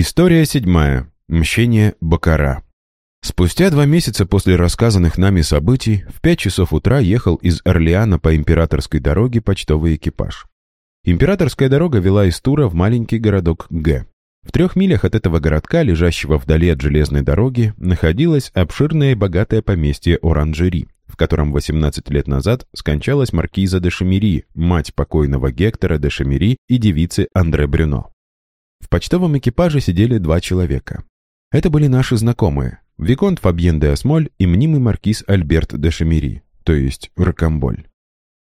История седьмая. Мщение Бакара. Спустя два месяца после рассказанных нами событий, в пять часов утра ехал из Орлеана по императорской дороге почтовый экипаж. Императорская дорога вела из Тура в маленький городок Г. В трех милях от этого городка, лежащего вдали от железной дороги, находилось обширное и богатое поместье Оранжери, в котором 18 лет назад скончалась маркиза де Шамири, мать покойного Гектора де Шамири и девицы Андре Брюно. В почтовом экипаже сидели два человека. Это были наши знакомые, Виконт Фабьен де Осмоль и мнимый маркиз Альберт де Шамири, то есть Рокамболь.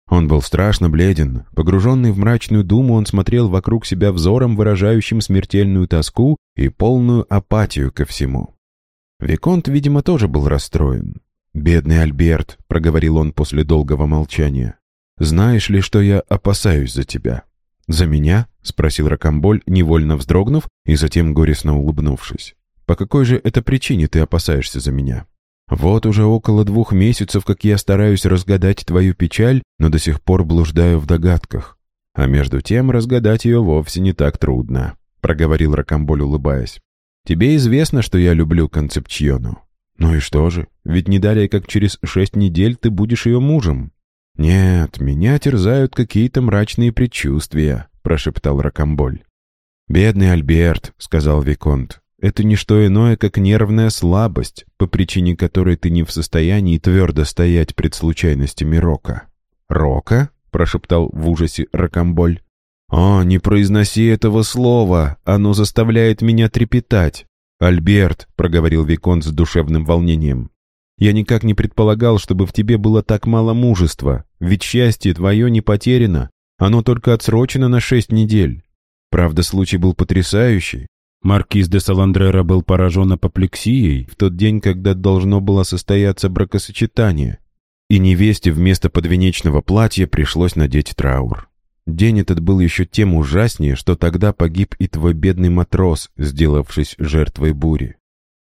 Он был страшно бледен. Погруженный в мрачную думу, он смотрел вокруг себя взором, выражающим смертельную тоску и полную апатию ко всему. Виконт, видимо, тоже был расстроен. «Бедный Альберт», — проговорил он после долгого молчания, — «знаешь ли, что я опасаюсь за тебя?» «За меня?» — спросил Рокамболь, невольно вздрогнув и затем горестно улыбнувшись. «По какой же это причине ты опасаешься за меня?» Вот уже около двух месяцев, как я стараюсь разгадать твою печаль, но до сих пор блуждаю в догадках. А между тем разгадать ее вовсе не так трудно», — проговорил Ракамболь, улыбаясь. «Тебе известно, что я люблю Концепчиону. Ну и что же, ведь не далее, как через шесть недель ты будешь ее мужем». «Нет, меня терзают какие-то мрачные предчувствия», — прошептал Ракамболь. «Бедный Альберт», — сказал Виконт, это не что иное, как нервная слабость, по причине которой ты не в состоянии твердо стоять пред случайностями рока. «Рока?» — прошептал в ужасе Рокомболь. «О, не произноси этого слова! Оно заставляет меня трепетать!» «Альберт», — проговорил Виконт с душевным волнением, «я никак не предполагал, чтобы в тебе было так мало мужества, ведь счастье твое не потеряно, оно только отсрочено на шесть недель. Правда, случай был потрясающий, Маркиз де Саландрера был поражен апоплексией в тот день, когда должно было состояться бракосочетание, и невесте вместо подвенечного платья пришлось надеть траур. День этот был еще тем ужаснее, что тогда погиб и твой бедный матрос, сделавшись жертвой бури.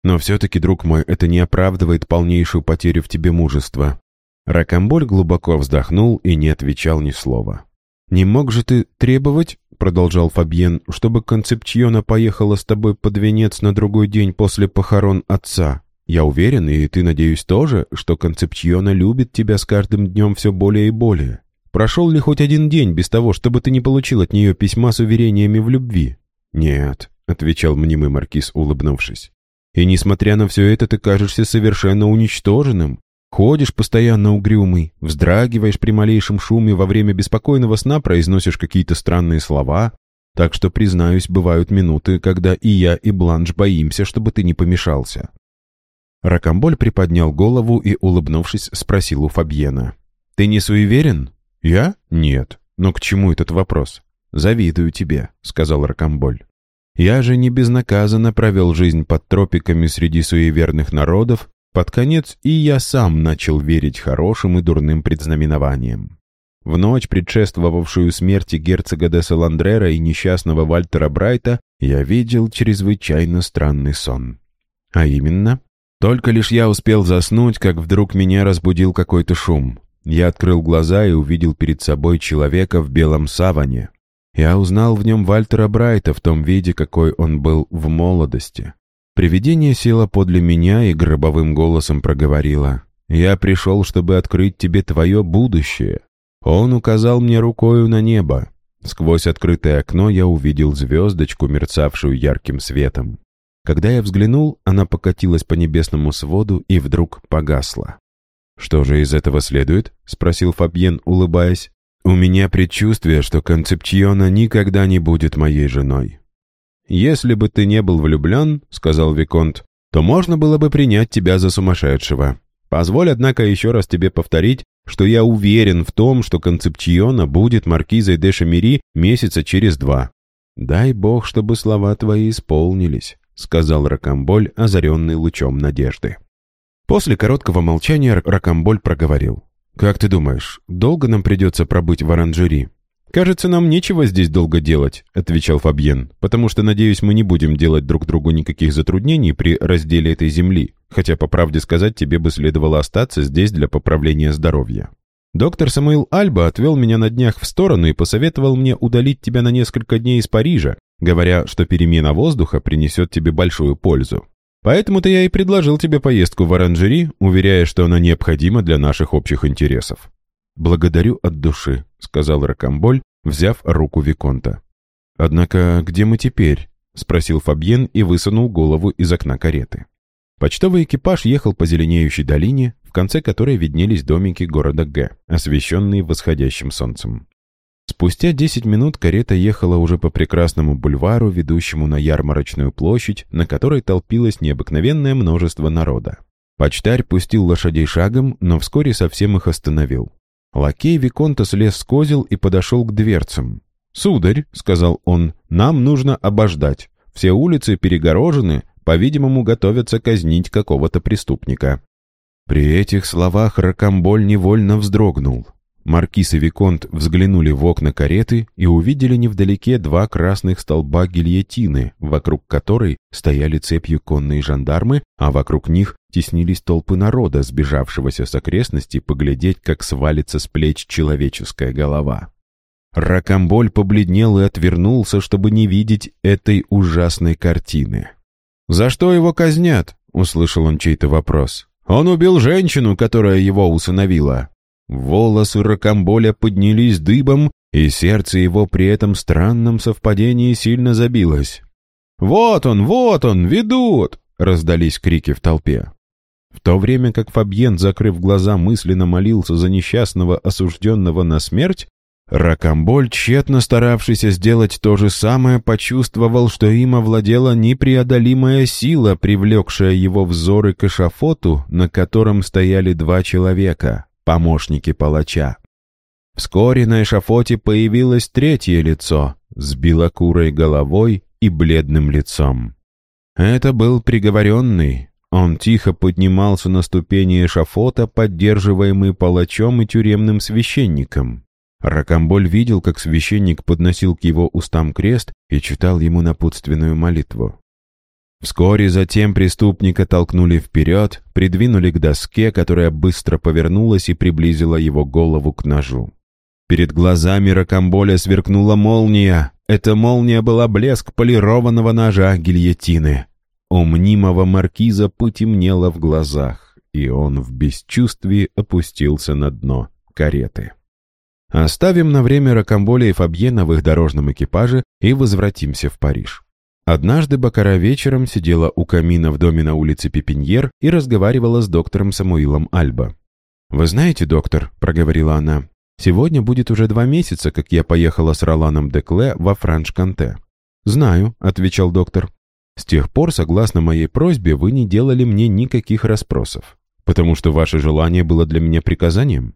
Но все-таки, друг мой, это не оправдывает полнейшую потерю в тебе мужества. Ракамболь глубоко вздохнул и не отвечал ни слова. «Не мог же ты требовать, — продолжал Фабьен, — чтобы Концепчиона поехала с тобой под венец на другой день после похорон отца? Я уверен, и ты, надеюсь, тоже, что Концепчиона любит тебя с каждым днем все более и более. Прошел ли хоть один день без того, чтобы ты не получил от нее письма с уверениями в любви?» «Нет», — отвечал мнимый маркиз, улыбнувшись. «И несмотря на все это, ты кажешься совершенно уничтоженным, Ходишь постоянно угрюмый, вздрагиваешь при малейшем шуме, во время беспокойного сна произносишь какие-то странные слова. Так что, признаюсь, бывают минуты, когда и я, и Бланш боимся, чтобы ты не помешался». Ракамболь приподнял голову и, улыбнувшись, спросил у Фабьена. «Ты не суеверен?» «Я? Нет. Но к чему этот вопрос?» «Завидую тебе», — сказал Ракамболь. «Я же не безнаказанно провел жизнь под тропиками среди суеверных народов под конец и я сам начал верить хорошим и дурным предзнаменованиям. В ночь, предшествовавшую смерти герцога де Саландрера и несчастного Вальтера Брайта, я видел чрезвычайно странный сон. А именно, только лишь я успел заснуть, как вдруг меня разбудил какой-то шум. Я открыл глаза и увидел перед собой человека в белом саване. Я узнал в нем Вальтера Брайта в том виде, какой он был в молодости. Привидение село подле меня и гробовым голосом проговорило. «Я пришел, чтобы открыть тебе твое будущее». Он указал мне рукою на небо. Сквозь открытое окно я увидел звездочку, мерцавшую ярким светом. Когда я взглянул, она покатилась по небесному своду и вдруг погасла. «Что же из этого следует?» — спросил Фабьен, улыбаясь. «У меня предчувствие, что Концепчиона никогда не будет моей женой. «Если бы ты не был влюблен, — сказал Виконт, — то можно было бы принять тебя за сумасшедшего. Позволь, однако, еще раз тебе повторить, что я уверен в том, что Концепчиона будет маркизой де Шамири месяца через два». «Дай бог, чтобы слова твои исполнились», — сказал Ракамболь, озаренный лучом надежды. После короткого молчания Ракамболь проговорил. «Как ты думаешь, долго нам придется пробыть в оранжери?» «Кажется, нам нечего здесь долго делать», — отвечал Фабьен, «потому что, надеюсь, мы не будем делать друг другу никаких затруднений при разделе этой земли, хотя, по правде сказать, тебе бы следовало остаться здесь для поправления здоровья». Доктор Самуил Альба отвел меня на днях в сторону и посоветовал мне удалить тебя на несколько дней из Парижа, говоря, что перемена воздуха принесет тебе большую пользу. Поэтому-то я и предложил тебе поездку в оранжери, уверяя, что она необходима для наших общих интересов. «Благодарю от души», — сказал Рокамболь, взяв руку Виконта. «Однако где мы теперь?» — спросил Фабьен и высунул голову из окна кареты. Почтовый экипаж ехал по зеленеющей долине, в конце которой виднелись домики города Г, освещенные восходящим солнцем. Спустя десять минут карета ехала уже по прекрасному бульвару, ведущему на ярмарочную площадь, на которой толпилось необыкновенное множество народа. Почтарь пустил лошадей шагом, но вскоре совсем их остановил. Лакей Виконта слез с козел и подошел к дверцам. «Сударь», — сказал он, — «нам нужно обождать. Все улицы перегорожены, по-видимому, готовятся казнить какого-то преступника». При этих словах Ракамболь невольно вздрогнул. Маркиз и Виконт взглянули в окна кареты и увидели невдалеке два красных столба гильотины, вокруг которой стояли цепью конные жандармы, а вокруг них теснились толпы народа, сбежавшегося с окрестностей поглядеть, как свалится с плеч человеческая голова. Ракамболь побледнел и отвернулся, чтобы не видеть этой ужасной картины. «За что его казнят?» — услышал он чей-то вопрос. «Он убил женщину, которая его усыновила». Волосы Рокамболя поднялись дыбом, и сердце его при этом странном совпадении сильно забилось. «Вот он, вот он, ведут!» — раздались крики в толпе. В то время как Фабьен, закрыв глаза, мысленно молился за несчастного осужденного на смерть, Ракамболь, тщетно старавшийся сделать то же самое, почувствовал, что им овладела непреодолимая сила, привлекшая его взоры к эшафоту, на котором стояли два человека помощники палача. Вскоре на эшафоте появилось третье лицо с белокурой головой и бледным лицом. Это был приговоренный. Он тихо поднимался на ступени эшафота, поддерживаемый палачом и тюремным священником. Ракамболь видел, как священник подносил к его устам крест и читал ему напутственную молитву. Вскоре затем преступника толкнули вперед, придвинули к доске, которая быстро повернулась и приблизила его голову к ножу. Перед глазами Рокамболя сверкнула молния. Эта молния была блеск полированного ножа гильотины. У мнимого маркиза потемнело в глазах, и он в бесчувствии опустился на дно кареты. Оставим на время Рокамболя и Фабьена в их дорожном экипаже и возвратимся в Париж. Однажды Бакара вечером сидела у камина в доме на улице Пепиньер и разговаривала с доктором Самуилом Альба. «Вы знаете, доктор», — проговорила она, — «сегодня будет уже два месяца, как я поехала с Роланом Декле во Франш-Канте». «Знаю», — отвечал доктор. «С тех пор, согласно моей просьбе, вы не делали мне никаких расспросов, потому что ваше желание было для меня приказанием.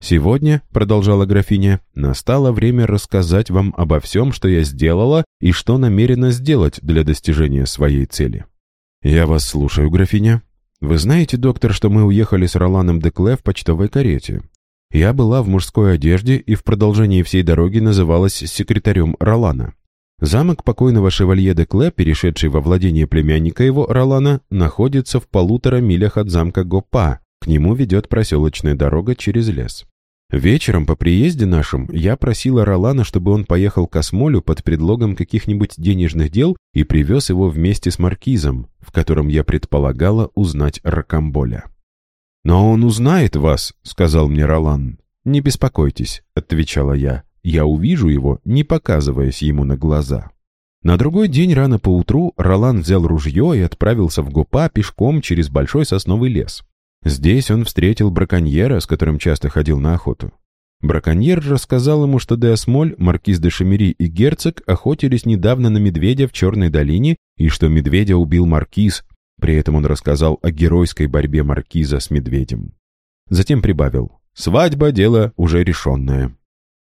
«Сегодня», — продолжала графиня, — «настало время рассказать вам обо всем, что я сделала и что намерена сделать для достижения своей цели». «Я вас слушаю, графиня. Вы знаете, доктор, что мы уехали с Роланом Декле в почтовой карете. Я была в мужской одежде и в продолжении всей дороги называлась секретарем Ролана. Замок покойного шевалье Декле, перешедший во владение племянника его, Ролана, находится в полутора милях от замка Гопа, нему ведет проселочная дорога через лес. Вечером по приезде нашим я просила Ролана, чтобы он поехал к Осмолю под предлогом каких-нибудь денежных дел и привез его вместе с маркизом, в котором я предполагала узнать Ракамболя. «Но он узнает вас», — сказал мне Ролан. «Не беспокойтесь», — отвечала я. «Я увижу его, не показываясь ему на глаза». На другой день рано поутру Ролан взял ружье и отправился в Гопа пешком через большой сосновый лес. Здесь он встретил браконьера, с которым часто ходил на охоту. Браконьер рассказал ему, что Деосмоль, маркиз де Шамери и герцог охотились недавно на медведя в Черной долине и что медведя убил маркиз. При этом он рассказал о геройской борьбе маркиза с медведем. Затем прибавил. «Свадьба — дело уже решенное».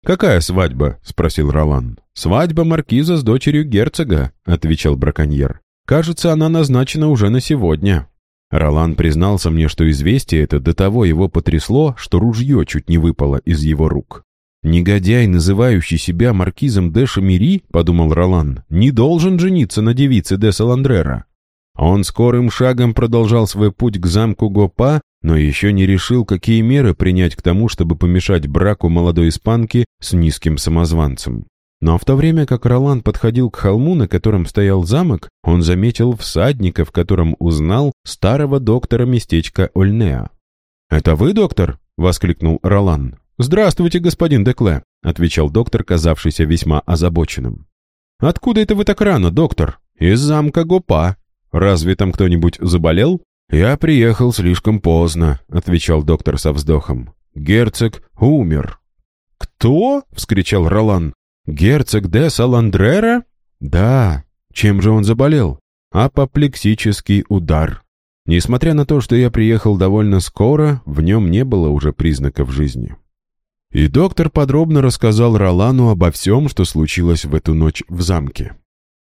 «Какая свадьба?» — спросил Ролан. «Свадьба маркиза с дочерью герцога», — отвечал браконьер. «Кажется, она назначена уже на сегодня». Ролан признался мне, что известие это до того его потрясло, что ружье чуть не выпало из его рук. «Негодяй, называющий себя маркизом де Шамири, — подумал Ролан, — не должен жениться на девице де Саландрера». Он скорым шагом продолжал свой путь к замку Гопа, но еще не решил, какие меры принять к тому, чтобы помешать браку молодой испанки с низким самозванцем. Но в то время как Ролан подходил к холму, на котором стоял замок, он заметил всадника, в котором узнал старого доктора местечка Ольнеа. «Это вы, доктор?» — воскликнул Ролан. «Здравствуйте, господин Декле», — отвечал доктор, казавшийся весьма озабоченным. «Откуда это вы так рано, доктор?» «Из замка Гопа. Разве там кто-нибудь заболел?» «Я приехал слишком поздно», — отвечал доктор со вздохом. «Герцог умер». «Кто?» — вскричал Ролан. «Герцог де Саландрера?» «Да. Чем же он заболел?» «Апоплексический удар». Несмотря на то, что я приехал довольно скоро, в нем не было уже признаков жизни. И доктор подробно рассказал Ролану обо всем, что случилось в эту ночь в замке.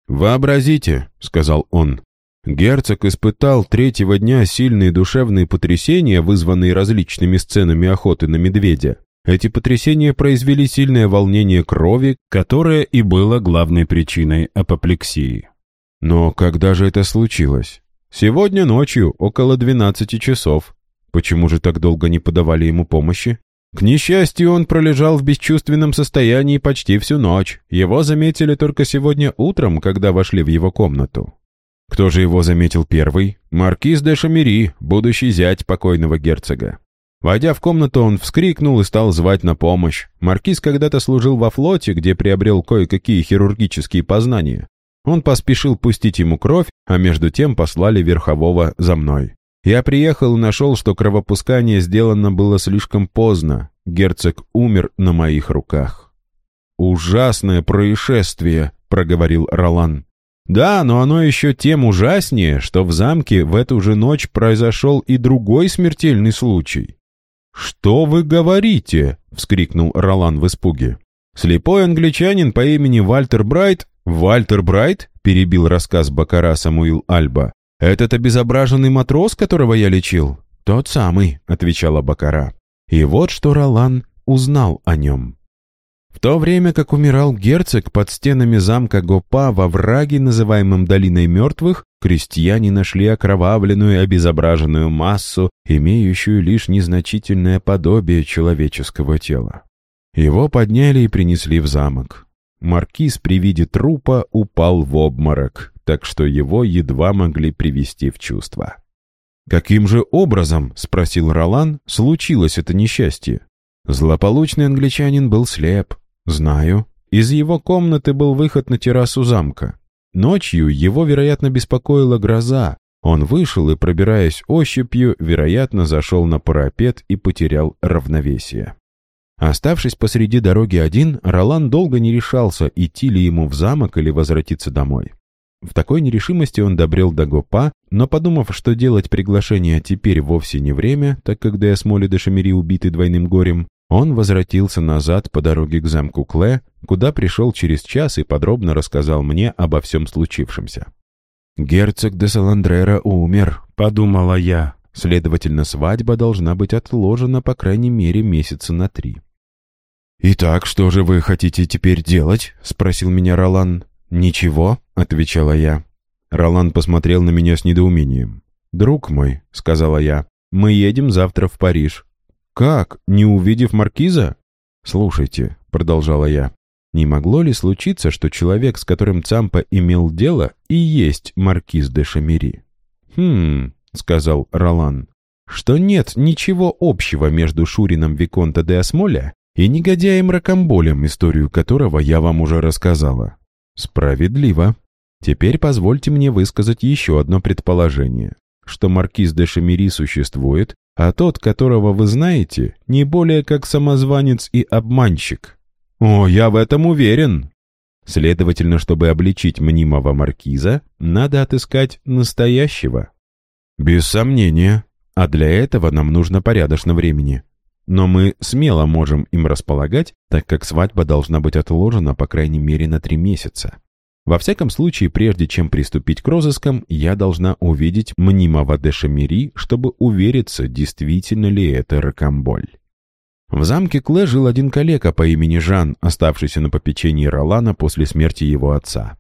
«Вообразите», — сказал он, — «герцог испытал третьего дня сильные душевные потрясения, вызванные различными сценами охоты на медведя. Эти потрясения произвели сильное волнение крови, которое и было главной причиной апоплексии. Но когда же это случилось? Сегодня ночью, около 12 часов. Почему же так долго не подавали ему помощи? К несчастью, он пролежал в бесчувственном состоянии почти всю ночь. Его заметили только сегодня утром, когда вошли в его комнату. Кто же его заметил первый? Маркиз де Шамери, будущий зять покойного герцога. Войдя в комнату, он вскрикнул и стал звать на помощь. Маркиз когда-то служил во флоте, где приобрел кое-какие хирургические познания. Он поспешил пустить ему кровь, а между тем послали верхового за мной. Я приехал и нашел, что кровопускание сделано было слишком поздно. Герцог умер на моих руках. «Ужасное происшествие», — проговорил Ролан. «Да, но оно еще тем ужаснее, что в замке в эту же ночь произошел и другой смертельный случай». «Что вы говорите?» — вскрикнул Ролан в испуге. Слепой англичанин по имени Вальтер Брайт... «Вальтер Брайт?» — перебил рассказ Бакара Самуил Альба. «Этот обезображенный матрос, которого я лечил?» «Тот самый», — отвечала Бакара. И вот что Ролан узнал о нем. В то время как умирал герцог под стенами замка Гопа во враге, называемом Долиной Мертвых, крестьяне нашли окровавленную обезображенную массу, имеющую лишь незначительное подобие человеческого тела. Его подняли и принесли в замок. Маркиз при виде трупа упал в обморок так что его едва могли привести в чувство. «Каким же образом, — спросил Ролан, — случилось это несчастье?» Злополучный англичанин был слеп. «Знаю. Из его комнаты был выход на террасу замка. Ночью его, вероятно, беспокоила гроза. Он вышел и, пробираясь ощупью, вероятно, зашел на парапет и потерял равновесие. Оставшись посреди дороги один, Ролан долго не решался, идти ли ему в замок или возвратиться домой. В такой нерешимости он добрел до Гопа, но подумав, что делать приглашение теперь вовсе не время, так как Деосмоли де Шамери убиты двойным горем, он возвратился назад по дороге к замку Кле, куда пришел через час и подробно рассказал мне обо всем случившемся. «Герцог де Саландрера умер», — подумала я. Следовательно, свадьба должна быть отложена по крайней мере месяца на три. «Итак, что же вы хотите теперь делать?» — спросил меня Ролан. «Ничего», — отвечала я. Ролан посмотрел на меня с недоумением. «Друг мой», — сказала я, — «мы едем завтра в Париж». «Как? Не увидев маркиза?» «Слушайте», — продолжала я, — «не могло ли случиться, что человек, с которым Цампа имел дело, и есть маркиз де Шамери?» «Хм», — сказал Ролан, — «что нет ничего общего между Шурином Виконта де Осмоля и негодяем Ракамболем, историю которого я вам уже рассказала. Справедливо. Теперь позвольте мне высказать еще одно предположение, что маркиз де Шамери существует, а тот, которого вы знаете, не более как самозванец и обманщик. О, я в этом уверен. Следовательно, чтобы обличить мнимого маркиза, надо отыскать настоящего. Без сомнения. А для этого нам нужно порядочно времени. Но мы смело можем им располагать, так как свадьба должна быть отложена по крайней мере на три месяца. Во всяком случае, прежде чем приступить к розыскам, я должна увидеть мнимого Дешамери, чтобы увериться, действительно ли это Рокамболь. В замке Клэ жил один коллега по имени Жан, оставшийся на попечении Ролана после смерти его отца.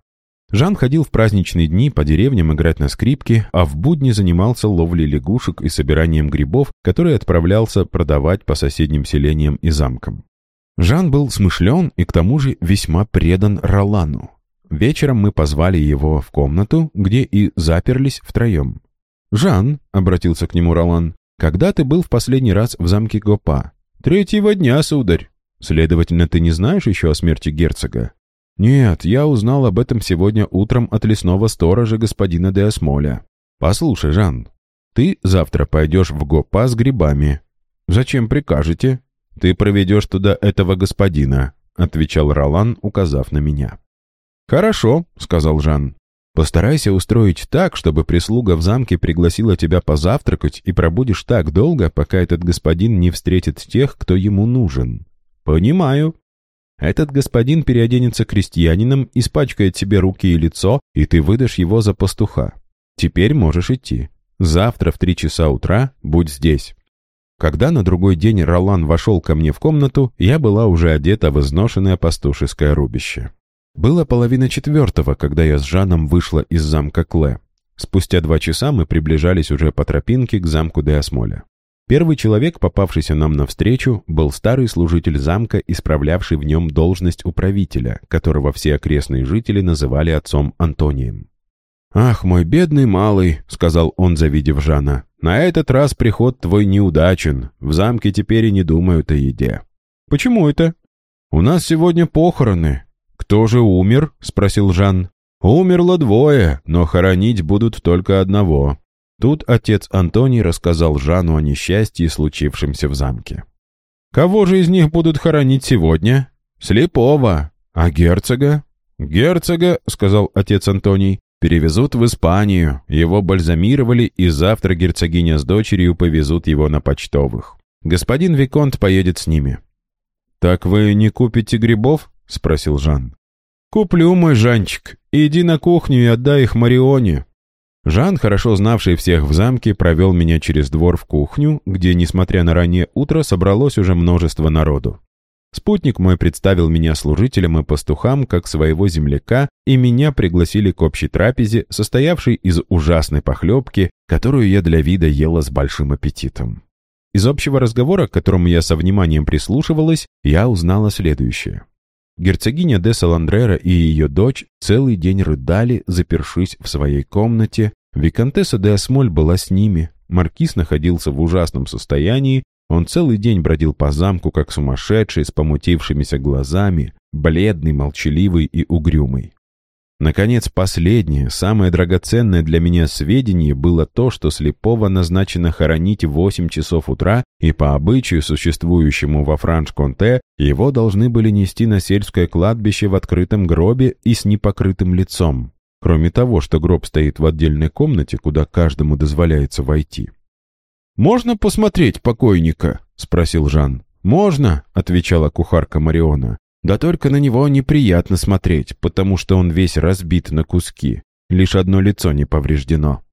Жан ходил в праздничные дни по деревням играть на скрипке, а в будни занимался ловлей лягушек и собиранием грибов, которые отправлялся продавать по соседним селениям и замкам. Жан был смышлен и к тому же весьма предан Ролану. Вечером мы позвали его в комнату, где и заперлись втроем. «Жан», — обратился к нему Ролан, — «когда ты был в последний раз в замке Гопа?» «Третьего дня, сударь». «Следовательно, ты не знаешь еще о смерти герцога?» «Нет, я узнал об этом сегодня утром от лесного сторожа господина де Осмоля. Послушай, Жан, ты завтра пойдешь в Гопа с грибами. Зачем прикажете?» «Ты проведешь туда этого господина», — отвечал Ролан, указав на меня. «Хорошо», — сказал Жан. «Постарайся устроить так, чтобы прислуга в замке пригласила тебя позавтракать и пробудешь так долго, пока этот господин не встретит тех, кто ему нужен». «Понимаю». Этот господин переоденется крестьянином, испачкает себе руки и лицо, и ты выдашь его за пастуха. Теперь можешь идти. Завтра в три часа утра будь здесь. Когда на другой день Ролан вошел ко мне в комнату, я была уже одета в изношенное пастушеское рубище. Было половина четвертого, когда я с Жаном вышла из замка Кле. Спустя два часа мы приближались уже по тропинке к замку Деосмоля. Первый человек, попавшийся нам навстречу, был старый служитель замка, исправлявший в нем должность управителя, которого все окрестные жители называли отцом Антонием. «Ах, мой бедный малый», — сказал он, завидев Жана, — «на этот раз приход твой неудачен. В замке теперь и не думают о еде». «Почему это?» «У нас сегодня похороны». «Кто же умер?» — спросил Жан. «Умерло двое, но хоронить будут только одного». Тут отец Антоний рассказал Жану о несчастье, случившемся в замке. «Кого же из них будут хоронить сегодня?» «Слепого». «А герцога?» «Герцога», — сказал отец Антоний, Перевезут в Испанию, его бальзамировали, и завтра герцогиня с дочерью повезут его на почтовых. Господин Виконт поедет с ними». «Так вы не купите грибов?» — спросил Жан. «Куплю, мой Жанчик. Иди на кухню и отдай их Марионе». Жан, хорошо знавший всех в замке, провел меня через двор в кухню, где, несмотря на раннее утро, собралось уже множество народу. Спутник мой представил меня служителям и пастухам как своего земляка, и меня пригласили к общей трапезе, состоявшей из ужасной похлебки, которую я для вида ела с большим аппетитом. Из общего разговора, к которому я со вниманием прислушивалась, я узнала следующее. Герцогиня де Саландрера и ее дочь целый день рыдали, запершись в своей комнате. Викантесса де Осмоль была с ними. Маркиз находился в ужасном состоянии он целый день бродил по замку, как сумасшедший, с помутившимися глазами, бледный, молчаливый и угрюмый. Наконец, последнее, самое драгоценное для меня сведение было то, что слепого назначено хоронить в 8 часов утра, и по обычаю, существующему во Франш-Конте, его должны были нести на сельское кладбище в открытом гробе и с непокрытым лицом, кроме того, что гроб стоит в отдельной комнате, куда каждому дозволяется войти. «Можно посмотреть покойника?» — спросил Жан. «Можно», — отвечала кухарка Мариона. «Да только на него неприятно смотреть, потому что он весь разбит на куски. Лишь одно лицо не повреждено».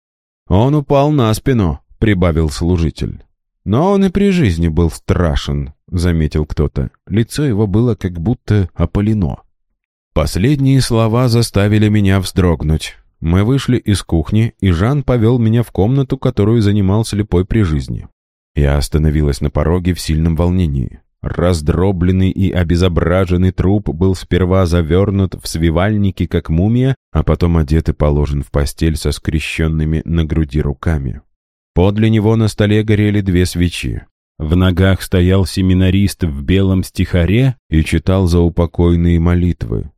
«Он упал на спину», — прибавил служитель. «Но он и при жизни был страшен», — заметил кто-то. Лицо его было как будто опалено. Последние слова заставили меня вздрогнуть. Мы вышли из кухни, и Жан повел меня в комнату, которую занимал слепой при жизни. Я остановилась на пороге в сильном волнении. Раздробленный и обезображенный труп был сперва завернут в свивальники, как мумия, а потом одет и положен в постель со скрещенными на груди руками. Подле него на столе горели две свечи. В ногах стоял семинарист в белом стихаре и читал заупокойные молитвы.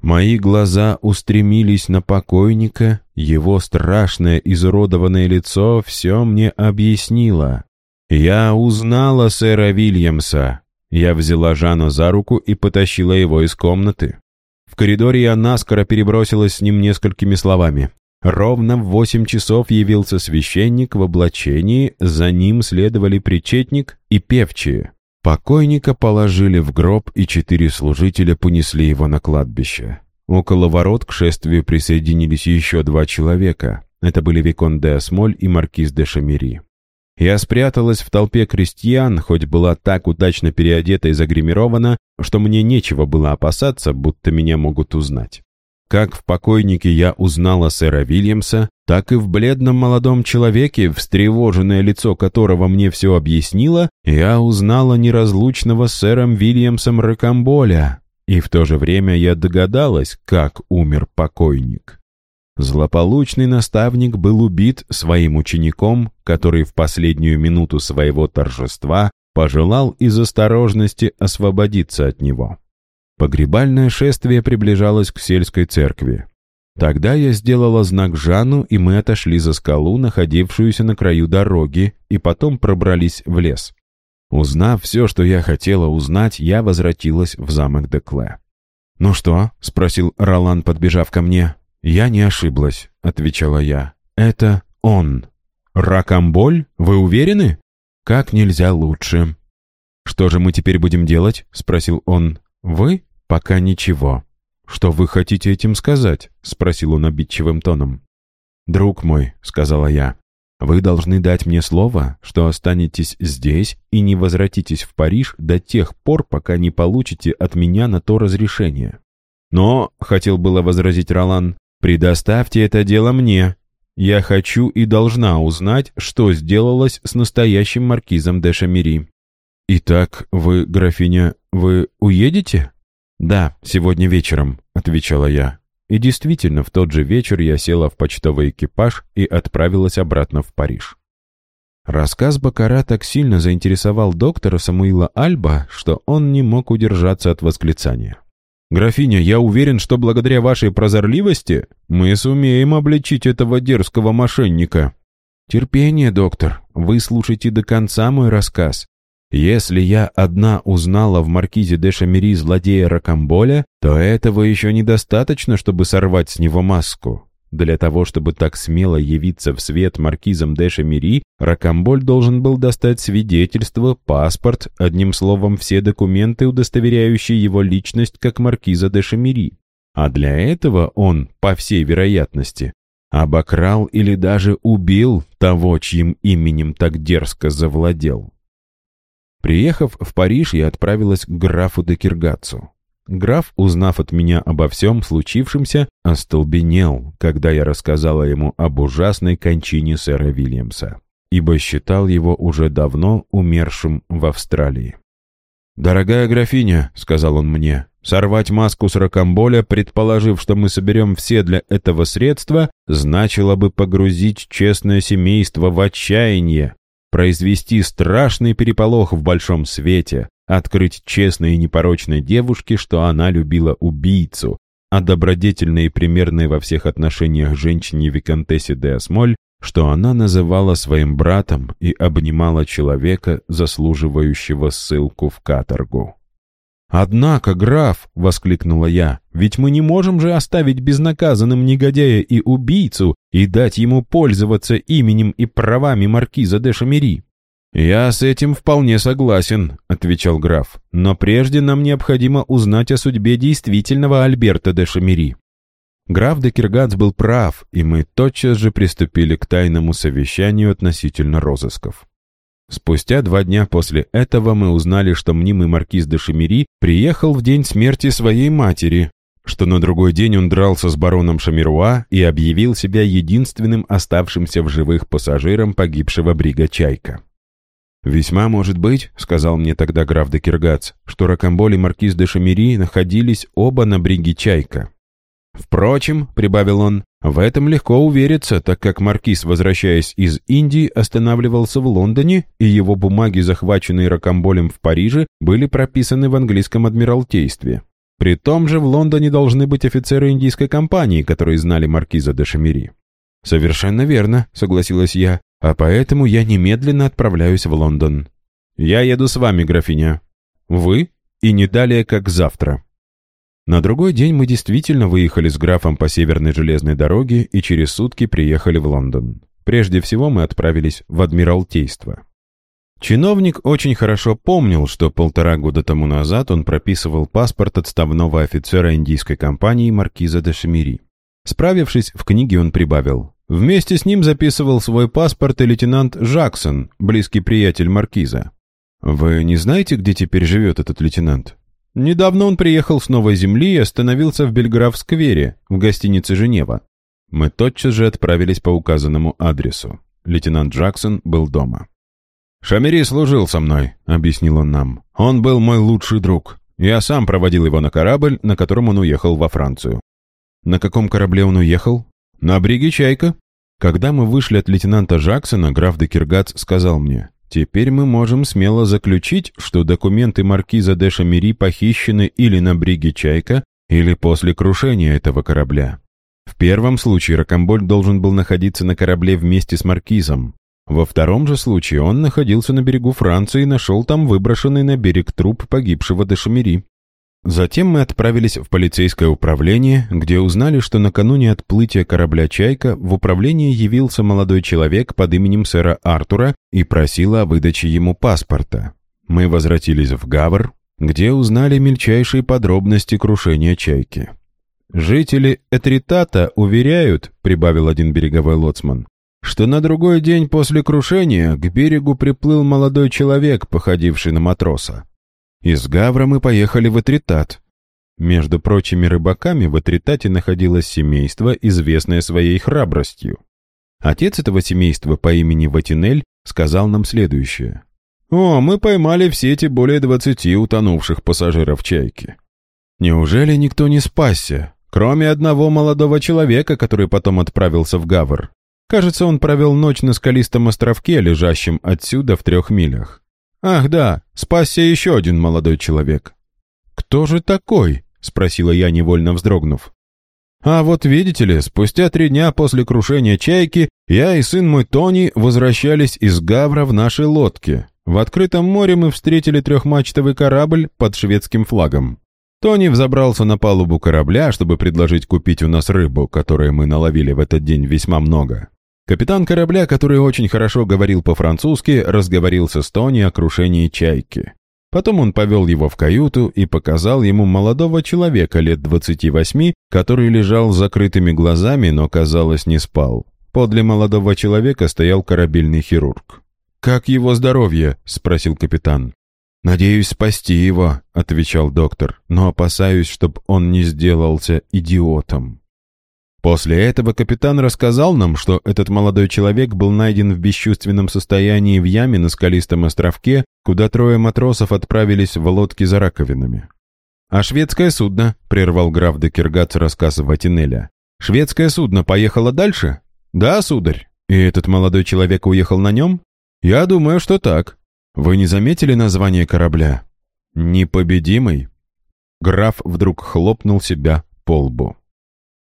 Мои глаза устремились на покойника, его страшное изуродованное лицо все мне объяснило. Я узнала сэра Вильямса. Я взяла Жана за руку и потащила его из комнаты. В коридоре я наскоро перебросилась с ним несколькими словами. Ровно в восемь часов явился священник в облачении, за ним следовали причетник и певчие. Покойника положили в гроб, и четыре служителя понесли его на кладбище. Около ворот к шествию присоединились еще два человека. Это были Викон де Осмоль и Маркиз де Шамери. Я спряталась в толпе крестьян, хоть была так удачно переодета и загримирована, что мне нечего было опасаться, будто меня могут узнать. Как в покойнике я узнала сэра Вильямса, так и в бледном молодом человеке, встревоженное лицо которого мне все объяснило, я узнала неразлучного с сэром Вильямсом Рокамболя. И в то же время я догадалась, как умер покойник. Злополучный наставник был убит своим учеником, который в последнюю минуту своего торжества пожелал из осторожности освободиться от него. Погребальное шествие приближалось к сельской церкви. Тогда я сделала знак Жану, и мы отошли за скалу, находившуюся на краю дороги, и потом пробрались в лес. Узнав все, что я хотела узнать, я возвратилась в замок Декле. «Ну что?» — спросил Ролан, подбежав ко мне. «Я не ошиблась», — отвечала я. «Это он». «Ракамболь? Вы уверены?» «Как нельзя лучше». «Что же мы теперь будем делать?» — спросил он. «Вы? Пока ничего». «Что вы хотите этим сказать?» — спросил он обидчивым тоном. «Друг мой», — сказала я, — «вы должны дать мне слово, что останетесь здесь и не возвратитесь в Париж до тех пор, пока не получите от меня на то разрешение». «Но», — хотел было возразить Ролан, — «предоставьте это дело мне. Я хочу и должна узнать, что сделалось с настоящим маркизом де Шамери». «Итак, вы, графиня, вы уедете?» «Да, сегодня вечером», — отвечала я. И действительно, в тот же вечер я села в почтовый экипаж и отправилась обратно в Париж. Рассказ Бакара так сильно заинтересовал доктора Самуила Альба, что он не мог удержаться от восклицания. «Графиня, я уверен, что благодаря вашей прозорливости мы сумеем обличить этого дерзкого мошенника». «Терпение, доктор. Вы слушайте до конца мой рассказ. Если я одна узнала в маркизе де Шамери злодея Ракамболя, то этого еще недостаточно, чтобы сорвать с него маску. Для того, чтобы так смело явиться в свет маркизом де Шамери, Ракамболь должен был достать свидетельство, паспорт, одним словом, все документы, удостоверяющие его личность как маркиза де Шамери. А для этого он, по всей вероятности, обокрал или даже убил того, чьим именем так дерзко завладел. Приехав в Париж, я отправилась к графу де Киргацу. Граф, узнав от меня обо всем случившемся, остолбенел, когда я рассказала ему об ужасной кончине сэра Вильямса, ибо считал его уже давно умершим в Австралии. «Дорогая графиня», — сказал он мне, — «сорвать маску с ракомболя, предположив, что мы соберем все для этого средства, значило бы погрузить честное семейство в отчаяние, произвести страшный переполох в большом свете, открыть честной и непорочной девушке, что она любила убийцу, а добродетельной и примерной во всех отношениях женщине Викантессе де Осмоль, что она называла своим братом и обнимала человека, заслуживающего ссылку в каторгу. «Однако, граф!» — воскликнула я. «Ведь мы не можем же оставить безнаказанным негодяя и убийцу и дать ему пользоваться именем и правами маркиза де Шамери». «Я с этим вполне согласен», — отвечал граф. «Но прежде нам необходимо узнать о судьбе действительного Альберта де Шамери». Граф де Киргац был прав, и мы тотчас же приступили к тайному совещанию относительно розысков. Спустя два дня после этого мы узнали, что мнимый маркиз де Шамери приехал в день смерти своей матери, что на другой день он дрался с бароном Шамируа и объявил себя единственным оставшимся в живых пассажиром погибшего брига «Чайка». «Весьма может быть», — сказал мне тогда граф де Киргац, что Ракамболь и маркиз де Шамери находились оба на бриге «Чайка». Впрочем, прибавил он, в этом легко увериться, так как маркиз, возвращаясь из Индии, останавливался в Лондоне, и его бумаги, захваченные Рокамболем в Париже, были прописаны в английском адмиралтействе. При том же в Лондоне должны быть офицеры индийской компании, которые знали маркиза де Шамери. «Совершенно верно», — согласилась я, «а поэтому я немедленно отправляюсь в Лондон». «Я еду с вами, графиня». «Вы?» «И не далее, как завтра». На другой день мы действительно выехали с графом по северной железной дороге и через сутки приехали в Лондон. Прежде всего мы отправились в Адмиралтейство. Чиновник очень хорошо помнил, что полтора года тому назад он прописывал паспорт отставного офицера индийской компании маркиза де Шемири. Справившись, в книге он прибавил. Вместе с ним записывал свой паспорт и лейтенант Жаксон, близкий приятель маркиза. «Вы не знаете, где теперь живет этот лейтенант?» Недавно он приехал с Новой Земли и остановился в Бельграф-сквере, в гостинице «Женева». Мы тотчас же отправились по указанному адресу. Лейтенант Джексон был дома. «Шамери служил со мной», — объяснил он нам. «Он был мой лучший друг. Я сам проводил его на корабль, на котором он уехал во Францию». «На каком корабле он уехал?» «На бриге «Чайка». Когда мы вышли от лейтенанта Джексона, граф де Киргац сказал мне, «Теперь мы можем смело заключить, что документы маркиза де Шамери похищены или на бриге «Чайка», или после крушения этого корабля. В первом случае Рокомболь должен был находиться на корабле вместе с маркизом. Во втором же случае он находился на берегу Франции и нашел там выброшенный на берег труп погибшего де. Затем мы отправились в полицейское управление, где узнали, что накануне отплытия корабля «Чайка» в управление явился молодой человек под именем сэра Артура и просил о выдаче ему паспорта. Мы возвратились в Гавр, где узнали мельчайшие подробности крушения «Чайки». «Жители Этритата уверяют», — прибавил один береговой лоцман, что на другой день после крушения к берегу приплыл молодой человек, походивший на матроса. Из Гавра мы поехали в Этритат. Между прочими рыбаками в Этритате находилось семейство, известное своей храбростью. Отец этого семейства по имени Ватинель сказал нам следующее. «О, мы поймали в сети более двадцати утонувших пассажиров «Чайки». Неужели никто не спасся, кроме одного молодого человека, который потом отправился в Гавр? Кажется, он провел ночь на скалистом островке, лежащем отсюда в трех милях. Ах да, спасся еще один молодой человек. «Кто же такой?» — спросила я, невольно вздрогнув. «А вот видите ли, спустя три дня после крушения «Чайки» я и сын мой Тони возвращались из Гавра в нашей лодке. В открытом море мы встретили трехмачтовый корабль под шведским флагом. Тони взобрался на палубу корабля, чтобы предложить купить у нас рыбу, которую мы наловили в этот день весьма много. Капитан корабля, который очень хорошо говорил по-французски, разговорился с Тони о крушении «Чайки». Потом он повел его в каюту и показал ему молодого человека лет 28, который лежал с закрытыми глазами, но, казалось, не спал. Подле молодого человека стоял корабельный хирург. «Как его здоровье?» — спросил капитан. «Надеюсь спасти его», — отвечал доктор, «но опасаюсь, чтобы он не сделался идиотом». После этого капитан рассказал нам, что этот молодой человек был найден в бесчувственном состоянии в яме на скалистом островке, куда трое матросов отправились в лодке за раковинами. «А шведское судно?» — прервал граф де Киргац рассказ Ватинеля. «Шведское судно поехало дальше?» «Да, сударь. И этот молодой человек уехал на нем?» «Я думаю, что так. Вы не заметили название корабля?» «Непобедимый». Граф вдруг хлопнул себя по лбу.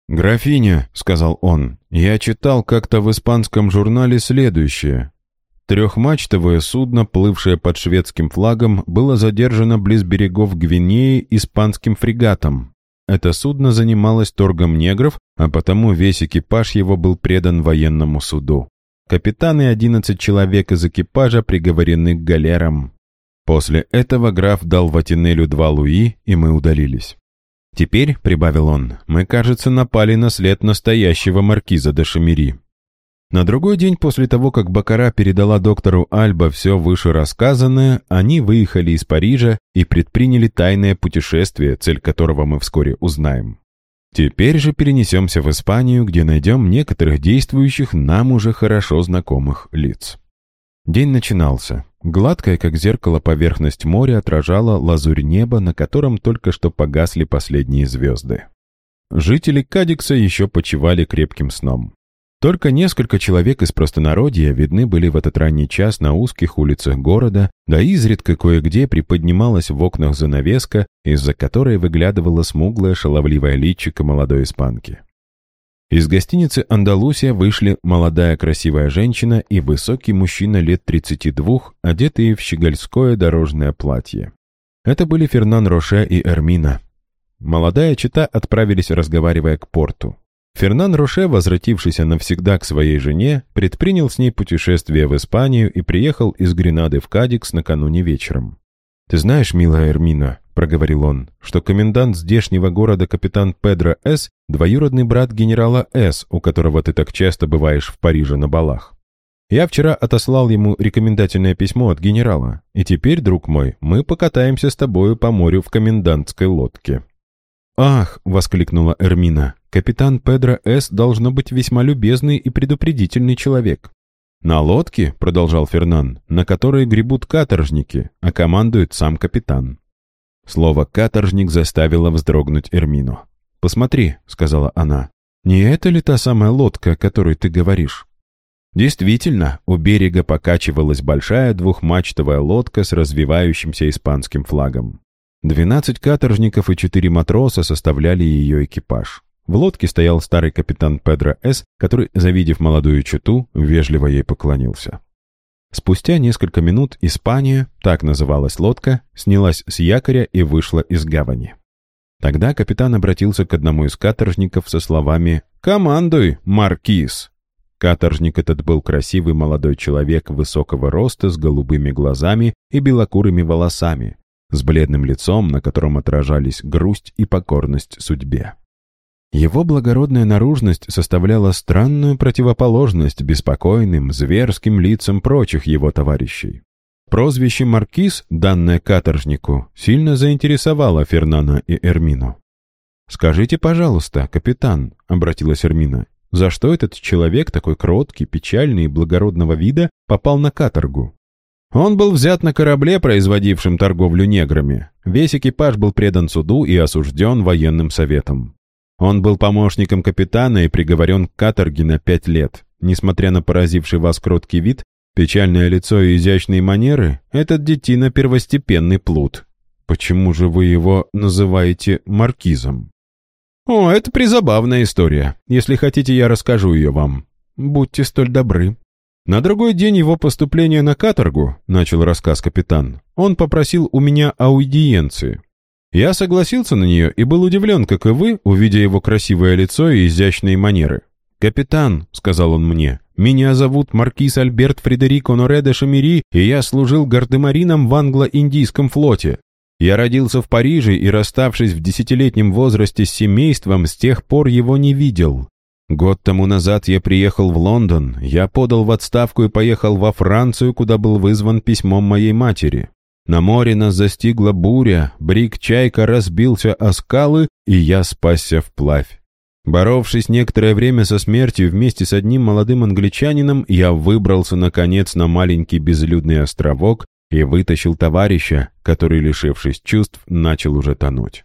«Графиня», — сказал он, — «я читал как-то в испанском журнале следующее. Трехмачтовое судно, плывшее под шведским флагом, было задержано близ берегов Гвинеи испанским фрегатом. Это судно занималось торгом негров, а потому весь экипаж его был предан военному суду. Капитан и одиннадцать человек из экипажа приговорены к галерам. После этого граф дал Ватинелю два луи, и мы удалились. «Теперь», — прибавил он, — «мы, кажется, напали на след настоящего маркиза де Шамери». На другой день после того, как Бакара передала доктору Альба все вышерассказанное, они выехали из Парижа и предприняли тайное путешествие, цель которого мы вскоре узнаем. Теперь же перенесемся в Испанию, где найдем некоторых действующих нам уже хорошо знакомых лиц. День начинался. Гладкая, как зеркало, поверхность моря отражала лазурь неба, на котором только что погасли последние звезды. Жители Кадикса еще почивали крепким сном. Только несколько человек из простонародья видны были в этот ранний час на узких улицах города, да изредка кое-где приподнималась в окнах занавеска, из-за которой выглядывала смуглая шаловливая личико молодой испанки. Из гостиницы «Андалусия» вышли молодая красивая женщина и высокий мужчина лет 32, одетые в щегольское дорожное платье. Это были Фернан Роше и Эрмина. Молодая чита отправились, разговаривая к порту. Фернан Роше, возвратившийся навсегда к своей жене, предпринял с ней путешествие в Испанию и приехал из Гренады в Кадикс накануне вечером. «Ты знаешь, милая Эрмина, проговорил он, что комендант здешнего города капитан Педро С. двоюродный брат генерала С., у которого ты так часто бываешь в Париже на балах. Я вчера отослал ему рекомендательное письмо от генерала, и теперь, друг мой, мы покатаемся с тобою по морю в комендантской лодке». «Ах!» — воскликнула Эрмина. «Капитан Педро С. должно быть весьма любезный и предупредительный человек». «На лодке», — продолжал Фернан, — «на которой гребут каторжники, а командует сам капитан». Слово «каторжник» заставило вздрогнуть Эрмину. «Посмотри», — сказала она, — «не это ли та самая лодка, о которой ты говоришь?» Действительно, у берега покачивалась большая двухмачтовая лодка с развивающимся испанским флагом. Двенадцать каторжников и четыре матроса составляли ее экипаж. В лодке стоял старый капитан Педро С., который, завидев молодую чуту, вежливо ей поклонился. Спустя несколько минут Испания, так называлась лодка, снялась с якоря и вышла из гавани. Тогда капитан обратился к одному из каторжников со словами «Командуй, маркиз!». Каторжник этот был красивый молодой человек высокого роста с голубыми глазами и белокурыми волосами, с бледным лицом, на котором отражались грусть и покорность судьбе. Его благородная наружность составляла странную противоположность беспокойным, зверским лицам прочих его товарищей. Прозвище «Маркиз», данное каторжнику, сильно заинтересовало Фернана и Эрмину. «Скажите, пожалуйста, капитан», — обратилась Эрмина, «за что этот человек, такой кроткий, печальный и благородного вида, попал на каторгу?» Он был взят на корабле, производившем торговлю неграми. Весь экипаж был предан суду и осужден военным советом. Он был помощником капитана и приговорен к каторге на пять лет. Несмотря на поразивший вас кроткий вид, печальное лицо и изящные манеры, этот детина первостепенный плут. Почему же вы его называете маркизом? О, это призабавная история. Если хотите, я расскажу ее вам. Будьте столь добры. На другой день его поступления на каторгу, начал рассказ капитан, он попросил у меня аудиенции. Я согласился на нее и был удивлен, как и вы, увидя его красивое лицо и изящные манеры. «Капитан», — сказал он мне, — «меня зовут Маркиз Альберт Фредерико Норе де Шамери, и я служил гардемарином в англо-индийском флоте. Я родился в Париже и, расставшись в десятилетнем возрасте с семейством, с тех пор его не видел. Год тому назад я приехал в Лондон, я подал в отставку и поехал во Францию, куда был вызван письмом моей матери. На море нас застигла буря, брик-чайка разбился о скалы, и я спасся вплавь. Боровшись некоторое время со смертью вместе с одним молодым англичанином, я выбрался, наконец, на маленький безлюдный островок и вытащил товарища, который, лишившись чувств, начал уже тонуть.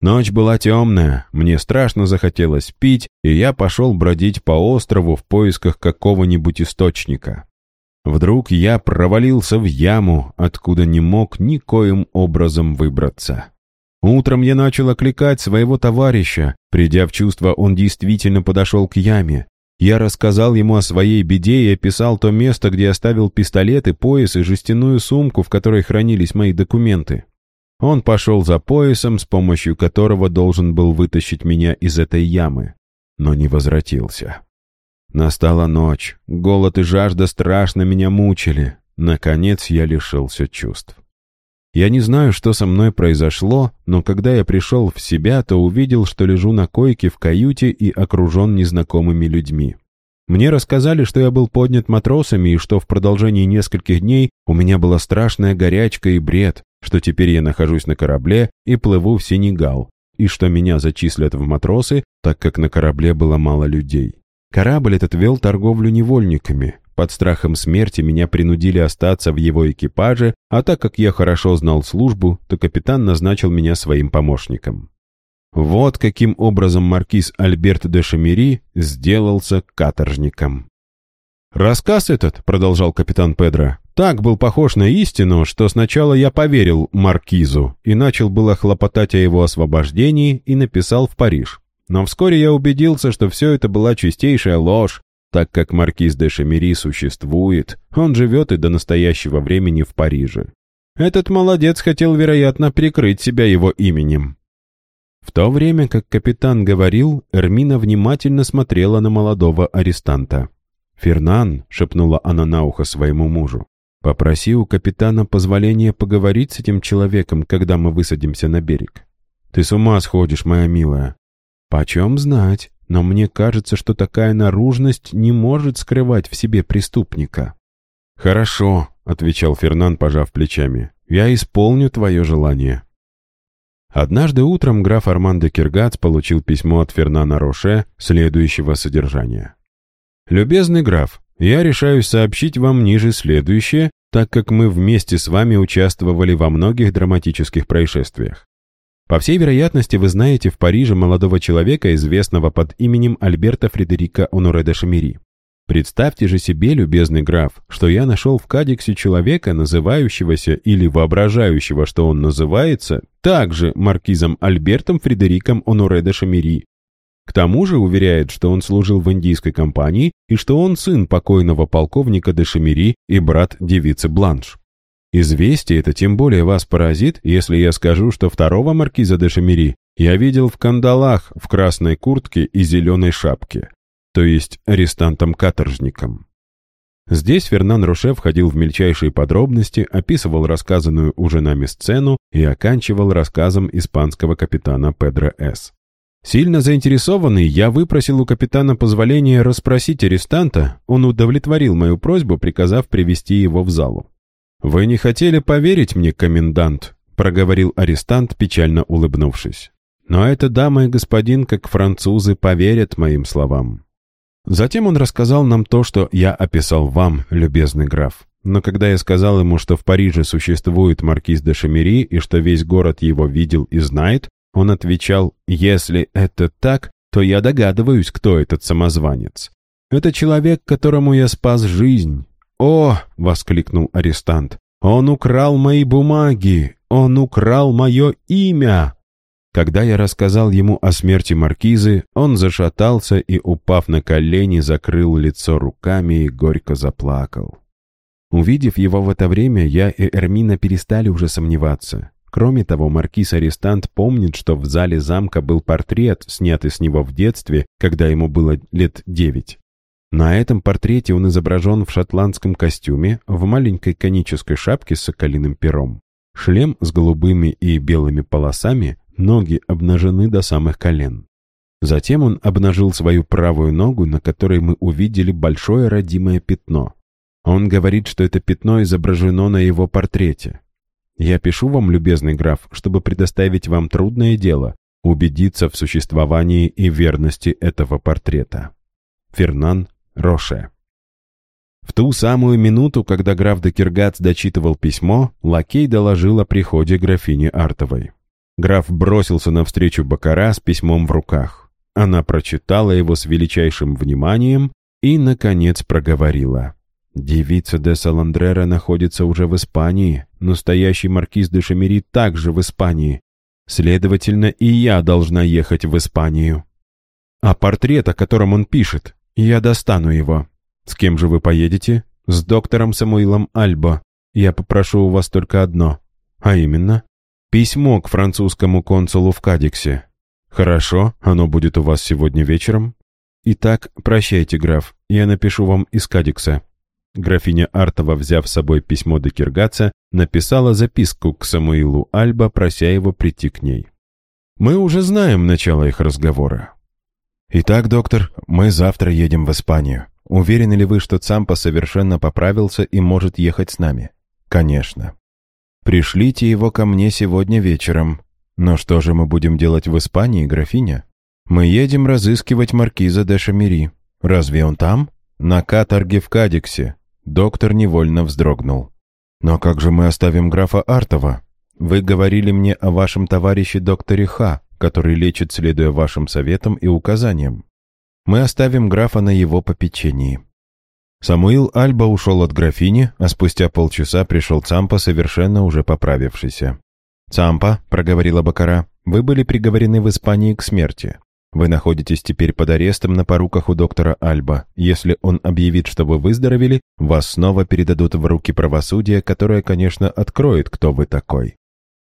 Ночь была темная, мне страшно захотелось пить, и я пошел бродить по острову в поисках какого-нибудь источника. Вдруг я провалился в яму, откуда не мог никоим образом выбраться. Утром я начал окликать своего товарища. Придя в чувство, он действительно подошел к яме. Я рассказал ему о своей беде и описал то место, где оставил пистолет и пояс и жестяную сумку, в которой хранились мои документы. Он пошел за поясом, с помощью которого должен был вытащить меня из этой ямы, но не возвратился. Настала ночь, голод и жажда страшно меня мучили. Наконец я лишился чувств. Я не знаю, что со мной произошло, но когда я пришел в себя, то увидел, что лежу на койке в каюте и окружен незнакомыми людьми. Мне рассказали, что я был поднят матросами и что в продолжении нескольких дней у меня была страшная горячка и бред, что теперь я нахожусь на корабле и плыву в Сенегал, и что меня зачислят в матросы, так как на корабле было мало людей. Корабль этот вел торговлю невольниками. Под страхом смерти меня принудили остаться в его экипаже, а так как я хорошо знал службу, то капитан назначил меня своим помощником. Вот каким образом маркиз Альберт де Шамери сделался каторжником. «Рассказ этот, — продолжал капитан Педро, так был похож на истину, что сначала я поверил маркизу и начал было хлопотать о его освобождении и написал в Париж. Но вскоре я убедился, что все это была чистейшая ложь, так как маркиз де Шамери существует, он живет и до настоящего времени в Париже. Этот молодец хотел, вероятно, прикрыть себя его именем. В то время, как капитан говорил, Эрмина внимательно смотрела на молодого арестанта. «Фернан», — шепнула она на ухо своему мужу, Попроси у капитана позволения поговорить с этим человеком, когда мы высадимся на берег. Ты с ума сходишь, моя милая. Почем знать? Но мне кажется, что такая наружность не может скрывать в себе преступника». «Хорошо», — отвечал Фернан, пожав плечами. «Я исполню твое желание». Однажды утром граф Армандо Киргац получил письмо от Фернана Роше следующего содержания. «Любезный граф, я решаюсь сообщить вам ниже следующее, так как мы вместе с вами участвовали во многих драматических происшествиях. По всей вероятности, вы знаете в Париже молодого человека, известного под именем Альберта Фредерика Оноре де Шамери. Представьте же себе, любезный граф, что я нашел в Кадиксе человека, называющегося или воображающего, что он называется, также маркизом Альбертом Фредериком Оноре де Шамери. К тому же уверяет, что он служил в индийской компании и что он сын покойного полковника де Шамери и брат девицы Бланш. Известие это тем более вас поразит, если я скажу, что второго маркиза де Шамери я видел в кандалах, в красной куртке и зеленой шапке то есть арестантом-каторжником. Здесь Фернан Роше входил в мельчайшие подробности, описывал рассказанную уже нами сцену и оканчивал рассказом испанского капитана Педро С. Сильно заинтересованный, я выпросил у капитана позволения расспросить арестанта, он удовлетворил мою просьбу, приказав привести его в залу. «Вы не хотели поверить мне, комендант?» — проговорил арестант, печально улыбнувшись. «Но эта дама и господин, как французы, поверят моим словам. Затем он рассказал нам то, что я описал вам, любезный граф. Но когда я сказал ему, что в Париже существует маркиз де Шамери и что весь город его видел и знает, он отвечал, «Если это так, то я догадываюсь, кто этот самозванец. Это человек, которому я спас жизнь». «О!» — воскликнул арестант. «Он украл мои бумаги! Он украл мое имя!» Когда я рассказал ему о смерти маркизы, он зашатался и, упав на колени, закрыл лицо руками и горько заплакал. Увидев его в это время, я и Эрмина перестали уже сомневаться. Кроме того, маркиз-арестант помнит, что в зале замка был портрет, снятый с него в детстве, когда ему было лет девять. На этом портрете он изображен в шотландском костюме, в маленькой конической шапке с соколиным пером. Шлем с голубыми и белыми полосами ноги обнажены до самых колен. Затем он обнажил свою правую ногу, на которой мы увидели большое родимое пятно. Он говорит, что это пятно изображено на его портрете. Я пишу вам, любезный граф, чтобы предоставить вам трудное дело — убедиться в существовании и верности этого портрета. Фернан Роше В ту самую минуту, когда граф де Киргац дочитывал письмо, лакей доложил о приходе графини Артовой. Граф бросился навстречу Бакара с письмом в руках. Она прочитала его с величайшим вниманием и, наконец, проговорила. «Девица де Саландрера находится уже в Испании. Настоящий маркиз де Шамери также в Испании. Следовательно, и я должна ехать в Испанию. А портрет, о котором он пишет, я достану его. С кем же вы поедете? С доктором Самуилом Альбо. Я попрошу у вас только одно. А именно, Письмо к французскому консулу в Кадиксе. Хорошо, оно будет у вас сегодня вечером. Итак, прощайте, граф, я напишу вам из Кадикса. Графиня Артова, взяв с собой письмо до Киргаца, написала записку к Самуилу Альба, прося его прийти к ней. Мы уже знаем начало их разговора. «Итак, доктор, мы завтра едем в Испанию. Уверены ли вы, что Цампа совершенно поправился и может ехать с нами?» «Конечно. Пришлите его ко мне сегодня вечером. Но что же мы будем делать в Испании, графиня? Мы едем разыскивать маркиза де Шамери. Разве он там? На каторге в Кадиксе. Доктор невольно вздрогнул. Но как же мы оставим графа Артова? Вы говорили мне о вашем товарище докторе Ха, который лечит, следуя вашим советам и указаниям. Мы оставим графа на его попечении. Самуил Альба ушел от графини, а спустя полчаса пришел Цампа, совершенно уже поправившийся. «Цампа», — проговорила Бакара, — «вы были приговорены в Испании к смерти. Вы находитесь теперь под арестом на поруках у доктора Альба. Если он объявит, что вы выздоровели, вас снова передадут в руки правосудия, которое, конечно, откроет, кто вы такой.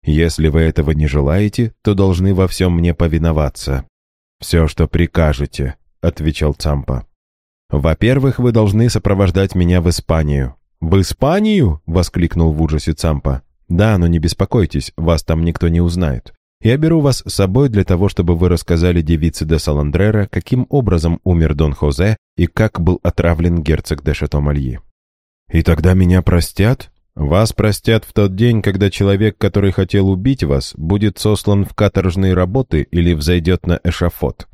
Если вы этого не желаете, то должны во всем мне повиноваться». «Все, что прикажете», — отвечал Цампа. «Во-первых, вы должны сопровождать меня в Испанию». «В Испанию?» — воскликнул в ужасе Цампа. «Да, но не беспокойтесь, вас там никто не узнает. Я беру вас с собой для того, чтобы вы рассказали девице де Саландрера, каким образом умер Дон Хозе и как был отравлен герцог де Шатомальи. И тогда меня простят? Вас простят в тот день, когда человек, который хотел убить вас, будет сослан в каторжные работы или взойдет на эшафот.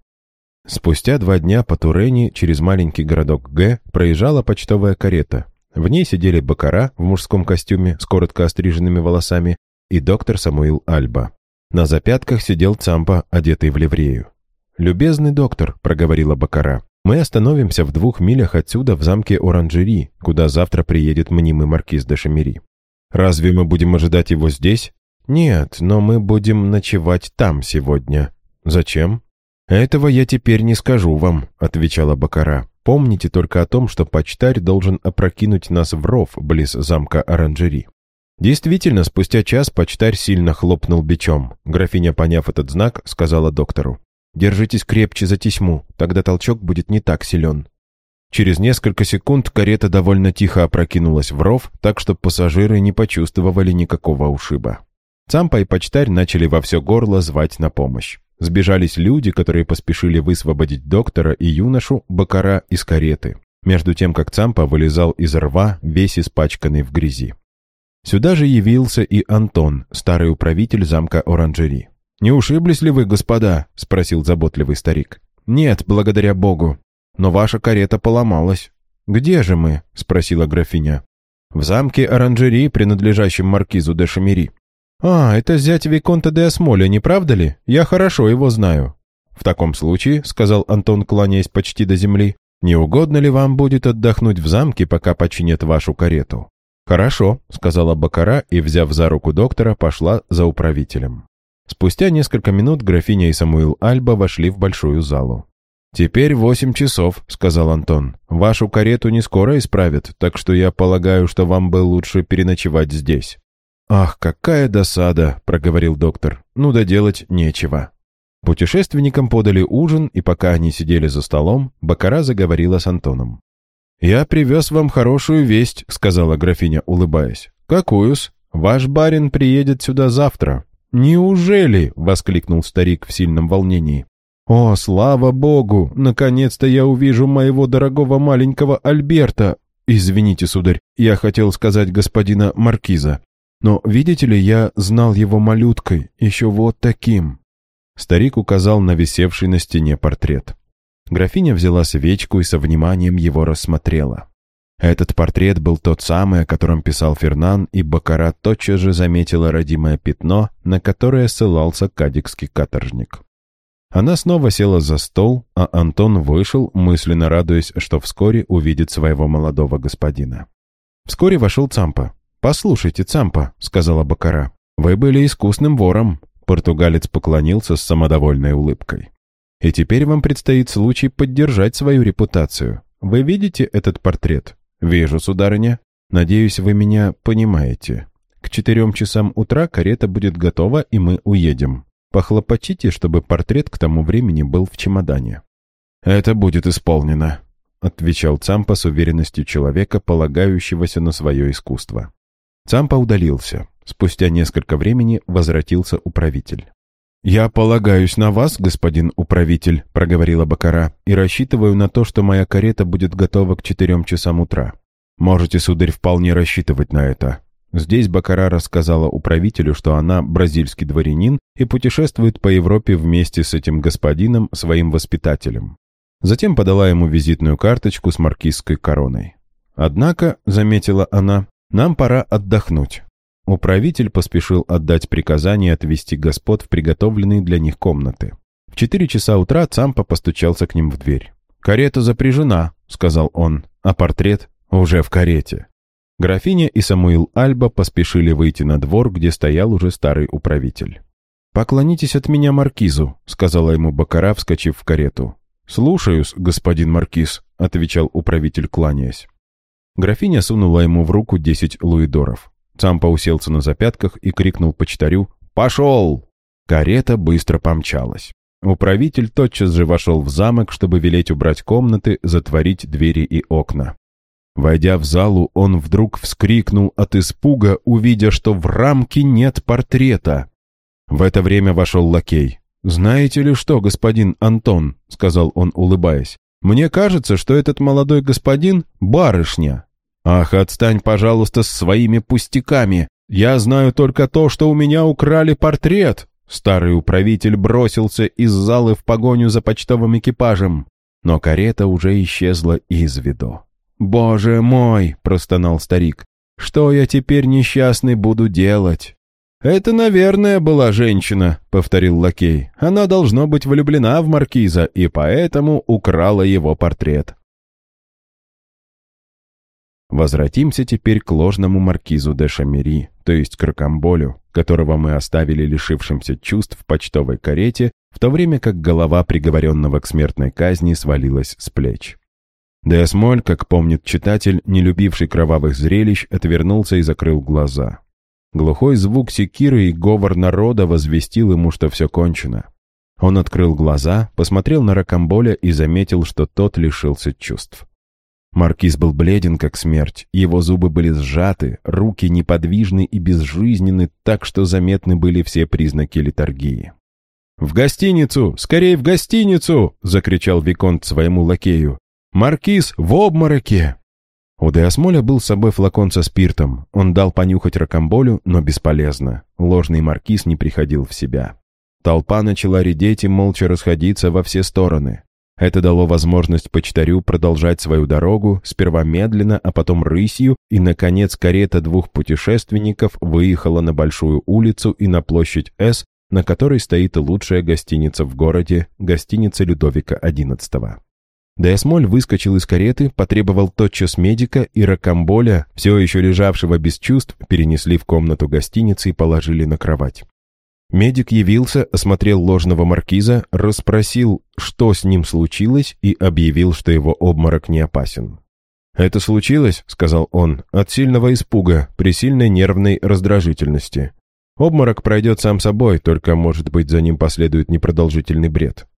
Спустя два дня по Турени через маленький городок Г проезжала почтовая карета. В ней сидели Бакара в мужском костюме с коротко остриженными волосами и доктор Самуил Альба. На запятках сидел Цампа, одетый в ливрею. «Любезный доктор», — проговорила Бакара, мы остановимся в двух милях отсюда в замке Оранжери, куда завтра приедет мнимый маркиз де Шамери. Разве мы будем ожидать его здесь? Нет, но мы будем ночевать там сегодня. Зачем? Этого я теперь не скажу вам, отвечала Бакара. Помните только о том, что почтарь должен опрокинуть нас в ров близ замка Оранжери. Действительно, спустя час почтарь сильно хлопнул бичом. Графиня, поняв этот знак, сказала доктору. Держитесь крепче за тесьму, тогда толчок будет не так силен. Через несколько секунд карета довольно тихо опрокинулась в ров, так что пассажиры не почувствовали никакого ушиба. Цампа и почтарь начали во все горло звать на помощь. Сбежались люди, которые поспешили высвободить доктора и юношу Бакара из кареты, между тем как Цампа вылезал из рва, весь испачканный в грязи. Сюда же явился и Антон, старый управитель замка Оранжери. «Не ушиблись ли вы, господа?» — спросил заботливый старик. «Нет, благодаря Богу. Но ваша карета поломалась». «Где же мы?» — спросила графиня. «В замке Оранжери, принадлежащем маркизу де Шамери». «А, это зять Виконта де Осмоля, не правда ли? Я хорошо его знаю». «В таком случае», — сказал Антон, кланяясь почти до земли, «не угодно ли вам будет отдохнуть в замке, пока починят вашу карету?» «Хорошо», — сказала Бакара и, взяв за руку доктора, пошла за управителем. Спустя несколько минут графиня и Самуил Альба вошли в большую залу. «Теперь восемь часов», — сказал Антон. «Вашу карету не скоро исправят, так что я полагаю, что вам бы лучше переночевать здесь». «Ах, какая досада», — проговорил доктор. «Ну да делать нечего». Путешественникам подали ужин, и пока они сидели за столом, Бакара заговорила с Антоном. «Я привез вам хорошую весть», — сказала графиня, улыбаясь. «Какую-с? Ваш барин приедет сюда завтра. «Неужели?» — воскликнул старик в сильном волнении. «О, слава богу! Наконец-то я увижу моего дорогого маленького Альберта! Извините, сударь, я хотел сказать господина Маркиза. Но, видите ли, я знал его малюткой, еще вот таким». Старик указал на висевший на стене портрет. Графиня взяла свечку и со вниманием его рассмотрела. Этот портрет был тот самый, о котором писал Фернан, и Бакара тотчас же заметила родимое пятно, на которое ссылался кадикский каторжник. Она снова села за стол, а Антон вышел, мысленно радуясь, что вскоре увидит своего молодого господина. Вскоре вошел Цампа. «Послушайте, Цампа», — сказала Бакара, — «вы были искусным вором». Португалец поклонился с самодовольной улыбкой. «И теперь вам предстоит случай поддержать свою репутацию. Вы видите этот портрет? «Вижу, сударыня. Надеюсь, вы меня понимаете. К четырем часам утра карета будет готова, и мы уедем. Похлопочите, чтобы портрет к тому времени был в чемодане». «Это будет исполнено», — отвечал Цампа с уверенностью человека, полагающегося на свое искусство. Цампа удалился. Спустя несколько времени возвратился управитель. «Я полагаюсь на вас, господин управитель», — проговорила Бакара, «и рассчитываю на то, что моя карета будет готова к четырем часам утра. Можете, сударь, вполне рассчитывать на это». Здесь Бакара рассказала управителю, что она бразильский дворянин и путешествует по Европе вместе с этим господином, своим воспитателем. Затем подала ему визитную карточку с маркизской короной. «Однако», — заметила она, — «нам пора отдохнуть. Управитель поспешил отдать приказание отвести господ в приготовленные для них комнаты. В четыре часа утра Цампа постучался к ним в дверь. «Карета запряжена», — сказал он, — «а портрет уже в карете». Графиня и Самуил Альба поспешили выйти на двор, где стоял уже старый управитель. «Поклонитесь от меня маркизу», — сказала ему Бакара, вскочив в карету. «Слушаюсь, господин маркиз», — отвечал управитель, кланяясь. Графиня сунула ему в руку десять луидоров. Цампа уселся на запятках и крикнул почтарю «Пошел!». Карета быстро помчалась. Управитель тотчас же вошел в замок, чтобы велеть убрать комнаты, затворить двери и окна. Войдя в залу, он вдруг вскрикнул от испуга, увидя, что в рамке нет портрета. В это время вошел лакей. «Знаете ли что, господин Антон?» — сказал он, улыбаясь. «Мне кажется, что этот молодой господин — барышня». «Ах, отстань, пожалуйста, с своими пустяками. Я знаю только то, что у меня украли портрет». Старый управитель бросился из залы в погоню за почтовым экипажем, но карета уже исчезла из виду. «Боже мой!» — простонал старик. «Что я теперь несчастный буду делать?» «Это, наверное, была женщина», — повторил лакей. «Она должно быть влюблена в маркиза и поэтому украла его портрет». Возвратимся теперь к ложному маркизу де Шамери, то есть к Рокамболю, которого мы оставили лишившимся чувств в почтовой карете, в то время как голова приговоренного к смертной казни свалилась с плеч. Деосмоль, как помнит читатель, не любивший кровавых зрелищ, отвернулся и закрыл глаза. Глухой звук секиры и говор народа возвестил ему, что все кончено. Он открыл глаза, посмотрел на Ракамболя и заметил, что тот лишился чувств. Маркиз был бледен, как смерть, его зубы были сжаты, руки неподвижны и безжизненны, так что заметны были все признаки литургии. «В гостиницу! Скорей в гостиницу!» — закричал Виконт своему лакею. «Маркиз в обмороке!» У Деосмоля был с собой флакон со спиртом. Он дал понюхать ракомболю, но бесполезно. Ложный маркиз не приходил в себя. Толпа начала редеть и молча расходиться во все стороны. Это дало возможность почтарю продолжать свою дорогу, сперва медленно, а потом рысью, и, наконец, карета двух путешественников выехала на Большую улицу и на площадь С, на которой стоит лучшая гостиница в городе, гостиница Людовика XI. Деосмоль выскочил из кареты, потребовал тотчас медика, и Рокамболя, все еще лежавшего без чувств, перенесли в комнату гостиницы и положили на кровать. Медик явился, осмотрел ложного маркиза, расспросил, что с ним случилось, и объявил, что его обморок не опасен. «Это случилось, — сказал он, — от сильного испуга, при сильной нервной раздражительности. Обморок пройдет сам собой, только, может быть, за ним последует непродолжительный бред.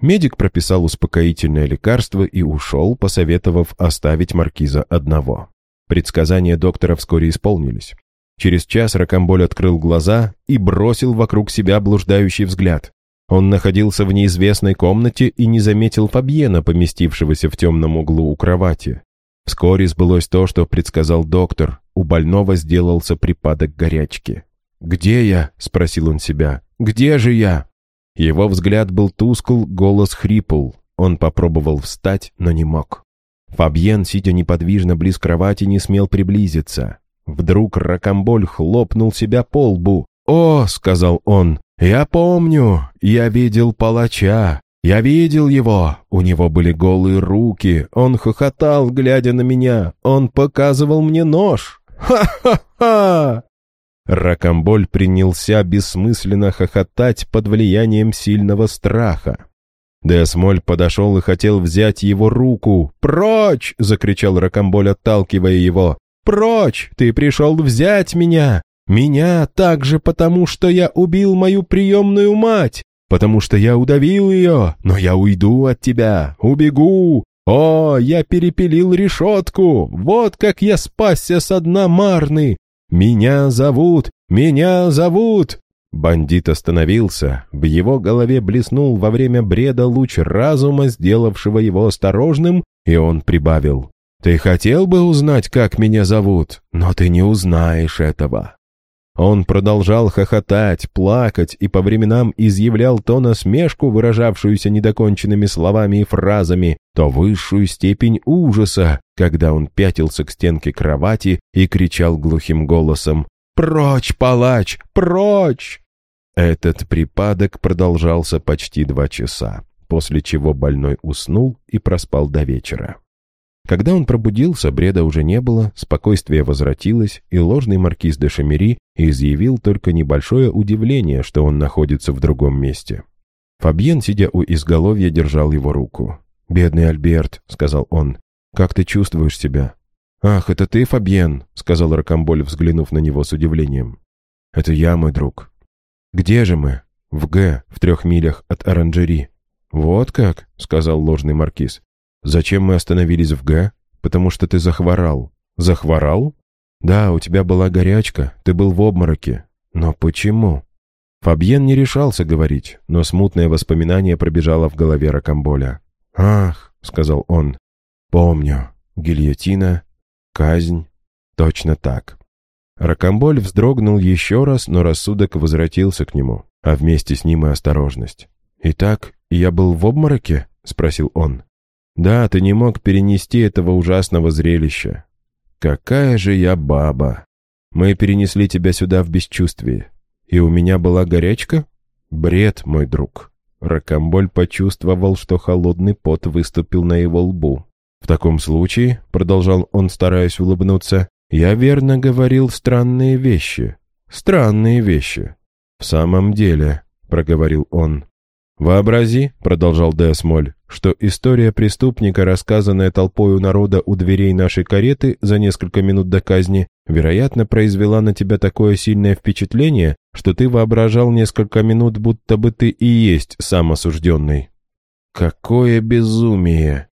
Медик прописал успокоительное лекарство и ушел, посоветовав оставить маркиза одного. Предсказания доктора вскоре исполнились. Через час Рокамболь открыл глаза и бросил вокруг себя блуждающий взгляд. Он находился в неизвестной комнате и не заметил Фабьена, поместившегося в темном углу у кровати. Вскоре сбылось то, что предсказал доктор. У больного сделался припадок горячки. «Где я?» — спросил он себя. «Где же я?» Его взгляд был тускл, голос хрипл. Он попробовал встать, но не мог. Фабьен, сидя неподвижно близ кровати, не смел приблизиться. Вдруг Ракамболь хлопнул себя по лбу. «О!» — сказал он. «Я помню, я видел палача. Я видел его. У него были голые руки. Он хохотал, глядя на меня. Он показывал мне нож. Ха-ха-ха!» Ракамболь принялся бессмысленно хохотать под влиянием сильного страха. Деосмоль подошел и хотел взять его руку. «Прочь!» — закричал Ракамболь, отталкивая его. «Прочь! Ты пришел взять меня! Меня также потому, что я убил мою приемную мать! Потому что я удавил ее! Но я уйду от тебя! Убегу! О, я перепилил решетку! Вот как я спасся со дна Марны! «Меня зовут! Меня зовут!» Бандит остановился, в его голове блеснул во время бреда луч разума, сделавшего его осторожным, и он прибавил. «Ты хотел бы узнать, как меня зовут, но ты не узнаешь этого. Он продолжал хохотать, плакать и по временам изъявлял то насмешку, выражавшуюся недоконченными словами и фразами, то высшую степень ужаса, когда он пятился к стенке кровати и кричал глухим голосом «Прочь, палач, прочь!». Этот припадок продолжался почти два часа, после чего больной уснул и проспал до вечера. Когда он пробудился, бреда уже не было, спокойствие возвратилось, и ложный маркиз де Шамери изъявил только небольшое удивление, что он находится в другом месте. Фабьен, сидя у изголовья, держал его руку. «Бедный Альберт», — сказал он, — «как ты чувствуешь себя?» «Ах, это ты, Фабьен», — сказал Рокомболь, взглянув на него с удивлением. «Это я, мой друг». «Где же мы?» «В Г, в трех милях от Оранжери». «Вот как?» — сказал ложный маркиз. «Зачем мы остановились в Г?» «Потому что ты захворал». «Захворал?» «Да, у тебя была горячка, ты был в обмороке». «Но почему?» Фабьен не решался говорить, но смутное воспоминание пробежало в голове Рокамболя. «Ах», — сказал он, — «помню. Гильотина, казнь. Точно так». Рокамболь вздрогнул еще раз, но рассудок возвратился к нему, а вместе с ним и осторожность. «Итак, я был в обмороке?» — спросил он. «Да, ты не мог перенести этого ужасного зрелища. Какая же я баба! Мы перенесли тебя сюда в бесчувствии. И у меня была горячка? Бред, мой друг». Ракамболь почувствовал, что холодный пот выступил на его лбу. «В таком случае», — продолжал он, стараясь улыбнуться, «я верно говорил странные вещи. Странные вещи». «В самом деле», — проговорил он, «Вообрази», — продолжал Деосмоль, «что история преступника, рассказанная толпою народа у дверей нашей кареты за несколько минут до казни, вероятно, произвела на тебя такое сильное впечатление, что ты воображал несколько минут, будто бы ты и есть сам осужденный». «Какое безумие!»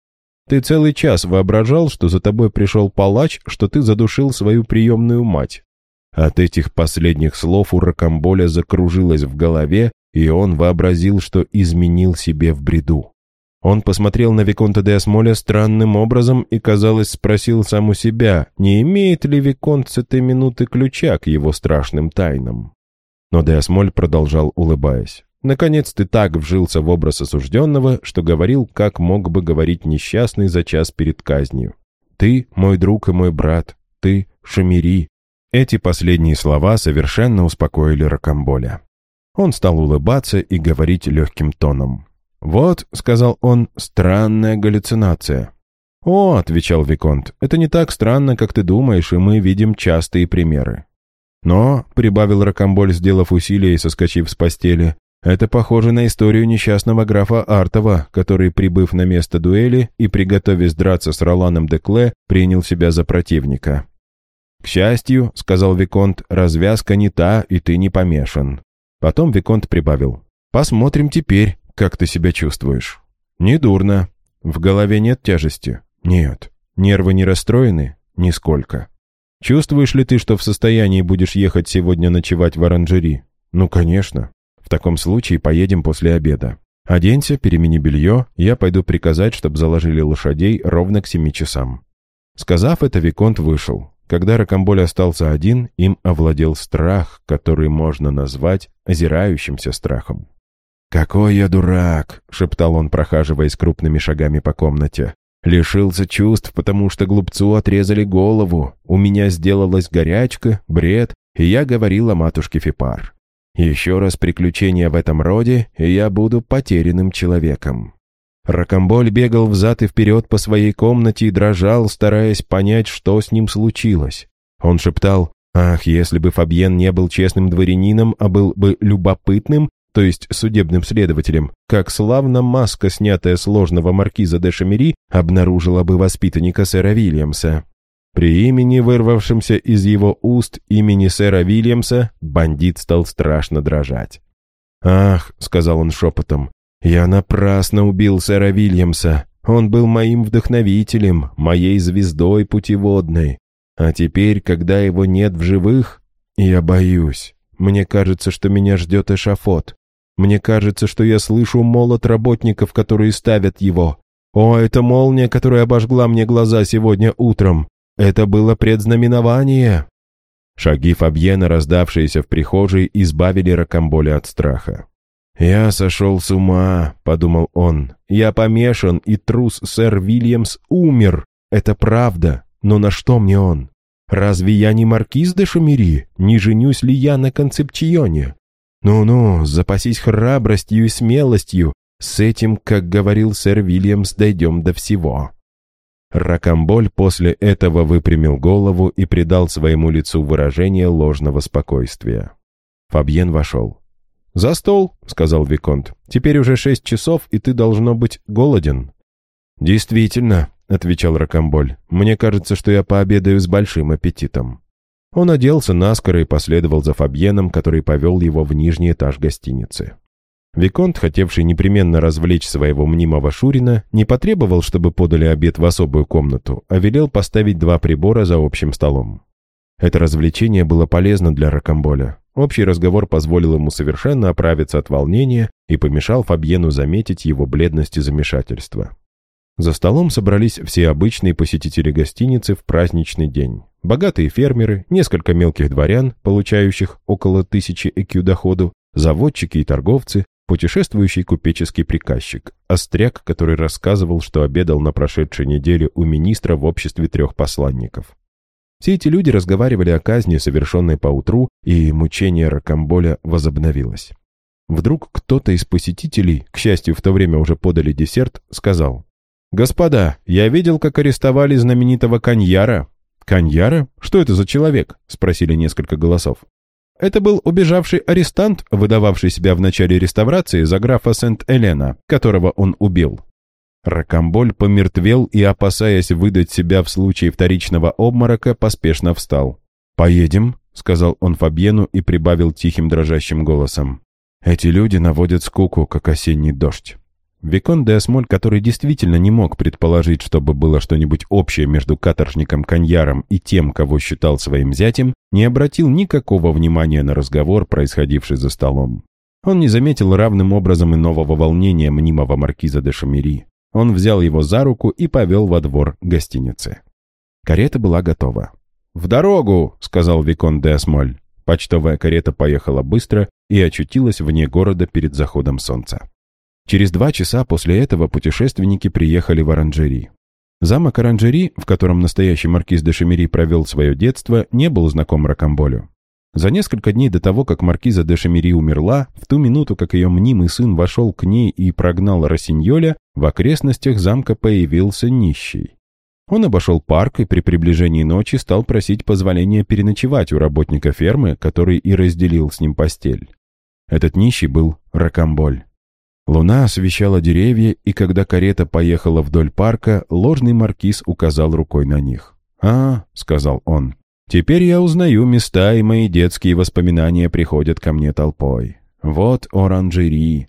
Ты целый час воображал, что за тобой пришел палач, что ты задушил свою приемную мать. От этих последних слов у Рокамболя закружилось в голове, и он вообразил, что изменил себе в бреду. Он посмотрел на Виконта де Асмоля странным образом и, казалось, спросил сам у себя, не имеет ли Виконт с этой минуты ключа к его страшным тайнам. Но де Асмоль продолжал, улыбаясь. Наконец ты так вжился в образ осужденного, что говорил, как мог бы говорить несчастный за час перед казнью. «Ты мой друг и мой брат, ты Шамири». Эти последние слова совершенно успокоили Рокамболя. Он стал улыбаться и говорить легким тоном. «Вот», — сказал он, — «странная галлюцинация». «О», — отвечал Виконт, — «это не так странно, как ты думаешь, и мы видим частые примеры». «Но», — прибавил Рокомболь, сделав усилие и соскочив с постели, «это похоже на историю несчастного графа Артова, который, прибыв на место дуэли и приготовясь драться с Роланом де Кле, принял себя за противника». «К счастью», — сказал Виконт, — «развязка не та, и ты не помешан. Потом Виконт прибавил. «Посмотрим теперь, как ты себя чувствуешь». «Недурно. В голове нет тяжести?» «Нет. Нервы не расстроены?» «Нисколько». «Чувствуешь ли ты, что в состоянии будешь ехать сегодня ночевать в оранжери?» «Ну, конечно. В таком случае поедем после обеда. Оденься, перемени белье, я пойду приказать, чтобы заложили лошадей ровно к семи часам». Сказав это, Виконт вышел. Когда Рокомболь остался один, им овладел страх, который можно назвать озирающимся страхом. «Какой я дурак!» — шептал он, прохаживаясь крупными шагами по комнате. «Лишился чувств, потому что глупцу отрезали голову. У меня сделалась горячка, бред, и я говорил о матушке Фипар. Еще раз приключения в этом роде, и я буду потерянным человеком». Ракомболь бегал взад и вперед по своей комнате и дрожал, стараясь понять, что с ним случилось. Он шептал, «Ах, если бы Фабьен не был честным дворянином, а был бы любопытным, то есть судебным следователем, как славно маска, снятая с ложного маркиза де Шамери, обнаружила бы воспитанника сэра Вильямса». При имени, вырвавшемся из его уст имени сэра Вильямса, бандит стал страшно дрожать. «Ах», — сказал он шепотом, я напрасно убил сэра Вильямса. Он был моим вдохновителем, моей звездой путеводной. А теперь, когда его нет в живых, я боюсь. Мне кажется, что меня ждет эшафот. Мне кажется, что я слышу молот работников, которые ставят его. О, это молния, которая обожгла мне глаза сегодня утром. Это было предзнаменование. Шаги Фабьена, раздавшиеся в прихожей, избавили Рокамболя от страха. «Я сошел с ума», — подумал он. «Я помешан, и трус сэр Вильямс умер. Это правда. Но на что мне он? Разве я не маркиз де Шамери? Не женюсь ли я на Концепчионе? Ну-ну, запасись храбростью и смелостью. С этим, как говорил сэр Вильямс, дойдем до всего». Ракамболь после этого выпрямил голову и придал своему лицу выражение ложного спокойствия. Фабьен вошел. «За стол», — сказал Виконт. «Теперь уже шесть часов, и ты, должно быть, голоден». «Действительно», — отвечал Рокомболь. «Мне кажется, что я пообедаю с большим аппетитом». Он оделся наскоро и последовал за Фабьеном, который повел его в нижний этаж гостиницы. Виконт, хотевший непременно развлечь своего мнимого Шурина, не потребовал, чтобы подали обед в особую комнату, а велел поставить два прибора за общим столом. Это развлечение было полезно для Рокомболя. Общий разговор позволил ему совершенно оправиться от волнения и помешал Фабьену заметить его бледность и замешательство. За столом собрались все обычные посетители гостиницы в праздничный день. Богатые фермеры, несколько мелких дворян, получающих около тысячи ЭКЮ доходу, заводчики и торговцы, путешествующий купеческий приказчик, остряк, который рассказывал, что обедал на прошедшей неделе у министра в обществе трех посланников. Все эти люди разговаривали о казни, совершенной поутру, и мучение Рокамболя возобновилось. Вдруг кто-то из посетителей, к счастью, в то время уже подали десерт, сказал, «Господа, я видел, как арестовали знаменитого Каньяра». «Каньяра? Что это за человек?» — спросили несколько голосов. Это был убежавший арестант, выдававший себя в начале реставрации за графа Сент-Элена, которого он убил. Ракамболь помертвел и, опасаясь выдать себя в случае вторичного обморока, поспешно встал. «Поедем», — сказал он Фабьену и прибавил тихим дрожащим голосом. «Эти люди наводят скуку, как осенний дождь». Викон де Осмоль, который действительно не мог предположить, чтобы было что-нибудь общее между каторжником Каньяром и тем, кого считал своим зятем, не обратил никакого внимания на разговор, происходивший за столом. Он не заметил равным образом и нового волнения мнимого маркиза де Шамери. Он взял его за руку и повел во двор гостиницы. Карета была готова. «В дорогу!» — сказал Викон де Осмоль. Почтовая карета поехала быстро и очутилась вне города перед заходом солнца. Через два часа после этого путешественники приехали в Оранжери. Замок Оранжери, в котором настоящий маркиз де Шемери провел свое детство, не был знаком Рокамболю. За несколько дней до того, как маркиза де Шемери умерла, в ту минуту, как ее мнимый сын вошел к ней и прогнал Росиньоля, в окрестностях замка появился нищий. Он обошел парк и при приближении ночи стал просить позволения переночевать у работника фермы, который и разделил с ним постель. Этот нищий был Рокамболь. Луна освещала деревья, и когда карета поехала вдоль парка, ложный маркиз указал рукой на них. «А», — сказал он, — «теперь я узнаю места, и мои детские воспоминания приходят ко мне толпой. Вот оранжери.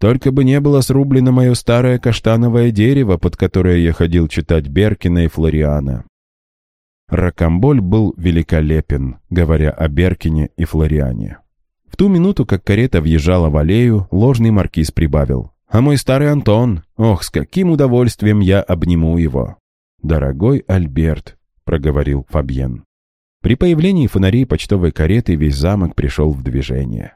Только бы не было срублено мое старое каштановое дерево, под которое я ходил читать Беркина и Флориана». Ракамболь был великолепен, говоря о Беркине и Флориане. В ту минуту, как карета въезжала в аллею, ложный маркиз прибавил. «А мой старый Антон! Ох, с каким удовольствием я обниму его!» «Дорогой Альберт», — проговорил Фабьен. При появлении фонарей почтовой кареты весь замок пришел в движение.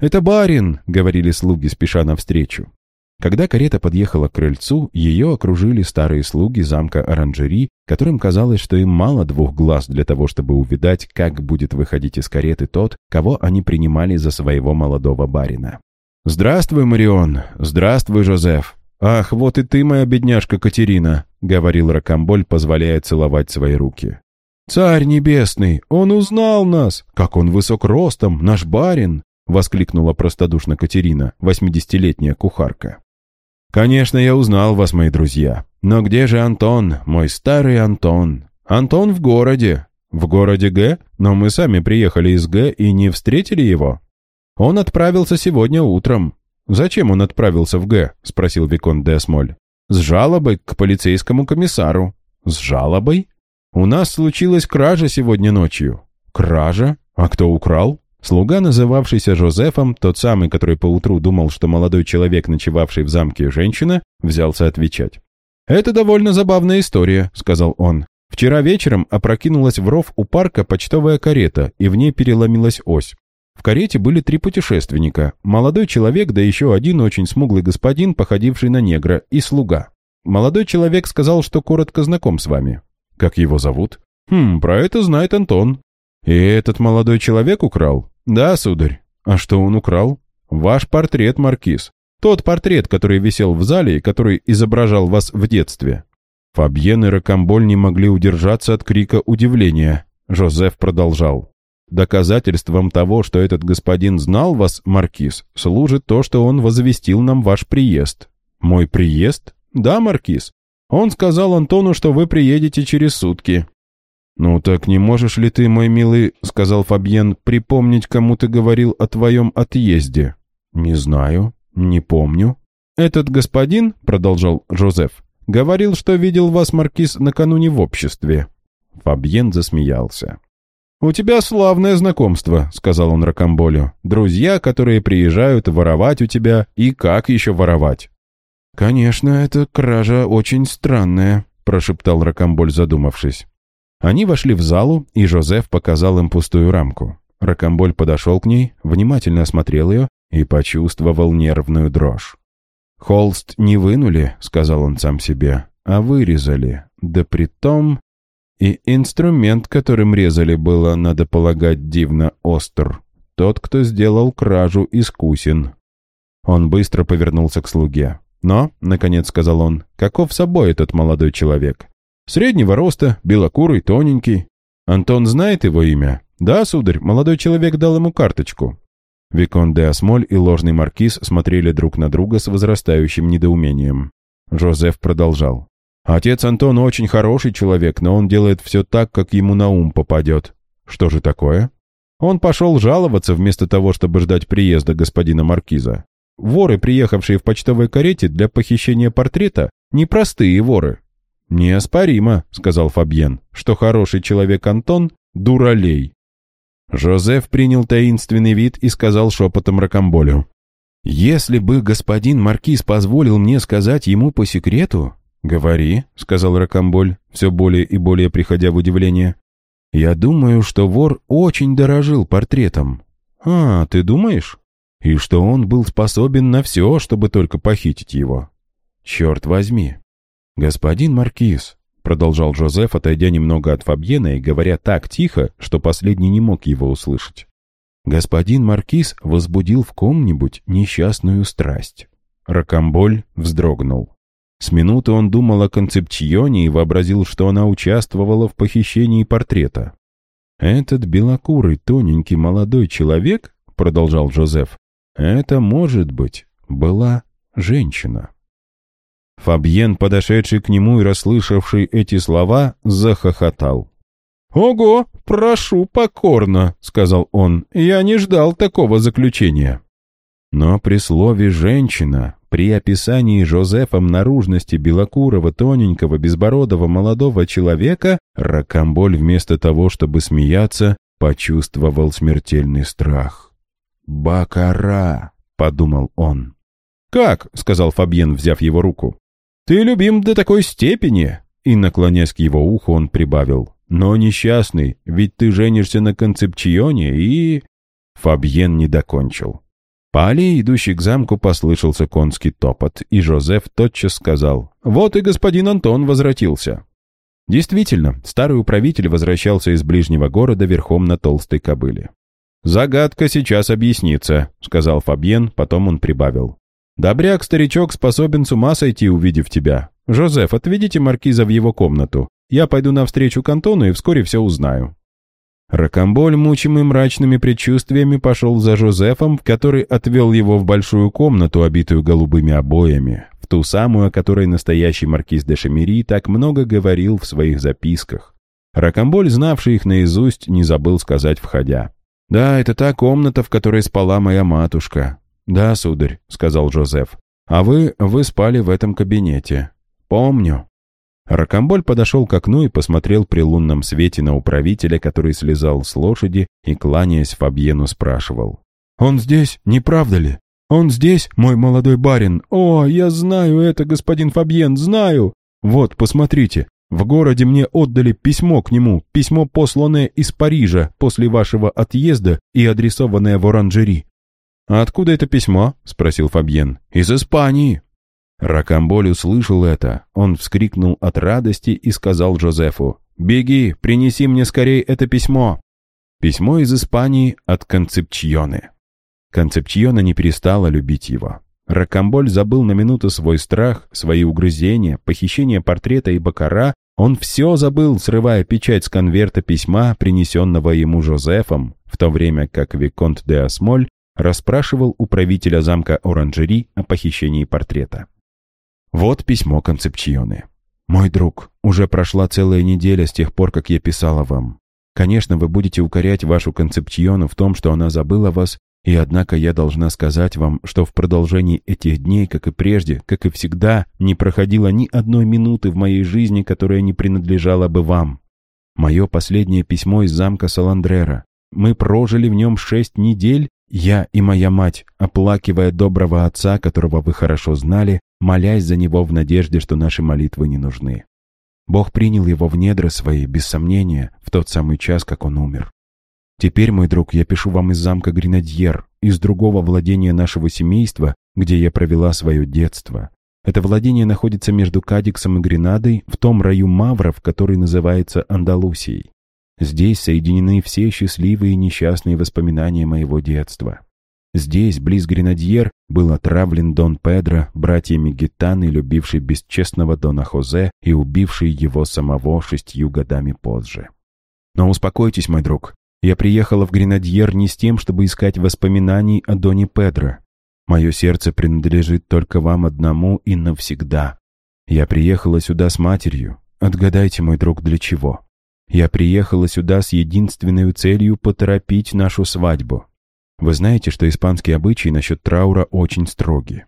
«Это барин!» — говорили слуги, спеша навстречу. Когда карета подъехала к крыльцу, ее окружили старые слуги замка Оранжери, которым казалось, что им мало двух глаз для того, чтобы увидать, как будет выходить из кареты тот, кого они принимали за своего молодого барина. «Здравствуй, Марион! Здравствуй, Жозеф! Ах, вот и ты, моя бедняжка Катерина!» — говорил Ракамболь, позволяя целовать свои руки. «Царь небесный! Он узнал нас! Как он высок ростом, наш барин!» — воскликнула простодушно Катерина, восьмидесятилетняя кухарка. «Конечно, я узнал вас, мои друзья. Но где же Антон, мой старый Антон? Антон в городе. В городе Г? Но мы сами приехали из Г и не встретили его. Он отправился сегодня утром. Зачем он отправился в Г? Спросил Викон де Смоль. С жалобой к полицейскому комиссару. С жалобой? У нас случилась кража сегодня ночью. Кража? А кто украл? Слуга, называвшийся Жозефом, тот самый, который поутру думал, что молодой человек, ночевавший в замке, женщина, взялся отвечать. «Это довольно забавная история», — сказал он. «Вчера вечером опрокинулась в ров у парка почтовая карета, и в ней переломилась ось. В карете были три путешественника, молодой человек, да еще один очень смуглый господин, походивший на негра, и слуга. Молодой человек сказал, что коротко знаком с вами. Как его зовут? Хм, про это знает Антон. «И этот молодой человек украл?» «Да, сударь». «А что он украл?» «Ваш портрет, Маркиз. Тот портрет, который висел в зале и который изображал вас в детстве». Фабьен и Рокамболь не могли удержаться от крика удивления. Жозеф продолжал. «Доказательством того, что этот господин знал вас, Маркиз, служит то, что он возвестил нам ваш приезд». «Мой приезд?» «Да, Маркиз. Он сказал Антону, что вы приедете через сутки. «Ну так не можешь ли ты, мой милый, — сказал Фабьен, — припомнить, кому ты говорил о твоем отъезде?» «Не знаю, не помню». «Этот господин, — продолжал Жозеф, — говорил, что видел вас, Маркиз, накануне в обществе». Фабьен засмеялся. «У тебя славное знакомство», — сказал он Рокомболю. «Друзья, которые приезжают воровать у тебя, и как еще воровать?» «Конечно, эта кража очень странная», — прошептал Рокомболь, задумавшись. Они вошли в залу, и Жозеф показал им пустую рамку. Рокомболь подошел к ней, внимательно осмотрел ее и почувствовал нервную дрожь. «Холст не вынули», — сказал он сам себе, — «а вырезали. Да притом...» И инструмент, которым резали, было, надо полагать, дивно остр. Тот, кто сделал кражу, искусен. Он быстро повернулся к слуге. «Но», — наконец сказал он, — «каков собой этот молодой человек? Среднего роста, белокурый, тоненький. Антон знает его имя?» «Да, сударь, молодой человек дал ему карточку». Викон де Асмоль и ложный маркиз смотрели друг на друга с возрастающим недоумением. Жозеф продолжал. «Отец Антон очень хороший человек, но он делает все так, как ему на ум попадет». «Что же такое?» Он пошел жаловаться вместо того, чтобы ждать приезда господина маркиза. Воры, приехавшие в почтовой карете для похищения портрета, непростые воры. «Неоспоримо», — сказал Фабьен, — «что хороший человек Антон — дуралей». Жозеф принял таинственный вид и сказал шепотом Рокомболю. «Если бы господин Маркиз позволил мне сказать ему по секрету...» «Говори», — сказал Рокомболь, все более и более приходя в удивление. «Я думаю, что вор очень дорожил портретом». «А, ты думаешь?» «И что он был способен на все, чтобы только похитить его». «Черт возьми». «Господин Маркиз, продолжал Жозеф, отойдя немного от Фабьена и говоря так тихо, что последний не мог его услышать. Господин Маркиз возбудил в ком-нибудь несчастную страсть. Ракамболь вздрогнул. С минуты он думал о концепционе и вообразил, что она участвовала в похищении портрета. «Этот белокурый, тоненький молодой человек, — продолжал Жозеф, — это, может быть, была женщина». Фабьен, подошедший к нему и расслышавший эти слова, захохотал. «Ого, прошу покорно», — сказал он, — «я не ждал такого заключения». Но при слове «женщина», при описании Жозефом наружности белокурого, тоненького, безбородого молодого человека, Ракамболь вместо того, чтобы смеяться, почувствовал смертельный страх. «Бакара», — подумал он. «Как?» — сказал Фабьен, взяв его руку. «Ты любим до такой степени!» И, наклонясь к его уху, он прибавил. «Но несчастный, ведь ты женишься на Концепчионе и...» Фабьен не докончил. По аллее, идущей к замку, послышался конский топот, и Жозеф тотчас сказал, «Вот и господин Антон возвратился». Действительно, старый управитель возвращался из ближнего города верхом на толстой кобыле. «Загадка сейчас объяснится», — сказал Фабьен, потом он прибавил. Добряк-старичок способен с ума сойти, увидев тебя. Жозеф, отведите маркиза в его комнату. Я пойду навстречу к Антону и вскоре все узнаю». Рокомболь, мучимый мрачными предчувствиями, пошел за Жозефом, который отвел его в большую комнату, обитую голубыми обоями, в ту самую, о которой настоящий маркиз де Шамери так много говорил в своих записках. Рокомболь, знавший их наизусть, не забыл сказать, входя. «Да, это та комната, в которой спала моя матушка. «Да, сударь», — сказал Жозеф. «А вы, вы спали в этом кабинете». «Помню». Ракомболь подошел к окну и посмотрел при лунном свете на управителя, который слезал с лошади и, кланяясь Фабьену, спрашивал. «Он здесь, не правда ли? Он здесь, мой молодой барин? О, я знаю это, господин Фабьен, знаю! Вот, посмотрите, в городе мне отдали письмо к нему, письмо, посланное из Парижа после вашего отъезда и адресованное в оранжери. «А откуда это письмо?» — спросил Фабьен. «Из Испании». Ракамболь услышал это. Он вскрикнул от радости и сказал Жозефу. «Беги, принеси мне скорее это письмо». Письмо из Испании от Концепчионы. Концепчиона не перестала любить его. Ракамболь забыл на минуту свой страх, свои угрызения, похищение портрета и бакара. Он все забыл, срывая печать с конверта письма, принесенного ему Жозефом, в то время как Виконт де Асмоль расспрашивал управителя замка Оранжери о похищении портрета. Вот письмо Концепчионы. «Мой друг, уже прошла целая неделя с тех пор, как я писала вам. Конечно, вы будете укорять вашу Концепчиону в том, что она забыла вас, и однако я должна сказать вам, что в продолжении этих дней, как и прежде, как и всегда, не проходило ни одной минуты в моей жизни, которая не принадлежала бы вам. Мое последнее письмо из замка Саландрера. Мы прожили в нем шесть недель, я и моя мать, оплакивая доброго отца, которого вы хорошо знали, молясь за него в надежде, что наши молитвы не нужны. Бог принял его в недра свои, без сомнения, в тот самый час, как он умер. Теперь, мой друг, я пишу вам из замка Гренадьер, из другого владения нашего семейства, где я провела свое детство. Это владение находится между Кадиксом и Гренадой, в том раю мавров, который называется Андалусией. Здесь соединены все счастливые и несчастные воспоминания моего детства. Здесь, близ Гренадьер, был отравлен Дон Педро, братьями Гитаны, любивший бесчестного Дона Хозе и убивший его самого шестью годами позже. Но успокойтесь, мой друг, я приехала в Гренадьер не с тем, чтобы искать воспоминаний о Доне Педро. Мое сердце принадлежит только вам одному и навсегда. Я приехала сюда с матерью. Отгадайте, мой друг, для чего? Я приехала сюда с единственной целью поторопить нашу свадьбу. Вы знаете, что испанские обычаи насчет траура очень строги.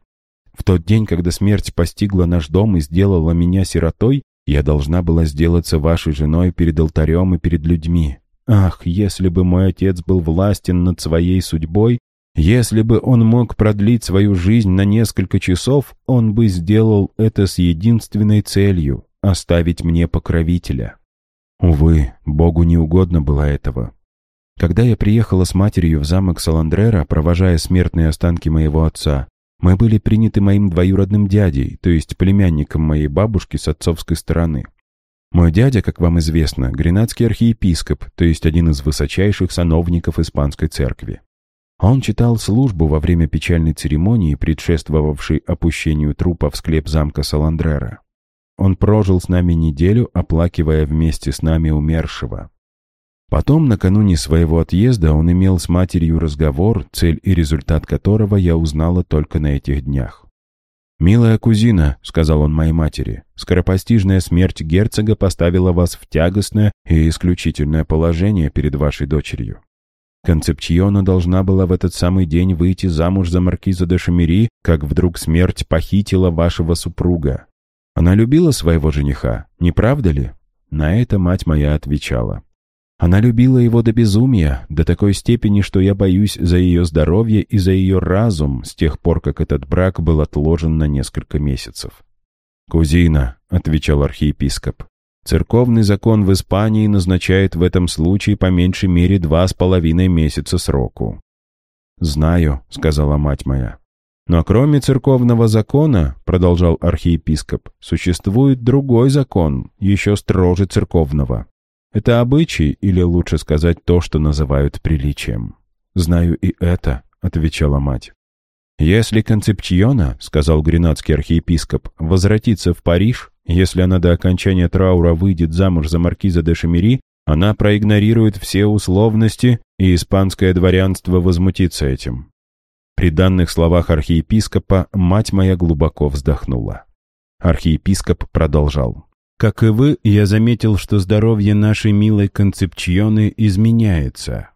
В тот день, когда смерть постигла наш дом и сделала меня сиротой, я должна была сделаться вашей женой перед алтарем и перед людьми. Ах, если бы мой отец был властен над своей судьбой, если бы он мог продлить свою жизнь на несколько часов, он бы сделал это с единственной целью — оставить мне покровителя. Увы, Богу не угодно было этого. Когда я приехала с матерью в замок Саландрера, провожая смертные останки моего отца, мы были приняты моим двоюродным дядей, то есть племянником моей бабушки с отцовской стороны. Мой дядя, как вам известно, гренадский архиепископ, то есть один из высочайших сановников испанской церкви. Он читал службу во время печальной церемонии, предшествовавшей опущению трупа в склеп замка Саландрера. Он прожил с нами неделю, оплакивая вместе с нами умершего. Потом, накануне своего отъезда, он имел с матерью разговор, цель и результат которого я узнала только на этих днях. «Милая кузина», — сказал он моей матери, — «скоропостижная смерть герцога поставила вас в тягостное и исключительное положение перед вашей дочерью. Концепчиона должна была в этот самый день выйти замуж за маркиза де Шамери, как вдруг смерть похитила вашего супруга. Она любила своего жениха, не правда ли? На это мать моя отвечала. Она любила его до безумия, до такой степени, что я боюсь за ее здоровье и за ее разум с тех пор, как этот брак был отложен на несколько месяцев. «Кузина», — отвечал архиепископ, — «церковный закон в Испании назначает в этом случае по меньшей мере два с половиной месяца сроку». «Знаю», — сказала мать моя, но кроме церковного закона, продолжал архиепископ, существует другой закон, еще строже церковного. Это обычай, или лучше сказать то, что называют приличием. «Знаю и это», — отвечала мать. «Если Концепчиона, — сказал гренадский архиепископ, — возвратится в Париж, если она до окончания траура выйдет замуж за маркиза де Шамери, она проигнорирует все условности, и испанское дворянство возмутится этим. При данных словах архиепископа мать моя глубоко вздохнула. Архиепископ продолжал. «Как и вы, я заметил, что здоровье нашей милой Концепчионы изменяется.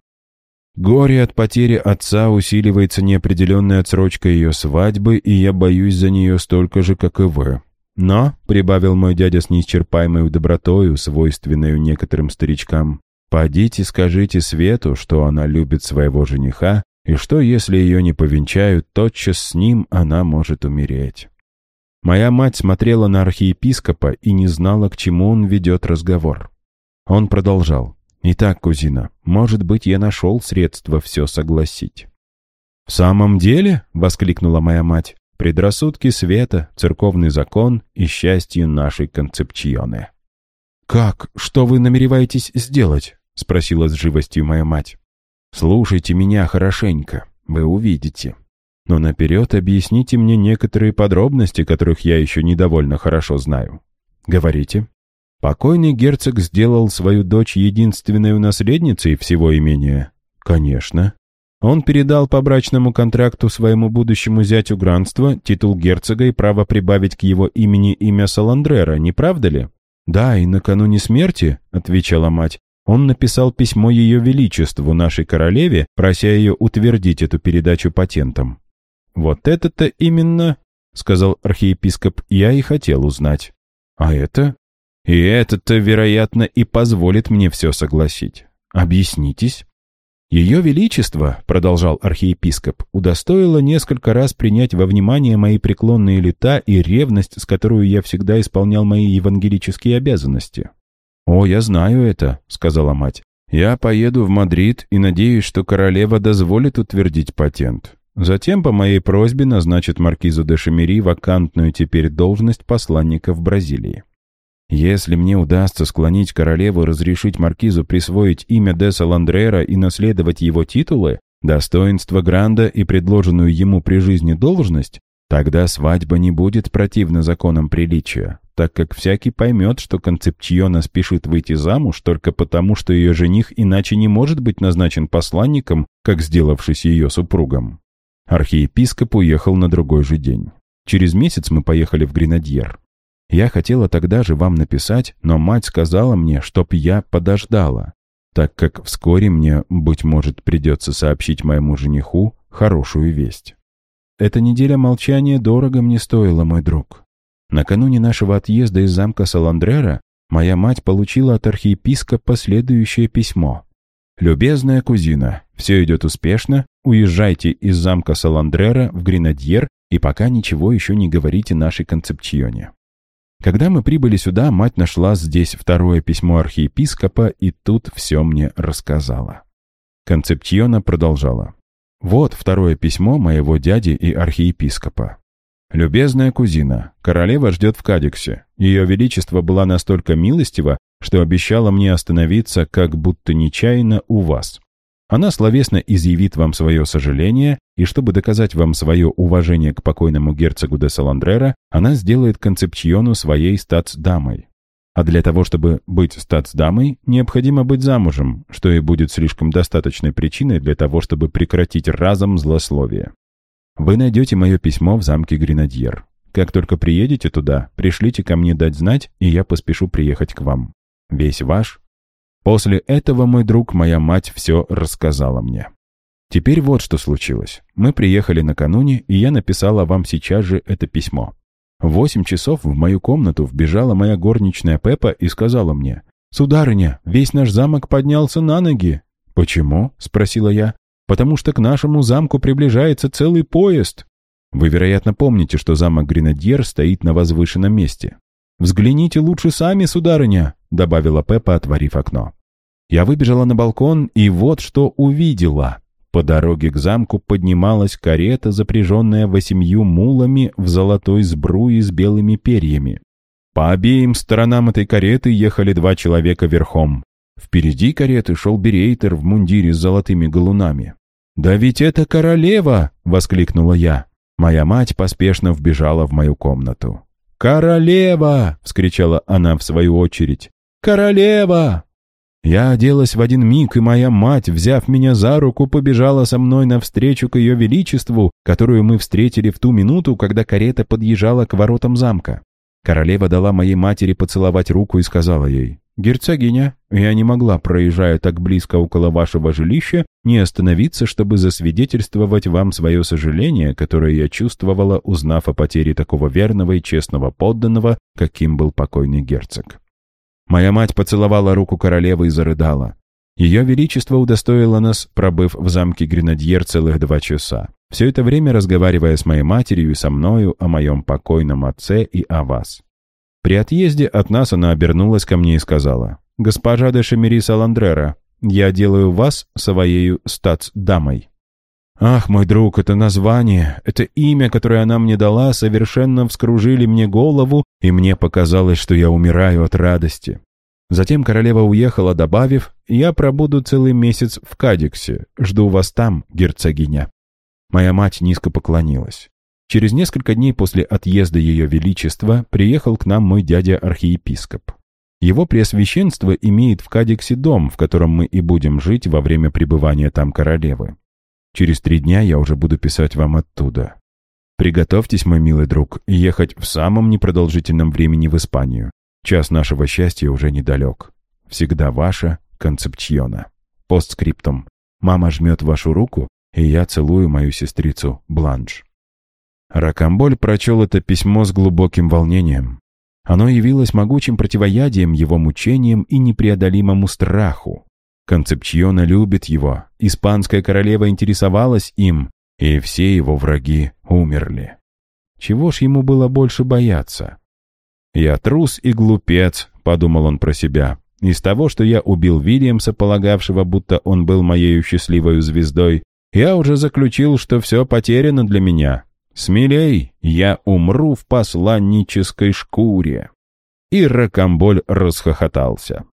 Горе от потери отца усиливается неопределенной отсрочкой ее свадьбы, и я боюсь за нее столько же, как и вы. Но, — прибавил мой дядя с неисчерпаемой добротою, свойственной некоторым старичкам, — подите скажите Свету, что она любит своего жениха и что, если ее не повенчают, тотчас с ним она может умереть. Моя мать смотрела на архиепископа и не знала, к чему он ведет разговор. Он продолжал. «Итак, кузина, может быть, я нашел средства все согласить». «В самом деле?» — воскликнула моя мать. «Предрассудки света, церковный закон и счастье нашей концепчионы». «Как? Что вы намереваетесь сделать?» — спросила с живостью моя мать. Слушайте меня хорошенько, вы увидите. Но наперед объясните мне некоторые подробности, которых я еще недовольно хорошо знаю. Говорите. Покойный герцог сделал свою дочь единственной наследницей всего имения? Конечно. Он передал по брачному контракту своему будущему зятю гранства титул герцога и право прибавить к его имени имя Саландрера, не правда ли? «Да, и накануне смерти», — отвечала мать, он написал письмо Ее Величеству, нашей королеве, прося ее утвердить эту передачу патентом. «Вот это-то именно, — сказал архиепископ, — я и хотел узнать. А это? И это-то, вероятно, и позволит мне все согласить. Объяснитесь. Ее Величество, продолжал архиепископ, удостоило несколько раз принять во внимание мои преклонные лета и ревность, с которой я всегда исполнял мои евангелические обязанности. «О, я знаю это», — сказала мать. «Я поеду в Мадрид и надеюсь, что королева дозволит утвердить патент. Затем по моей просьбе назначит маркизу де Шемери вакантную теперь должность посланника в Бразилии. Если мне удастся склонить королеву разрешить маркизу присвоить имя де Саландрера и наследовать его титулы, достоинство Гранда и предложенную ему при жизни должность, тогда свадьба не будет противна законам приличия, так как всякий поймет, что Концепчиона спешит выйти замуж только потому, что ее жених иначе не может быть назначен посланником, как сделавшись ее супругом. Архиепископ уехал на другой же день. Через месяц мы поехали в Гренадьер. Я хотела тогда же вам написать, но мать сказала мне, чтоб я подождала, так как вскоре мне, быть может, придется сообщить моему жениху хорошую весть. Эта неделя молчания дорого мне стоила, мой друг. Накануне нашего отъезда из замка Саландрера моя мать получила от архиепископа следующее письмо. «Любезная кузина, все идет успешно, уезжайте из замка Саландрера в Гренадьер и пока ничего еще не говорите нашей концепционе. Когда мы прибыли сюда, мать нашла здесь второе письмо архиепископа и тут все мне рассказала. Концепчиона продолжала. Вот второе письмо моего дяди и архиепископа. «Любезная кузина, королева ждет в Кадиксе. Ее величество была настолько милостива, что обещала мне остановиться, как будто нечаянно, у вас. Она словесно изъявит вам свое сожаление, и чтобы доказать вам свое уважение к покойному герцогу де Саландрера, она сделает концепчиону своей статсдамой. А для того, чтобы быть статсдамой, необходимо быть замужем, что и будет слишком достаточной причиной для того, чтобы прекратить разом злословие. Вы найдете мое письмо в замке Гренадьер. Как только приедете туда, пришлите ко мне дать знать, и я поспешу приехать к вам. Весь ваш После этого, мой друг, моя мать все рассказала мне. Теперь вот что случилось. Мы приехали накануне, и я написала вам сейчас же это письмо. В восемь часов в мою комнату вбежала моя горничная Пеппа и сказала мне, «Сударыня, весь наш замок поднялся на ноги». «Почему?» — спросила я. «Потому что к нашему замку приближается целый поезд». Вы, вероятно, помните, что замок Гренадьер стоит на возвышенном месте. «Взгляните лучше сами, сударыня», — добавила Пеппа, отворив окно. Я выбежала на балкон, и вот что увидела. По дороге к замку поднималась карета, запряженная восемью мулами в золотой сбруе с белыми перьями. По обеим сторонам этой кареты ехали два человека верхом. Впереди кареты шел берейтер в мундире с золотыми галунами. «Да ведь это королева!» — воскликнула я. Моя мать поспешно вбежала в мою комнату. «Королева!» — вскричала она в свою очередь. «Королева!» Я оделась в один миг, и моя мать, взяв меня за руку, побежала со мной навстречу к ее величеству, которую мы встретили в ту минуту, когда карета подъезжала к воротам замка. Королева дала моей матери поцеловать руку и сказала ей, «Герцогиня, я не могла, проезжая так близко около вашего жилища, не остановиться, чтобы засвидетельствовать вам свое сожаление, которое я чувствовала, узнав о потере такого верного и честного подданного, каким был покойный герцог». Моя мать поцеловала руку королевы и зарыдала. Ее Величество удостоило нас, пробыв в замке Гренадьер целых два часа. Все это время разговаривая с моей матерью и со мною о моем покойном отце и о вас. При отъезде от нас она обернулась ко мне и сказала, «Госпожа де Шемери Саландрера, я делаю вас своею статс-дамой». Ах, мой друг, это название, это имя, которое она мне дала, совершенно вскружили мне голову, и мне показалось, что я умираю от радости. Затем королева уехала, добавив, «Я пробуду целый месяц в Кадиксе. Жду вас там, герцогиня». Моя мать низко поклонилась. Через несколько дней после отъезда Ее Величества приехал к нам мой дядя-архиепископ. Его Преосвященство имеет в Кадиксе дом, в котором мы и будем жить во время пребывания там королевы. Через три дня я уже буду писать вам оттуда. Приготовьтесь, мой милый друг, ехать в самом непродолжительном времени в Испанию. Час нашего счастья уже недалек. Всегда ваша Концепчиона. Постскриптум. Мама жмет вашу руку, и я целую мою сестрицу Бланш. Ракамболь прочел это письмо с глубоким волнением. Оно явилось могучим противоядием его мучениям и непреодолимому страху. Концепчиона любит его, испанская королева интересовалась им, и все его враги умерли. Чего ж ему было больше бояться? «Я трус и глупец», — подумал он про себя. «Из того, что я убил Вильямса, полагавшего, будто он был моей счастливой звездой, я уже заключил, что все потеряно для меня. Смелей, я умру в посланнической шкуре». И Ракамболь расхохотался.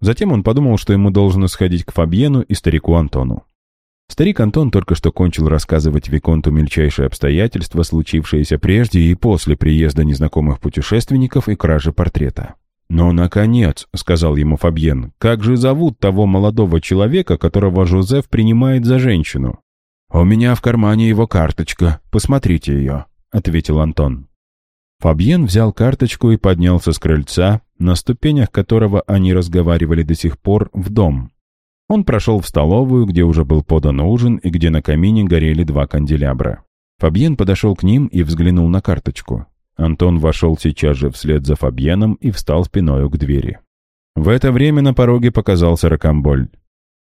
Затем он подумал, что ему должно сходить к Фабьену и старику Антону. Старик Антон только что кончил рассказывать Виконту мельчайшие обстоятельства, случившиеся прежде и после приезда незнакомых путешественников и кражи портрета. «Ну, наконец», — сказал ему Фабьен, — «как же зовут того молодого человека, которого Жозеф принимает за женщину?» «У меня в кармане его карточка. Посмотрите ее», — ответил Антон. Фабьен взял карточку и поднялся с крыльца, на ступенях которого они разговаривали до сих пор, в дом. Он прошел в столовую, где уже был подан ужин и где на камине горели два канделябра. Фабьен подошел к ним и взглянул на карточку. Антон вошел сейчас же вслед за Фабьеном и встал спиною к двери. В это время на пороге показался Рокамболь.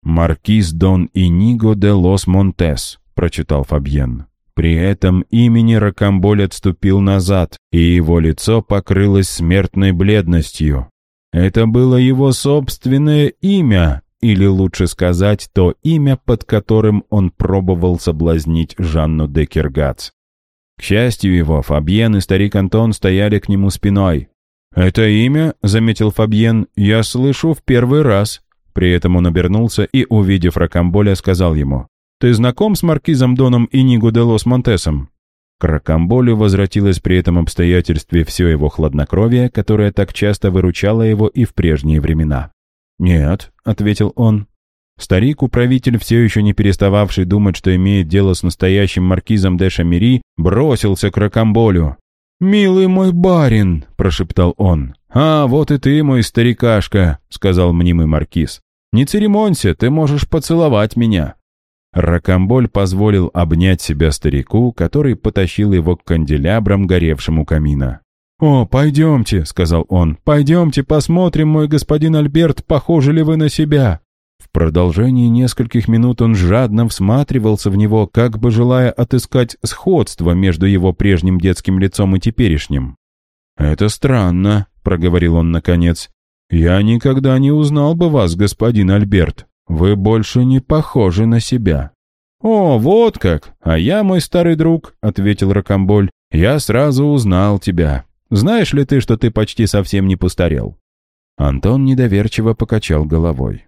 «Маркиз Дон Иниго де Лос Монтес», — прочитал Фабьен. При этом имени Рокамболь отступил назад, и его лицо покрылось смертной бледностью. Это было его собственное имя, или лучше сказать, то имя, под которым он пробовал соблазнить Жанну де Киргац. К счастью его, Фабьен и старик Антон стояли к нему спиной. «Это имя, — заметил Фабьен, — я слышу в первый раз». При этом он обернулся и, увидев Ракамболя, сказал ему, «Ты знаком с маркизом Доном Иниго де Лос Монтесом?» К Ракамболю возвратилось при этом обстоятельстве все его хладнокровие, которое так часто выручало его и в прежние времена. «Нет», — ответил он. Старик-управитель, все еще не перестававший думать, что имеет дело с настоящим маркизом де Шамери, бросился к Ракамболю. «Милый мой барин!» — прошептал он. «А, вот и ты, мой старикашка!» — сказал мнимый маркиз. «Не церемонься, ты можешь поцеловать меня!» Ракамболь позволил обнять себя старику, который потащил его к канделябрам, горевшему камина. «О, пойдемте», — сказал он, — «пойдемте посмотрим, мой господин Альберт, похожи ли вы на себя». В продолжении нескольких минут он жадно всматривался в него, как бы желая отыскать сходство между его прежним детским лицом и теперешним. «Это странно», — проговорил он наконец. «Я никогда не узнал бы вас, господин Альберт. Вы больше не похожи на себя». «О, вот как! А я, мой старый друг», — ответил Рокомболь, — «я сразу узнал тебя. Знаешь ли ты, что ты почти совсем не постарел?» Антон недоверчиво покачал головой.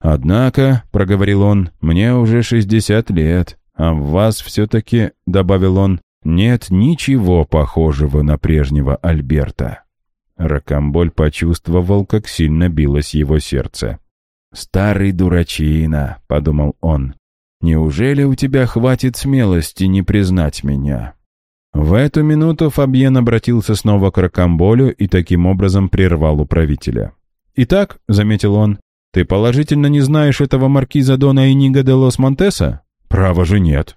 «Однако», — проговорил он, — «мне уже шестьдесят лет, а в вас все-таки», — добавил он, — «нет ничего похожего на прежнего Альберта». Ракамболь почувствовал, как сильно билось его сердце. «Старый дурачина», — подумал он, — «неужели у тебя хватит смелости не признать меня?» В эту минуту Фабьен обратился снова к Рокамболю и таким образом прервал управителя. «Итак», — заметил он, — «ты положительно не знаешь этого маркиза Дона Иниго де Лос Монтеса?» «Право же нет».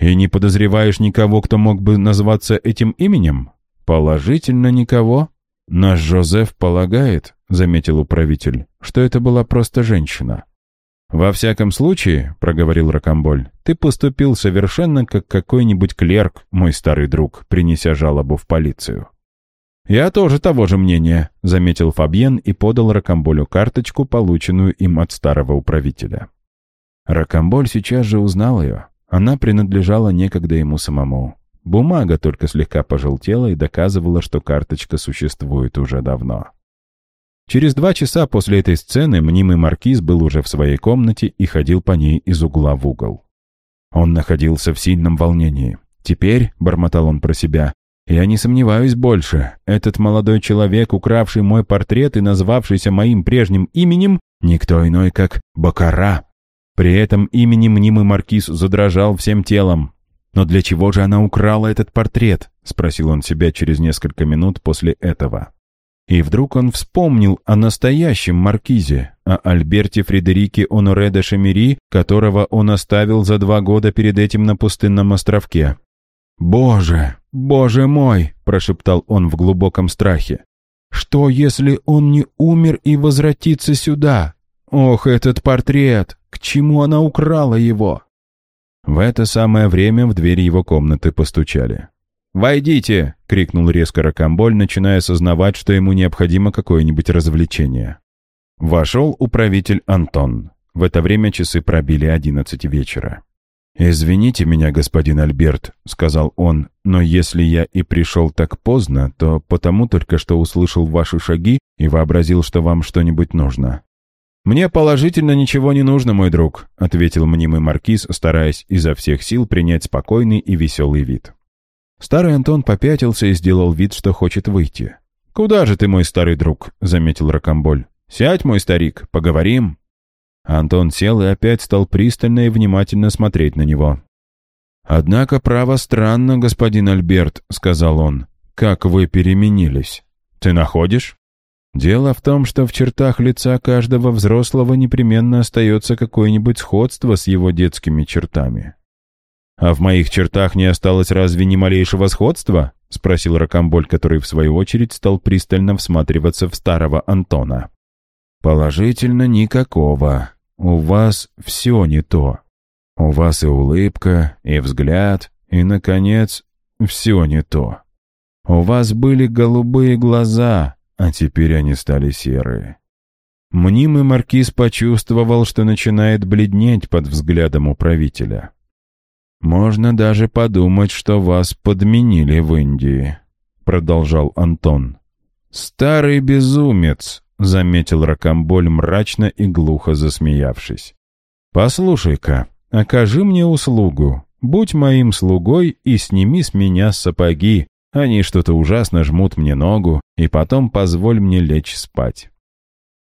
«И не подозреваешь никого, кто мог бы назваться этим именем?» «Положительно никого?» «Наш Жозеф полагает», — заметил управитель, — «что это была просто женщина». «Во всяком случае», — проговорил Рокомболь, — «ты поступил совершенно как какой-нибудь клерк, мой старый друг, принеся жалобу в полицию». «Я тоже того же мнения», — заметил Фабьен и подал Рокомболю карточку, полученную им от старого управителя. Рокомболь сейчас же узнал ее. Она принадлежала некогда ему самому. Бумага только слегка пожелтела и доказывала, что карточка существует уже давно. Через два часа после этой сцены мнимый маркиз был уже в своей комнате и ходил по ней из угла в угол. Он находился в сильном волнении. «Теперь», — бормотал он про себя, — «я не сомневаюсь больше. Этот молодой человек, укравший мой портрет и назвавшийся моим прежним именем, никто иной, как Бакара». При этом имени мнимый маркиз задрожал всем телом. «Но для чего же она украла этот портрет?» — спросил он себя через несколько минут после этого. И вдруг он вспомнил о настоящем маркизе, о Альберте Фредерике Оноре де Шамери, которого он оставил за два года перед этим на пустынном островке. «Боже, боже мой!» – прошептал он в глубоком страхе. Что, если он не умер и возвратится сюда? Ох, этот портрет! К чему она украла его?» В это самое время в дверь его комнаты постучали. «Войдите!» — крикнул резко Рокомболь, начиная осознавать, что ему необходимо какое-нибудь развлечение. Вошел управитель Антон. В это время часы пробили одиннадцать вечера. «Извините меня, господин Альберт», — сказал он, «но если я и пришел так поздно, то потому только что услышал ваши шаги и вообразил, что вам что-нибудь нужно». «Мне положительно ничего не нужно, мой друг», — ответил мнимый маркиз, стараясь изо всех сил принять спокойный и веселый вид. Старый Антон попятился и сделал вид, что хочет выйти. «Куда же ты, мой старый друг?» — заметил Рокомболь. «Сядь, мой старик, поговорим». Антон сел и опять стал пристально и внимательно смотреть на него. «Однако, право странно, господин Альберт», — сказал он. «Как вы переменились? Ты находишь?» «Дело в том, что в чертах лица каждого взрослого непременно остается какое-нибудь сходство с его детскими чертами. «А в моих чертах не осталось разве ни малейшего сходства?» — спросил Рокомболь, который, в свою очередь, стал пристально всматриваться в старого Антона. «Положительно никакого. У вас все не то. У вас и улыбка, и взгляд, и, наконец, все не то. У вас были голубые глаза, а теперь они стали серые». Мнимый маркиз почувствовал, что начинает бледнеть под взглядом управителя. «Можно даже подумать, что вас подменили в Индии», — продолжал Антон. «Старый безумец», — заметил Ракамболь мрачно и глухо засмеявшись. «Послушай-ка, окажи мне услугу. Будь моим слугой и сними с меня сапоги. Они что-то ужасно жмут мне ногу, и потом позволь мне лечь спать».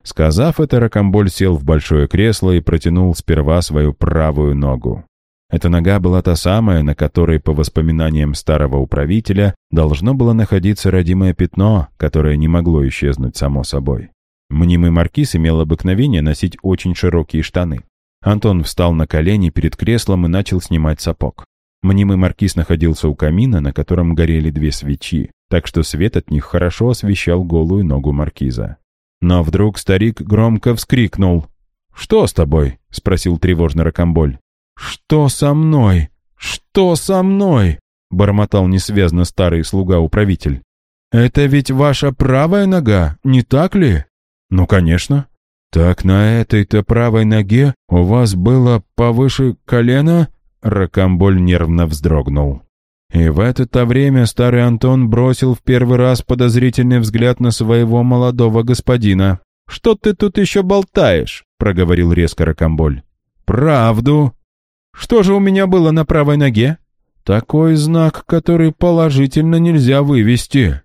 Сказав это, Ракамболь сел в большое кресло и протянул сперва свою правую ногу. Эта нога была та самая, на которой, по воспоминаниям старого управителя, должно было находиться родимое пятно, которое не могло исчезнуть само собой. Мнимый маркиз имел обыкновение носить очень широкие штаны. Антон встал на колени перед креслом и начал снимать сапог. Мнимый маркиз находился у камина, на котором горели две свечи, так что свет от них хорошо освещал голую ногу маркиза. Но вдруг старик громко вскрикнул. «Что с тобой?» — спросил тревожно Рокомболь. «Что со мной? Что со мной?» — бормотал несвязно старый слуга-управитель. «Это ведь ваша правая нога, не так ли?» «Ну, конечно». «Так на этой-то правой ноге у вас было повыше колена?» Ракомболь нервно вздрогнул. И в это-то время старый Антон бросил в первый раз подозрительный взгляд на своего молодого господина. «Что ты тут еще болтаешь?» — проговорил резко Ракомболь. «Правду», что же у меня было на правой ноге? Такой знак, который положительно нельзя вывести.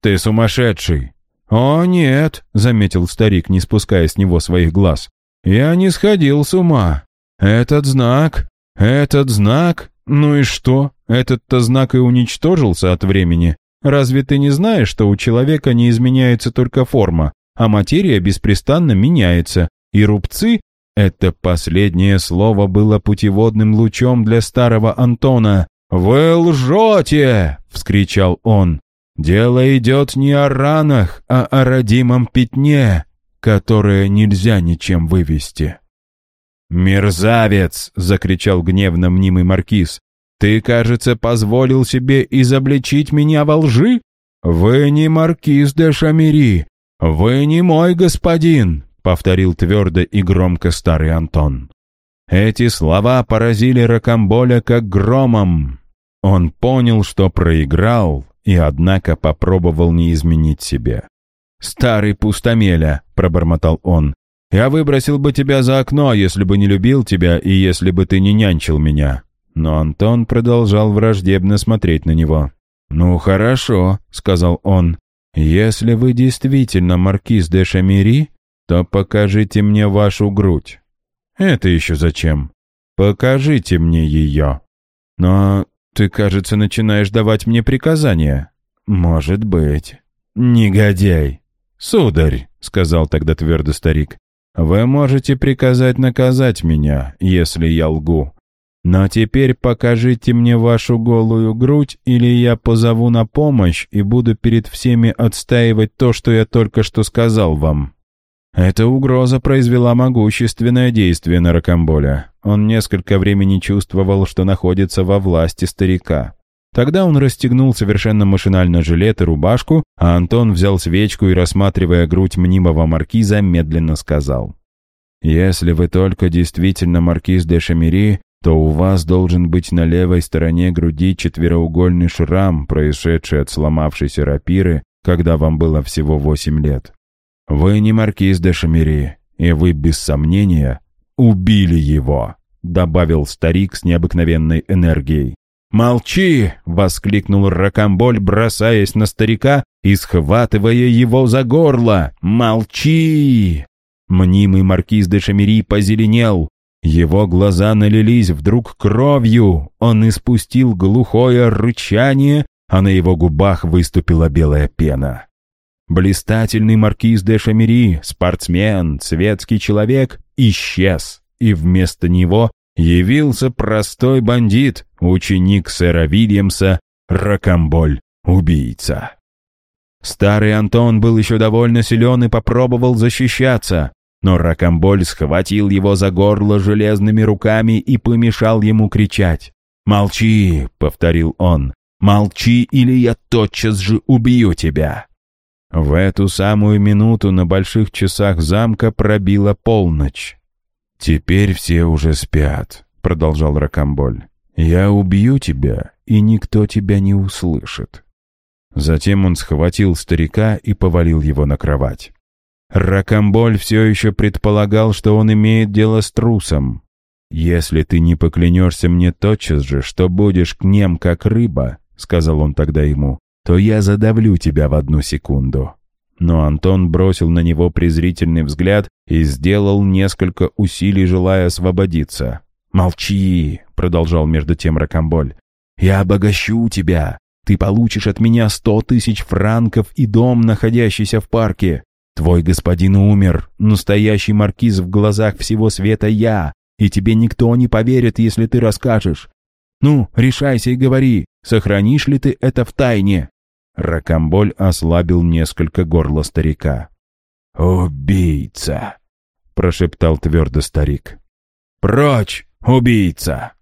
Ты сумасшедший. О, нет, заметил старик, не спуская с него своих глаз. Я не сходил с ума. Этот знак, этот знак, ну и что? Этот-то знак и уничтожился от времени. Разве ты не знаешь, что у человека не изменяется только форма, а материя беспрестанно меняется, и рубцы это последнее слово было путеводным лучом для старого Антона. «Вы лжете!» — вскричал он. «Дело идет не о ранах, а о родимом пятне, которое нельзя ничем вывести». «Мерзавец!» — закричал гневно мнимый маркиз. «Ты, кажется, позволил себе изобличить меня во лжи? Вы не маркиз де Шамери, вы не мой господин, — повторил твердо и громко старый Антон. Эти слова поразили Рокамболя как громом. Он понял, что проиграл, и, однако, попробовал не изменить себе. «Старый пустомеля», — пробормотал он, — «я выбросил бы тебя за окно, если бы не любил тебя и если бы ты не нянчил меня». Но Антон продолжал враждебно смотреть на него. «Ну, хорошо», — сказал он, — «если вы действительно маркиз де Шамери, то покажите мне вашу грудь». «Это еще зачем?» «Покажите мне ее». «Но ты, кажется, начинаешь давать мне приказания». «Может быть». «Негодяй». «Сударь», — сказал тогда твердо старик, «вы можете приказать наказать меня, если я лгу. Но теперь покажите мне вашу голую грудь, или я позову на помощь и буду перед всеми отстаивать то, что я только что сказал вам». Эта угроза произвела могущественное действие на Рокомболя. Он несколько времени чувствовал, что находится во власти старика. Тогда он расстегнул совершенно машинально жилет и рубашку, а Антон взял свечку и, рассматривая грудь мнимого маркиза, медленно сказал. «Если вы только действительно маркиз де Шамери, то у вас должен быть на левой стороне груди четвероугольный шрам, происшедший от сломавшейся рапиры, когда вам было всего восемь лет. Вы не маркиз де Шамери, и вы, без сомнения, убили его», добавил старик с необыкновенной энергией. «Молчи!» — воскликнул Ракамболь, бросаясь на старика и схватывая его за горло. «Молчи!» Мнимый маркиз де Шамери позеленел. Его глаза налились вдруг кровью. Он испустил глухое рычание, а на его губах выступила белая пена. Блистательный маркиз де Шамери, спортсмен, светский человек, исчез, и вместо него явился простой бандит, ученик сэра Вильямса, Ракамболь, убийца. Старый Антон был еще довольно силен и попробовал защищаться, но Ракамболь схватил его за горло железными руками и помешал ему кричать. «Молчи!» — повторил он. «Молчи, или я тотчас же убью тебя!» В эту самую минуту на больших часах замка пробила полночь. «Теперь все уже спят», — продолжал Ракамболь. «Я убью тебя, и никто тебя не услышит». Затем он схватил старика и повалил его на кровать. Ракамболь все еще предполагал, что он имеет дело с трусом. «Если ты не поклянешься мне тотчас же, что будешь к нем как рыба», — сказал он тогда ему, — «то я задавлю тебя в одну секунду». Но Антон бросил на него презрительный взгляд и сделал несколько усилий, желая освободиться. «Молчи!» — продолжал между тем Ракамболь. «Я обогащу тебя! Ты получишь от меня сто тысяч франков и дом, находящийся в парке. Твой господин умер, настоящий маркиз в глазах всего света я, и тебе никто не поверит, если ты расскажешь. Ну, решайся и говори, сохранишь ли ты это в тайне?» Ракамболь ослабил несколько горло старика. «Убийца!» — прошептал твердо старик. «Прочь, убийца!»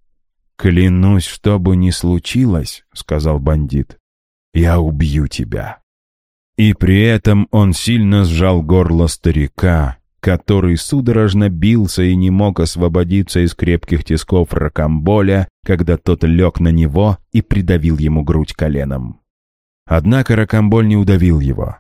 «Клянусь, что бы ни случилось, — сказал бандит, — я убью тебя». И при этом он сильно сжал горло старика, который судорожно бился и не мог освободиться из крепких тисков ракомболя, когда тот лег на него и придавил ему грудь коленом. Однако Ракомболь не удавил его.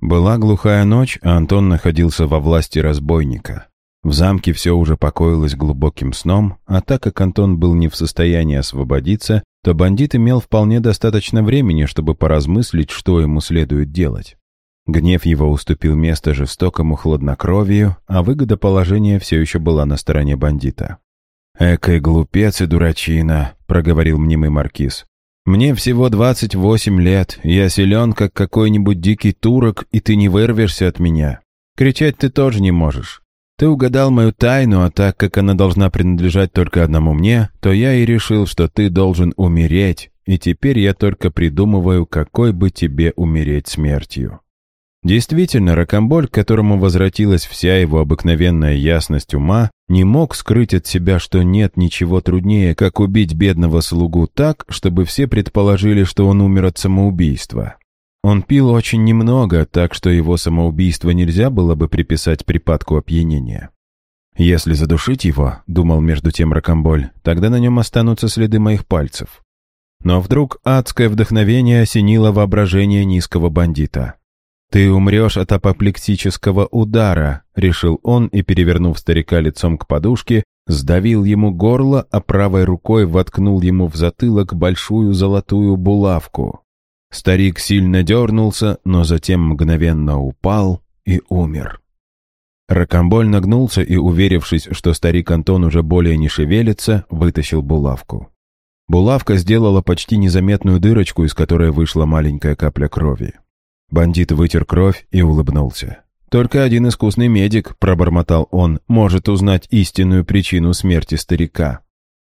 Была глухая ночь, а Антон находился во власти разбойника. В замке все уже покоилось глубоким сном, а так как Антон был не в состоянии освободиться, то бандит имел вполне достаточно времени, чтобы поразмыслить, что ему следует делать. Гнев его уступил место жестокому хладнокровию, а выгода положения все еще была на стороне бандита. «Экой глупец и дурачина», — проговорил мнимый маркиз. Мне всего 28 лет, я силен, как какой-нибудь дикий турок, и ты не вырвешься от меня. Кричать ты тоже не можешь. Ты угадал мою тайну, а так как она должна принадлежать только одному мне, то я и решил, что ты должен умереть, и теперь я только придумываю, какой бы тебе умереть смертью. Действительно, Рокомболь, к которому возвратилась вся его обыкновенная ясность ума, не мог скрыть от себя, что нет ничего труднее, как убить бедного слугу так, чтобы все предположили, что он умер от самоубийства. Он пил очень немного, так что его самоубийство нельзя было бы приписать припадку опьянения. «Если задушить его», — думал между тем Рокомболь, — «тогда на нем останутся следы моих пальцев». Но вдруг адское вдохновение осенило воображение низкого бандита. «Ты умрешь от апоплексического удара», — решил он и, перевернув старика лицом к подушке, сдавил ему горло, а правой рукой воткнул ему в затылок большую золотую булавку. Старик сильно дернулся, но затем мгновенно упал и умер. Рокомболь нагнулся и, уверившись, что старик Антон уже более не шевелится, вытащил булавку. Булавка сделала почти незаметную дырочку, из которой вышла маленькая капля крови. Бандит вытер кровь и улыбнулся. «Только один искусный медик», — пробормотал он, — «может узнать истинную причину смерти старика».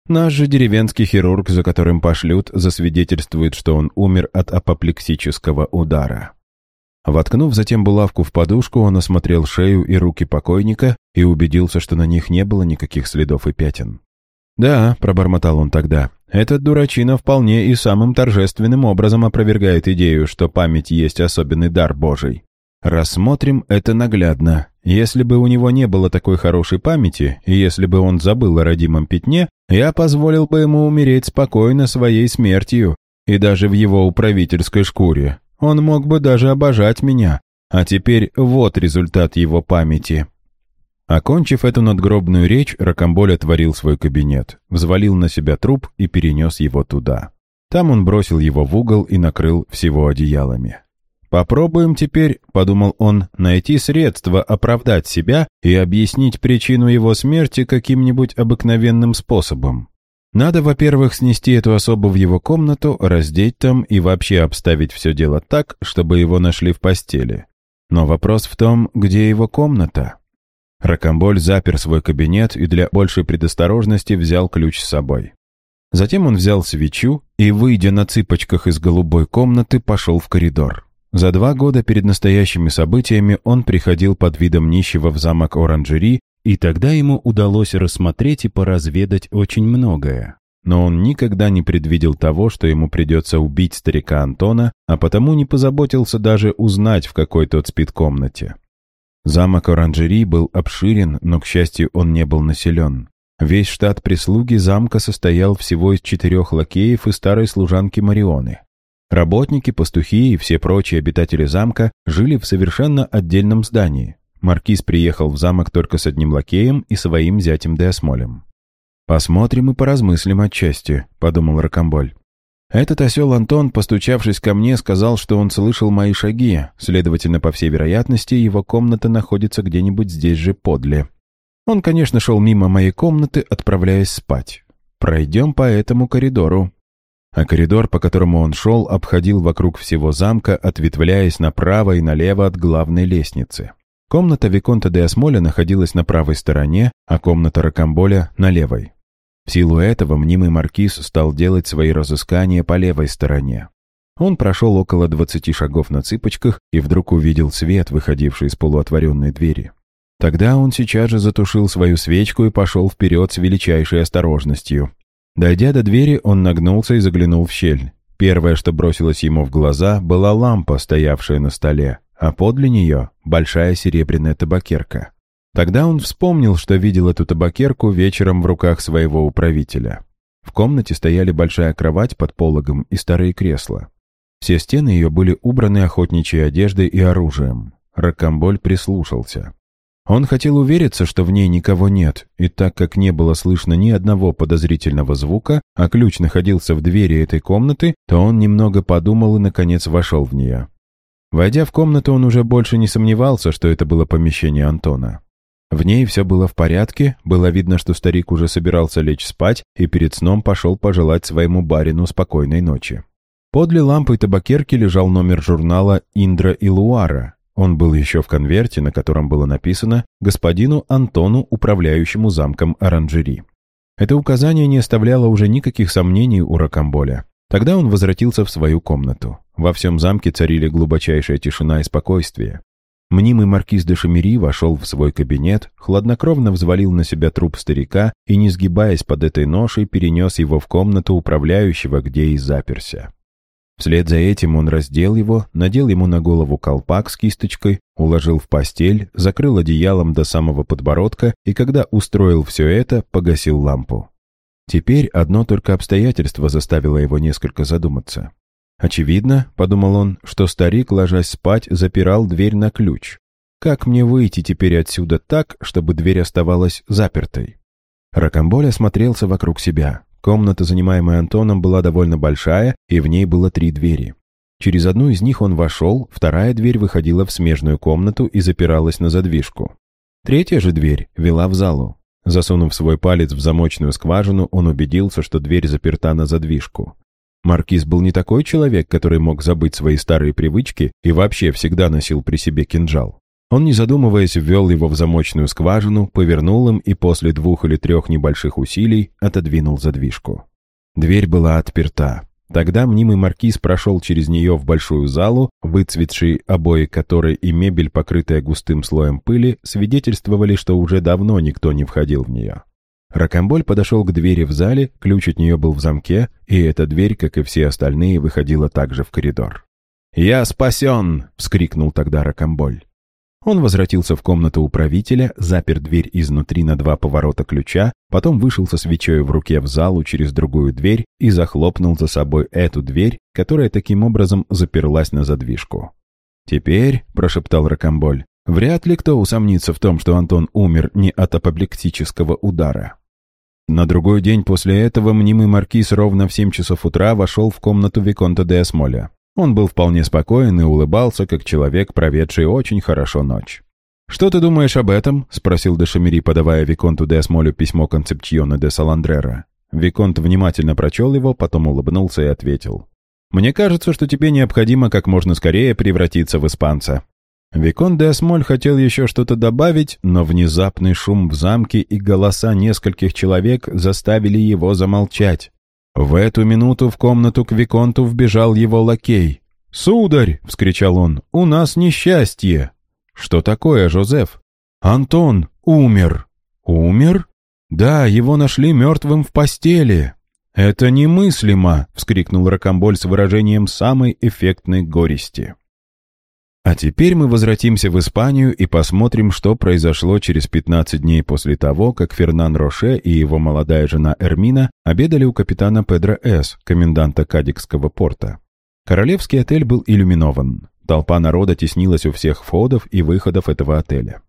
Наш же деревенский хирург, за которым пошлют, засвидетельствует, что он умер от апоплексического удара. Воткнув затем булавку в подушку, он осмотрел шею и руки покойника и убедился, что на них не было никаких следов и пятен. «Да», — пробормотал он тогда, — «этот дурачина вполне и самым торжественным образом опровергает идею, что память есть особенный дар Божий. Рассмотрим это наглядно. Если бы у него не было такой хорошей памяти, и если бы он забыл о родимом пятне, я позволил бы ему умереть спокойно своей смертью, и даже в его управительской шкуре. Он мог бы даже обожать меня. А теперь вот результат его памяти. Окончив эту надгробную речь, Рокомболь отворил свой кабинет, взвалил на себя труп и перенес его туда. Там он бросил его в угол и накрыл всего одеялами. «Попробуем теперь», — подумал он, — «найти средства оправдать себя и объяснить причину его смерти каким-нибудь обыкновенным способом. Надо, во-первых, снести эту особу в его комнату, раздеть там и вообще обставить все дело так, чтобы его нашли в постели. Но вопрос в том, где его комната?» Рокомболь запер свой кабинет и для большей предосторожности взял ключ с собой. Затем он взял свечу и, выйдя на цыпочках из голубой комнаты, пошел в коридор. За два года перед настоящими событиями он приходил под видом нищего в замок Оранжери, и тогда ему удалось рассмотреть и поразведать очень многое. Но он никогда не предвидел того, что ему придется убить старика Антона, а потому не позаботился даже узнать, в какой тот спит комнате. Замок Оранжери был обширен, но, к счастью, он не был населен. Весь штат прислуги замка состоял всего из четырех лакеев и старой служанки Марионы. Работники, пастухи и все прочие обитатели замка жили в совершенно отдельном здании. Маркиз приехал в замок только с одним лакеем и своим зятем Деосмолем. «Посмотрим и поразмыслим отчасти», — подумал Рокомболь. Этот осел Антон, постучавшись ко мне, сказал, что он слышал мои шаги, следовательно, по всей вероятности, его комната находится где-нибудь здесь же подле. Он, конечно, шел мимо моей комнаты, отправляясь спать. Пройдем по этому коридору а коридор, по которому он шел, обходил вокруг всего замка, ответвляясь направо и налево от главной лестницы. Комната Виконта де Осмоля находилась на правой стороне, а комната Рокамболя — на левой. В силу этого мнимый маркиз стал делать свои разыскания по левой стороне. Он прошел около двадцати шагов на цыпочках и вдруг увидел свет, выходивший из полуотворенной двери. Тогда он сейчас же затушил свою свечку и пошел вперед с величайшей осторожностью. Дойдя до двери, он нагнулся и заглянул в щель. Первое, что бросилось ему в глаза, была лампа, стоявшая на столе, а подле нее — большая серебряная табакерка. Тогда он вспомнил, что видел эту табакерку вечером в руках своего управителя. В комнате стояли большая кровать под пологом и старые кресла. Все стены ее были убраны охотничьей одеждой и оружием. Ракамболь прислушался. Он хотел увериться, что в ней никого нет, и так как не было слышно ни одного подозрительного звука, а ключ находился в двери этой комнаты, то он немного подумал и, наконец, вошел в нее. Войдя в комнату, он уже больше не сомневался, что это было помещение Антона. В ней все было в порядке, было видно, что старик уже собирался лечь спать и перед сном пошел пожелать своему барину спокойной ночи. Подле лампы табакерки лежал номер журнала «Индра и Луара», он был еще в конверте, на котором было написано «Господину Антону, управляющему замком Оранжери». Это указание не оставляло уже никаких сомнений у Рокамболя. Тогда он возвратился в свою комнату. Во всем замке царили глубочайшая тишина и спокойствие. Мнимый маркиз де Шамери вошел в свой кабинет, хладнокровно взвалил на себя труп старика и, не сгибаясь под этой ношей, перенес его в комнату управляющего, где и заперся. Вслед за этим он раздел его, надел ему на голову колпак с кисточкой, уложил в постель, закрыл одеялом до самого подбородка и, когда устроил все это, погасил лампу. Теперь одно только обстоятельство заставило его несколько задуматься. «Очевидно, — подумал он, — что старик, ложась спать, запирал дверь на ключ. Как мне выйти теперь отсюда так, чтобы дверь оставалась запертой?» Рокомболь осмотрелся вокруг себя. Комната, занимаемая Антоном, была довольно большая, и в ней было три двери. Через одну из них он вошел, вторая дверь выходила в смежную комнату и запиралась на задвижку. Третья же дверь вела в залу. Засунув свой палец в замочную скважину, он убедился, что дверь заперта на задвижку. Маркиз был не такой человек, который мог забыть свои старые привычки и вообще всегда носил при себе кинжал. Он, не задумываясь, ввел его в замочную скважину, повернул им и после двух или трех небольших усилий отодвинул задвижку. Дверь была отперта. Тогда мнимый маркиз прошел через нее в большую залу, выцветшие обои которой и мебель, покрытая густым слоем пыли, свидетельствовали, что уже давно никто не входил в нее. Ракомболь подошел к двери в зале, ключ от нее был в замке, и эта дверь, как и все остальные, выходила также в коридор. «Я спасен!» — вскрикнул тогда Ракомболь. Он возвратился в комнату управителя, запер дверь изнутри на два поворота ключа, потом вышел со свечой в руке в залу через другую дверь и захлопнул за собой эту дверь, которая таким образом заперлась на задвижку. «Теперь», — прошептал Ракомболь, — «вряд ли кто усомнится в том, что Антон умер не от апоплексического удара». На другой день после этого мнимый маркиз ровно в семь часов утра вошел в комнату Виконта де Эсмоля. Он был вполне спокоен и улыбался, как человек, проведший очень хорошо ночь. «Что ты думаешь об этом?» — спросил де Шамери, подавая Виконту де Эсмолю письмо Концепчиона де Саландрера. Виконт внимательно прочел его, потом улыбнулся и ответил. «Мне кажется, что тебе необходимо как можно скорее превратиться в испанца». Викон де Эсмоль хотел еще что-то добавить, но внезапный шум в замке и голоса нескольких человек заставили его замолчать. В эту минуту в комнату к Виконту вбежал его лакей. «Сударь!» — вскричал он. «У нас несчастье!» «Что такое, Жозеф?» «Антон умер!» «Умер?» «Да, его нашли мертвым в постели!» «Это немыслимо!» — вскрикнул Рокомболь с выражением самой эффектной горести. А теперь мы возвратимся в Испанию и посмотрим, что произошло через 15 дней после того, как Фернан Роше и его молодая жена Эрмина обедали у капитана Педро С., коменданта Кадикского порта. Королевский отель был иллюминован. Толпа народа теснилась у всех входов и выходов этого отеля.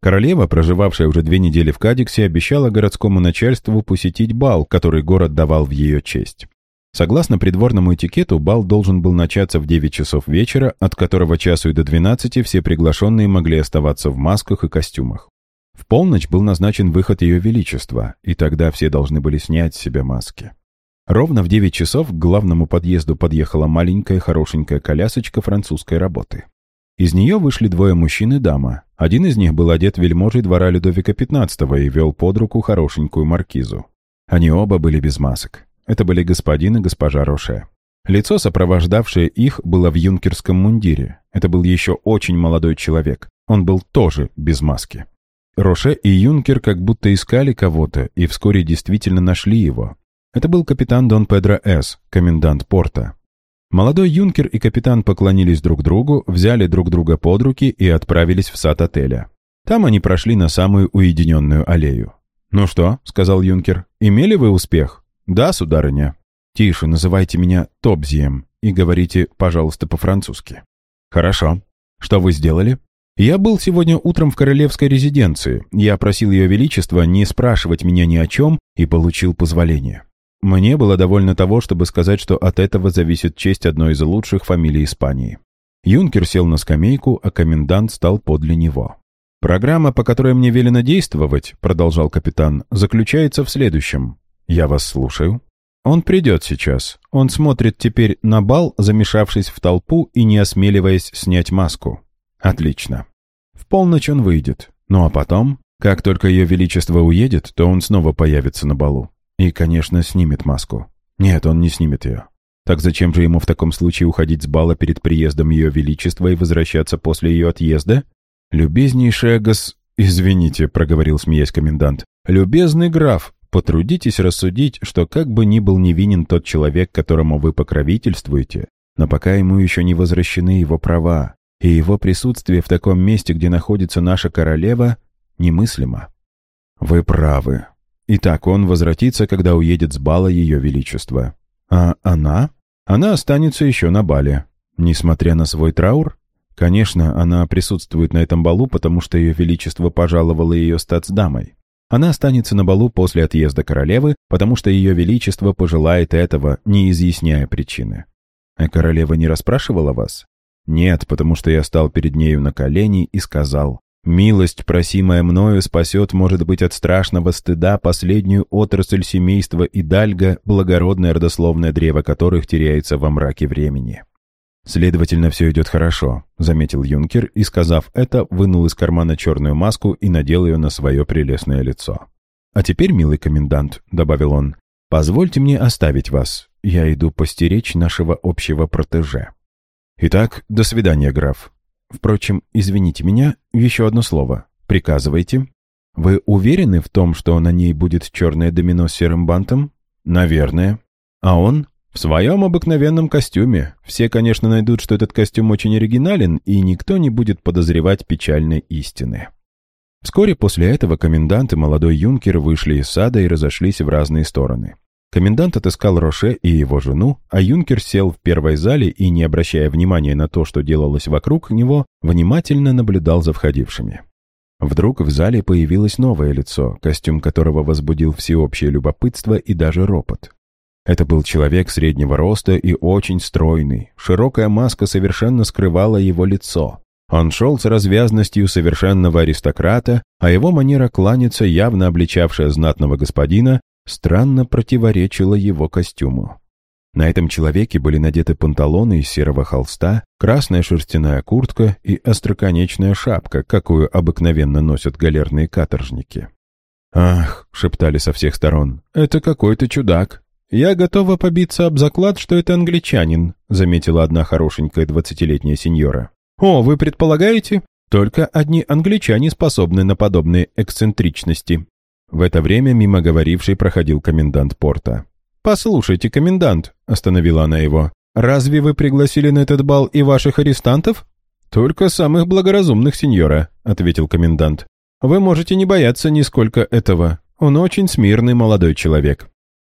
Королева, проживавшая уже две недели в Кадиксе, обещала городскому начальству посетить бал, который город давал в ее честь. Согласно придворному этикету, бал должен был начаться в 9 часов вечера, от которого часу и до 12 все приглашенные могли оставаться в масках и костюмах. В полночь был назначен выход Ее Величества, и тогда все должны были снять с себя маски. Ровно в 9 часов к главному подъезду подъехала маленькая хорошенькая колясочка французской работы. Из нее вышли двое мужчин и дама. Один из них был одет вельможей двора Людовика XV и вел под руку хорошенькую маркизу. Они оба были без масок. Это были господин и госпожа Роше. Лицо, сопровождавшее их, было в юнкерском мундире. Это был еще очень молодой человек. Он был тоже без маски. Роше и юнкер как будто искали кого-то и вскоре действительно нашли его. Это был капитан Дон Педро С., комендант порта. Молодой юнкер и капитан поклонились друг другу, взяли друг друга под руки и отправились в сад отеля. Там они прошли на самую уединенную аллею. «Ну что?» — сказал юнкер. «Имели вы успех?» «Да, сударыня». «Тише, называйте меня Тобзием и говорите, пожалуйста, по-французски». «Хорошо. Что вы сделали?» «Я был сегодня утром в королевской резиденции. Я просил ее величество не спрашивать меня ни о чем и получил позволение. Мне было довольно того, чтобы сказать, что от этого зависит честь одной из лучших фамилий Испании». Юнкер сел на скамейку, а комендант стал подле него. «Программа, по которой мне велено действовать, — продолжал капитан, — заключается в следующем. «Я вас слушаю». «Он придет сейчас. Он смотрит теперь на бал, замешавшись в толпу и не осмеливаясь снять маску». «Отлично. В полночь он выйдет. Ну а потом, как только Ее Величество уедет, то он снова появится на балу. И, конечно, снимет маску. Нет, он не снимет ее. Так зачем же ему в таком случае уходить с бала перед приездом Ее Величества и возвращаться после ее отъезда? Любезнейшая гос... «Извините», — проговорил, смеясь комендант. «Любезный граф, Потрудитесь рассудить, что как бы ни был невинен тот человек, которому вы покровительствуете, но пока ему еще не возвращены его права, и его присутствие в таком месте, где находится наша королева, немыслимо. Вы правы. Итак, он возвратится, когда уедет с бала Ее Величества. А она? Она останется еще на бале. Несмотря на свой траур? Конечно, она присутствует на этом балу, потому что Ее Величество пожаловало ее статсдамой. Она останется на балу после отъезда королевы, потому что ее величество пожелает этого, не изъясняя причины. А королева не расспрашивала вас? Нет, потому что я стал перед нею на колени и сказал, «Милость, просимая мною, спасет, может быть, от страшного стыда последнюю отрасль семейства Идальга, благородное родословное древо которых теряется во мраке времени». «Следовательно, все идет хорошо», — заметил юнкер и, сказав это, вынул из кармана черную маску и надел ее на свое прелестное лицо. «А теперь, милый комендант», — добавил он, — «позвольте мне оставить вас. Я иду постеречь нашего общего протеже». «Итак, до свидания, граф. Впрочем, извините меня, еще одно слово. Приказывайте». «Вы уверены в том, что на ней будет черное домино с серым бантом?» «Наверное». «А он?» В своем обыкновенном костюме. Все, конечно, найдут, что этот костюм очень оригинален, и никто не будет подозревать печальной истины. Вскоре после этого комендант и молодой юнкер вышли из сада и разошлись в разные стороны. Комендант отыскал Роше и его жену, а юнкер сел в первой зале и, не обращая внимания на то, что делалось вокруг него, внимательно наблюдал за входившими. Вдруг в зале появилось новое лицо, костюм которого возбудил всеобщее любопытство и даже ропот. Это был человек среднего роста и очень стройный. Широкая маска совершенно скрывала его лицо. Он шел с развязностью совершенного аристократа, а его манера кланяться, явно обличавшая знатного господина, странно противоречила его костюму. На этом человеке были надеты панталоны из серого холста, красная шерстяная куртка и остроконечная шапка, какую обыкновенно носят галерные каторжники. «Ах!» — шептали со всех сторон. «Это какой-то чудак! «Я готова побиться об заклад, что это англичанин», заметила одна хорошенькая двадцатилетняя сеньора. «О, вы предполагаете? Только одни англичане способны на подобные эксцентричности». В это время мимо говоривший проходил комендант порта. «Послушайте, комендант», — остановила она его, «разве вы пригласили на этот бал и ваших арестантов?» «Только самых благоразумных, сеньора», — ответил комендант. «Вы можете не бояться нисколько этого. Он очень смирный молодой человек».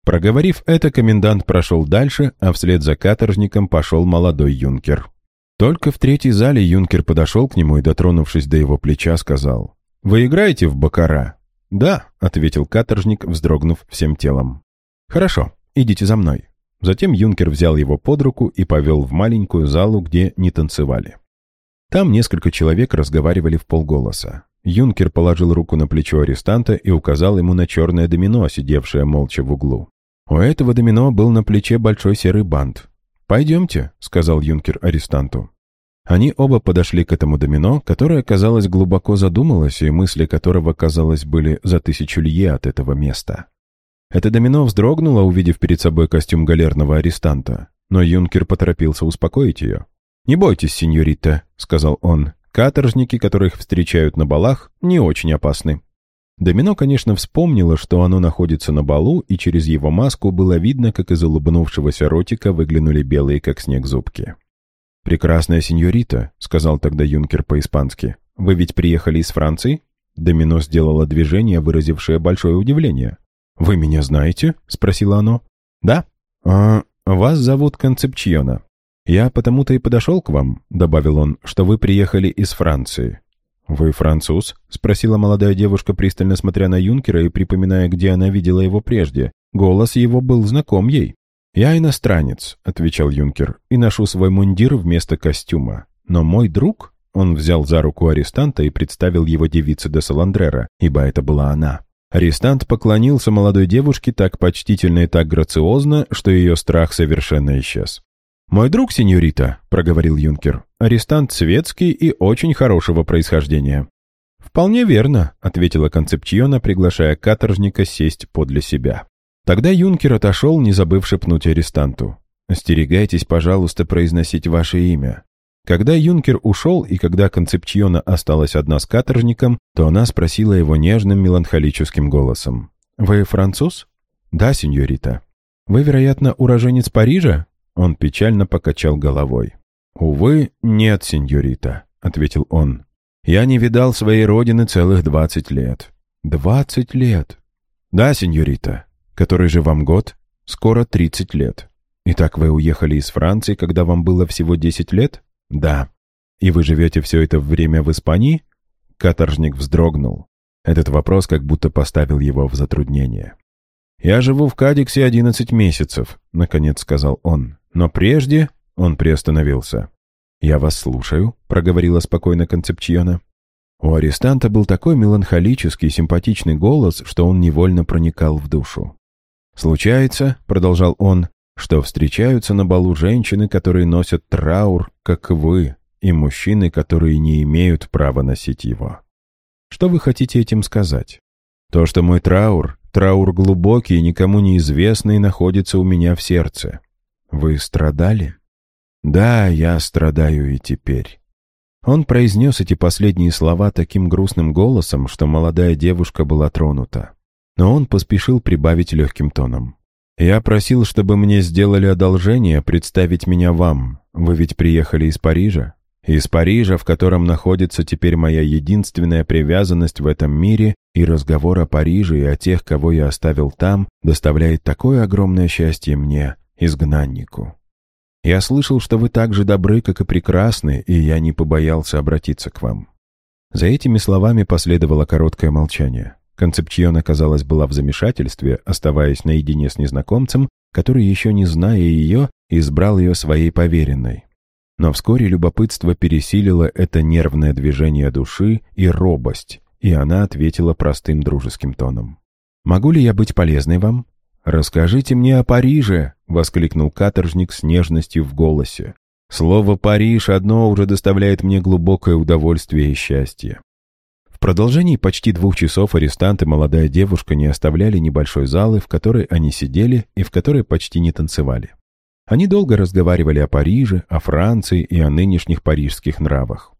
Проговорив это, комендант прошел дальше, а вслед за каторжником пошел молодой юнкер. Только в третьей зале юнкер подошел к нему и, дотронувшись до его плеча, сказал, «Вы играете в бакара?» «Да», — ответил каторжник, вздрогнув всем телом. «Хорошо, идите за мной». Затем юнкер взял его под руку и повел в маленькую залу, где не танцевали. Там несколько человек разговаривали в полголоса. Юнкер положил руку на плечо арестанта и указал ему на черное домино, сидевшее молча в углу. У этого домино был на плече большой серый бант. «Пойдемте», — сказал юнкер арестанту. Они оба подошли к этому домино, которое, казалось, глубоко задумалось, и мысли которого, казалось, были за тысячу лье от этого места. Это домино вздрогнуло, увидев перед собой костюм галерного арестанта, но юнкер поторопился успокоить ее. «Не бойтесь, сеньорита», — сказал он, Каторжники, которых встречают на балах, не очень опасны. Домино, конечно, вспомнило, что оно находится на балу, и через его маску было видно, как из улыбнувшегося ротика выглянули белые, как снег, зубки. «Прекрасная сеньорита», — сказал тогда юнкер по-испански, — «вы ведь приехали из Франции?» Домино сделало движение, выразившее большое удивление. «Вы меня знаете?» — спросило оно. «Да». «А вас зовут Концепчиона. «Я потому-то и подошел к вам», — добавил он, — «что вы приехали из Франции». «Вы француз?» — спросила молодая девушка, пристально смотря на юнкера и припоминая, где она видела его прежде. Голос его был знаком ей. «Я иностранец», — отвечал юнкер, — «и ношу свой мундир вместо костюма. Но мой друг...» Он взял за руку арестанта и представил его девице де Саландрера, ибо это была она. Арестант поклонился молодой девушке так почтительно и так грациозно, что ее страх совершенно исчез. «Мой друг, сеньорита», — проговорил юнкер, — «арестант светский и очень хорошего происхождения». «Вполне верно», — ответила Концепчиона, приглашая каторжника сесть подле себя. Тогда юнкер отошел, не забыв шепнуть арестанту. «Остерегайтесь, пожалуйста, произносить ваше имя». Когда юнкер ушел и когда Концепчиона осталась одна с каторжником, то она спросила его нежным меланхолическим голосом. «Вы француз?» «Да, сеньорита». «Вы, вероятно, уроженец Парижа?» Он печально покачал головой. «Увы, нет, сеньорита», — ответил он. «Я не видал своей родины целых двадцать лет». «Двадцать лет?» «Да, сеньорита. Который же вам год?» «Скоро тридцать лет». «Итак, вы уехали из Франции, когда вам было всего десять лет?» «Да». «И вы живете все это время в Испании?» Каторжник вздрогнул. Этот вопрос как будто поставил его в затруднение. «Я живу в Кадиксе одиннадцать месяцев», — наконец сказал он. «Но прежде...» — он приостановился. «Я вас слушаю», — проговорила спокойно Концепчиона. У арестанта был такой меланхолический, симпатичный голос, что он невольно проникал в душу. «Случается», — продолжал он, что встречаются на балу женщины, которые носят траур, как вы, и мужчины, которые не имеют права носить его. Что вы хотите этим сказать? То, что мой траур, траур глубокий и никому неизвестный, находится у меня в сердце. Вы страдали? Да, я страдаю и теперь. Он произнес эти последние слова таким грустным голосом, что молодая девушка была тронута. Но он поспешил прибавить легким тоном. «Я просил, чтобы мне сделали одолжение представить меня вам. Вы ведь приехали из Парижа? Из Парижа, в котором находится теперь моя единственная привязанность в этом мире, и разговор о Париже и о тех, кого я оставил там, доставляет такое огромное счастье мне, изгнаннику. Я слышал, что вы так же добры, как и прекрасны, и я не побоялся обратиться к вам». За этими словами последовало короткое молчание. Концепчиона, казалось, была в замешательстве, оставаясь наедине с незнакомцем, который, еще не зная ее, избрал ее своей поверенной. Но вскоре любопытство пересилило это нервное движение души и робость, и она ответила простым дружеским тоном. «Могу ли я быть полезной вам?» «Расскажите мне о Париже!» — воскликнул каторжник с нежностью в голосе. «Слово «Париж» одно уже доставляет мне глубокое удовольствие и счастье продолжении почти двух часов арестанты и молодая девушка не оставляли небольшой залы, в которой они сидели и в которой почти не танцевали. Они долго разговаривали о Париже, о Франции и о нынешних парижских нравах.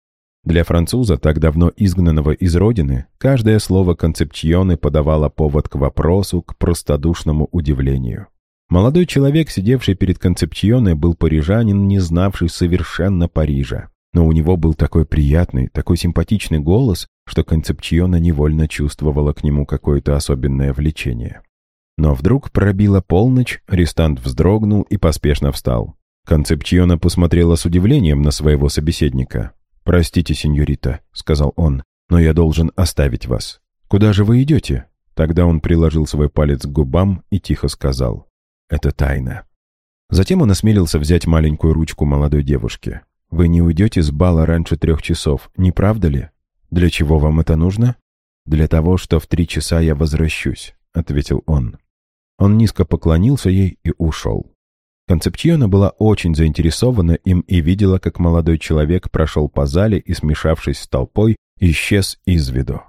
Для француза, так давно изгнанного из родины, каждое слово концепчионы подавало повод к вопросу, к простодушному удивлению. Молодой человек, сидевший перед концепчионой, был парижанин, не знавший совершенно Парижа. Но у него был такой приятный, такой симпатичный голос, что Концепчиона невольно чувствовала к нему какое-то особенное влечение. Но вдруг пробила полночь, арестант вздрогнул и поспешно встал. Концепчиона посмотрела с удивлением на своего собеседника. «Простите, сеньорита», — сказал он, — «но я должен оставить вас. Куда же вы идете?» Тогда он приложил свой палец к губам и тихо сказал. «Это тайна». Затем он осмелился взять маленькую ручку молодой девушки. «Вы не уйдете с бала раньше трех часов, не правда ли?» «Для чего вам это нужно?» «Для того, что в три часа я возвращусь», — ответил он. Он низко поклонился ей и ушел. Концепчиона была очень заинтересована им и видела, как молодой человек прошел по зале и, смешавшись с толпой, исчез из виду.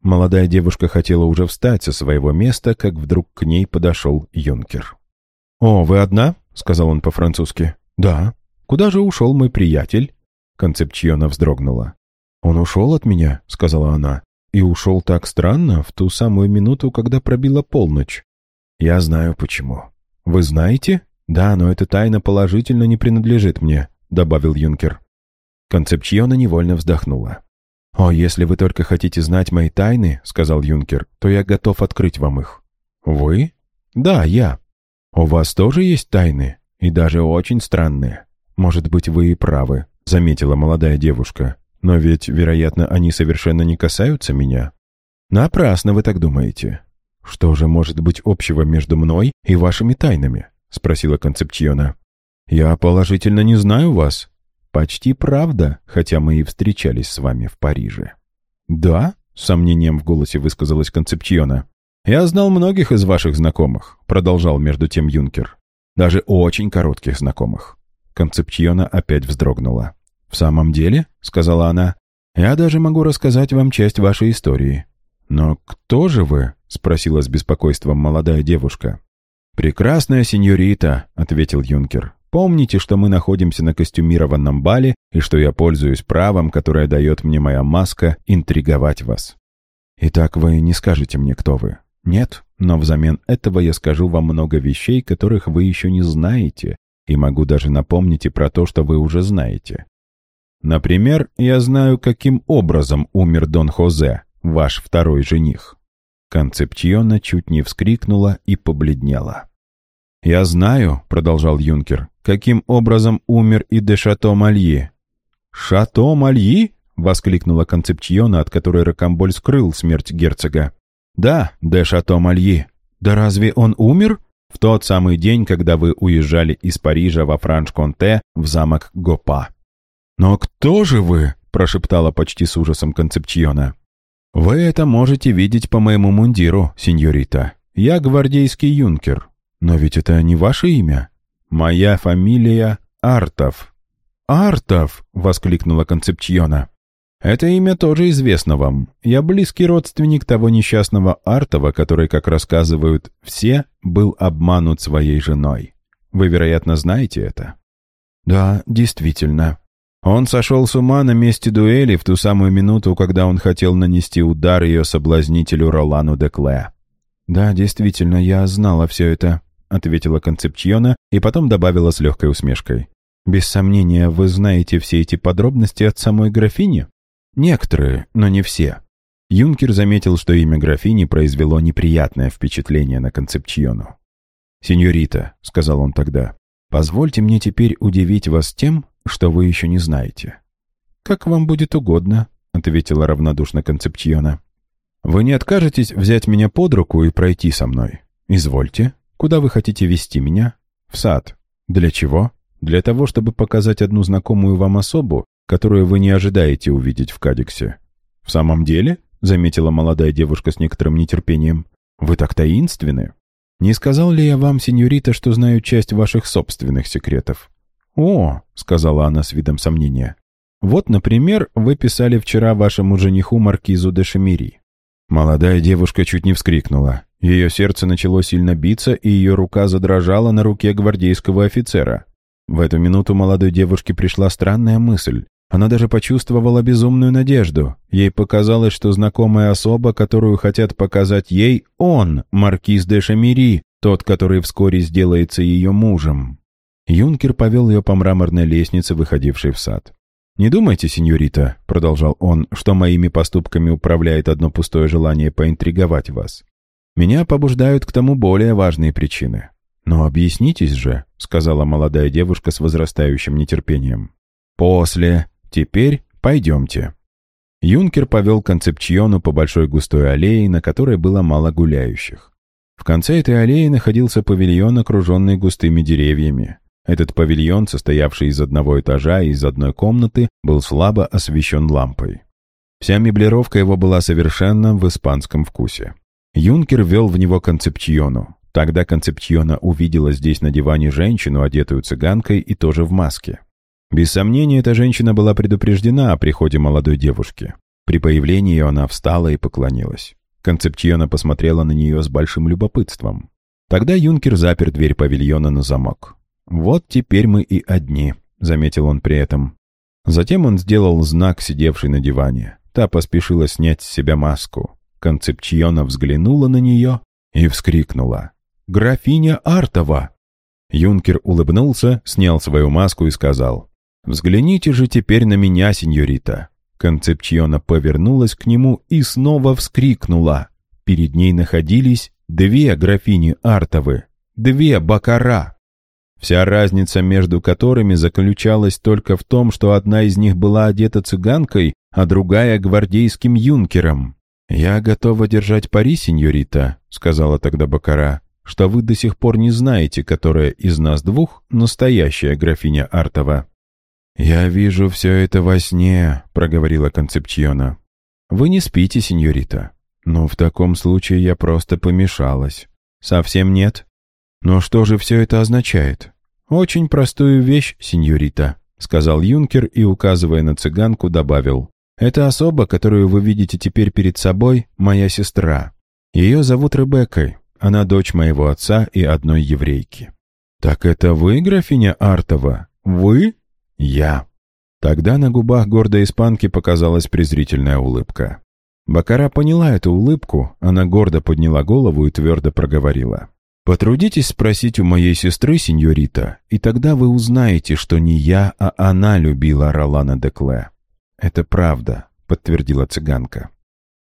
Молодая девушка хотела уже встать со своего места, как вдруг к ней подошел юнкер. «О, вы одна?» — сказал он по-французски. «Да». «Куда же ушел мой приятель?» Концепчиона вздрогнула. «Он ушел от меня», — сказала она. «И ушел так странно, в ту самую минуту, когда пробила полночь». «Я знаю, почему». «Вы знаете?» «Да, но эта тайна положительно не принадлежит мне», — добавил юнкер. Концепчиона невольно вздохнула. «О, если вы только хотите знать мои тайны», — сказал юнкер, — «то я готов открыть вам их». «Вы?» «Да, я». «У вас тоже есть тайны, и даже очень странные». «Может быть, вы и правы», — заметила молодая девушка. «Но ведь, вероятно, они совершенно не касаются меня». «Напрасно вы так думаете». «Что же может быть общего между мной и вашими тайнами?» — спросила Концепчиона. «Я положительно не знаю вас». «Почти правда, хотя мы и встречались с вами в Париже». «Да?» — с сомнением в голосе высказалась Концепчиона. «Я знал многих из ваших знакомых», — продолжал между тем юнкер. «Даже очень коротких знакомых. Концепчиона опять вздрогнула. «В самом деле?» — сказала она. «Я даже могу рассказать вам часть вашей истории». «Но кто же вы?» — спросила с беспокойством молодая девушка. «Прекрасная сеньорита», — ответил юнкер. «Помните, что мы находимся на костюмированном бале и что я пользуюсь правом, которое дает мне моя маска, интриговать вас». «Итак, вы не скажете мне, кто вы?» «Нет, но взамен этого я скажу вам много вещей, которых вы еще не знаете, и могу даже напомнить и про то, что вы уже знаете. Например, я знаю, каким образом умер Дон Хозе, ваш второй жених». Концепчиона чуть не вскрикнула и побледнела. «Я знаю», — продолжал юнкер, — «каким образом умер и де Шато Мальи». «Шато Мальи?» — воскликнула Концепчиона, от которой Рокамболь скрыл смерть герцога. «Да, де Шато Мальи. Да разве он умер?» в тот самый день, когда вы уезжали из Парижа во Франш-Конте в замок Гопа. «Но кто же вы?» – прошептала почти с ужасом Концепчиона. «Вы это можете видеть по моему мундиру, сеньорита. Я гвардейский юнкер». Но ведь это не ваше имя. Моя фамилия Артов». «Артов!» — воскликнула Концепчиона. «Это имя тоже известно вам. Я близкий родственник того несчастного Артова, который, как рассказывают все, был обманут своей женой. Вы, вероятно, знаете это?» «Да, действительно. Он сошел с ума на месте дуэли в ту самую минуту, когда он хотел нанести удар ее соблазнителю Ролану де Кле. «Да, действительно, я знала все это», — ответила Концепчиона и потом добавила с легкой усмешкой. «Без сомнения, вы знаете все эти подробности от самой графини?» «Некоторые, но не все». Юнкер заметил, что имя графини произвело неприятное впечатление на Концепчиону. «Сеньорита», — сказал он тогда, — «позвольте мне теперь удивить вас тем, что вы еще не знаете». «Как вам будет угодно», — ответила равнодушно Концепчиона. «Вы не откажетесь взять меня под руку и пройти со мной? Извольте. Куда вы хотите вести меня? В сад. Для чего? Для того, чтобы показать одну знакомую вам особу, которую вы не ожидаете увидеть в Кадиксе». «В самом деле?» — заметила молодая девушка с некоторым нетерпением. «Вы так таинственны. Не сказал ли я вам, сеньорита, что знаю часть ваших собственных секретов?» «О», — сказала она с видом сомнения, — «вот, например, вы писали вчера вашему жениху Маркизу де Шемири». Молодая девушка чуть не вскрикнула. Ее сердце начало сильно биться, и ее рука задрожала на руке гвардейского офицера. В эту минуту молодой девушке пришла странная мысль. Она даже почувствовала безумную надежду. Ей показалось, что знакомая особа, которую хотят показать ей, он, маркиз де Шамири, тот, который вскоре сделается ее мужем. Юнкер повел ее по мраморной лестнице, выходившей в сад. «Не думайте, сеньорита», — продолжал он, — «что моими поступками управляет одно пустое желание поинтриговать вас. Меня побуждают к тому более важные причины». «Но объяснитесь же», — сказала молодая девушка с возрастающим нетерпением. «После. Теперь пойдемте». Юнкер повел Концепчиону по большой густой аллее, на которой было мало гуляющих. В конце этой аллеи находился павильон, окруженный густыми деревьями. Этот павильон, состоявший из одного этажа и из одной комнаты, был слабо освещен лампой. Вся меблировка его была совершенно в испанском вкусе. Юнкер вел в него концепчиону. Тогда концепчиона увидела здесь на диване женщину, одетую цыганкой и тоже в маске. Без сомнения, эта женщина была предупреждена о приходе молодой девушки. При появлении ее она встала и поклонилась. Концепчиона посмотрела на нее с большим любопытством. Тогда юнкер запер дверь павильона на замок. «Вот теперь мы и одни», — заметил он при этом. Затем он сделал знак, сидевшей на диване. Та поспешила снять с себя маску. Концепчиона взглянула на нее и вскрикнула. «Графиня Артова!» Юнкер улыбнулся, снял свою маску и сказал. «Взгляните же теперь на меня, сеньорита!» Концепчиона повернулась к нему и снова вскрикнула. Перед ней находились две графини Артовы, две бакара вся разница между которыми заключалась только в том, что одна из них была одета цыганкой, а другая — гвардейским юнкером. «Я готова держать пари, сеньорита», — сказала тогда Бакара, «что вы до сих пор не знаете, которая из нас двух настоящая графиня Артова». «Я вижу все это во сне», — проговорила Концепчиона. «Вы не спите, сеньорита?» «Ну, в таком случае я просто помешалась». «Совсем нет?» «Но что же все это означает?» «Очень простую вещь, сеньорита», — сказал юнкер и, указывая на цыганку, добавил. «Это особа, которую вы видите теперь перед собой, моя сестра. Ее зовут Ребеккой. Она дочь моего отца и одной еврейки». «Так это вы, графиня Артова? Вы?» «Я». Тогда на губах гордой испанки показалась презрительная улыбка. Бакара поняла эту улыбку, она гордо подняла голову и твердо проговорила. Потрудитесь спросить у моей сестры, сеньорита, и тогда вы узнаете, что не я, а она любила Ролана де Кле. Это правда, подтвердила цыганка.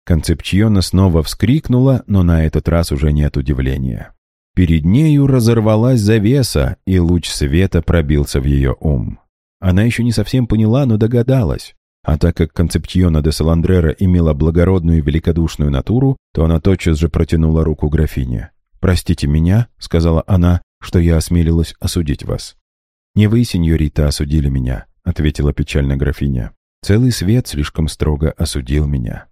Концепчиона снова вскрикнула, но на этот раз уже не от удивления. Перед нею разорвалась завеса, и луч света пробился в ее ум. Она еще не совсем поняла, но догадалась. А так как Концепчиона де Саландрера имела благородную и великодушную натуру, то она тотчас же протянула руку графине. «Простите меня», — сказала она, — «что я осмелилась осудить вас». «Не вы, сеньорита, осудили меня», — ответила печально графиня. «Целый свет слишком строго осудил меня».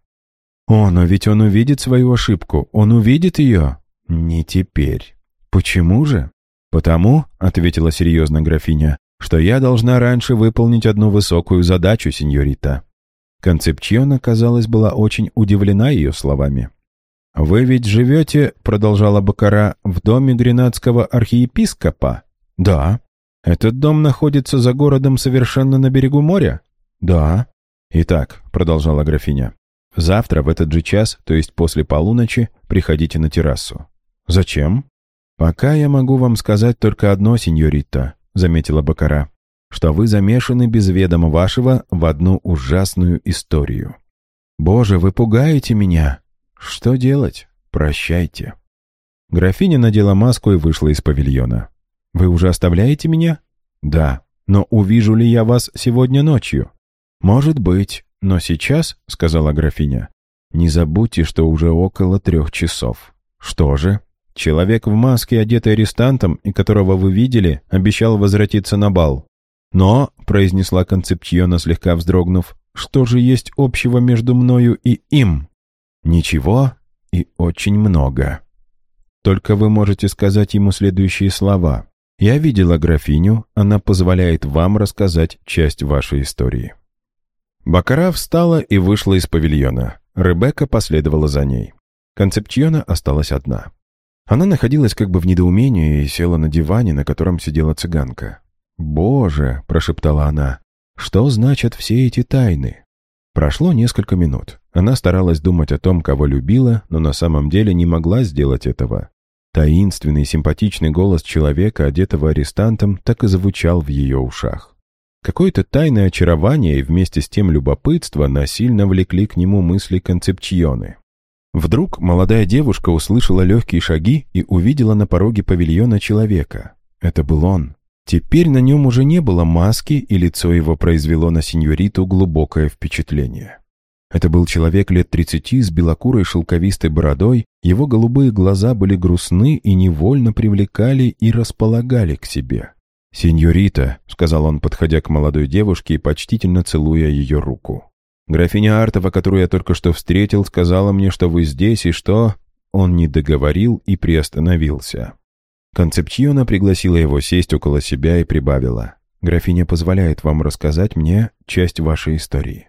«О, но ведь он увидит свою ошибку, он увидит ее». «Не теперь». «Почему же?» «Потому», — ответила серьезно графиня, «что я должна раньше выполнить одну высокую задачу, сеньорита». Концепчиона, казалось, была очень удивлена ее словами. «Вы ведь живете, — продолжала Бакара, — в доме гренадского архиепископа?» «Да». «Этот дом находится за городом совершенно на берегу моря?» «Да». «Итак», — продолжала графиня, — «завтра в этот же час, то есть после полуночи, приходите на террасу». «Зачем?» «Пока я могу вам сказать только одно, сеньорита», — заметила Бакара, «что вы замешаны без ведома вашего в одну ужасную историю». «Боже, вы пугаете меня!» «Что делать? Прощайте». Графиня надела маску и вышла из павильона. «Вы уже оставляете меня?» «Да. Но увижу ли я вас сегодня ночью?» «Может быть. Но сейчас», — сказала графиня, «не забудьте, что уже около трех часов». «Что же?» Человек в маске, одетый арестантом, и которого вы видели, обещал возвратиться на бал. Но, — произнесла Концепчиона, слегка вздрогнув, — что же есть общего между мною и им? Ничего и очень много. Только вы можете сказать ему следующие слова. Я видела графиню, она позволяет вам рассказать часть вашей истории. Бакара встала и вышла из павильона. Ребекка последовала за ней. Концепчиона осталась одна. Она находилась как бы в недоумении и села на диване, на котором сидела цыганка. «Боже!» — прошептала она. «Что значат все эти тайны?» Прошло несколько минут. Она старалась думать о том, кого любила, но на самом деле не могла сделать этого. Таинственный, симпатичный голос человека, одетого арестантом, так и звучал в ее ушах. Какое-то тайное очарование и вместе с тем любопытство насильно влекли к нему мысли концепчионы. Вдруг молодая девушка услышала легкие шаги и увидела на пороге павильона человека. Это был он. Теперь на нем уже не было маски, и лицо его произвело на сеньориту глубокое впечатление. Это был человек лет тридцати с белокурой шелковистой бородой, его голубые глаза были грустны и невольно привлекали и располагали к себе. «Сеньорита», — сказал он, подходя к молодой девушке и почтительно целуя ее руку. Графиня Артова, которую я только что встретил, сказала мне, что вы здесь и что...» Он не договорил и приостановился. Концепчиона пригласила его сесть около себя и прибавила. «Графиня позволяет вам рассказать мне часть вашей истории».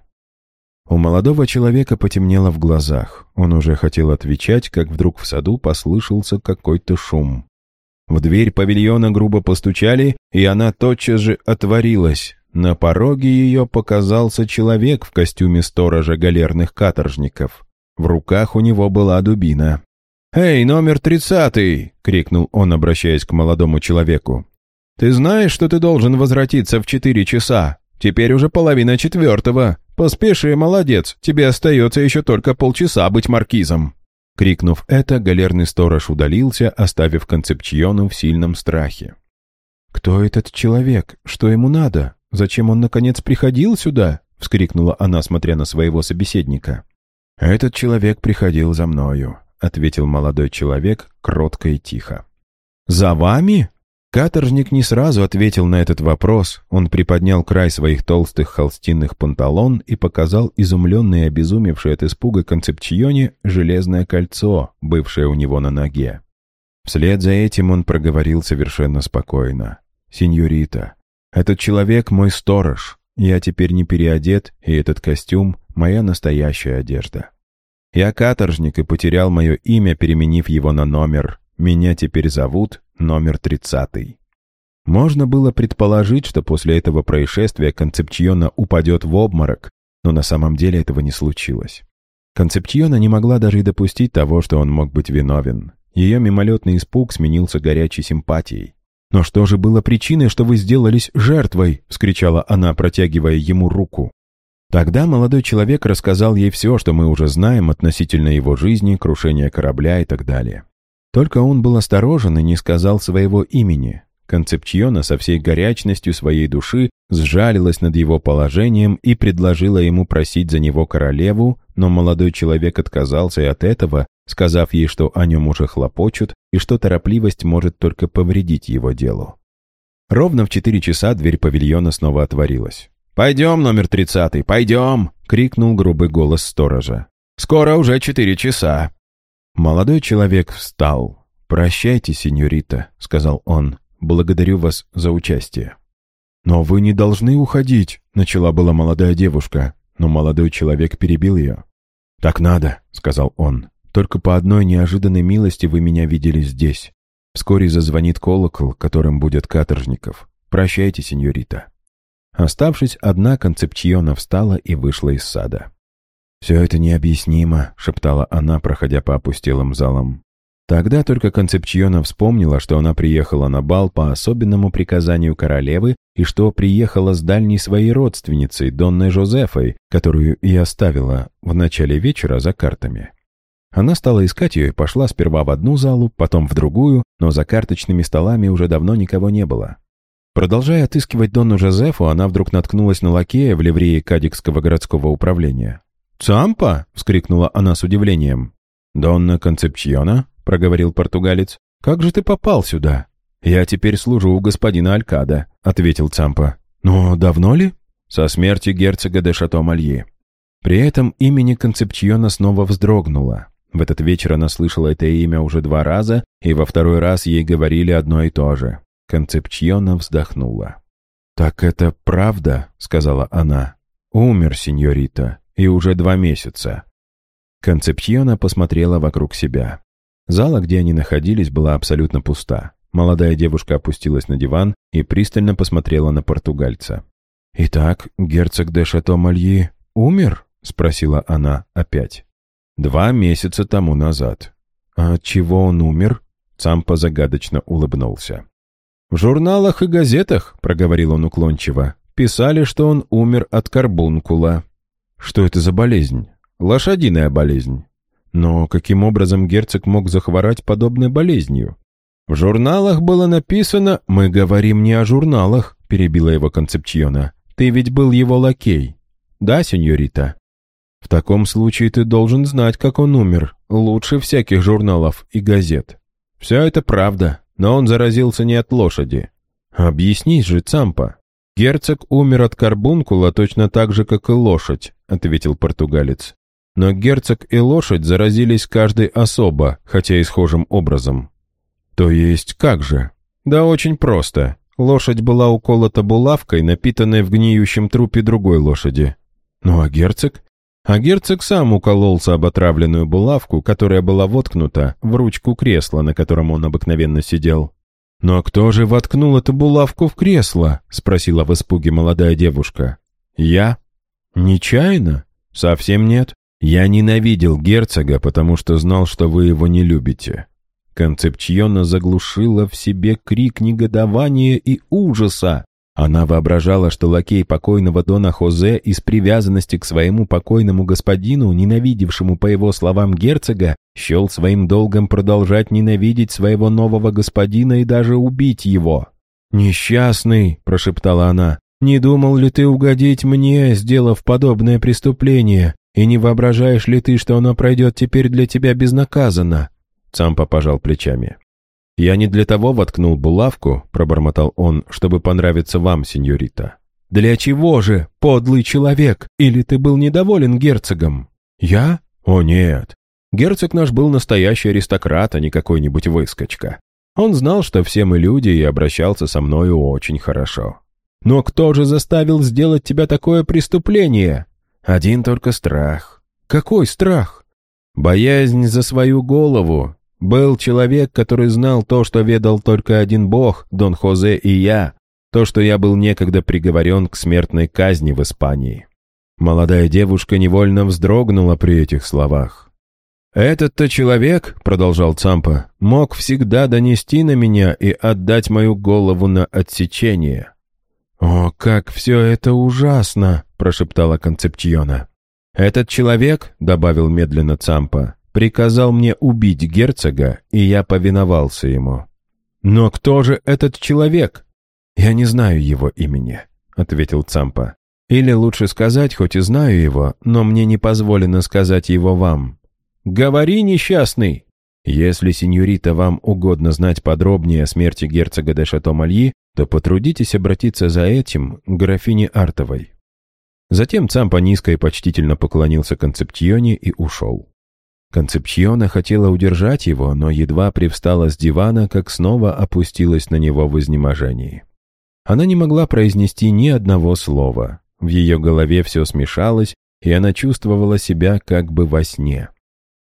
У молодого человека потемнело в глазах. Он уже хотел отвечать, как вдруг в саду послышался какой-то шум. В дверь павильона грубо постучали, и она тотчас же отворилась. На пороге ее показался человек в костюме сторожа галерных каторжников. В руках у него была дубина. «Эй, номер тридцатый!» — крикнул он, обращаясь к молодому человеку. «Ты знаешь, что ты должен возвратиться в четыре часа? Теперь уже половина четвертого. Поспеши, молодец, тебе остается еще только полчаса быть маркизом». Крикнув это, галерный сторож удалился, оставив Концепчиону в сильном страхе. «Кто этот человек? Что ему надо?» «Зачем он, наконец, приходил сюда?» — вскрикнула она, смотря на своего собеседника. «Этот человек приходил за мною», — ответил молодой человек кротко и тихо. «За вами?» Каторжник не сразу ответил на этот вопрос. Он приподнял край своих толстых холстинных панталон и показал изумленный и обезумевший от испуга концепчионе железное кольцо, бывшее у него на ноге. Вслед за этим он проговорил совершенно спокойно. «Сеньорита, этот человек мой сторож. Я теперь не переодет, и этот костюм — моя настоящая одежда. Я каторжник и потерял мое имя, переменив его на номер. Меня теперь зовут номер тридцатый. Можно было предположить, что после этого происшествия Концепчиона упадет в обморок, но на самом деле этого не случилось. Концепчиона не могла даже и допустить того, что он мог быть виновен. Ее мимолетный испуг сменился горячей симпатией. «Но что же было причиной, что вы сделались жертвой?» — вскричала она, протягивая ему руку. Тогда молодой человек рассказал ей все, что мы уже знаем относительно его жизни, крушения корабля и так далее. Только он был осторожен и не сказал своего имени. Концепчиона со всей горячностью своей души сжалилась над его положением и предложила ему просить за него королеву, но молодой человек отказался и от этого, сказав ей, что о нем уже хлопочут и что торопливость может только повредить его делу. Ровно в четыре часа дверь павильона снова отворилась. «Пойдем, номер тридцатый, пойдем!» — крикнул грубый голос сторожа. «Скоро уже четыре часа!» Молодой человек встал. «Прощайте, сеньорита», — сказал он. «Благодарю вас за участие». «Но вы не должны уходить», — начала была молодая девушка, но молодой человек перебил ее. «Так надо», — сказал он. «Только по одной неожиданной милости вы меня видели здесь. Вскоре зазвонит колокол, которым будет каторжников. Прощайте, сеньорита». Оставшись одна, Концепчиона встала и вышла из сада. «Все это необъяснимо», — шептала она, проходя по опустелым залам. Тогда только Концепчиона вспомнила, что она приехала на бал по особенному приказанию королевы и что приехала с дальней своей родственницей, Донной Жозефой, которую и оставила в начале вечера за картами. Она стала искать ее и пошла сперва в одну залу, потом в другую, но за карточными столами уже давно никого не было. Продолжая отыскивать Донну Жозефу, она вдруг наткнулась на лакея в ливрее Кадикского городского управления. «Цампа!» — вскрикнула она с удивлением. «Донна Концепчиона?» — проговорил португалец. «Как же ты попал сюда?» «Я теперь служу у господина Алькада», — ответил Цампа. «Но давно ли?» «Со смерти герцога де Шато-Мальи». При этом имени Концепчиона снова вздрогнула. В этот вечер она слышала это имя уже два раза, и во второй раз ей говорили одно и то же. Концепчиона вздохнула. «Так это правда?» — сказала она. «Умер, сеньорита, и уже два месяца». Концепчиона посмотрела вокруг себя. Зала, где они находились, была абсолютно пуста. Молодая девушка опустилась на диван и пристально посмотрела на португальца. «Итак, герцог де Шато-Мальи умер?» — спросила она опять. «Два месяца тому назад». «А от чего он умер?» Цампа загадочно улыбнулся. «В журналах и газетах», — проговорил он уклончиво, «писали, что он умер от карбункула». «Что это за болезнь?» «Лошадиная болезнь». Но каким образом герцог мог захворать подобной болезнью? В журналах было написано «Мы говорим не о журналах», — перебила его Концепчиона. «Ты ведь был его лакей». «Да, сеньорита». «В таком случае ты должен знать, как он умер, лучше всяких журналов и газет». «Все это правда, но он заразился не от лошади». «Объяснись же, Цампа». «Герцог умер от карбункула точно так же, как и лошадь», — ответил португалец. Но герцог и лошадь заразились каждый особо, хотя и схожим образом. То есть как же? Да очень просто. Лошадь была уколота булавкой, напитанной в гниющем трупе другой лошади. Ну а герцог? А герцог сам укололся об отравленную булавку, которая была воткнута в ручку кресла, на котором он обыкновенно сидел. «Но кто же воткнул эту булавку в кресло?» — спросила в испуге молодая девушка. «Я?» «Нечаянно?» «Совсем нет. Я ненавидел герцога, потому что знал, что вы его не любите». Концепчиона заглушила в себе крик негодования и ужаса. Она воображала, что лакей покойного Дона Хозе из привязанности к своему покойному господину, ненавидевшему, по его словам, герцога, счел своим долгом продолжать ненавидеть своего нового господина и даже убить его. «Несчастный», — прошептала она, — «не думал ли ты угодить мне, сделав подобное преступление? И не воображаешь ли ты, что оно пройдет теперь для тебя безнаказанно?» Цампа пожал плечами. «Я не для того воткнул булавку», — пробормотал он, — «чтобы понравиться вам, сеньорита». «Для чего же, подлый человек? Или ты был недоволен герцогом?» «Я? О, нет. Герцог наш был настоящий аристократ, а не какой-нибудь выскочка. Он знал, что все мы люди, и обращался со мною очень хорошо. Но кто же заставил сделать тебя такое преступление?» Один только страх. Какой страх? Боязнь за свою голову. Был человек, который знал то, что ведал только один бог, Дон Хозе и я, то, что я был некогда приговорен к смертной казни в Испании. Молодая девушка невольно вздрогнула при этих словах. «Этот-то человек, — продолжал Цампа, — мог всегда донести на меня и отдать мою голову на отсечение. «О, как все это ужасно!» — прошептала Концепчиона. «Этот человек, — добавил медленно Цампа, — приказал мне убить герцога, и я повиновался ему». «Но кто же этот человек?» «Я не знаю его имени», — ответил Цампа. «Или лучше сказать, хоть и знаю его, но мне не позволено сказать его вам». «Говори, несчастный!» «Если, сеньорита, вам угодно знать подробнее о смерти герцога де Шато-Мальи, то потрудитесь обратиться за этим к графине Артовой». Затем Цампа низко и почтительно поклонился Концептионе и ушел. Концепчиона хотела удержать его, но едва привстала с дивана, как снова опустилась на него в изнеможении. Она не могла произнести ни одного слова. В ее голове все смешалось, и она чувствовала себя как бы во сне.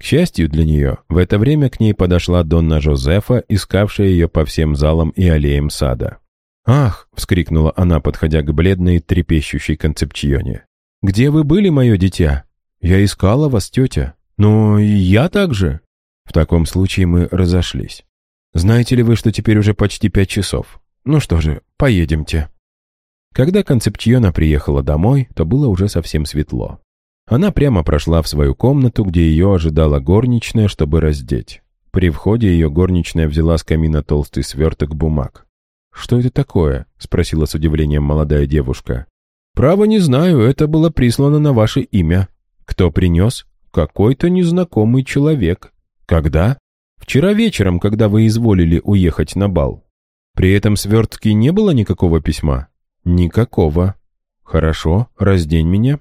К счастью для нее, в это время к ней подошла Донна Жозефа, искавшая ее по всем залам и аллеям сада. «Ах!» — вскрикнула она, подходя к бледной, трепещущей концепчионе. «Где вы были, мое дитя? Я искала вас, тетя. Но и я также». В таком случае мы разошлись. «Знаете ли вы, что теперь уже почти пять часов? Ну что же, поедемте». Когда Концепчиона приехала домой, то было уже совсем светло. Она прямо прошла в свою комнату, где ее ожидала горничная, чтобы раздеть. При входе ее горничная взяла с камина толстый сверток бумаг. «Что это такое?» — спросила с удивлением молодая девушка. «Право не знаю, это было прислано на ваше имя. Кто принес? Какой-то незнакомый человек. Когда? Вчера вечером, когда вы изволили уехать на бал. При этом свертке не было никакого письма?» «Никакого». «Хорошо, раздень меня».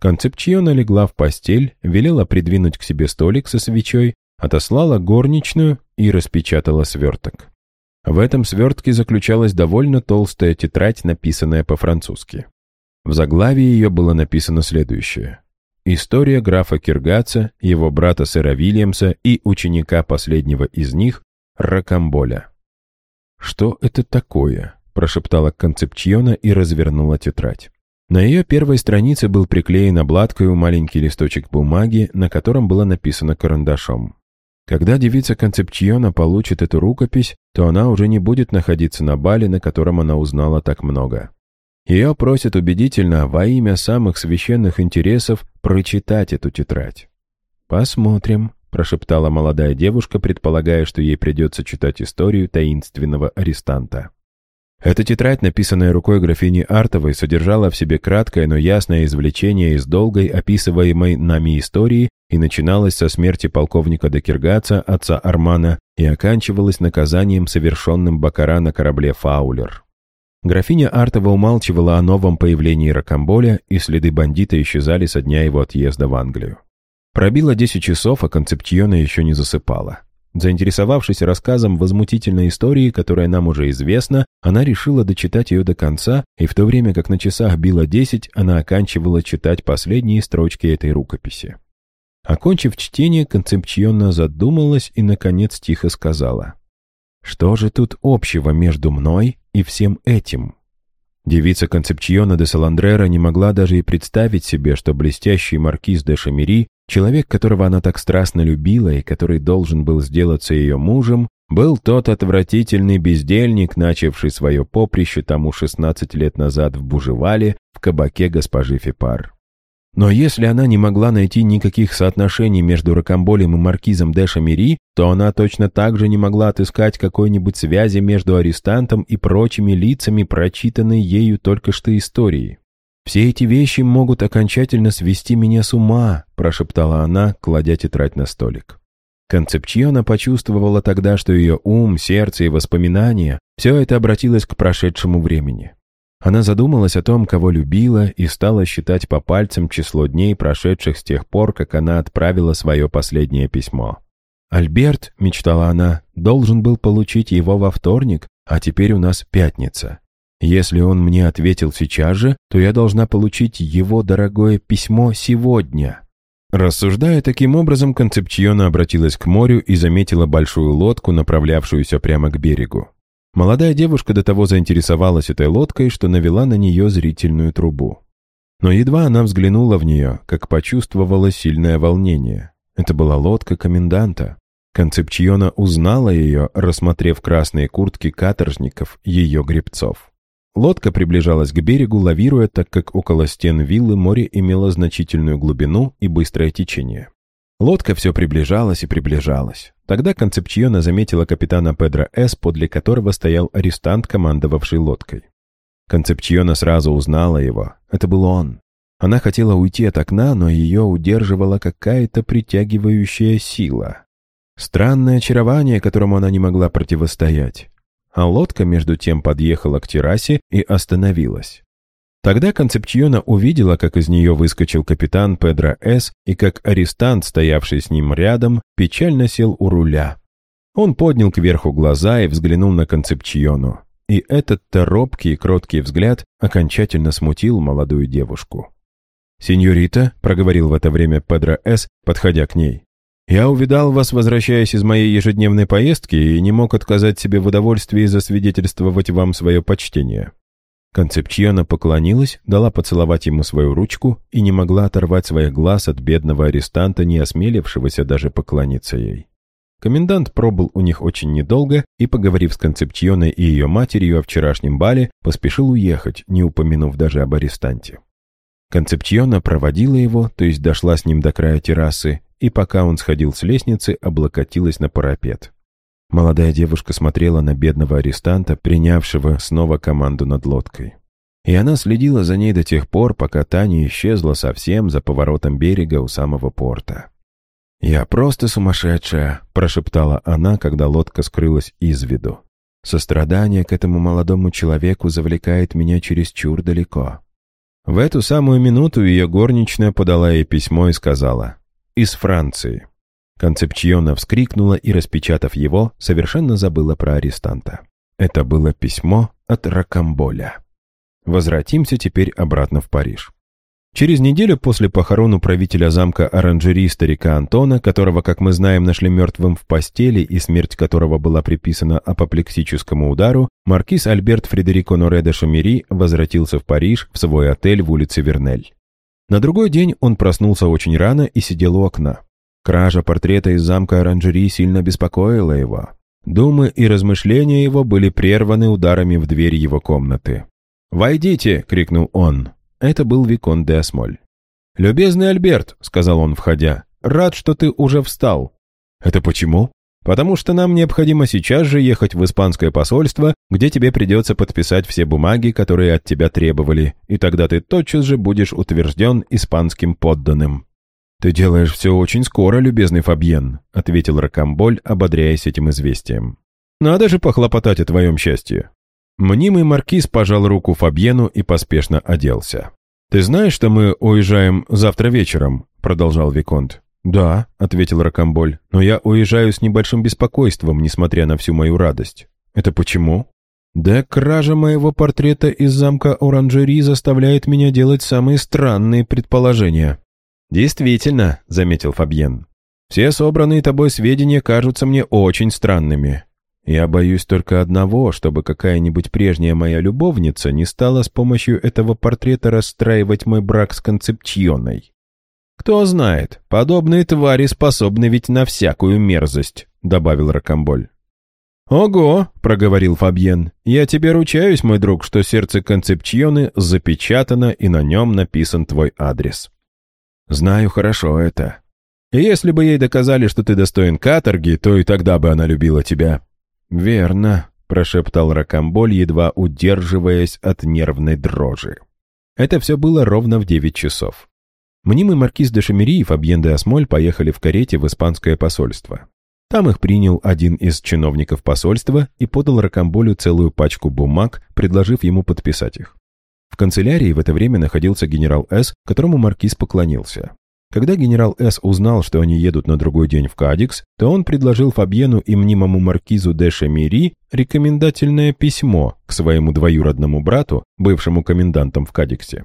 Концепчиона легла в постель, велела придвинуть к себе столик со свечой, отослала горничную и распечатала сверток. В этом свертке заключалась довольно толстая тетрадь, написанная по-французски. В заглавии ее было написано следующее. История графа Киргаца, его брата сэра Вильямса и ученика последнего из них, Ракамболя. «Что это такое?» – прошептала Концепчиона и развернула тетрадь. На ее первой странице был приклеен обладкой маленький листочек бумаги, на котором было написано карандашом. Когда девица Концепчиона получит эту рукопись, то она уже не будет находиться на бале, на котором она узнала так много. Ее просят убедительно во имя самых священных интересов прочитать эту тетрадь. «Посмотрим», — прошептала молодая девушка, предполагая, что ей придется читать историю таинственного арестанта. Эта тетрадь, написанная рукой графини Артовой, содержала в себе краткое, но ясное извлечение из долгой, описываемой нами истории и начиналась со смерти полковника Декергаца, отца Армана, и оканчивалась наказанием, совершенным Бакара на корабле «Фаулер». Графиня Артова умалчивала о новом появлении Рокамболя, и следы бандита исчезали со дня его отъезда в Англию. Пробило 10 часов, а Концептьона еще не засыпала. Заинтересовавшись рассказом возмутительной истории, которая нам уже известна, она решила дочитать ее до конца, и в то время как на часах било десять, она оканчивала читать последние строчки этой рукописи. Окончив чтение, Концепчиона задумалась и, наконец, тихо сказала. «Что же тут общего между мной и всем этим?» Девица Концепчиона де Саландрера не могла даже и представить себе, что блестящий маркиз де Шамери, человек, которого она так страстно любила и который должен был сделаться ее мужем, был тот отвратительный бездельник, начавший свое поприще тому 16 лет назад в Бужевале в кабаке госпожи Фипар. Но если она не могла найти никаких соотношений между Рокамболем и маркизом де Шамери, то она точно так же не могла отыскать какой-нибудь связи между арестантом и прочими лицами, прочитанной ею только что истории. «Все эти вещи могут окончательно свести меня с ума», прошептала она, кладя тетрадь на столик. Концепчиона почувствовала тогда, что ее ум, сердце и воспоминания – все это обратилось к прошедшему времени. Она задумалась о том, кого любила, и стала считать по пальцам число дней, прошедших с тех пор, как она отправила свое последнее письмо. «Альберт», — мечтала она, — «должен был получить его во вторник, а теперь у нас пятница. Если он мне ответил сейчас же, то я должна получить его дорогое письмо сегодня». Рассуждая таким образом, Концепчиона обратилась к морю и заметила большую лодку, направлявшуюся прямо к берегу. Молодая девушка до того заинтересовалась этой лодкой, что навела на нее зрительную трубу. Но едва она взглянула в нее, как почувствовала сильное волнение. Это была лодка коменданта. Концепчиона узнала ее, рассмотрев красные куртки каторжников, ее гребцов. Лодка приближалась к берегу, лавируя, так как около стен виллы море имело значительную глубину и быстрое течение. Лодка все приближалась и приближалась. Тогда Концепчиона заметила капитана Педро С., подле которого стоял арестант, командовавший лодкой. Концепчиона сразу узнала его. Это был он. Она хотела уйти от окна, но ее удерживала какая-то притягивающая сила. Странное очарование, которому она не могла противостоять. А лодка между тем подъехала к террасе и остановилась. Тогда Концепчиона увидела, как из нее выскочил капитан Педро С. и как арестант, стоявший с ним рядом, печально сел у руля. Он поднял кверху глаза и взглянул на Концепчиону. И этот-то робкий и кроткий взгляд окончательно смутил молодую девушку. «Сеньорита», — проговорил в это время Педро С., подходя к ней, «я увидал вас, возвращаясь из моей ежедневной поездки, и не мог отказать себе в удовольствии засвидетельствовать вам свое почтение. Концепчиона поклонилась, дала поцеловать ему свою ручку и не могла оторвать своих глаз от бедного арестанта, не осмелившегося даже поклониться ей. Комендант пробыл у них очень недолго и, поговорив с Концепчионой и ее матерью о вчерашнем бале, поспешил уехать, не упомянув даже об арестанте. Концепчиона проводила его, то есть дошла с ним до края террасы, и пока он сходил с лестницы, облокотилась на парапет. Молодая девушка смотрела на бедного арестанта, принявшего снова команду над лодкой. И она следила за ней до тех пор, пока та не исчезла совсем за поворотом берега у самого порта. «Я просто сумасшедшая», — прошептала она, когда лодка скрылась из виду. «Сострадание к этому молодому человеку завлекает меня чересчур далеко». В эту самую минуту ее горничная подала ей письмо и сказала «Из Франции». Концепчиона вскрикнула и, распечатав его, совершенно забыла про арестанта. Это было письмо от Ракамболя. Возвратимся теперь обратно в Париж. Через неделю после похорон управителя замка оранжери старика Антона, которого, как мы знаем, нашли мертвым в постели и смерть которого была приписана апоплексическому удару, маркиз Альберт Фредерико Норе де Шамери возвратился в Париж в свой отель в улице Вернель. На другой день он проснулся очень рано и сидел у окна. Кража портрета из замка оранжери сильно беспокоила его. Думы и размышления его были прерваны ударами в дверь его комнаты. «Войдите!» — крикнул он. Это был Викон де Осмоль. «Любезный Альберт», — сказал он, входя, — «рад, что ты уже встал». «Это почему?» «Потому что нам необходимо сейчас же ехать в испанское посольство, где тебе придется подписать все бумаги, которые от тебя требовали, и тогда ты тотчас же будешь утвержден испанским подданным». «Ты делаешь все очень скоро, любезный Фабьен», — ответил Рокамболь, ободряясь этим известием. «Надо же похлопотать о твоем счастье». Мнимый маркиз пожал руку Фабьену и поспешно оделся. «Ты знаешь, что мы уезжаем завтра вечером?» — продолжал Виконт. «Да», — ответил Рокамболь, — «но я уезжаю с небольшим беспокойством, несмотря на всю мою радость». «Это почему?» «Да кража моего портрета из замка Оранжери заставляет меня делать самые странные предположения». «Действительно», — заметил Фабьен. «Все собранные тобой сведения кажутся мне очень странными. Я боюсь только одного, чтобы какая-нибудь прежняя моя любовница не стала с помощью этого портрета расстраивать мой брак с Концепчионой. Кто знает, подобные твари способны ведь на всякую мерзость», — добавил Рокомболь. «Ого!» — проговорил Фабьен. «Я тебе ручаюсь, мой друг, что сердце Концепчионы запечатано и на нем написан твой адрес». Знаю хорошо это. если бы ей доказали, что ты достоин каторги, то и тогда бы она любила тебя». «Верно», — прошептал Ракамболь, едва удерживаясь от нервной дрожи. Это все было ровно в девять часов. Мнимый маркиз де Шамери и Фабьен де Осмоль поехали в карете в испанское посольство. Там их принял один из чиновников посольства и подал Ракамболю целую пачку бумаг, предложив ему подписать их. В канцелярии в это время находился генерал С., которому маркиз поклонился. Когда генерал С. узнал, что они едут на другой день в Кадикс, то он предложил Фабьену и мнимому маркизу де Шамири рекомендательное письмо к своему двоюродному брату, бывшему комендантом в Кадиксе.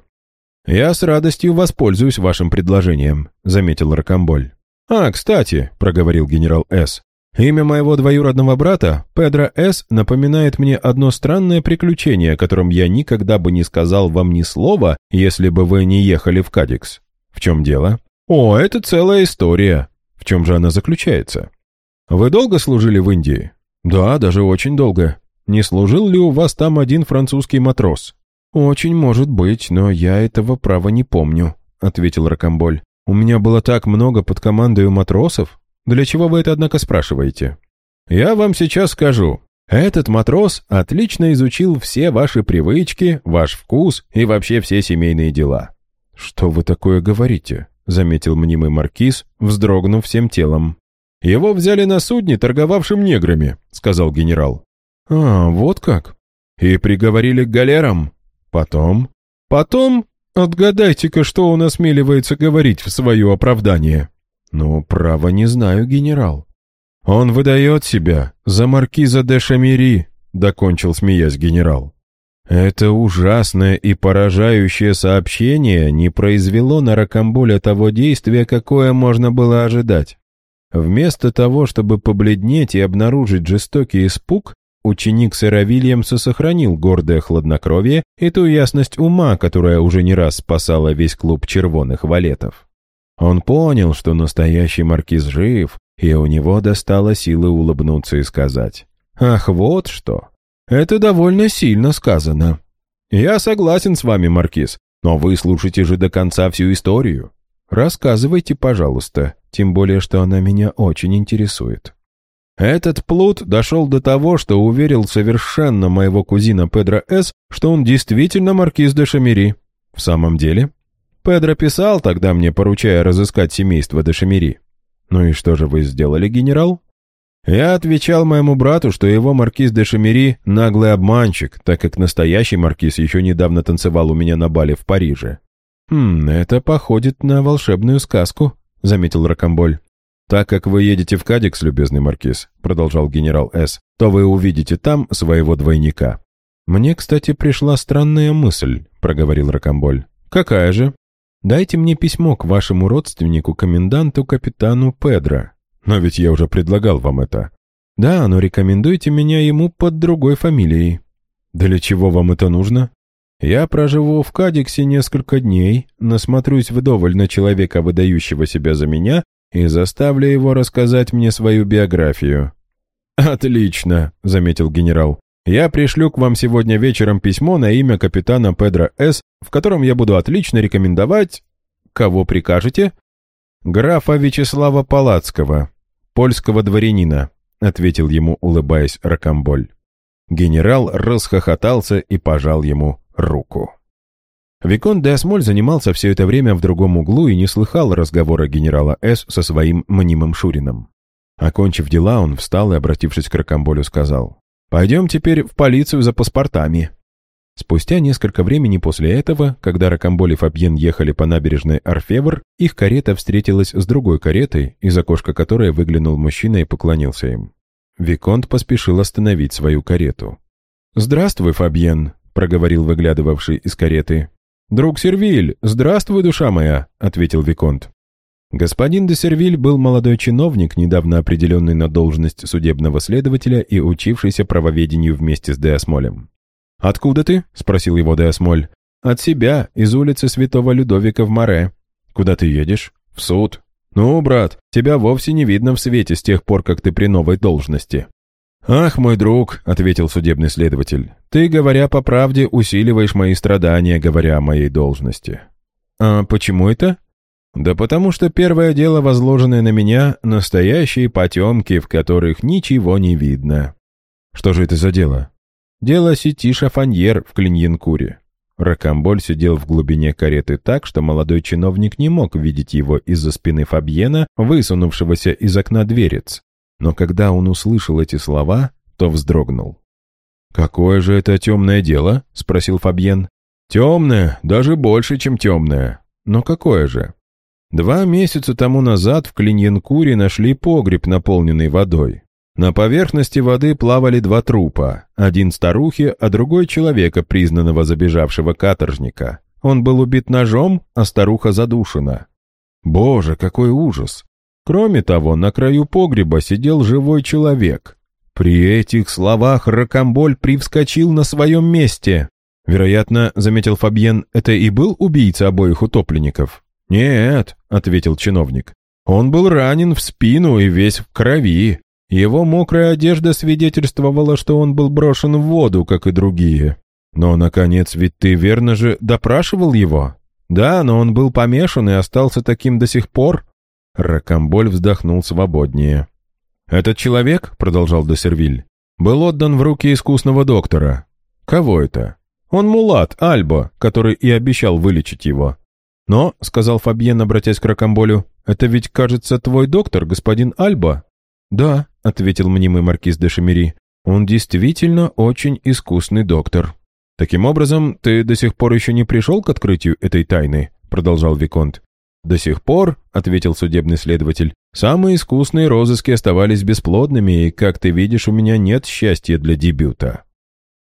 «Я с радостью воспользуюсь вашим предложением», — заметил Рокамболь. «А, кстати», — проговорил генерал С., Имя моего двоюродного брата, Педро С., напоминает мне одно странное приключение, о котором я никогда бы не сказал вам ни слова, если бы вы не ехали в Кадикс. В чем дело? О, это целая история. В чем же она заключается? Вы долго служили в Индии? Да, даже очень долго. Не служил ли у вас там один французский матрос? Очень может быть, но я этого права не помню, ответил Рокомболь. У меня было так много под командой матросов, для чего вы это, однако, спрашиваете? Я вам сейчас скажу. Этот матрос отлично изучил все ваши привычки, ваш вкус и вообще все семейные дела. Что вы такое говорите? Заметил мнимый маркиз, вздрогнув всем телом. Его взяли на судне, торговавшим неграми, сказал генерал. А, вот как. И приговорили к галерам. Потом Потом, отгадайте-ка, что он осмеливается говорить в свое оправдание. Ну, право не знаю, генерал. Он выдает себя за маркиза де Шамири, докончил, смеясь генерал. Это ужасное и поражающее сообщение не произвело на Рокамболя того действия, какое можно было ожидать. Вместо того, чтобы побледнеть и обнаружить жестокий испуг, ученик сэра Вильямса сохранил гордое хладнокровие и ту ясность ума, которая уже не раз спасала весь клуб червоных валетов. Он понял, что настоящий маркиз жив, и у него достало силы улыбнуться и сказать, «Ах, вот что! Это довольно сильно сказано. Я согласен с вами, маркиз, но вы слушайте же до конца всю историю. Рассказывайте, пожалуйста, тем более, что она меня очень интересует». Этот плут дошел до того, что уверил совершенно моего кузина Педро С., что он действительно маркиз де Шамери. В самом деле? Педро писал тогда мне, поручая разыскать семейство де Шамери. Ну и что же вы сделали, генерал? Я отвечал моему брату, что его маркиз де Шамери – наглый обманщик, так как настоящий маркиз еще недавно танцевал у меня на бале в Париже. «Хм, это походит на волшебную сказку», — заметил Рокомболь. «Так как вы едете в Кадикс, любезный маркиз», — продолжал генерал С., «то вы увидите там своего двойника». «Мне, кстати, пришла странная мысль», — проговорил Рокомболь. «Какая же?» «Дайте мне письмо к вашему родственнику, коменданту, капитану Педро». «Но ведь я уже предлагал вам это». «Да, но рекомендуйте меня ему под другой фамилией». «Для чего вам это нужно?» «Я проживу в Кадиксе несколько дней, насмотрюсь вдоволь на человека, выдающего себя за меня, и заставлю его рассказать мне свою биографию». «Отлично», — заметил генерал. «Я пришлю к вам сегодня вечером письмо на имя капитана Педро С., в котором я буду отлично рекомендовать... Кого прикажете?» «Графа Вячеслава Палацкого, польского дворянина», — ответил ему, улыбаясь Рокомболь. Генерал расхохотался и пожал ему руку. Викон де Асмоль занимался все это время в другом углу и не слыхал разговора генерала С. со своим мнимым Шурином. Окончив дела, он встал и, обратившись к Рокомболю, сказал, «Пойдем теперь в полицию за паспортами». Спустя несколько времени после этого, когда Рокомболь и Фабьен ехали по набережной Орфевр, их карета встретилась с другой каретой, из окошка которой выглянул мужчина и поклонился им. Виконт поспешил остановить свою карету. «Здравствуй, Фабьен», — проговорил выглядывавший из кареты. «Друг Сервиль, здравствуй, душа моя», — ответил Виконт. Господин де Сервиль был молодой чиновник, недавно определенный на должность судебного следователя и учившийся правоведению вместе с Деосмолем. «Откуда ты?» — спросил его Деосмоль. «От себя, из улицы Святого Людовика в Море. Куда ты едешь?» «В суд». «Ну, брат, тебя вовсе не видно в свете с тех пор, как ты при новой должности». «Ах, мой друг», — ответил судебный следователь, «ты, говоря по правде, усиливаешь мои страдания, говоря о моей должности». «А почему это?» «Да потому что первое дело, возложенное на меня, настоящие потемки, в которых ничего не видно». «Что же это за дело?» «Дело сети Шафаньер в Клиньенкуре». Рокамболь сидел в глубине кареты так, что молодой чиновник не мог видеть его из-за спины Фабьена, высунувшегося из окна дверец но когда он услышал эти слова, то вздрогнул. «Какое же это темное дело?» — спросил Фабьен. «Темное, даже больше, чем темное. Но какое же?» Два месяца тому назад в Клиньенкуре нашли погреб, наполненный водой. На поверхности воды плавали два трупа, один старухи, а другой человека, признанного забежавшего каторжника. Он был убит ножом, а старуха задушена. Боже, какой ужас! Кроме того, на краю погреба сидел живой человек. При этих словах Рокамболь привскочил на своем месте. Вероятно, заметил Фабьен, это и был убийца обоих утопленников? «Нет», — ответил чиновник. «Он был ранен в спину и весь в крови. Его мокрая одежда свидетельствовала, что он был брошен в воду, как и другие. Но, наконец, ведь ты верно же допрашивал его? Да, но он был помешан и остался таким до сих пор. Ракамболь вздохнул свободнее. «Этот человек, — продолжал Досервиль, — был отдан в руки искусного доктора. Кого это? Он мулат, Альбо, который и обещал вылечить его. Но, — сказал Фабьен, обратясь к Ракамболю, — это ведь, кажется, твой доктор, господин Альбо? Да, — ответил мнимый маркиз де Шемери, — он действительно очень искусный доктор. «Таким образом, ты до сих пор еще не пришел к открытию этой тайны?» — продолжал Виконт. «До сих пор», — ответил судебный следователь, «самые искусные розыски оставались бесплодными, и, как ты видишь, у меня нет счастья для дебюта».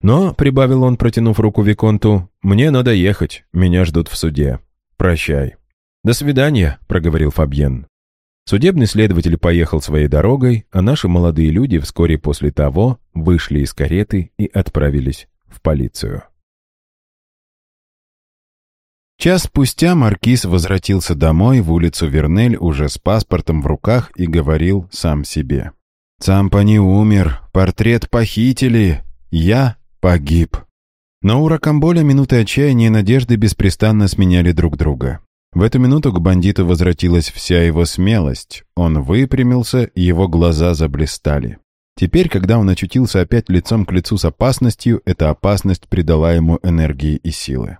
«Но», — прибавил он, протянув руку Виконту, «мне надо ехать, меня ждут в суде. Прощай». «До свидания», — проговорил Фабьен. Судебный следователь поехал своей дорогой, а наши молодые люди вскоре после того вышли из кареты и отправились в полицию. Час спустя маркиз возвратился домой в улицу Вернель уже с паспортом в руках и говорил сам себе. «Цампа не умер, портрет похитили, я погиб». Но у Ракамболя минуты отчаяния и надежды беспрестанно сменяли друг друга. В эту минуту к бандиту возвратилась вся его смелость. Он выпрямился, его глаза заблистали. Теперь, когда он очутился опять лицом к лицу с опасностью, эта опасность придала ему энергии и силы.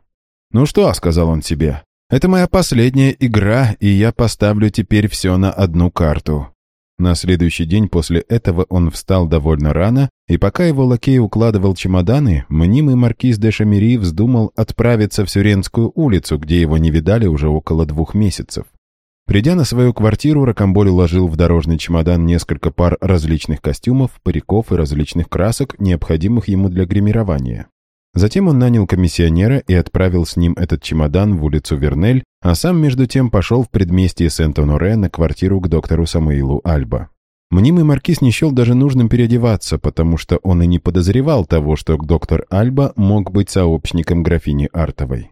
«Ну что», — сказал он себе, — «это моя последняя игра, и я поставлю теперь все на одну карту». На следующий день после этого он встал довольно рано, и пока его лакей укладывал чемоданы, мнимый маркиз де Шамери вздумал отправиться в Сюренскую улицу, где его не видали уже около двух месяцев. Придя на свою квартиру, Рокомболь уложил в дорожный чемодан несколько пар различных костюмов, париков и различных красок, необходимых ему для гримирования. Затем он нанял комиссионера и отправил с ним этот чемодан в улицу Вернель, а сам между тем пошел в предместье Сент-Оноре на квартиру к доктору Самуилу Альба. Мнимый маркиз не счел даже нужным переодеваться, потому что он и не подозревал того, что доктор Альба мог быть сообщником графини Артовой.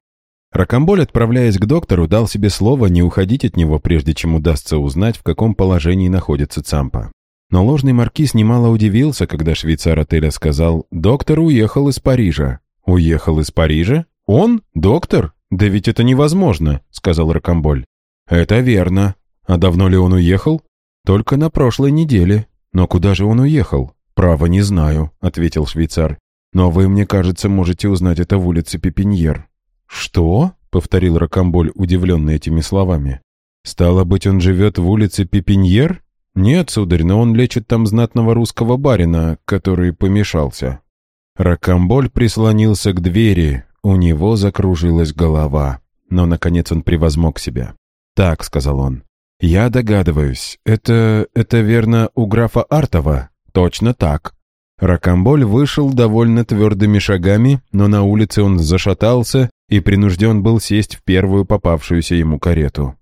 Ракамболь, отправляясь к доктору, дал себе слово не уходить от него, прежде чем удастся узнать, в каком положении находится Цампа. Но ложный маркиз немало удивился, когда швейцар отеля сказал «Доктор уехал из Парижа». «Уехал из Парижа? Он? Доктор? Да ведь это невозможно», — сказал Рокомболь. «Это верно. А давно ли он уехал?» «Только на прошлой неделе. Но куда же он уехал?» «Право не знаю», — ответил швейцар. «Но вы, мне кажется, можете узнать это в улице Пепиньер». «Что?» — повторил Рокомболь, удивленный этими словами. «Стало быть, он живет в улице Пепиньер?» «Нет, сударь, но он лечит там знатного русского барина, который помешался». Ракамболь прислонился к двери, у него закружилась голова. Но, наконец, он превозмог себя. «Так», — сказал он, — «я догадываюсь, это... это верно у графа Артова?» «Точно так». Ракамболь вышел довольно твердыми шагами, но на улице он зашатался и принужден был сесть в первую попавшуюся ему карету.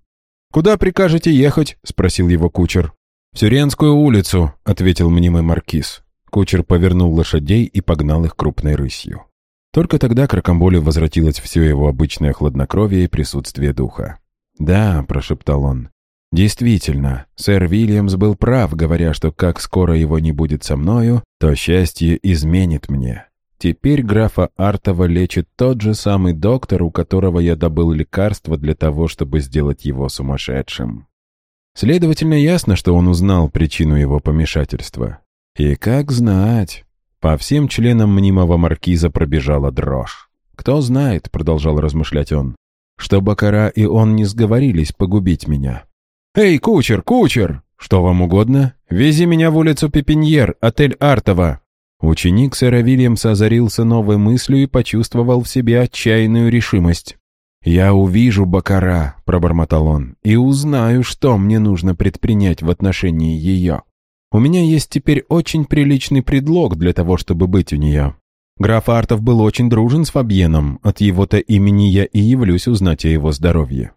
«Куда прикажете ехать?» — спросил его кучер. «В Сюренскую улицу», — ответил мнимый маркиз. Кучер повернул лошадей и погнал их крупной рысью. Только тогда к Рокомболе возвратилось все его обычное хладнокровие и присутствие духа. «Да», — прошептал он, — «действительно, сэр Вильямс был прав, говоря, что как скоро его не будет со мною, то счастье изменит мне. Теперь графа Артова лечит тот же самый доктор, у которого я добыл лекарство для того, чтобы сделать его сумасшедшим». Следовательно, ясно, что он узнал причину его помешательства. И как знать, по всем членам мнимого маркиза пробежала дрожь. «Кто знает», — продолжал размышлять он, — «что Бакара и он не сговорились погубить меня». «Эй, кучер, кучер! Что вам угодно? Вези меня в улицу Пепиньер, отель Артова!» Ученик сэра Вильямса озарился новой мыслью и почувствовал в себе отчаянную решимость. «Я увижу Бакара», — пробормотал он, — «и узнаю, что мне нужно предпринять в отношении ее». У меня есть теперь очень приличный предлог для того, чтобы быть у нее. Граф Артов был очень дружен с Фабьеном, от его-то имени я и явлюсь узнать о его здоровье.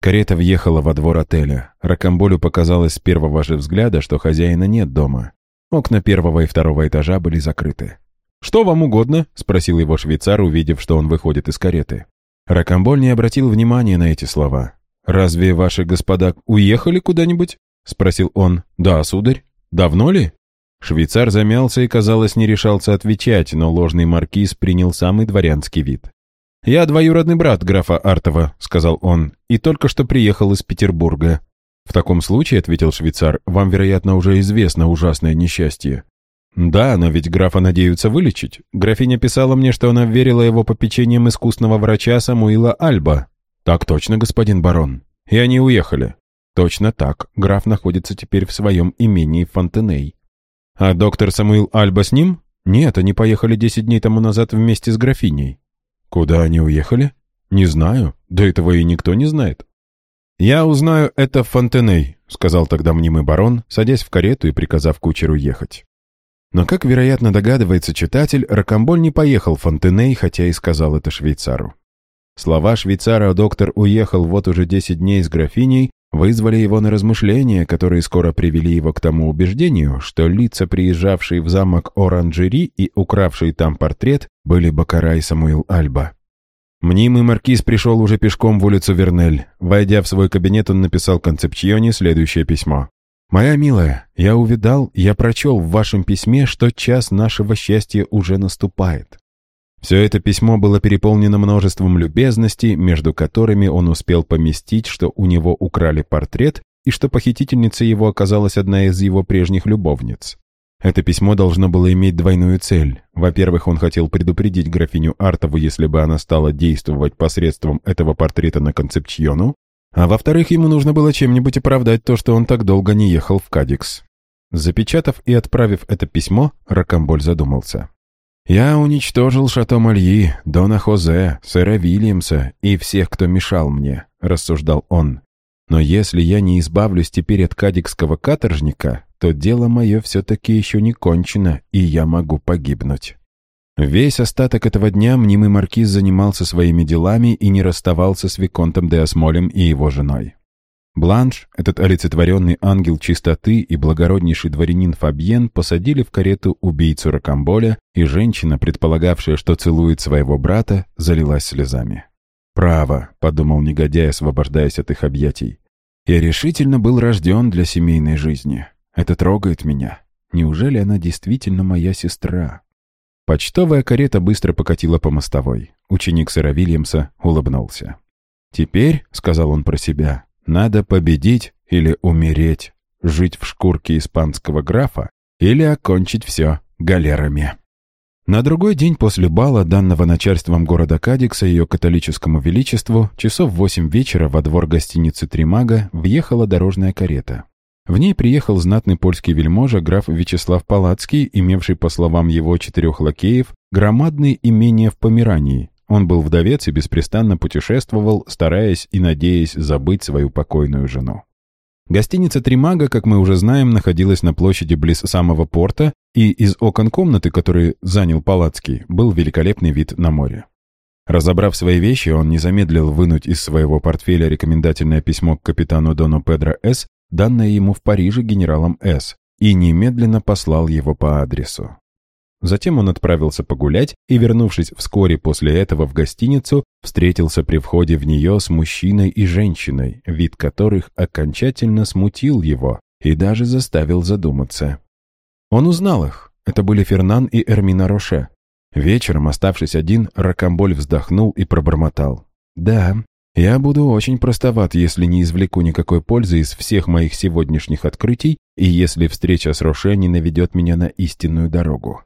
Карета въехала во двор отеля. Ракамболю показалось с первого же взгляда, что хозяина нет дома. Окна первого и второго этажа были закрыты. «Что вам угодно?» — спросил его швейцар, увидев, что он выходит из кареты. Ракамболь не обратил внимания на эти слова. «Разве ваши господа уехали куда-нибудь?» — спросил он. «Да, сударь». Давно ли?» Швейцар замялся и, казалось, не решался отвечать, но ложный маркиз принял самый дворянский вид. «Я двоюродный брат графа Артова», — сказал он, — «и только что приехал из Петербурга». «В таком случае», — ответил швейцар, — «вам, вероятно, уже известно ужасное несчастье». «Да, но ведь графа надеются вылечить. Графиня писала мне, что она верила его попечением искусного врача Самуила Альба». «Так точно, господин барон. И они уехали». Точно так, граф находится теперь в своем имении Фонтеней. А доктор Самуил Альба с ним? «Нет, они поехали десять дней тому назад вместе с графиней». «Куда они уехали?» «Не знаю. Да этого и никто не знает». «Я узнаю это в Фонтеней», — сказал тогда мнимый барон, садясь в карету и приказав кучеру ехать. Но, как, вероятно, догадывается читатель, Рокамболь не поехал в Фонтеней, хотя и сказал это швейцару. Слова швейцара «доктор уехал вот уже десять дней с графиней» вызвали его на размышления, которые скоро привели его к тому убеждению, что лица, приезжавшие в замок Оранжери и укравшие там портрет, были Бакара и Самуил Альба. Мнимый маркиз пришел уже пешком в улицу Вернель. Войдя в свой кабинет, он написал Концепчионе следующее письмо. «Моя милая, я увидал, я прочел в вашем письме, что час нашего счастья уже наступает. Все это письмо было переполнено множеством любезностей, между которыми он успел поместить, что у него украли портрет и что похитительницей его оказалась одна из его прежних любовниц. Это письмо должно было иметь двойную цель. Во-первых, он хотел предупредить графиню Артову, если бы она стала действовать посредством этого портрета на Концепчиону, а во-вторых, ему нужно было чем-нибудь оправдать то, что он так долго не ехал в Кадикс. Запечатав и отправив это письмо, Ракамболь задумался. «Я уничтожил Шато Мальи, Дона Хозе, сэра Вильямса и всех, кто мешал мне», — рассуждал он. «Но если я не избавлюсь теперь от кадикского каторжника, то дело мое все-таки еще не кончено, и я могу погибнуть». Весь остаток этого дня мнимый маркиз занимался своими делами и не расставался с Виконтом де Осмолем и его женой. Бланш, этот олицетворенный ангел чистоты и благороднейший дворянин Фабьен посадили в карету убийцу Рокамболя, и женщина, предполагавшая, что целует своего брата, залилась слезами. «Право», — подумал негодяй, освобождаясь от их объятий. «Я решительно был рожден для семейной жизни. Это трогает меня. Неужели она действительно моя сестра?» Почтовая карета быстро покатила по мостовой. Ученик сэра Вильямса улыбнулся. «Теперь», — сказал он про себя, надо победить или умереть, жить в шкурке испанского графа или окончить все галерами. На другой день после бала, данного начальством города Кадикса ее католическому величеству, часов в восемь вечера во двор гостиницы «Тримага» въехала дорожная карета. В ней приехал знатный польский вельможа граф Вячеслав Палацкий, имевший, по словам его четырех лакеев, громадные имения в Померании, он был вдовец и беспрестанно путешествовал, стараясь и надеясь забыть свою покойную жену. Гостиница «Тримага», как мы уже знаем, находилась на площади близ самого порта, и из окон комнаты, которые занял Палацкий, был великолепный вид на море. Разобрав свои вещи, он не замедлил вынуть из своего портфеля рекомендательное письмо к капитану Дону Педро С., данное ему в Париже генералом С., и немедленно послал его по адресу. Затем он отправился погулять и, вернувшись вскоре после этого в гостиницу, встретился при входе в нее с мужчиной и женщиной, вид которых окончательно смутил его и даже заставил задуматься. Он узнал их. Это были Фернан и Эрмина Роше. Вечером, оставшись один, Ракамболь вздохнул и пробормотал. «Да, я буду очень простоват, если не извлеку никакой пользы из всех моих сегодняшних открытий и если встреча с Роше не наведет меня на истинную дорогу.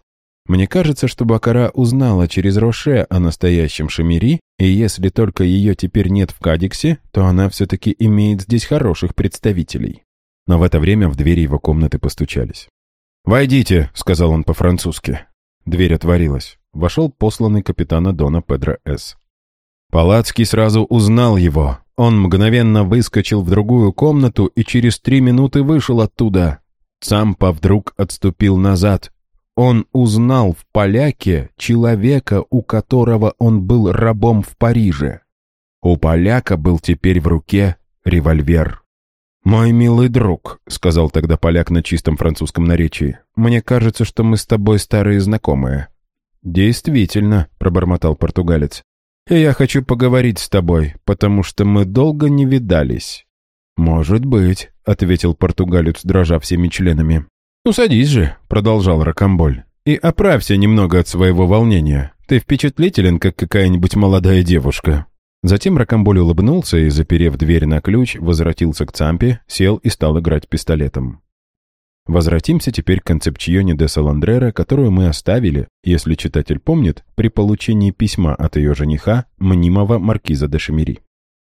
Мне кажется, что Бакара узнала через Роше о настоящем Шамири, и если только ее теперь нет в Кадиксе, то она все-таки имеет здесь хороших представителей. Но в это время в двери его комнаты постучались. «Войдите», — сказал он по-французски. Дверь отворилась. Вошел посланный капитана Дона Педро С. Палацкий сразу узнал его. Он мгновенно выскочил в другую комнату и через три минуты вышел оттуда. Цампа вдруг отступил назад, он узнал в поляке человека, у которого он был рабом в Париже. У поляка был теперь в руке револьвер. «Мой милый друг», — сказал тогда поляк на чистом французском наречии, «мне кажется, что мы с тобой старые знакомые». «Действительно», — пробормотал португалец, «и я хочу поговорить с тобой, потому что мы долго не видались». «Может быть», — ответил португалец, дрожа всеми членами. «Ну садись же», — продолжал Рокомболь, «и оправься немного от своего волнения. Ты впечатлителен, как какая-нибудь молодая девушка». Затем Рокомболь улыбнулся и, заперев дверь на ключ, возвратился к Цампе, сел и стал играть пистолетом. Возвратимся теперь к концепчионе де Саландрера, которую мы оставили, если читатель помнит, при получении письма от ее жениха, мнимого маркиза де Шемери.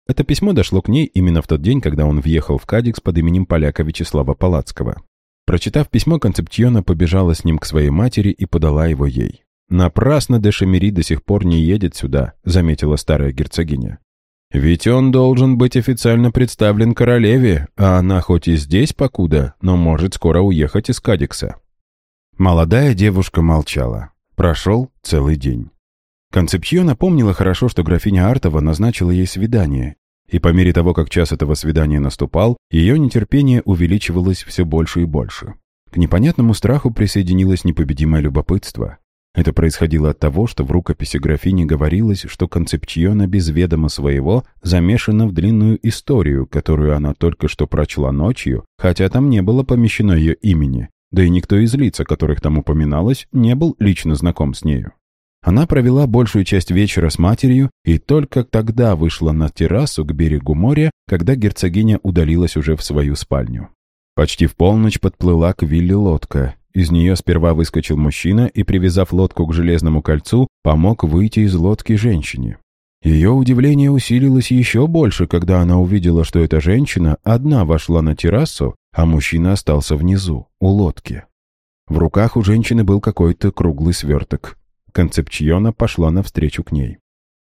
Это письмо дошло к ней именно в тот день, когда он въехал в Кадикс под именем поляка Вячеслава Палацкого. Прочитав письмо, Концептьона побежала с ним к своей матери и подала его ей. «Напрасно де Шамери до сих пор не едет сюда», — заметила старая герцогиня. «Ведь он должен быть официально представлен королеве, а она хоть и здесь покуда, но может скоро уехать из Кадикса». Молодая девушка молчала. Прошел целый день. Концепчиона помнила хорошо, что графиня Артова назначила ей свидание, и по мере того, как час этого свидания наступал, ее нетерпение увеличивалось все больше и больше. К непонятному страху присоединилось непобедимое любопытство. Это происходило от того, что в рукописи графини говорилось, что Концепчиона без ведома своего замешана в длинную историю, которую она только что прочла ночью, хотя там не было помещено ее имени, да и никто из лиц, о которых там упоминалось, не был лично знаком с нею. Она провела большую часть вечера с матерью и только тогда вышла на террасу к берегу моря, когда герцогиня удалилась уже в свою спальню. Почти в полночь подплыла к вилле лодка. Из нее сперва выскочил мужчина и, привязав лодку к железному кольцу, помог выйти из лодки женщине. Ее удивление усилилось еще больше, когда она увидела, что эта женщина одна вошла на террасу, а мужчина остался внизу, у лодки. В руках у женщины был какой-то круглый сверток. Концепчиона пошла навстречу к ней.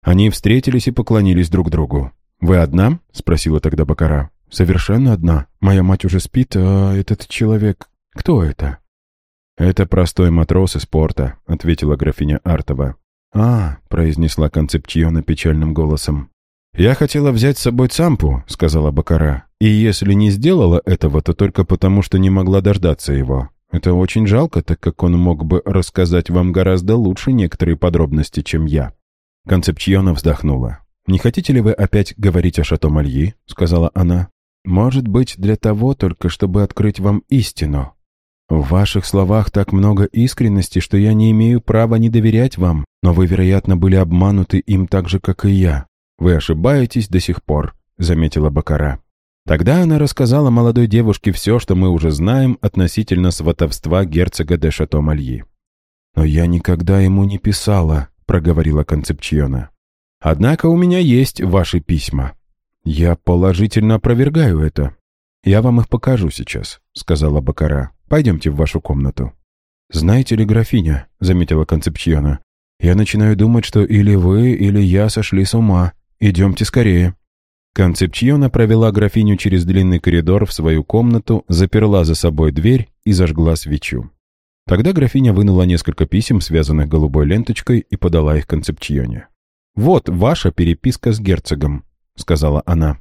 Они встретились и поклонились друг другу. «Вы одна?» — спросила тогда Бакара. «Совершенно одна. Моя мать уже спит, а этот человек... Кто это?» «Это простой матрос из порта», — ответила графиня Артова. «А», — произнесла Концепчиона печальным голосом. «Я хотела взять с собой Цампу», — сказала Бакара. «И если не сделала этого, то только потому, что не могла дождаться его. Это очень жалко, так как он мог бы рассказать вам гораздо лучше некоторые подробности, чем я». Концепчиона вздохнула. «Не хотите ли вы опять говорить о Шато Мальи?» — сказала она. «Может быть, для того только, чтобы открыть вам истину. В ваших словах так много искренности, что я не имею права не доверять вам, но вы, вероятно, были обмануты им так же, как и я. Вы ошибаетесь до сих пор», — заметила Бакара. Тогда она рассказала молодой девушке все, что мы уже знаем относительно сватовства герцога де Шато-Мальи. «Но я никогда ему не писала», — проговорила Концепчиона. «Однако у меня есть ваши письма. Я положительно опровергаю это. Я вам их покажу сейчас», — сказала Бакара. «Пойдемте в вашу комнату». «Знаете ли, графиня», — заметила Концепчиона, «я начинаю думать, что или вы, или я сошли с ума. Идемте скорее». Концепчиона провела графиню через длинный коридор в свою комнату, заперла за собой дверь и зажгла свечу. Тогда графиня вынула несколько писем, связанных голубой ленточкой, и подала их Концепчионе. «Вот ваша переписка с герцогом», — сказала она.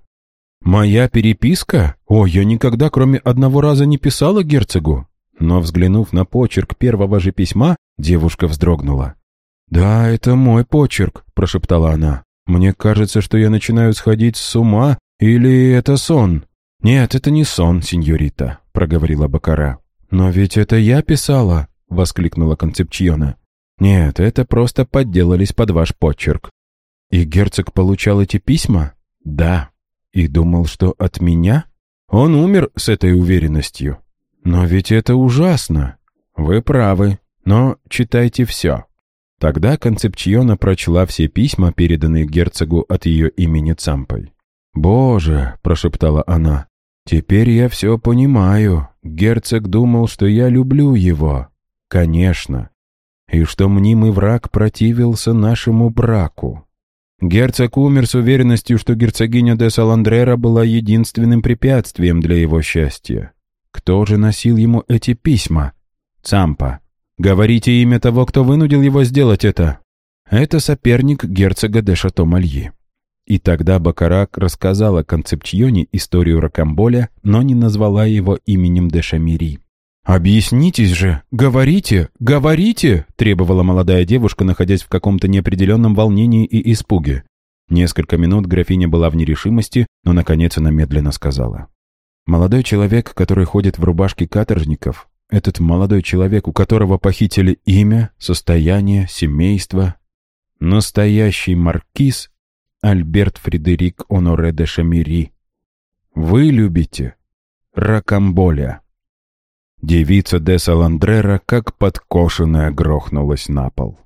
«Моя переписка? О, я никогда, кроме одного раза, не писала герцогу». Но, взглянув на почерк первого же письма, девушка вздрогнула. «Да, это мой почерк», — прошептала она. Мне кажется, что я начинаю сходить с ума, или это сон?» «Нет, это не сон, сеньорита», — проговорила Бакара. «Но ведь это я писала», — воскликнула Концепчиона. «Нет, это просто подделались под ваш почерк». «И герцог получал эти письма?» «Да». «И думал, что от меня?» «Он умер с этой уверенностью». «Но ведь это ужасно». «Вы правы, но читайте все». Тогда Концепчиона прочла все письма, переданные герцогу от ее имени Цампой. «Боже!» — прошептала она. «Теперь я все понимаю. Герцог думал, что я люблю его. Конечно. И что мнимый враг противился нашему браку. Герцог умер с уверенностью, что герцогиня де Саландрера была единственным препятствием для его счастья. Кто же носил ему эти письма? Цампа. Говорите имя того, кто вынудил его сделать это. Это соперник герцога де Шато-Мальи. И тогда Бакарак рассказала Концепчионе историю Рокамболя, но не назвала его именем де Шамири. «Объяснитесь же! Говорите! Говорите!» — требовала молодая девушка, находясь в каком-то неопределенном волнении и испуге. Несколько минут графиня была в нерешимости, но, наконец, она медленно сказала. «Молодой человек, который ходит в рубашке каторжников, этот молодой человек, у которого похитили имя, состояние, семейство. Настоящий маркиз Альберт Фредерик Оноре де Шамири. Вы любите Ракамболя. Девица де Саландрера, как подкошенная, грохнулась на пол.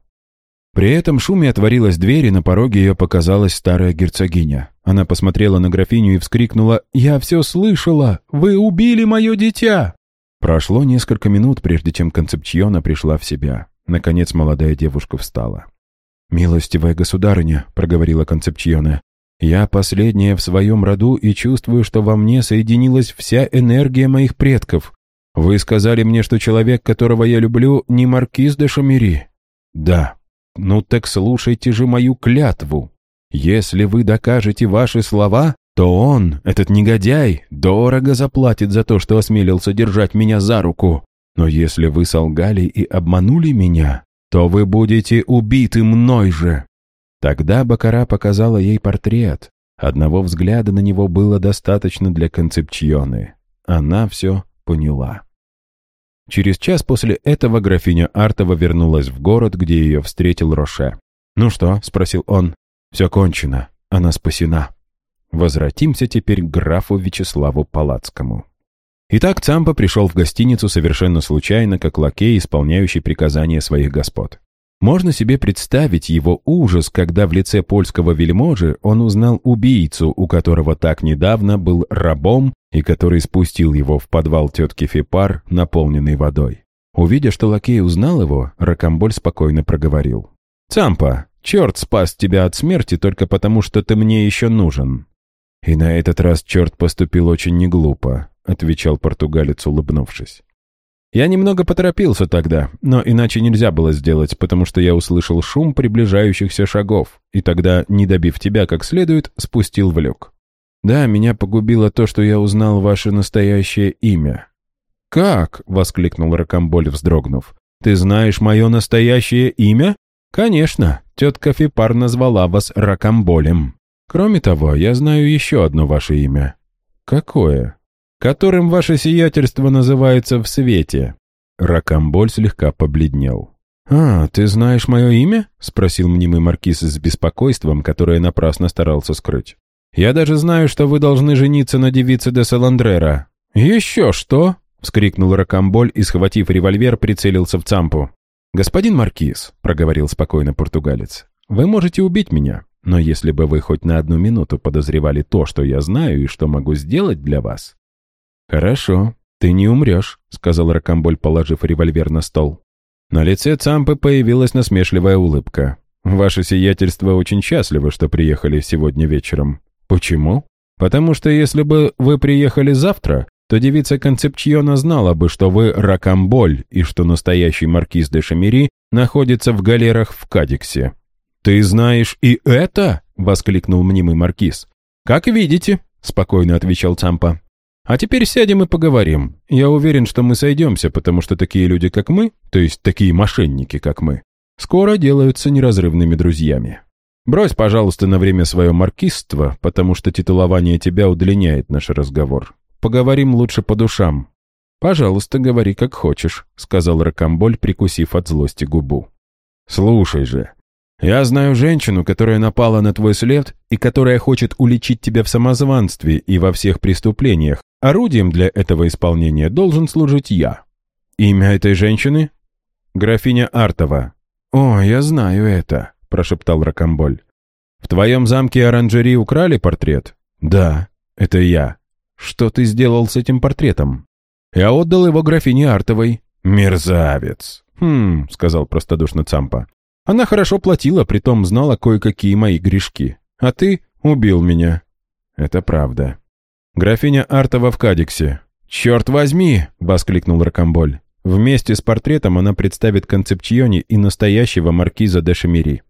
При этом шуме отворилась дверь, и на пороге ее показалась старая герцогиня. Она посмотрела на графиню и вскрикнула «Я все слышала! Вы убили мое дитя!» Прошло несколько минут, прежде чем Концепчиона пришла в себя. Наконец молодая девушка встала. «Милостивая государыня», — проговорила Концепчиона, «я последняя в своем роду и чувствую, что во мне соединилась вся энергия моих предков. Вы сказали мне, что человек, которого я люблю, не маркиз де Шамери». «Да». «Ну так слушайте же мою клятву. Если вы докажете ваши слова, то он, этот негодяй, дорого заплатит за то, что осмелился держать меня за руку. Но если вы солгали и обманули меня, то вы будете убиты мной же». Тогда Бакара показала ей портрет. Одного взгляда на него было достаточно для концепчионы. Она все поняла. Через час после этого графиня Артова вернулась в город, где ее встретил Роше. «Ну что?» — спросил он. «Все кончено. Она спасена». Возвратимся теперь к графу Вячеславу Палацкому. Итак, Цампа пришел в гостиницу совершенно случайно, как лакей, исполняющий приказания своих господ. Можно себе представить его ужас, когда в лице польского вельможи он узнал убийцу, у которого так недавно был рабом и который спустил его в подвал тетки Фипар, наполненный водой. Увидя, что лакей узнал его, Ракамболь спокойно проговорил. «Цампа, черт спас тебя от смерти только потому, что ты мне еще нужен». «И на этот раз черт поступил очень неглупо», — отвечал португалец, улыбнувшись. «Я немного поторопился тогда, но иначе нельзя было сделать, потому что я услышал шум приближающихся шагов, и тогда, не добив тебя как следует, спустил в люк. Да, меня погубило то, что я узнал ваше настоящее имя». «Как?» — воскликнул Ракамболь, вздрогнув. «Ты знаешь мое настоящее имя?» «Конечно, тетка Фипар назвала вас Ракамболем». Кроме того, я знаю еще одно ваше имя. Какое? Которым ваше сиятельство называется в свете. Ракамболь слегка побледнел. «А, ты знаешь мое имя?» — спросил мнимый маркиз с беспокойством, которое напрасно старался скрыть. «Я даже знаю, что вы должны жениться на девице де Саландрера». «Еще что?» — вскрикнул Ракамболь и, схватив револьвер, прицелился в Цампу. «Господин маркиз», — проговорил спокойно португалец, — «вы можете убить меня, но если бы вы хоть на одну минуту подозревали то, что я знаю и что могу сделать для вас...» «Хорошо, ты не умрешь», — сказал Ракамболь, положив револьвер на стол. На лице Цампы появилась насмешливая улыбка. «Ваше сиятельство очень счастливо, что приехали сегодня вечером. Почему? Потому что если бы вы приехали завтра, то девица Концепчиона знала бы, что вы Ракамболь и что настоящий маркиз де Шамери находится в галерах в Кадиксе. «Ты знаешь и это?» — воскликнул мнимый маркиз. «Как видите», — спокойно отвечал Цампа. «А теперь сядем и поговорим. Я уверен, что мы сойдемся, потому что такие люди, как мы, то есть такие мошенники, как мы, скоро делаются неразрывными друзьями. Брось, пожалуйста, на время свое маркизство, потому что титулование тебя удлиняет наш разговор. Поговорим лучше по душам». «Пожалуйста, говори как хочешь», — сказал Ракамболь, прикусив от злости губу. «Слушай же, я знаю женщину, которая напала на твой след и которая хочет уличить тебя в самозванстве и во всех преступлениях. Орудием для этого исполнения должен служить я. Имя этой женщины? Графиня Артова. О, я знаю это, прошептал Ракамболь. В твоем замке оранжери украли портрет? Да, это я. Что ты сделал с этим портретом? Я отдал его графине Артовой. Мерзавец. Хм, сказал простодушно Цампа. Она хорошо платила, притом знала кое-какие мои грешки. А ты убил меня. Это правда. Графиня Артова в Кадиксе. «Черт возьми!» — воскликнул Ракамболь. Вместе с портретом она представит Концепчионе и настоящего маркиза де Шамери.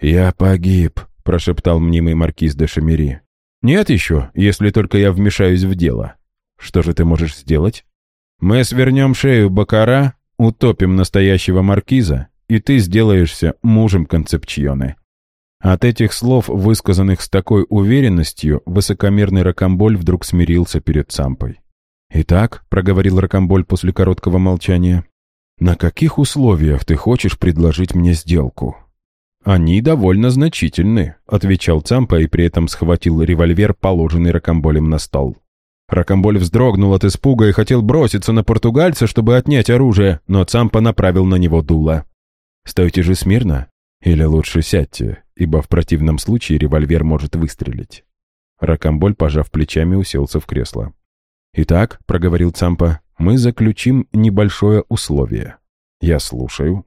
«Я погиб», — прошептал мнимый маркиз де Шамери. «Нет еще, если только я вмешаюсь в дело. Что же ты можешь сделать?» «Мы свернем шею Бакара, утопим настоящего маркиза и ты сделаешься мужем Концепчионы». От этих слов, высказанных с такой уверенностью, высокомерный Ракамболь вдруг смирился перед Сампой. «Итак», — проговорил Ракамболь после короткого молчания, «на каких условиях ты хочешь предложить мне сделку?» «Они довольно значительны», — отвечал Цампа и при этом схватил револьвер, положенный Ракамболем на стол. Ракамболь вздрогнул от испуга и хотел броситься на португальца, чтобы отнять оружие, но Цампа направил на него дуло. Стойте же смирно, или лучше сядьте, ибо в противном случае револьвер может выстрелить». Ракамболь, пожав плечами, уселся в кресло. «Итак», — проговорил Цампа, — Мы заключим небольшое условие. Я слушаю.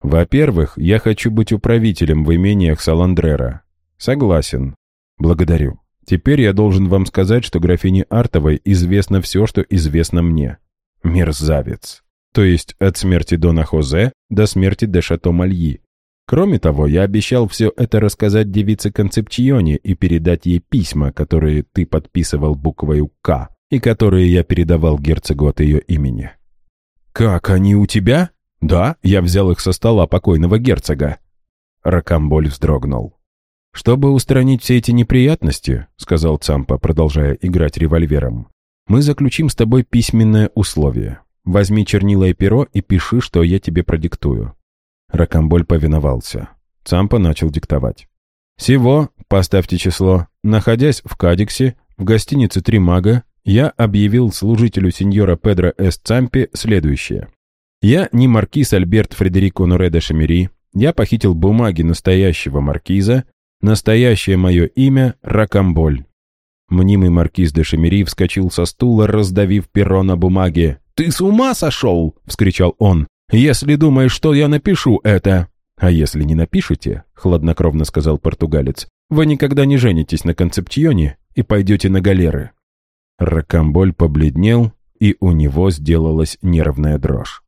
Во-первых, я хочу быть управителем в имениях Саландрера. Согласен. Благодарю. Теперь я должен вам сказать, что графине Артовой известно все, что известно мне. Мерзавец. То есть от смерти Дона Хозе до смерти де Шато Мальи. Кроме того, я обещал все это рассказать девице Концепчионе и передать ей письма, которые ты подписывал буквой «К», и которые я передавал герцогу от ее имени. «Как они у тебя?» «Да, я взял их со стола покойного герцога». Ракамболь вздрогнул. «Чтобы устранить все эти неприятности», — сказал Цампа, продолжая играть револьвером, «мы заключим с тобой письменное условие. Возьми чернила и перо и пиши, что я тебе продиктую». Ракамболь повиновался. Цампа начал диктовать. «Всего, поставьте число, находясь в Кадиксе, в гостинице «Три мага», я объявил служителю сеньора Педро С. Цампи следующее. Я не маркиз Альберт Фредерико Норе де Шамери. Я похитил бумаги настоящего маркиза. Настоящее мое имя — Ракамболь. Мнимый маркиз де Шамери вскочил со стула, раздавив перо на бумаге. «Ты с ума сошел!» — вскричал он. «Если думаешь, что я напишу это...» «А если не напишете, — хладнокровно сказал португалец, — вы никогда не женитесь на Концепчионе и пойдете на галеры». Ракамболь побледнел, и у него сделалась нервная дрожь.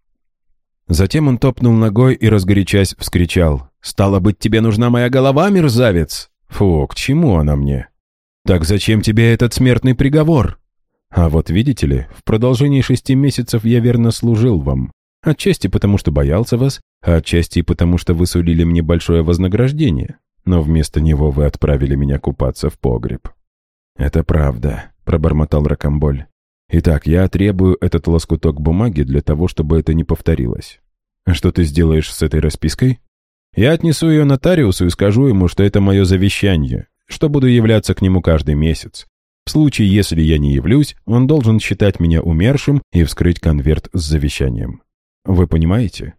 Затем он топнул ногой и, разгорячась, вскричал. «Стало быть, тебе нужна моя голова, мерзавец?» «Фу, к чему она мне?» «Так зачем тебе этот смертный приговор?» «А вот видите ли, в продолжении шести месяцев я верно служил вам. Отчасти потому, что боялся вас, а отчасти потому, что вы сулили мне большое вознаграждение. Но вместо него вы отправили меня купаться в погреб». «Это правда», — пробормотал Ракамболь. «Итак, я требую этот лоскуток бумаги для того, чтобы это не повторилось. Что ты сделаешь с этой распиской? Я отнесу ее нотариусу и скажу ему, что это мое завещание, что буду являться к нему каждый месяц. В случае, если я не явлюсь, он должен считать меня умершим и вскрыть конверт с завещанием. Вы понимаете?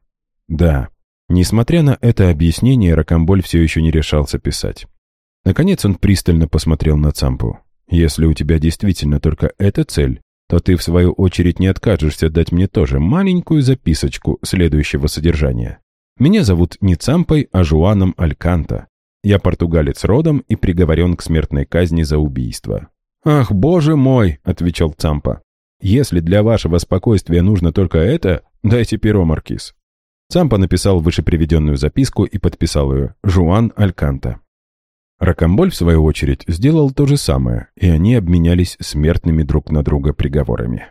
Да. Несмотря на это объяснение, Ракамболь все еще не решался писать. Наконец он пристально посмотрел на Цампу. «Если у тебя действительно только эта цель, то ты, в свою очередь, не откажешься дать мне тоже маленькую записочку следующего содержания. Меня зовут не Цампой, а Жуаном Альканта. Я португалец родом и приговорен к смертной казни за убийство». «Ах, боже мой!» — отвечал Цампа. «Если для вашего спокойствия нужно только это, дайте перо, Маркиз». Цампа написал вышеприведенную записку и подписал ее «Жуан Альканта». Ракамболь, в свою очередь, сделал то же самое, и они обменялись смертными друг на друга приговорами.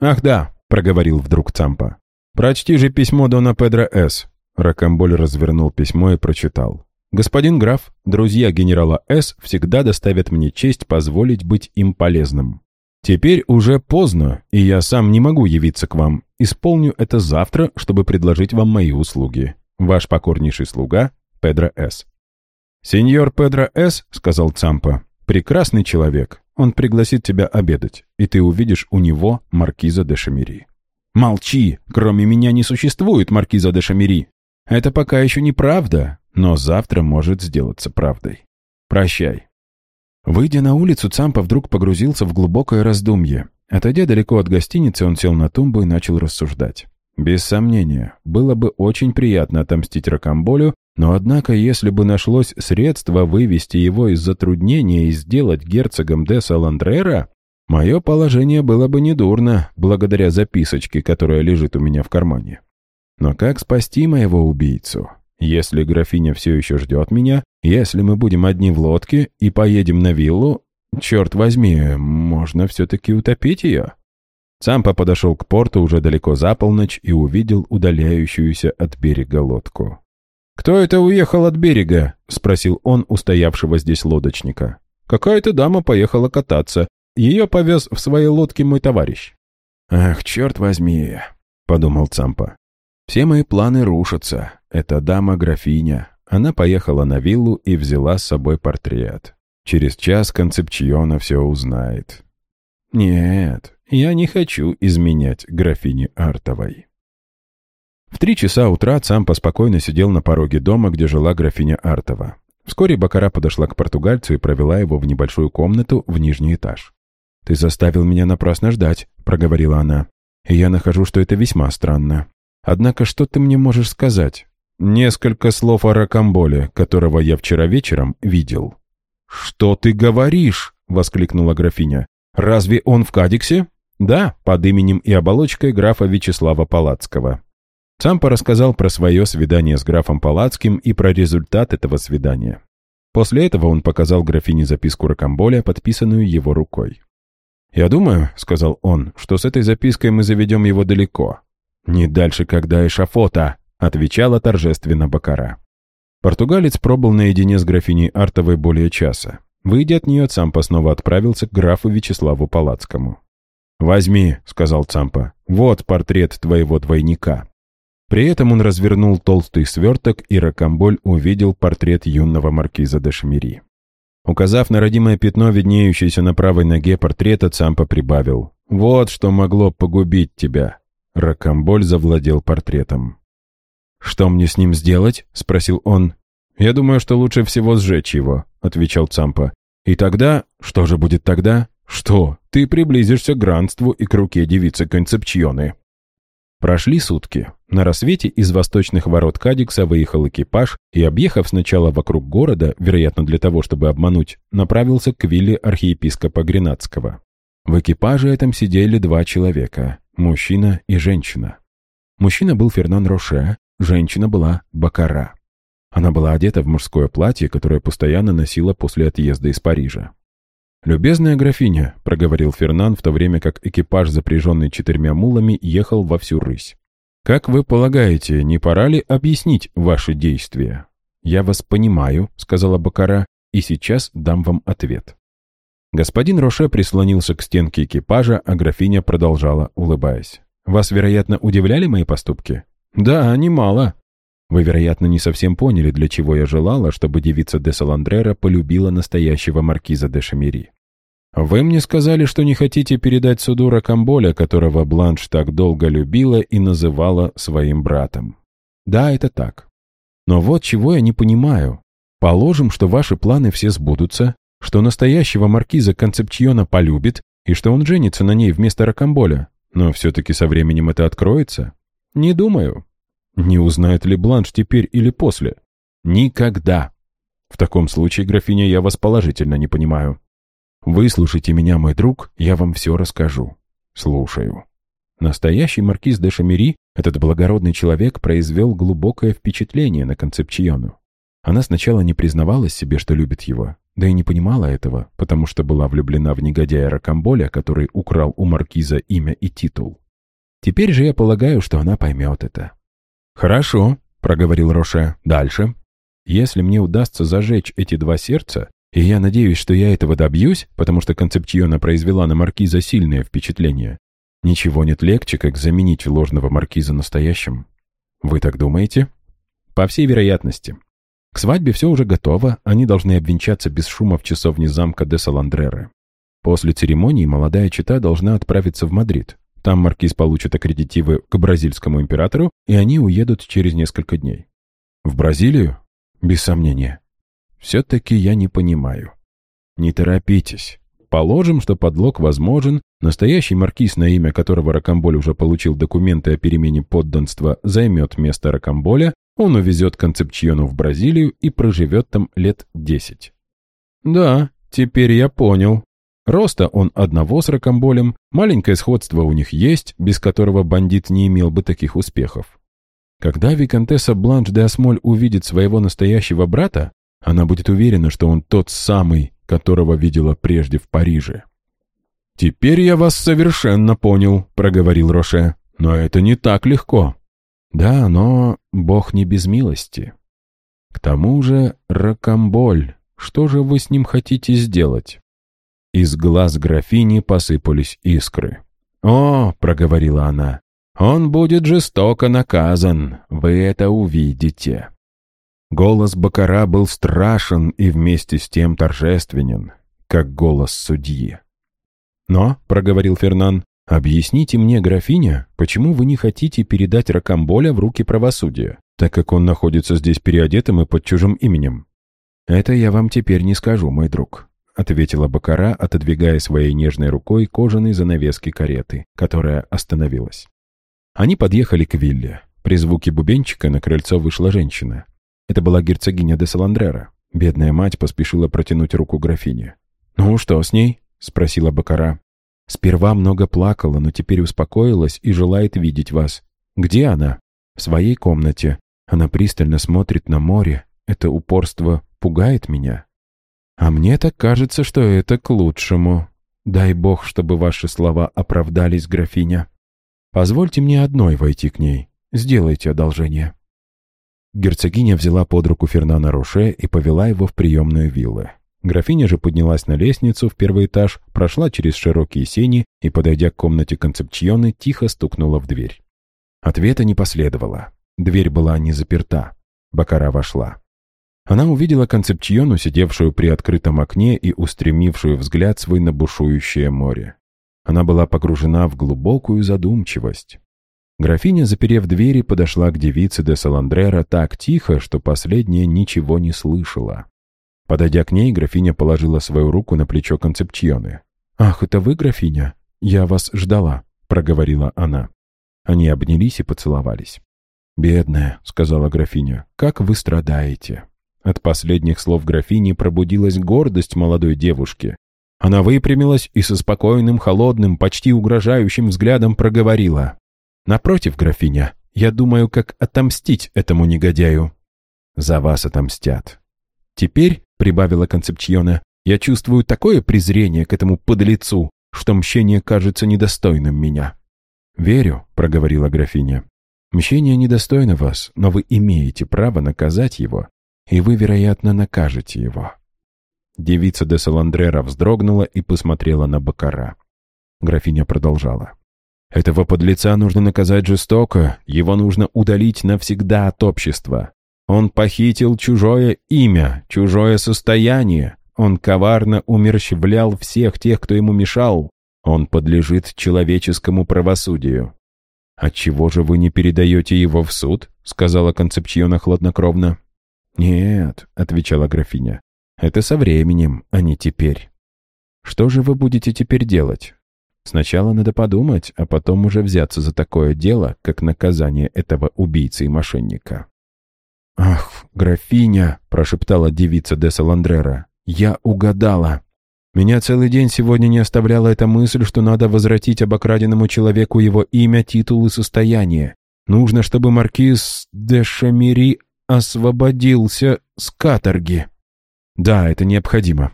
«Ах да», — проговорил вдруг Цампа. «Прочти же письмо Дона Педро С». Ракамболь развернул письмо и прочитал. «Господин граф, друзья генерала С. всегда доставят мне честь позволить быть им полезным. Теперь уже поздно, и я сам не могу явиться к вам. Исполню это завтра, чтобы предложить вам мои услуги. Ваш покорнейший слуга Педро С. «Сеньор Педро С., — сказал Цампа, — прекрасный человек. Он пригласит тебя обедать, и ты увидишь у него маркиза де Шамери». «Молчи! Кроме меня не существует маркиза де Шамери. Это пока еще не правда, но завтра может сделаться правдой. Прощай». Выйдя на улицу, Цампа вдруг погрузился в глубокое раздумье. Отойдя далеко от гостиницы, он сел на тумбу и начал рассуждать. Без сомнения, было бы очень приятно отомстить Рокамболю но однако, если бы нашлось средство вывести его из затруднения и сделать герцогом де Саландрера, мое положение было бы недурно, благодаря записочке, которая лежит у меня в кармане. Но как спасти моего убийцу? Если графиня все еще ждет меня, если мы будем одни в лодке и поедем на виллу, черт возьми, можно все-таки утопить ее? Цампа подошел к порту уже далеко за полночь и увидел удаляющуюся от берега лодку. «Кто это уехал от берега?» — спросил он у стоявшего здесь лодочника. «Какая-то дама поехала кататься. Ее повез в своей лодке мой товарищ». «Ах, черт возьми!» — подумал Цампа. «Все мои планы рушатся. Эта дама-графиня. Она поехала на виллу и взяла с собой портрет. Через час Концепчиона все узнает. Нет, я не хочу изменять графине Артовой». В три часа утра Цампа спокойно сидел на пороге дома, где жила графиня Артова. Вскоре Бакара подошла к португальцу и провела его в небольшую комнату в нижний этаж. «Ты заставил меня напрасно ждать», — проговорила она. и я нахожу, что это весьма странно. Однако что ты мне можешь сказать? Несколько слов о Ракамболе, которого я вчера вечером видел». «Что ты говоришь?» — воскликнула графиня. «Разве он в Кадиксе?» «Да, под именем и оболочкой графа Вячеслава Палацкого». Цампа рассказал про свое свидание с графом Палацким и про результат этого свидания. После этого он показал графине записку Ракамболя, подписанную его рукой. «Я думаю», — сказал он, — «что с этой запиской мы заведем его далеко». «Не дальше, когда эшафота», — отвечала торжественно Бакара. Португалец пробыл наедине с графиней Артовой более часа. Выйдя от нее, Цампа снова отправился к графу Вячеславу Палацкому. «Возьми», — сказал Цампа, — «вот портрет твоего двойника». При этом он развернул толстый сверток, и Ракамболь увидел портрет юного маркиза де Шамири. Указав на родимое пятно, виднеющееся на правой ноге портрета, Цампа прибавил. «Вот что могло погубить тебя». Ракамболь завладел портретом. «Что мне с ним сделать?» — спросил он. «Я думаю, что лучше всего сжечь его», — отвечал Цампа. «И тогда... Что же будет тогда?» «Что? Ты приблизишься к гранству и к руке девицы Концепчионы». Прошли сутки. На рассвете из восточных ворот Кадикса выехал экипаж и, объехав сначала вокруг города, вероятно для того, чтобы обмануть, направился к вилле архиепископа Гренадского. В экипаже этом сидели два человека – мужчина и женщина. Мужчина был Фернан Роше, женщина была Бакара. Она была одета в мужское платье, которое постоянно носила после отъезда из Парижа. «Любезная графиня», — проговорил Фернан, в то время как экипаж, запряженный четырьмя мулами, ехал во всю рысь. «Как вы полагаете, не пора ли объяснить ваши действия?» «Я вас понимаю», — сказала Бакара, — «и сейчас дам вам ответ». Господин Роше прислонился к стенке экипажа, а графиня продолжала, улыбаясь. «Вас, вероятно, удивляли мои поступки?» «Да, немало», вы, вероятно, не совсем поняли, для чего я желала, чтобы девица де Саландрера полюбила настоящего маркиза де Шамери. Вы мне сказали, что не хотите передать суду Ракамболя, которого Бланш так долго любила и называла своим братом. Да, это так. Но вот чего я не понимаю. Положим, что ваши планы все сбудутся, что настоящего маркиза Концепчиона полюбит и что он женится на ней вместо Ракамболя. Но все-таки со временем это откроется? Не думаю. Не узнает ли Бланш теперь или после? Никогда. В таком случае, графиня, я вас положительно не понимаю. Выслушайте меня, мой друг, я вам все расскажу. Слушаю. Настоящий маркиз де Шамери, этот благородный человек, произвел глубокое впечатление на Концепчиону. Она сначала не признавалась себе, что любит его, да и не понимала этого, потому что была влюблена в негодяя Ракамболя, который украл у маркиза имя и титул. Теперь же я полагаю, что она поймет это. «Хорошо», — проговорил Роше. «Дальше. Если мне удастся зажечь эти два сердца, и я надеюсь, что я этого добьюсь, потому что Концепчиона произвела на маркиза сильное впечатление, ничего нет легче, как заменить ложного маркиза настоящим. Вы так думаете?» «По всей вероятности. К свадьбе все уже готово, они должны обвенчаться без шума в часовне замка де Саландрере. После церемонии молодая чита должна отправиться в Мадрид. Там маркиз получит аккредитивы к бразильскому императору, и они уедут через несколько дней. В Бразилию? Без сомнения. Все-таки я не понимаю. Не торопитесь. Положим, что подлог возможен, настоящий маркиз, на имя которого Ракамболь уже получил документы о перемене подданства, займет место Ракамболя, он увезет Концепчиону в Бразилию и проживет там лет десять. Да, теперь я понял, Роста он одного с ракомболем, маленькое сходство у них есть, без которого бандит не имел бы таких успехов. Когда виконтесса Бланш де Асмоль увидит своего настоящего брата, она будет уверена, что он тот самый, которого видела прежде в Париже. «Теперь я вас совершенно понял», — проговорил Роше. «Но это не так легко». «Да, но Бог не без милости». «К тому же Ракомболь, что же вы с ним хотите сделать?» Из глаз графини посыпались искры. «О!» — проговорила она. «Он будет жестоко наказан, вы это увидите». Голос Бакара был страшен и вместе с тем торжественен, как голос судьи. «Но», — проговорил Фернан, — «объясните мне, графиня, почему вы не хотите передать Ракамболя в руки правосудия, так как он находится здесь переодетым и под чужим именем?» «Это я вам теперь не скажу, мой друг. — ответила Бакара, отодвигая своей нежной рукой кожаные занавески кареты, которая остановилась. Они подъехали к вилле. При звуке бубенчика на крыльцо вышла женщина. Это была герцогиня де Саландрера. Бедная мать поспешила протянуть руку графине. «Ну, что с ней?» — спросила Бакара. «Сперва много плакала, но теперь успокоилась и желает видеть вас. Где она?» «В своей комнате. Она пристально смотрит на море. Это упорство пугает меня. А мне так кажется, что это к лучшему. Дай бог, чтобы ваши слова оправдались, графиня. Позвольте мне одной войти к ней. Сделайте одолжение». Герцогиня взяла под руку Фернана Руше и повела его в приемную виллы. Графиня же поднялась на лестницу в первый этаж, прошла через широкие сени и, подойдя к комнате концепчионы, тихо стукнула в дверь. Ответа не последовало. Дверь была не заперта. Бакара вошла. Она увидела концепчиону, сидевшую при открытом окне и устремившую взгляд свой на бушующее море. Она была погружена в глубокую задумчивость. Графиня, заперев двери, подошла к девице де Саландрера так тихо, что последняя ничего не слышала. Подойдя к ней, графиня положила свою руку на плечо Концепчионы. «Ах, это вы, графиня? Я вас ждала», — проговорила она. Они обнялись и поцеловались. «Бедная», — сказала графиня, — «как вы страдаете». От последних слов графини пробудилась гордость молодой девушки. Она выпрямилась и со спокойным, холодным, почти угрожающим взглядом проговорила. «Напротив, графиня, я думаю, как отомстить этому негодяю». «За вас отомстят». «Теперь», — прибавила Концепчиона, «я чувствую такое презрение к этому подлецу, что мщение кажется недостойным меня». «Верю», — проговорила графиня. «Мщение недостойно вас, но вы имеете право наказать его, и вы, вероятно, накажете его». Девица де Саландрера вздрогнула и посмотрела на Бакара. Графиня продолжала. «Этого подлеца нужно наказать жестоко, его нужно удалить навсегда от общества. Он похитил чужое имя, чужое состояние, он коварно умерщвлял всех тех, кто ему мешал, он подлежит человеческому правосудию». «Отчего же вы не передаете его в суд?» — сказала Концепчиона хладнокровно. «Нет», — отвечала графиня, — «это со временем, а не теперь». «Что же вы будете теперь делать?» «Сначала надо подумать, а потом уже взяться за такое дело, как наказание этого убийцы и мошенника». «Ах, графиня!» — прошептала девица де Саландрера. «Я угадала!» Меня целый день сегодня не оставляла эта мысль, что надо возвратить обокраденному человеку его имя, титул и состояние. Нужно, чтобы маркиз де Шамири освободился с каторги. Да, это необходимо.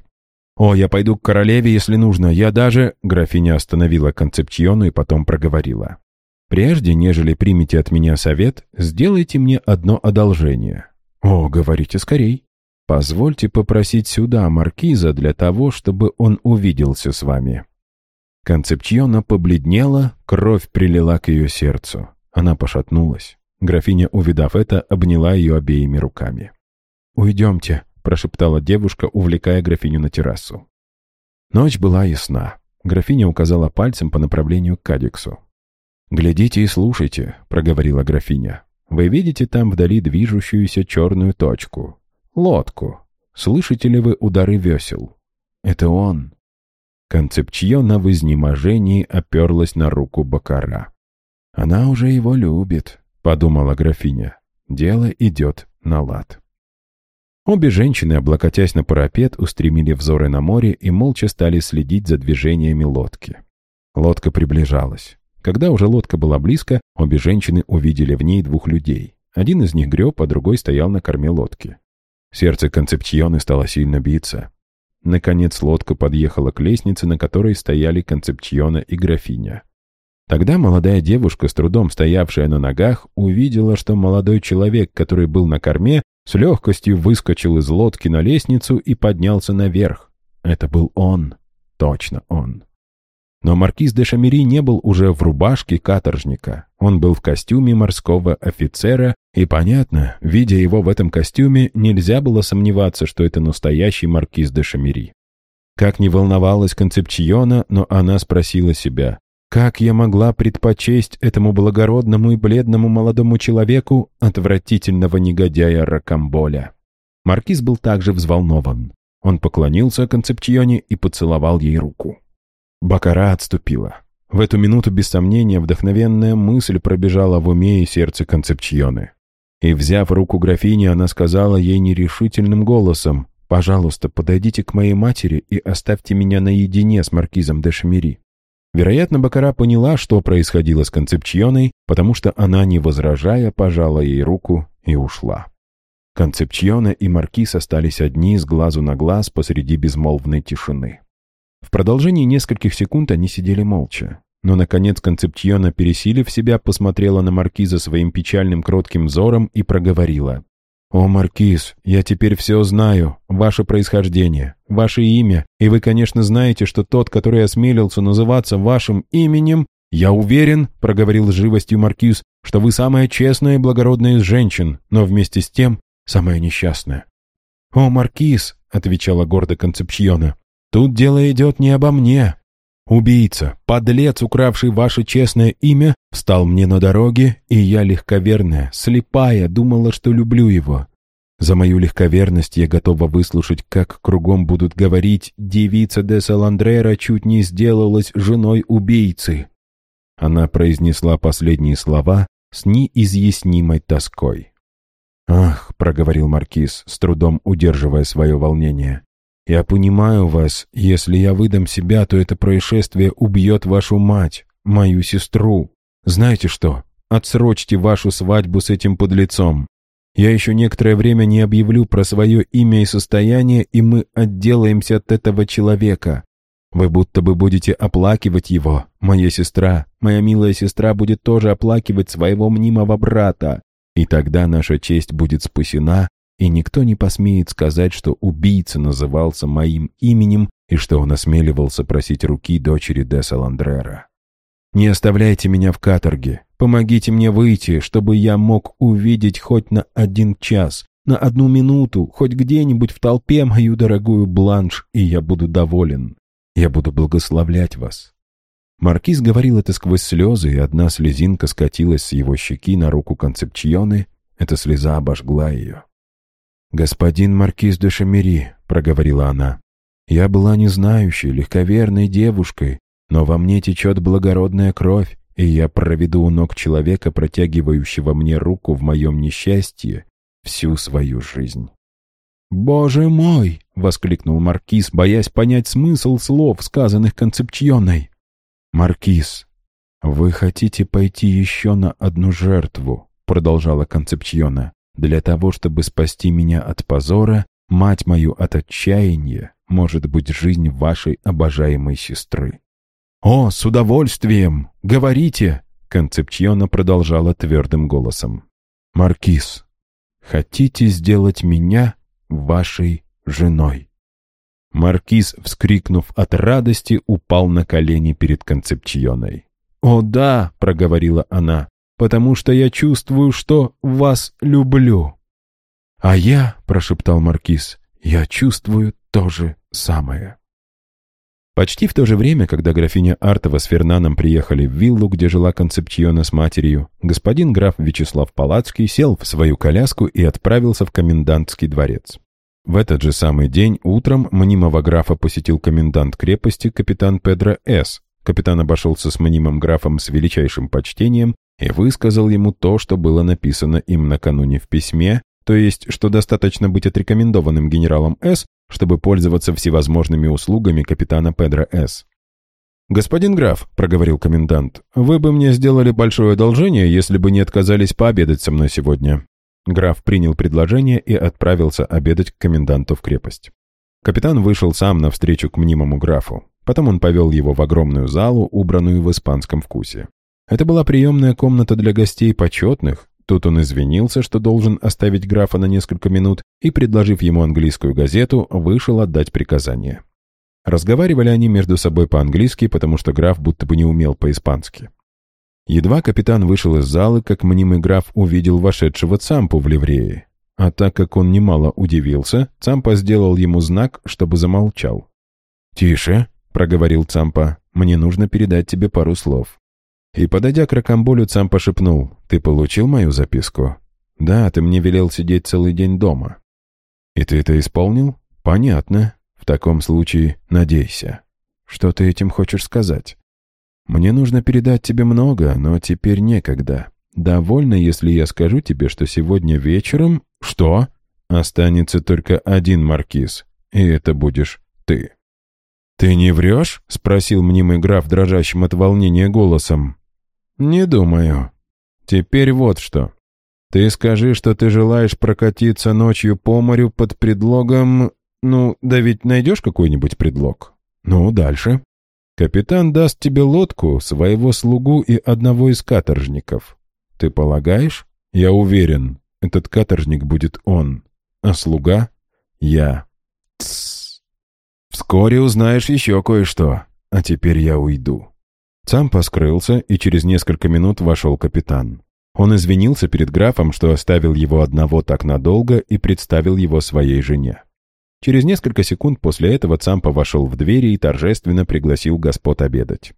О, я пойду к королеве, если нужно. Я даже...» Графиня остановила концепчиону и потом проговорила. «Прежде, нежели примете от меня совет, сделайте мне одно одолжение». «О, говорите скорей». «Позвольте попросить сюда маркиза для того, чтобы он увиделся с вами». Концепчиона побледнела, кровь прилила к ее сердцу. Она пошатнулась. Графиня, увидав это, обняла ее обеими руками. «Уйдемте», — прошептала девушка, увлекая графиню на террасу. Ночь была ясна. Графиня указала пальцем по направлению к Кадиксу. «Глядите и слушайте», — проговорила графиня. «Вы видите там вдали движущуюся черную точку? Лодку. Слышите ли вы удары весел? Это он». Концепчиона в изнеможении оперлась на руку Бакара. «Она уже его любит», — подумала графиня. «Дело идет на лад». Обе женщины, облокотясь на парапет, устремили взоры на море и молча стали следить за движениями лодки. Лодка приближалась. Когда уже лодка была близко, обе женщины увидели в ней двух людей. Один из них греб, а другой стоял на корме лодки. Сердце Концепчионы стало сильно биться. Наконец лодка подъехала к лестнице, на которой стояли Концепчиона и графиня. Тогда молодая девушка, с трудом стоявшая на ногах, увидела, что молодой человек, который был на корме, с легкостью выскочил из лодки на лестницу и поднялся наверх. Это был он. Точно он. Но маркиз де Шамери не был уже в рубашке каторжника. Он был в костюме морского офицера, и, понятно, видя его в этом костюме, нельзя было сомневаться, что это настоящий маркиз де Шамери. Как не волновалась Концепчиона, но она спросила себя, как я могла предпочесть этому благородному и бледному молодому человеку отвратительного негодяя Ракамболя? Маркиз был также взволнован. Он поклонился Концепчионе и поцеловал ей руку. Бакара отступила. В эту минуту, без сомнения, вдохновенная мысль пробежала в уме и сердце Концепчионы. И, взяв руку графини, она сказала ей нерешительным голосом, «Пожалуйста, подойдите к моей матери и оставьте меня наедине с маркизом де Шамери». Вероятно, Бакара поняла, что происходило с Концепчионой, потому что она, не возражая, пожала ей руку и ушла. Концепчиона и Маркиз остались одни с глазу на глаз посреди безмолвной тишины. В продолжении нескольких секунд они сидели молча. Но, наконец, Концепчиона, пересилив себя, посмотрела на Маркиза своим печальным кротким взором и проговорила. «О, Маркиз, я теперь все знаю, ваше происхождение, ваше имя, и вы, конечно, знаете, что тот, который осмелился называться вашим именем, я уверен, — проговорил с живостью Маркиз, — что вы самая честная и благородная из женщин, но вместе с тем самая несчастная». «О, Маркиз», — отвечала гордо Концепчиона, — «тут дело идет не обо мне, Убийца, подлец, укравший ваше честное имя, встал мне на дороге, и я легковерная, слепая, думала, что люблю его. За мою легковерность я готова выслушать, как кругом будут говорить, девица де Саландрера чуть не сделалась женой убийцы. Она произнесла последние слова с неизъяснимой тоской. «Ах», — проговорил Маркиз, с трудом удерживая свое волнение, я понимаю вас. Если я выдам себя, то это происшествие убьет вашу мать, мою сестру. Знаете что? Отсрочьте вашу свадьбу с этим подлецом. Я еще некоторое время не объявлю про свое имя и состояние, и мы отделаемся от этого человека. Вы будто бы будете оплакивать его. Моя сестра, моя милая сестра будет тоже оплакивать своего мнимого брата. И тогда наша честь будет спасена, и никто не посмеет сказать, что убийца назывался моим именем и что он осмеливался просить руки дочери де Саландрера. Не оставляйте меня в каторге, помогите мне выйти, чтобы я мог увидеть хоть на один час, на одну минуту, хоть где-нибудь в толпе мою дорогую бланш, и я буду доволен. Я буду благословлять вас». Маркиз говорил это сквозь слезы, и одна слезинка скатилась с его щеки на руку Концепчионы. Эта слеза обожгла ее. «Господин Маркиз де Шамери», — проговорила она, — «я была незнающей, легковерной девушкой, но во мне течет благородная кровь, и я проведу у ног человека, протягивающего мне руку в моем несчастье, всю свою жизнь». «Боже мой!» — воскликнул Маркиз, боясь понять смысл слов, сказанных Концепчионой. «Маркиз, вы хотите пойти еще на одну жертву?» — продолжала Концепчиона. Для того, чтобы спасти меня от позора, мать мою от отчаяния, может быть, жизнь вашей обожаемой сестры. «О, с удовольствием! Говорите!» Концепчиона продолжала твердым голосом. «Маркиз, хотите сделать меня вашей женой?» Маркиз, вскрикнув от радости, упал на колени перед Концепчионой. «О да!» — проговорила она потому что я чувствую, что вас люблю». «А я», — прошептал Маркиз, — «я чувствую то же самое». Почти в то же время, когда графиня Артова с Фернаном приехали в виллу, где жила Концепчиона с матерью, господин граф Вячеслав Палацкий сел в свою коляску и отправился в комендантский дворец. В этот же самый день утром мнимого графа посетил комендант крепости капитан Педро С. Капитан обошелся с мнимым графом с величайшим почтением и высказал ему то, что было написано им накануне в письме, то есть, что достаточно быть отрекомендованным генералом С., чтобы пользоваться всевозможными услугами капитана Педро С. «Господин граф», — проговорил комендант, — «вы бы мне сделали большое одолжение, если бы не отказались пообедать со мной сегодня». Граф принял предложение и отправился обедать к коменданту в крепость. Капитан вышел сам навстречу к мнимому графу. Потом он повел его в огромную залу, убранную в испанском вкусе. Это была приемная комната для гостей почетных. Тут он извинился, что должен оставить графа на несколько минут, и, предложив ему английскую газету, вышел отдать приказание. Разговаривали они между собой по-английски, потому что граф будто бы не умел по-испански. Едва капитан вышел из залы, как мнимый граф увидел вошедшего Цампу в ливрее. А так как он немало удивился, Цампа сделал ему знак, чтобы замолчал. «Тише», — проговорил Цампа, — «мне нужно передать тебе пару слов». И, подойдя к Ракамболю, сам пошепнул, «Ты получил мою записку?» «Да, ты мне велел сидеть целый день дома». «И ты это исполнил?» «Понятно. В таком случае надейся. Что ты этим хочешь сказать?» «Мне нужно передать тебе много, но теперь некогда. Довольно, если я скажу тебе, что сегодня вечером...» «Что?» «Останется только один маркиз, и это будешь ты». «Ты не врешь?» — спросил мнимый граф дрожащим от волнения голосом. «Не думаю. Теперь вот что. Ты скажи, что ты желаешь прокатиться ночью по морю под предлогом... Ну, да ведь найдешь какой-нибудь предлог? Ну, дальше. Капитан даст тебе лодку, своего слугу и одного из каторжников. Ты полагаешь? Я уверен, этот каторжник будет он, а слуга — я. Тссс. Вскоре узнаешь еще кое-что, а теперь я уйду. Цампа скрылся, и через несколько минут вошел капитан. Он извинился перед графом, что оставил его одного так надолго и представил его своей жене. Через несколько секунд после этого Цампа вошел в двери и торжественно пригласил господ обедать.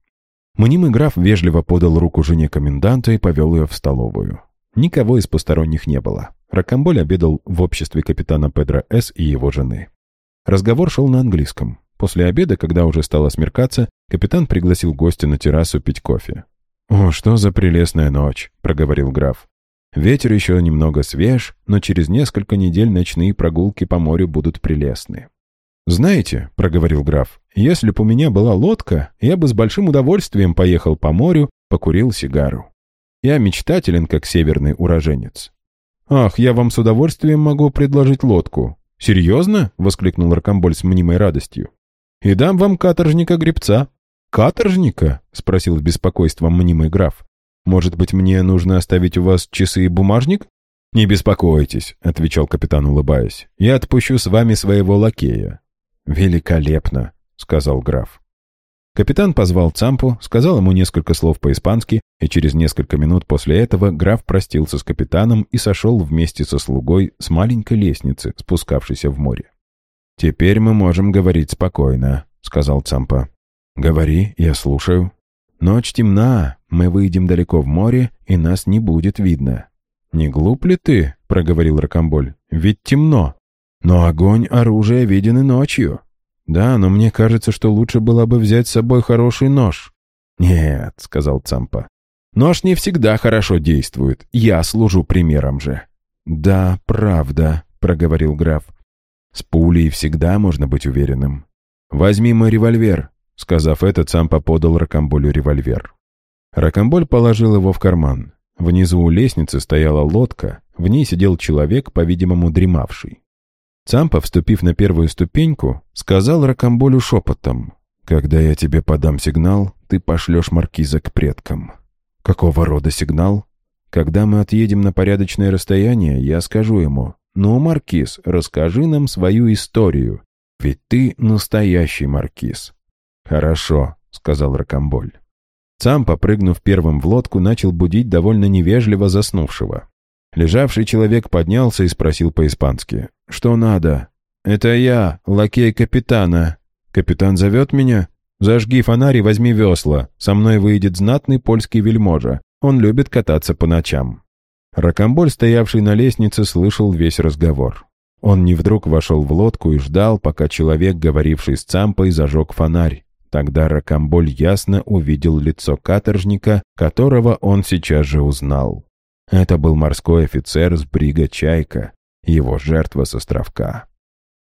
Мнимый граф вежливо подал руку жене коменданта и повел ее в столовую. Никого из посторонних не было. Ракамболь обедал в обществе капитана Педро С. и его жены. Разговор шел на английском. После обеда, когда уже стало смеркаться, капитан пригласил гостя на террасу пить кофе. «О, что за прелестная ночь», — проговорил граф. «Ветер еще немного свеж, но через несколько недель ночные прогулки по морю будут прелестны». «Знаете», — проговорил граф, — «если бы у меня была лодка, я бы с большим удовольствием поехал по морю, покурил сигару. Я мечтателен, как северный уроженец». «Ах, я вам с удовольствием могу предложить лодку». «Серьезно?» — воскликнул Ракомболь с мнимой радостью. «И дам вам каторжника-гребца». «Каторжника?» — спросил с беспокойством мнимый граф. «Может быть, мне нужно оставить у вас часы и бумажник?» «Не беспокойтесь», — отвечал капитан, улыбаясь. «Я отпущу с вами своего лакея». «Великолепно», — сказал граф. Капитан позвал Цампу, сказал ему несколько слов по-испански, и через несколько минут после этого граф простился с капитаном и сошел вместе со слугой с маленькой лестницы, спускавшейся в море. «Теперь мы можем говорить спокойно», — сказал Цампа. «Говори, я слушаю». «Ночь темна, мы выйдем далеко в море, и нас не будет видно». «Не глуп ли ты?» — проговорил Рокомболь. «Ведь темно. Но огонь, оружие виден и ночью». «Да, но мне кажется, что лучше было бы взять с собой хороший нож». «Нет», — сказал Цампа. «Нож не всегда хорошо действует. Я служу примером же». «Да, правда», — проговорил граф. «С пулей всегда можно быть уверенным. Возьми мой револьвер. Сказав это, Цампа подал Ракамболю револьвер. Ракамболь положил его в карман. Внизу у лестницы стояла лодка, в ней сидел человек, по-видимому, дремавший. Цампа, вступив на первую ступеньку, сказал Ракамболю шепотом, «Когда я тебе подам сигнал, ты пошлешь маркиза к предкам». «Какого рода сигнал?» «Когда мы отъедем на порядочное расстояние, я скажу ему, «Ну, маркиз, расскажи нам свою историю, ведь ты настоящий маркиз». «Хорошо», — сказал Рокомболь. Сам, попрыгнув первым в лодку, начал будить довольно невежливо заснувшего. Лежавший человек поднялся и спросил по-испански. «Что надо?» «Это я, лакей капитана. Капитан зовет меня?» «Зажги фонарь и возьми весла. Со мной выйдет знатный польский вельможа. Он любит кататься по ночам». Рокомболь, стоявший на лестнице, слышал весь разговор. Он не вдруг вошел в лодку и ждал, пока человек, говоривший с Цампой, зажег фонарь. Тогда Ракамболь ясно увидел лицо каторжника, которого он сейчас же узнал. Это был морской офицер с брига «Чайка», его жертва с островка.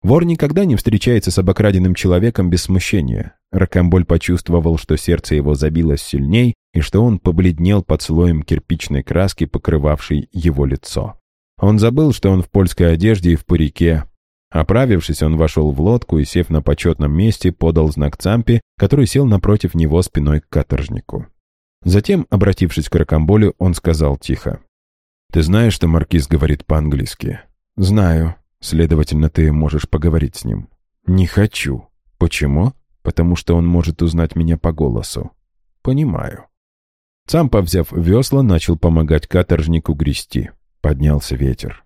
Вор никогда не встречается с обокраденным человеком без смущения. Ракамболь почувствовал, что сердце его забилось сильней и что он побледнел под слоем кирпичной краски, покрывавшей его лицо. Он забыл, что он в польской одежде и в парике, Оправившись, он вошел в лодку и, сев на почетном месте, подал знак Цампе, который сел напротив него спиной к каторжнику. Затем, обратившись к Рокомболю, он сказал тихо. «Ты знаешь, что Маркиз говорит по-английски?» «Знаю. Следовательно, ты можешь поговорить с ним». «Не хочу». «Почему?» «Потому что он может узнать меня по голосу». «Понимаю». Цампа, взяв весла, начал помогать каторжнику грести. Поднялся ветер.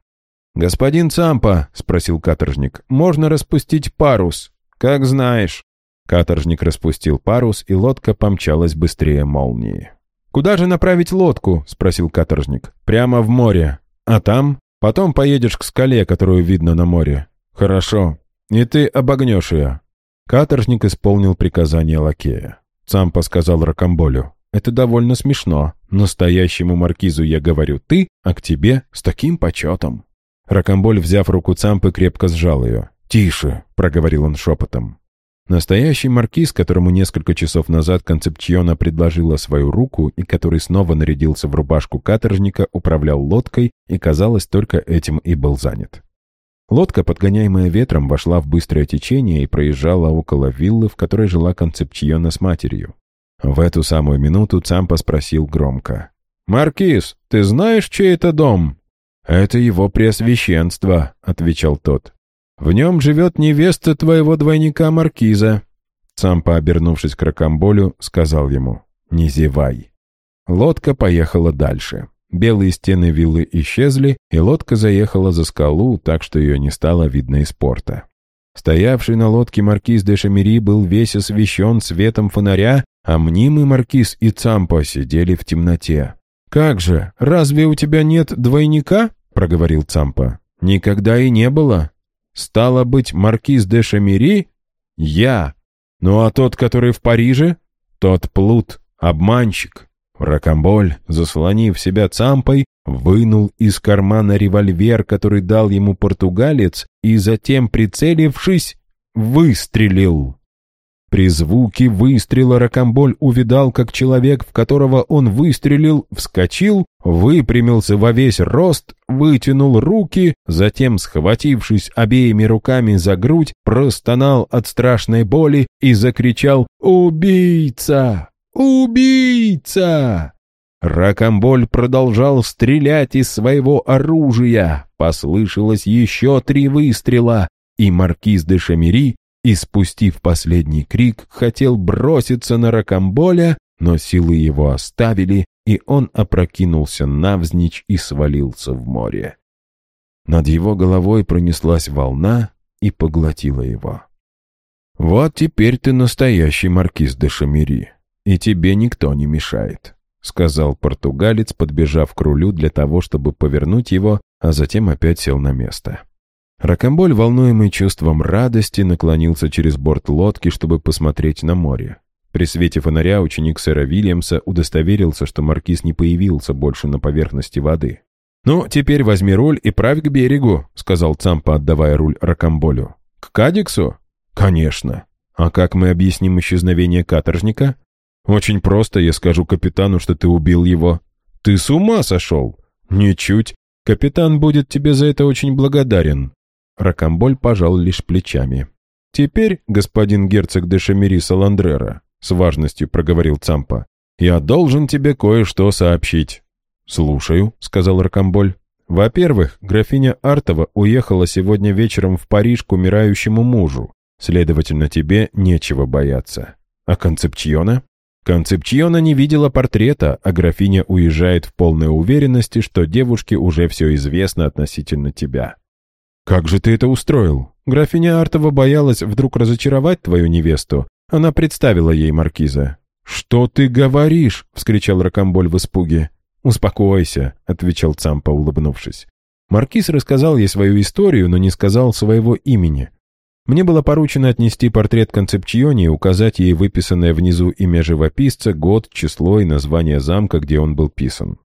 «Господин Цампа», — спросил каторжник, — «можно распустить парус?» «Как знаешь». Каторжник распустил парус, и лодка помчалась быстрее молнии. «Куда же направить лодку?» — спросил каторжник. «Прямо в море. А там? Потом поедешь к скале, которую видно на море». «Хорошо». и ты обогнешь ее». Каторжник исполнил приказание лакея. Цампа сказал Ракамболю, «Это довольно смешно. Настоящему маркизу я говорю «ты», а к тебе с таким почетом». Ракамболь, взяв руку Цампы, крепко сжал ее. «Тише», — проговорил он шепотом. Настоящий маркиз, которому несколько часов назад Концепчиона предложила свою руку и который снова нарядился в рубашку каторжника, управлял лодкой и, казалось, только этим и был занят. Лодка, подгоняемая ветром, вошла в быстрое течение и проезжала около виллы, в которой жила Концепчиона с матерью. В эту самую минуту Цампа спросил громко. «Маркиз, ты знаешь, чей это дом?» «Это его преосвященство», — отвечал тот. В нем живет невеста твоего двойника Маркиза». Цампа, обернувшись к Ракамболю, сказал ему «Не зевай». Лодка поехала дальше. Белые стены виллы исчезли, и лодка заехала за скалу, так что ее не стало видно из порта. Стоявший на лодке маркиз де Шамери был весь освещен светом фонаря, а мнимый маркиз и Цампа сидели в темноте. «Как же, разве у тебя нет двойника?» — проговорил Цампа. «Никогда и не было. Стало быть, маркиз де Шамери? Я. Ну а тот, который в Париже? Тот плут, обманщик. Ракамболь, заслонив себя цампой, вынул из кармана револьвер, который дал ему португалец, и затем, прицелившись, выстрелил. При звуке выстрела Ракамболь увидал, как человек, в которого он выстрелил, вскочил, выпрямился во весь рост, вытянул руки, затем, схватившись обеими руками за грудь, простонал от страшной боли и закричал «Убийца! Убийца!» Ракамболь продолжал стрелять из своего оружия. Послышалось еще три выстрела, и маркиз де Шамери и, спустив последний крик, хотел броситься на Ракамболя, но силы его оставили, и он опрокинулся навзничь и свалился в море. Над его головой пронеслась волна и поглотила его. «Вот теперь ты настоящий маркиз де Шамери, и тебе никто не мешает», — сказал португалец, подбежав к рулю для того, чтобы повернуть его, а затем опять сел на место. Ракомболь, волнуемый чувством радости, наклонился через борт лодки, чтобы посмотреть на море. При свете фонаря ученик сэра Вильямса удостоверился, что маркиз не появился больше на поверхности воды. «Ну, теперь возьми руль и правь к берегу», — сказал Цампа, отдавая руль Ракомболю. «К Кадиксу?» «Конечно. А как мы объясним исчезновение каторжника?» «Очень просто, я скажу капитану, что ты убил его». «Ты с ума сошел?» «Ничуть. Капитан будет тебе за это очень благодарен. Ракамболь пожал лишь плечами. «Теперь, господин герцог де Шамери Саландрера», — с важностью проговорил Цампа, «я должен тебе кое-что сообщить». «Слушаю», — сказал Ракамболь. «Во-первых, графиня Артова уехала сегодня вечером в Париж к умирающему мужу. Следовательно, тебе нечего бояться. А Концепчиона?» Концепчиона не видела портрета, а графиня уезжает в полной уверенности, что девушке уже все известно относительно тебя. «Как же ты это устроил? Графиня Артова боялась вдруг разочаровать твою невесту. Она представила ей маркиза». «Что ты говоришь?» — вскричал Ракамболь в испуге. «Успокойся», — отвечал Цампа, улыбнувшись. Маркиз рассказал ей свою историю, но не сказал своего имени. Мне было поручено отнести портрет Концепчиони и указать ей выписанное внизу имя живописца, год, число и название замка, где он был писан.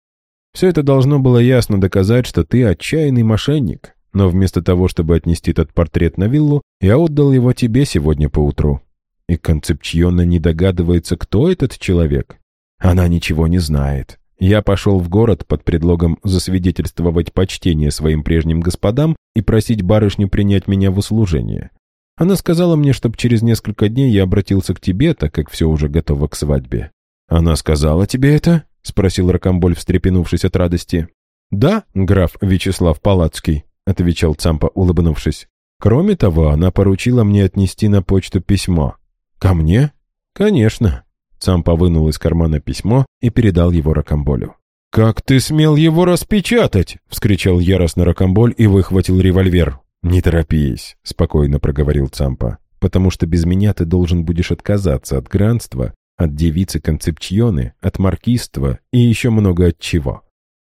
Все это должно было ясно доказать, что ты отчаянный мошенник, но вместо того, чтобы отнести этот портрет на виллу, я отдал его тебе сегодня поутру. И Концепчиона не догадывается, кто этот человек. Она ничего не знает. Я пошел в город под предлогом засвидетельствовать почтение своим прежним господам и просить барышню принять меня в услужение. Она сказала мне, чтобы через несколько дней я обратился к тебе, так как все уже готово к свадьбе. «Она сказала тебе это?» — спросил Рокомболь, встрепенувшись от радости. «Да, граф Вячеслав Палацкий», — отвечал Цампа, улыбнувшись. «Кроме того, она поручила мне отнести на почту письмо». «Ко мне?» «Конечно». Цампа вынул из кармана письмо и передал его Рокомболю. «Как ты смел его распечатать?» — вскричал яростно Рокомболь и выхватил револьвер. «Не торопись», — спокойно проговорил Цампа, «потому что без меня ты должен будешь отказаться от гранства, от девицы Концепчионы, от маркиства и еще много от чего.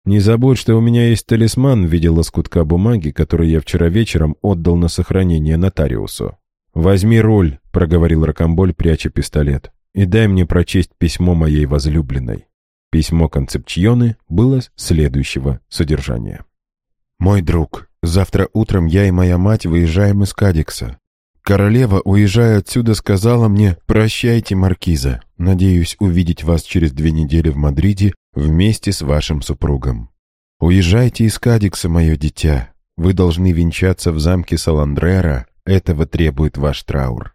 Не забудь, что у меня есть талисман в виде лоскутка бумаги, который я вчера вечером отдал на сохранение нотариусу. «Возьми руль», — проговорил Рокомболь, пряча пистолет, «и дай мне прочесть письмо моей возлюбленной». Письмо Концепчионы было следующего содержания. «Мой друг, завтра утром я и моя мать выезжаем из Кадикса. Королева, уезжая отсюда, сказала мне «Прощайте, Маркиза. Надеюсь увидеть вас через две недели в Мадриде вместе с вашим супругом. Уезжайте из Кадикса, мое дитя. Вы должны венчаться в замке Саландрера. Этого требует ваш траур.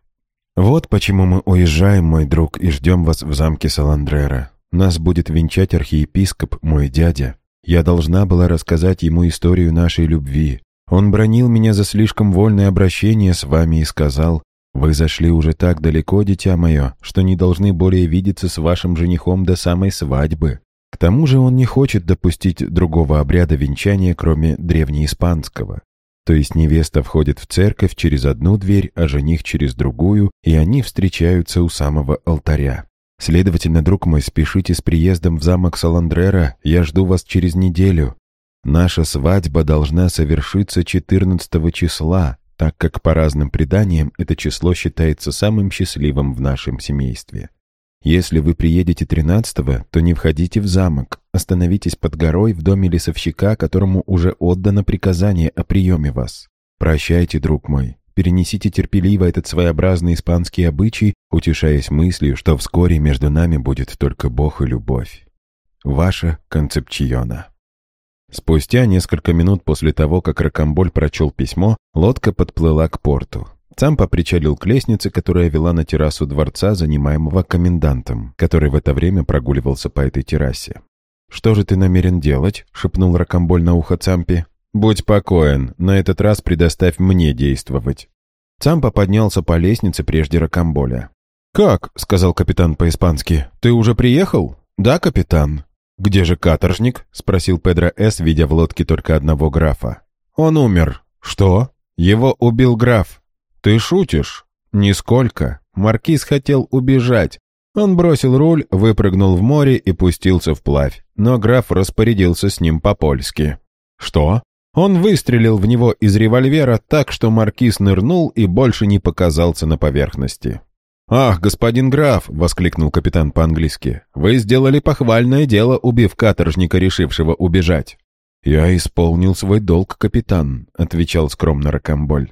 Вот почему мы уезжаем, мой друг, и ждем вас в замке Саландрера. Нас будет венчать архиепископ, мой дядя. Я должна была рассказать ему историю нашей любви, он бронил меня за слишком вольное обращение с вами и сказал, «Вы зашли уже так далеко, дитя мое, что не должны более видеться с вашим женихом до самой свадьбы». К тому же он не хочет допустить другого обряда венчания, кроме древнеиспанского. То есть невеста входит в церковь через одну дверь, а жених через другую, и они встречаются у самого алтаря. Следовательно, друг мой, спешите с приездом в замок Саландрера, я жду вас через неделю. Наша свадьба должна совершиться 14 числа, так как по разным преданиям это число считается самым счастливым в нашем семействе. Если вы приедете 13-го, то не входите в замок, остановитесь под горой в доме лесовщика, которому уже отдано приказание о приеме вас. Прощайте, друг мой, перенесите терпеливо этот своеобразный испанский обычай, утешаясь мыслью, что вскоре между нами будет только Бог и любовь. Ваша Концепчиона. Спустя несколько минут после того, как Рокомболь прочел письмо, лодка подплыла к порту. Цампа причалил к лестнице, которая вела на террасу дворца, занимаемого комендантом, который в это время прогуливался по этой террасе. «Что же ты намерен делать?» — шепнул Рокомболь на ухо Цампе. «Будь покоен, на этот раз предоставь мне действовать». Цампа поднялся по лестнице прежде Рокомболя. «Как?» — сказал капитан по-испански. «Ты уже приехал?» «Да, капитан». «Где же каторжник?» — спросил Педро С., видя в лодке только одного графа. «Он умер». «Что?» «Его убил граф». «Ты шутишь?» «Нисколько. Маркиз хотел убежать. Он бросил руль, выпрыгнул в море и пустился вплавь. Но граф распорядился с ним по-польски». «Что?» Он выстрелил в него из револьвера так, что маркиз нырнул и больше не показался на поверхности. «Ах, господин граф!» — воскликнул капитан по-английски. «Вы сделали похвальное дело, убив каторжника, решившего убежать». «Я исполнил свой долг, капитан», — отвечал скромно Рокомболь.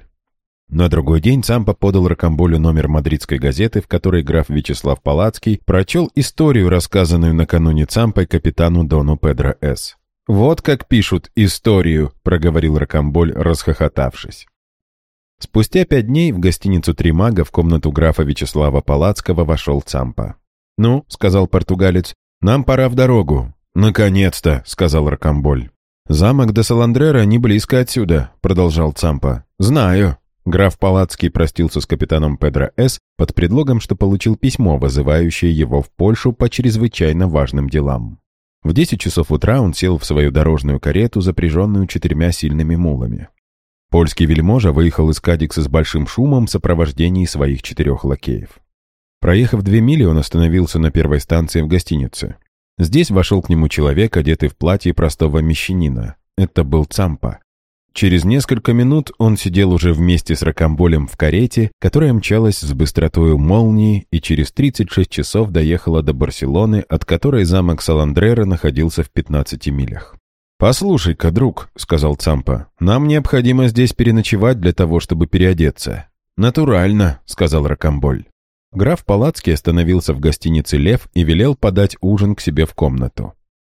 На другой день Цампа подал Рокомболю номер мадридской газеты, в которой граф Вячеслав Палацкий прочел историю, рассказанную накануне Цампой капитану Дону Педро С. «Вот как пишут историю», — проговорил Рокомболь, расхохотавшись. Спустя пять дней в гостиницу «Три мага» в комнату графа Вячеслава Палацкого вошел Цампа. «Ну», — сказал португалец, — «нам пора в дорогу». «Наконец-то», — сказал Ракамболь. «Замок де Саландрера не близко отсюда», — продолжал Цампа. «Знаю». Граф Палацкий простился с капитаном Педро С. под предлогом, что получил письмо, вызывающее его в Польшу по чрезвычайно важным делам. В 10 часов утра он сел в свою дорожную карету, запряженную четырьмя сильными мулами. Польский вельможа выехал из Кадикса с большим шумом в сопровождении своих четырех лакеев. Проехав две мили, он остановился на первой станции в гостинице. Здесь вошел к нему человек, одетый в платье простого мещанина. Это был Цампа. Через несколько минут он сидел уже вместе с Рокомболем в карете, которая мчалась с быстротой молнии и через 36 часов доехала до Барселоны, от которой замок Саландрера находился в 15 милях. «Послушай-ка, друг», — сказал Цампа, — «нам необходимо здесь переночевать для того, чтобы переодеться». «Натурально», — сказал Рокомболь. Граф Палацкий остановился в гостинице «Лев» и велел подать ужин к себе в комнату.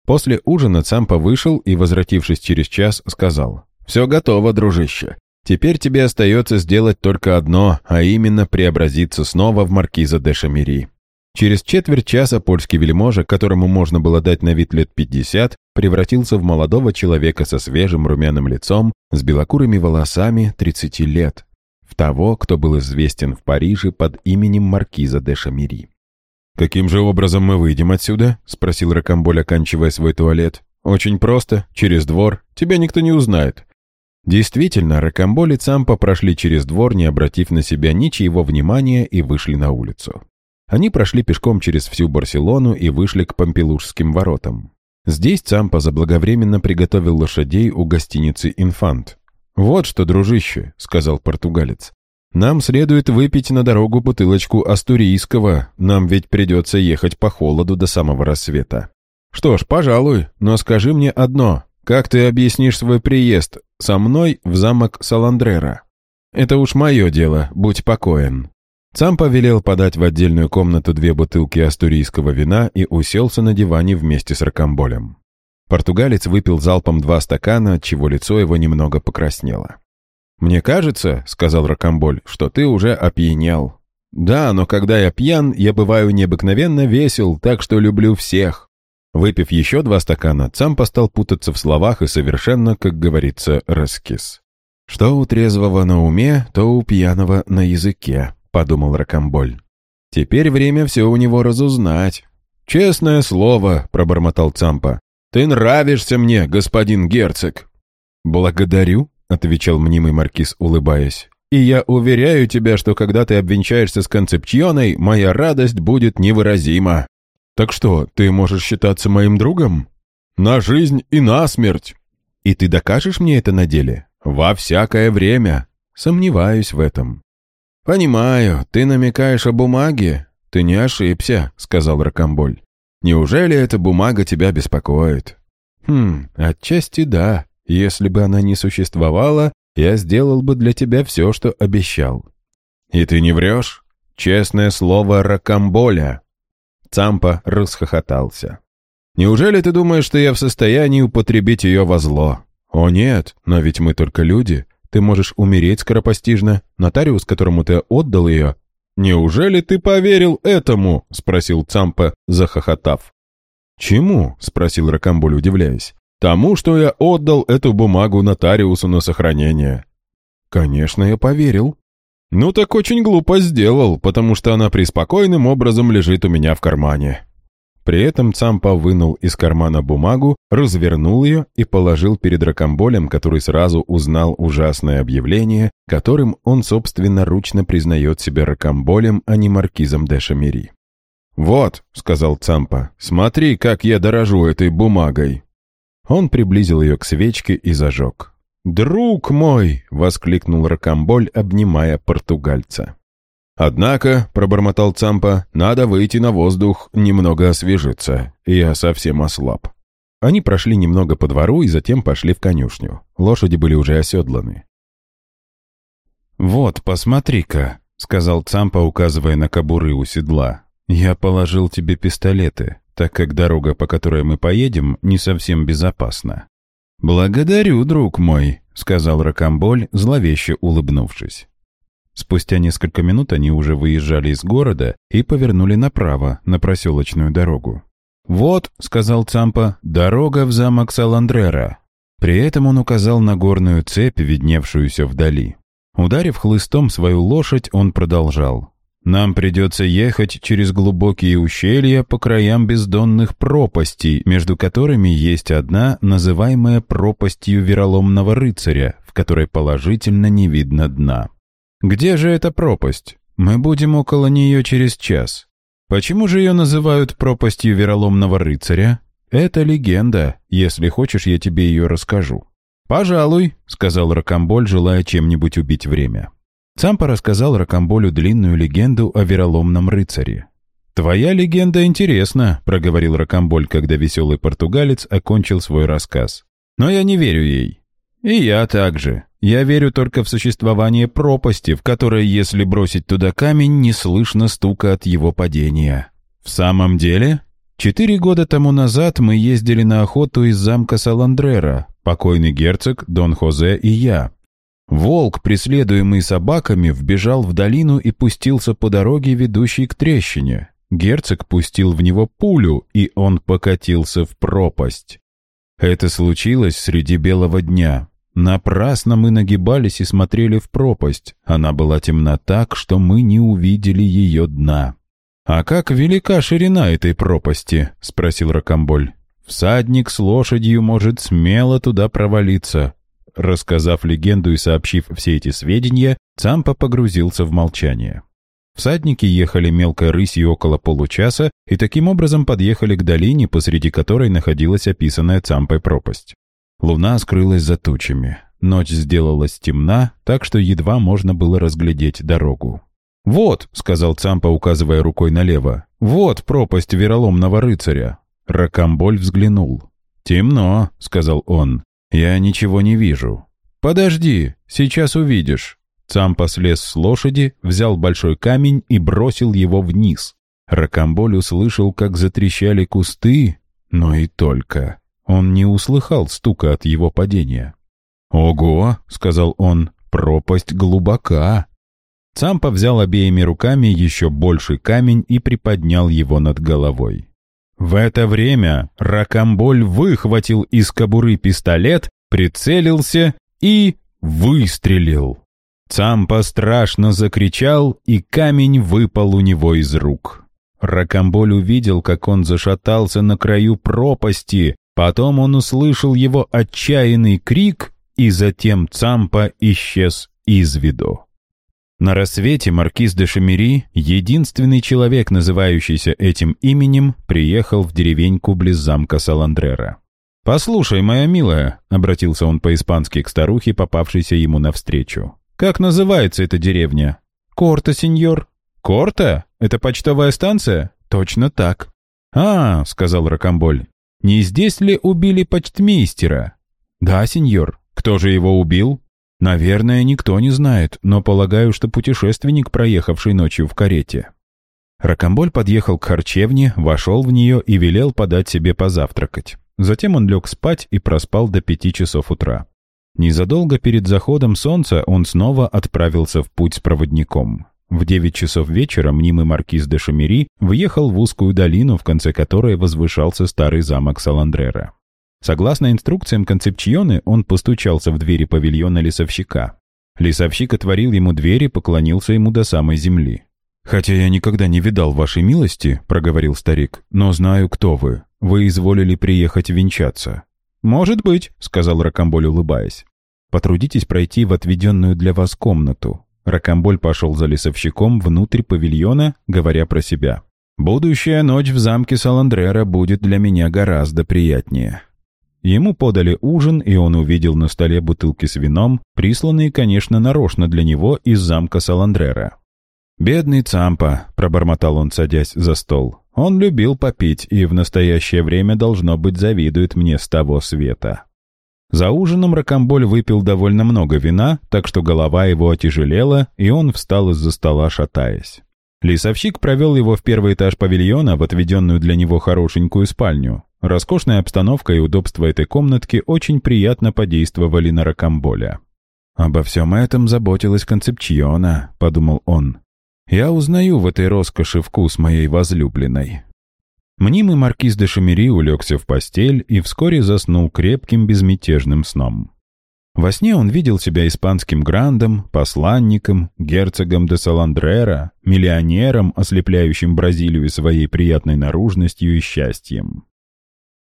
После ужина Цампа вышел и, возвратившись через час, сказал, «Все готово, дружище. Теперь тебе остается сделать только одно, а именно преобразиться снова в маркиза де Шамери». Через четверть часа польский вельможа, которому можно было дать на вид лет 50, превратился в молодого человека со свежим румяным лицом, с белокурыми волосами 30 лет, в того, кто был известен в Париже под именем маркиза де Шамири. «Каким же образом мы выйдем отсюда?» — спросил Рокомболь, оканчивая свой туалет. «Очень просто, через двор. Тебя никто не узнает». Действительно, Рокомболь и Цампа прошли через двор, не обратив на себя ничьего внимания, и вышли на улицу. Они прошли пешком через всю Барселону и вышли к Помпелужским воротам. Здесь Цампа заблаговременно приготовил лошадей у гостиницы «Инфант». «Вот что, дружище», — сказал португалец, — «нам следует выпить на дорогу бутылочку астурийского, нам ведь придется ехать по холоду до самого рассвета». «Что ж, пожалуй, но скажи мне одно, как ты объяснишь свой приезд со мной в замок Саландрера?» «Это уж мое дело, будь покоен». Цампа велел подать в отдельную комнату две бутылки астурийского вина и уселся на диване вместе с ракомболем. Португалец выпил залпом два стакана, отчего лицо его немного покраснело. «Мне кажется, — сказал Рокомболь, — что ты уже опьянел. Да, но когда я пьян, я бываю необыкновенно весел, так что люблю всех». Выпив еще два стакана, Цампа стал путаться в словах и совершенно, как говорится, раскис. «Что у трезвого на уме, то у пьяного на языке», — подумал Рокомболь. «Теперь время все у него разузнать». «Честное слово», — пробормотал Цампа, «Ты нравишься мне, господин герцог!» «Благодарю», — отвечал мнимый маркиз, улыбаясь. «И я уверяю тебя, что когда ты обвенчаешься с Концепчионой, моя радость будет невыразима. Так что, ты можешь считаться моим другом? На жизнь и на смерть!» «И ты докажешь мне это на деле?» «Во всякое время!» «Сомневаюсь в этом». «Понимаю, ты намекаешь о бумаге?» «Ты не ошибся», — сказал Рокомболь. Неужели эта бумага тебя беспокоит? Хм, отчасти да. Если бы она не существовала, я сделал бы для тебя все, что обещал. И ты не врешь? Честное слово ракамболя. Цампа расхохотался. Неужели ты думаешь, что я в состоянии употребить ее во зло? О нет, но ведь мы только люди. Ты можешь умереть скоропостижно. Нотариус, которому ты отдал ее, «Неужели ты поверил этому?» — спросил Цампа, захохотав. «Чему?» — спросил Ракамбуль, удивляясь. «Тому, что я отдал эту бумагу нотариусу на сохранение». «Конечно, я поверил». «Ну так очень глупо сделал, потому что она преспокойным образом лежит у меня в кармане. При этом Цампа вынул из кармана бумагу, развернул ее и положил перед Рокомболем, который сразу узнал ужасное объявление, которым он собственноручно признает себя Рокомболем, а не маркизом де Шамери. «Вот», — сказал Цампа, — «смотри, как я дорожу этой бумагой». Он приблизил ее к свечке и зажег. «Друг мой!» — воскликнул Рокомболь, обнимая португальца. «Однако», — пробормотал Цампа, — «надо выйти на воздух, немного освежиться. Я совсем ослаб». Они прошли немного по двору и затем пошли в конюшню. Лошади были уже оседланы. «Вот, посмотри-ка», — сказал Цампа, указывая на кобуры у седла. «Я положил тебе пистолеты, так как дорога, по которой мы поедем, не совсем безопасна». «Благодарю, друг мой», — сказал Рокомболь, зловеще улыбнувшись. Спустя несколько минут они уже выезжали из города и повернули направо, на проселочную дорогу. «Вот», — сказал Цампа, — «дорога в замок Саландрера». При этом он указал на горную цепь, видневшуюся вдали. Ударив хлыстом свою лошадь, он продолжал. «Нам придется ехать через глубокие ущелья по краям бездонных пропастей, между которыми есть одна, называемая пропастью вероломного рыцаря, в которой положительно не видно дна. Где же эта пропасть? Мы будем около нее через час. Почему же ее называют пропастью вероломного рыцаря? Это легенда. Если хочешь, я тебе ее расскажу. «Пожалуй», — сказал Рокомболь, желая чем-нибудь убить время. Цампа рассказал Рокомболю длинную легенду о вероломном рыцаре. «Твоя легенда интересна», — проговорил Рокомболь, когда веселый португалец окончил свой рассказ. «Но я не верю ей». «И я также. Я верю только в существование пропасти, в которой, если бросить туда камень, не слышно стука от его падения. В самом деле, четыре года тому назад мы ездили на охоту из замка Саландрера, покойный герцог, Дон Хозе и я. Волк, преследуемый собаками, вбежал в долину и пустился по дороге, ведущей к трещине. Герцог пустил в него пулю, и он покатился в пропасть. Это случилось среди белого дня. Напрасно мы нагибались и смотрели в пропасть. Она была темна так, что мы не увидели ее дна. «А как велика ширина этой пропасти?» — спросил Рокомболь. «Всадник с лошадью может смело туда провалиться». Рассказав легенду и сообщив все эти сведения, Цампа погрузился в молчание. Всадники ехали мелкой рысью около получаса и таким образом подъехали к долине, посреди которой находилась описанная Цампой пропасть. Луна скрылась за тучами. Ночь сделалась темна, так что едва можно было разглядеть дорогу. «Вот», — сказал Цампа, указывая рукой налево, — «вот пропасть вероломного рыцаря». Ракамболь взглянул. «Темно», — сказал он. «Я ничего не вижу». «Подожди, сейчас увидишь». Цампа слез с лошади, взял большой камень и бросил его вниз. Ракамболь услышал, как затрещали кусты, но и только. Он не услыхал стука от его падения. «Ого!» — сказал он, — «пропасть глубока». Цампа взял обеими руками еще больший камень и приподнял его над головой. В это время Ракамболь выхватил из кобуры пистолет, прицелился и выстрелил. Цампа страшно закричал, и камень выпал у него из рук. Ракамболь увидел, как он зашатался на краю пропасти, потом он услышал его отчаянный крик, и затем Цампа исчез из виду. На рассвете маркиз де Шамери, единственный человек, называющийся этим именем, приехал в деревеньку близ замка Саландрера. «Послушай, моя милая», — обратился он по-испански к старухе, попавшейся ему навстречу. «Как называется эта деревня?» «Корта, сеньор». «Корта? Это почтовая станция?» «Точно так». «А, — сказал Рокомболь, — не здесь ли убили почтмейстера?» «Да, сеньор. Кто же его убил?» «Наверное, никто не знает, но полагаю, что путешественник, проехавший ночью в карете». Рокомболь подъехал к харчевне, вошел в нее и велел подать себе позавтракать. Затем он лег спать и проспал до пяти часов утра. Незадолго перед заходом солнца он снова отправился в путь с проводником. В девять часов вечера мнимый маркиз де Шамери въехал в узкую долину, в конце которой возвышался старый замок Саландрера. Согласно инструкциям концепчионы, он постучался в двери павильона лесовщика. Лесовщик отворил ему дверь и поклонился ему до самой земли. «Хотя я никогда не видал вашей милости», — проговорил старик, — «но знаю, кто вы. Вы изволили приехать венчаться». «Может быть», — сказал Ракамболь, улыбаясь. Потрудитесь пройти в отведенную для вас комнату». Ракамболь пошел за лесовщиком внутрь павильона, говоря про себя. «Будущая ночь в замке Саландрера будет для меня гораздо приятнее». Ему подали ужин, и он увидел на столе бутылки с вином, присланные, конечно, нарочно для него из замка Саландрера. «Бедный Цампа», — пробормотал он, садясь за стол. «Он любил попить и в настоящее время, должно быть, завидует мне с того света». За ужином Рокомболь выпил довольно много вина, так что голова его отяжелела, и он встал из-за стола, шатаясь. Лесовщик провел его в первый этаж павильона, в отведенную для него хорошенькую спальню. Роскошная обстановка и удобство этой комнатки очень приятно подействовали на Рокомболя. «Обо всем этом заботилась Концепчиона», — подумал он. «Я узнаю в этой роскоши вкус моей возлюбленной». Мнимый маркиз де Шамери улегся в постель и вскоре заснул крепким безмятежным сном. Во сне он видел себя испанским грандом, посланником, герцогом де Саландрера, миллионером, ослепляющим Бразилию своей приятной наружностью и счастьем.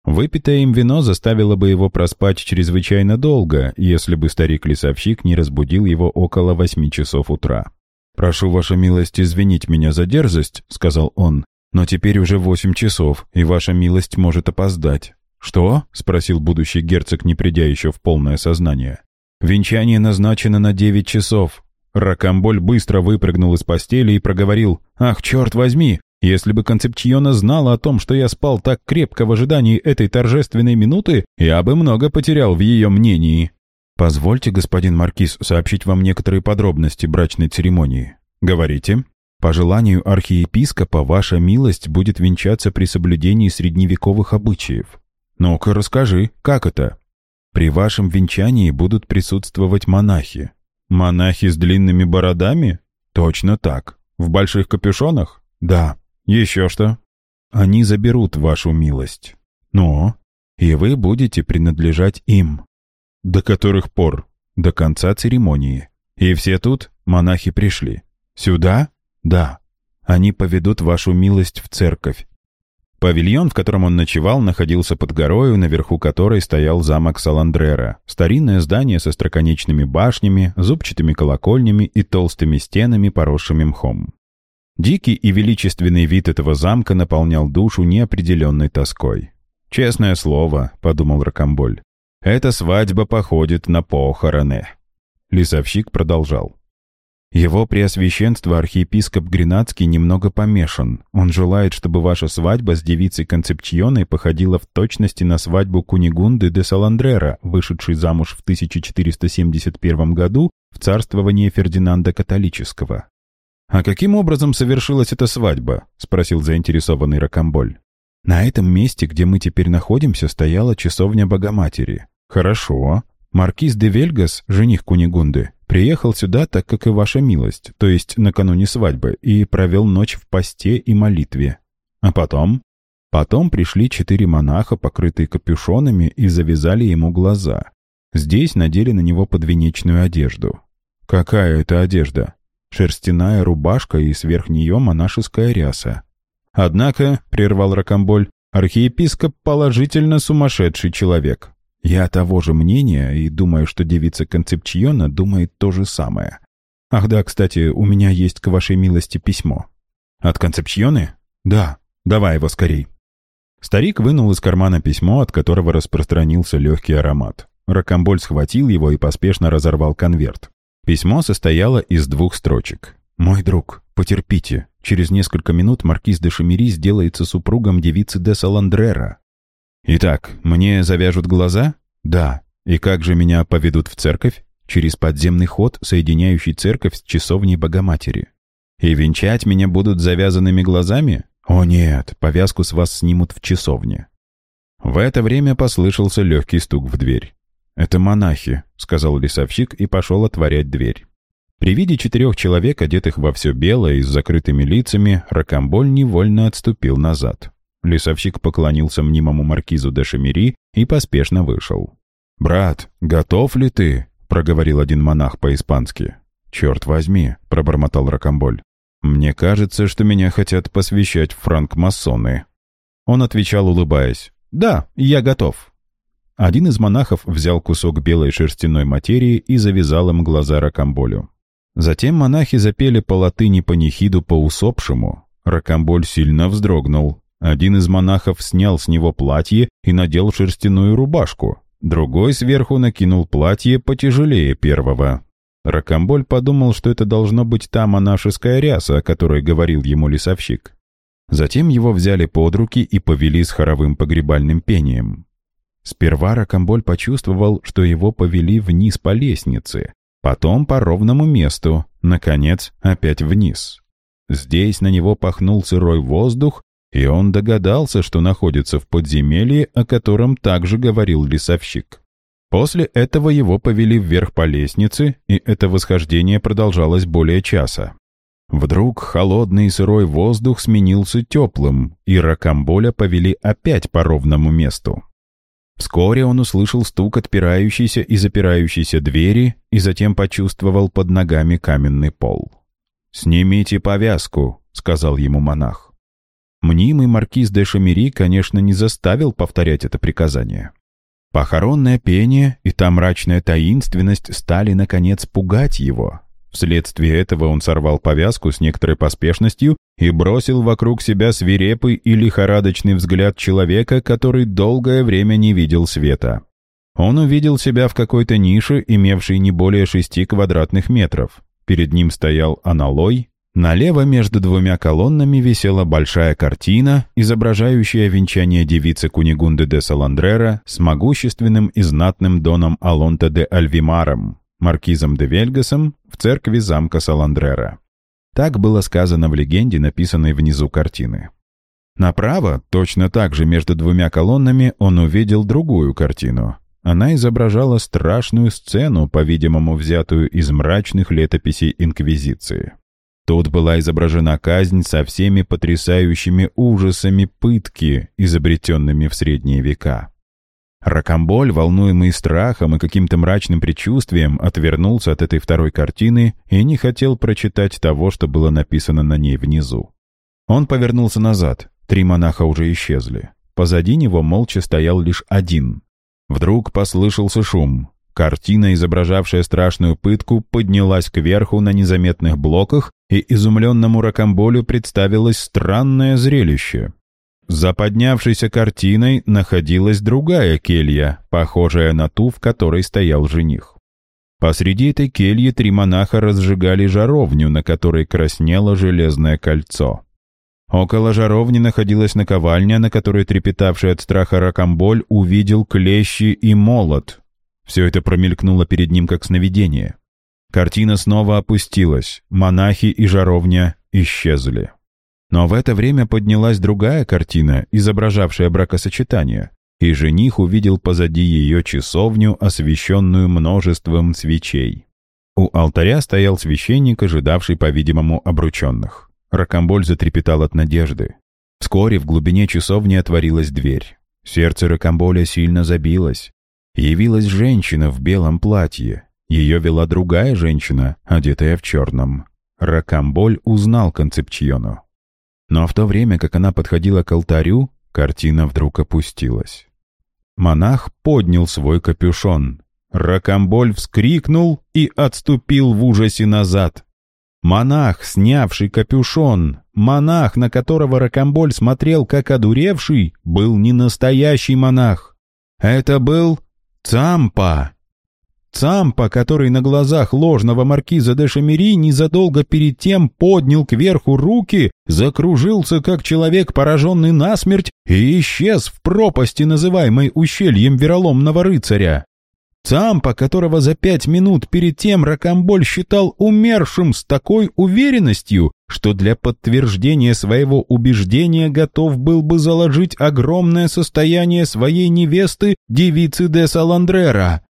Выпитое им вино заставило бы его проспать чрезвычайно долго, если бы старик-лесовщик не разбудил его около восьми часов утра. «Прошу, ваша милость, извинить меня за дерзость», — сказал он, но теперь уже восемь часов, и ваша милость может опоздать». «Что?» — спросил будущий герцог, не придя еще в полное сознание. «Венчание назначено на девять часов». Ракамболь быстро выпрыгнул из постели и проговорил. «Ах, черт возьми! Если бы Концепчиона знала о том, что я спал так крепко в ожидании этой торжественной минуты, я бы много потерял в ее мнении». «Позвольте, господин Маркиз, сообщить вам некоторые подробности брачной церемонии». «Говорите». По желанию архиепископа ваша милость будет венчаться при соблюдении средневековых обычаев. Ну-ка расскажи, как это? При вашем венчании будут присутствовать монахи. Монахи с длинными бородами? Точно так. В больших капюшонах? Да. Еще что? Они заберут вашу милость. Но и вы будете принадлежать им. До которых пор? До конца церемонии. И все тут? Монахи пришли. Сюда? «Да, они поведут вашу милость в церковь». Павильон, в котором он ночевал, находился под горою, наверху которой стоял замок Саландрера. Старинное здание со строконечными башнями, зубчатыми колокольнями и толстыми стенами, поросшими мхом. Дикий и величественный вид этого замка наполнял душу неопределенной тоской. «Честное слово», — подумал Рокомболь, — «эта свадьба походит на похороны». Лисовщик продолжал. Его преосвященство архиепископ Гренадский немного помешан. Он желает, чтобы ваша свадьба с девицей Концепчионой походила в точности на свадьбу Кунигунды де Саландрера, вышедшей замуж в 1471 году в царствование Фердинанда Католического. «А каким образом совершилась эта свадьба?» — спросил заинтересованный Рокомболь. «На этом месте, где мы теперь находимся, стояла часовня Богоматери». «Хорошо. Маркиз де Вельгас, жених Кунигунды, приехал сюда, так как и ваша милость, то есть накануне свадьбы, и провел ночь в посте и молитве. А потом? Потом пришли четыре монаха, покрытые капюшонами, и завязали ему глаза. Здесь надели на него подвенечную одежду. Какая это одежда? Шерстяная рубашка и сверх нее монашеская ряса. Однако, — прервал Рокомболь, — архиепископ положительно сумасшедший человек. Я того же мнения и думаю, что девица Концепчиона думает то же самое. Ах да, кстати, у меня есть к вашей милости письмо. От Концепчионы? Да. Давай его скорей. Старик вынул из кармана письмо, от которого распространился легкий аромат. Рокомболь схватил его и поспешно разорвал конверт. Письмо состояло из двух строчек. «Мой друг, потерпите. Через несколько минут маркиз де Шамери сделается супругом девицы де Саландрера. «Итак, мне завяжут глаза?» «Да. И как же меня поведут в церковь?» «Через подземный ход, соединяющий церковь с часовней Богоматери». «И венчать меня будут завязанными глазами?» «О нет, повязку с вас снимут в часовне». В это время послышался легкий стук в дверь. «Это монахи», — сказал лесовщик и пошел отворять дверь. При виде четырех человек, одетых во все белое и с закрытыми лицами, Рокомболь невольно отступил назад. Лесовщик поклонился мнимому маркизу де Шемери и поспешно вышел. «Брат, готов ли ты?» — проговорил один монах по-испански. «Черт возьми», — пробормотал Рокомболь. «Мне кажется, что меня хотят посвящать франкмасоны». Он отвечал, улыбаясь. «Да, я готов». Один из монахов взял кусок белой шерстяной материи и завязал им глаза Рокомболю. Затем монахи запели по латыни панихиду по усопшему. Рокомболь сильно вздрогнул. Один из монахов снял с него платье и надел шерстяную рубашку. Другой сверху накинул платье потяжелее первого. Ракамболь подумал, что это должно быть та монашеская ряса, о которой говорил ему лесовщик. Затем его взяли под руки и повели с хоровым погребальным пением. Сперва Ракамболь почувствовал, что его повели вниз по лестнице, потом по ровному месту, наконец, опять вниз. Здесь на него пахнул сырой воздух, и он догадался, что находится в подземелье, о котором также говорил лесовщик. После этого его повели вверх по лестнице, и это восхождение продолжалось более часа. Вдруг холодный и сырой воздух сменился теплым, и Ракамболя повели опять по ровному месту. Вскоре он услышал стук отпирающейся и запирающейся двери и затем почувствовал под ногами каменный пол. «Снимите повязку», — сказал ему монах. Мнимый маркиз де Шамери, конечно, не заставил повторять это приказание. Похоронное пение и та мрачная таинственность стали, наконец, пугать его. Вследствие этого он сорвал повязку с некоторой поспешностью и бросил вокруг себя свирепый и лихорадочный взгляд человека, который долгое время не видел света. Он увидел себя в какой-то нише, имевшей не более шести квадратных метров. Перед ним стоял аналой, Налево между двумя колоннами висела большая картина, изображающая венчание девицы Кунигунды де Саландрера с могущественным и знатным доном Алонта де Альвимаром, маркизом де Вельгасом, в церкви замка Саландрера. Так было сказано в легенде, написанной внизу картины. Направо, точно так же между двумя колоннами, он увидел другую картину. Она изображала страшную сцену, по-видимому, взятую из мрачных летописей Инквизиции. Тут была изображена казнь со всеми потрясающими ужасами пытки, изобретенными в средние века. Ракамболь, волнуемый страхом и каким-то мрачным предчувствием, отвернулся от этой второй картины и не хотел прочитать того, что было написано на ней внизу. Он повернулся назад. Три монаха уже исчезли. Позади него молча стоял лишь один. Вдруг послышался шум. Картина, изображавшая страшную пытку, поднялась кверху на незаметных блоках, и изумленному Рокамболю представилось странное зрелище. За поднявшейся картиной находилась другая келья, похожая на ту, в которой стоял жених. Посреди этой кельи три монаха разжигали жаровню, на которой краснело железное кольцо. Около жаровни находилась наковальня, на которой трепетавший от страха Ракамболь увидел клещи и молот, все это промелькнуло перед ним как сновидение. Картина снова опустилась, монахи и жаровня исчезли. Но в это время поднялась другая картина, изображавшая бракосочетание, и жених увидел позади ее часовню, освещенную множеством свечей. У алтаря стоял священник, ожидавший, по-видимому, обрученных. Ракамболь затрепетал от надежды. Вскоре в глубине часовни отворилась дверь. Сердце Ракамболя сильно забилось. Явилась женщина в белом платье. Ее вела другая женщина, одетая в черном. Ракамболь узнал Концепчиону. Но в то время, как она подходила к алтарю, картина вдруг опустилась. Монах поднял свой капюшон. Ракамболь вскрикнул и отступил в ужасе назад. Монах, снявший капюшон, монах, на которого Ракамболь смотрел как одуревший, был не настоящий монах. Это был Цампа! Цампа, который на глазах ложного маркиза де Шамери незадолго перед тем поднял кверху руки, закружился, как человек, пораженный насмерть, и исчез в пропасти, называемой ущельем вероломного рыцаря. Цампа, которого за пять минут перед тем Ракамболь считал умершим с такой уверенностью, что для подтверждения своего убеждения готов был бы заложить огромное состояние своей невесты, девицы де Саландрера.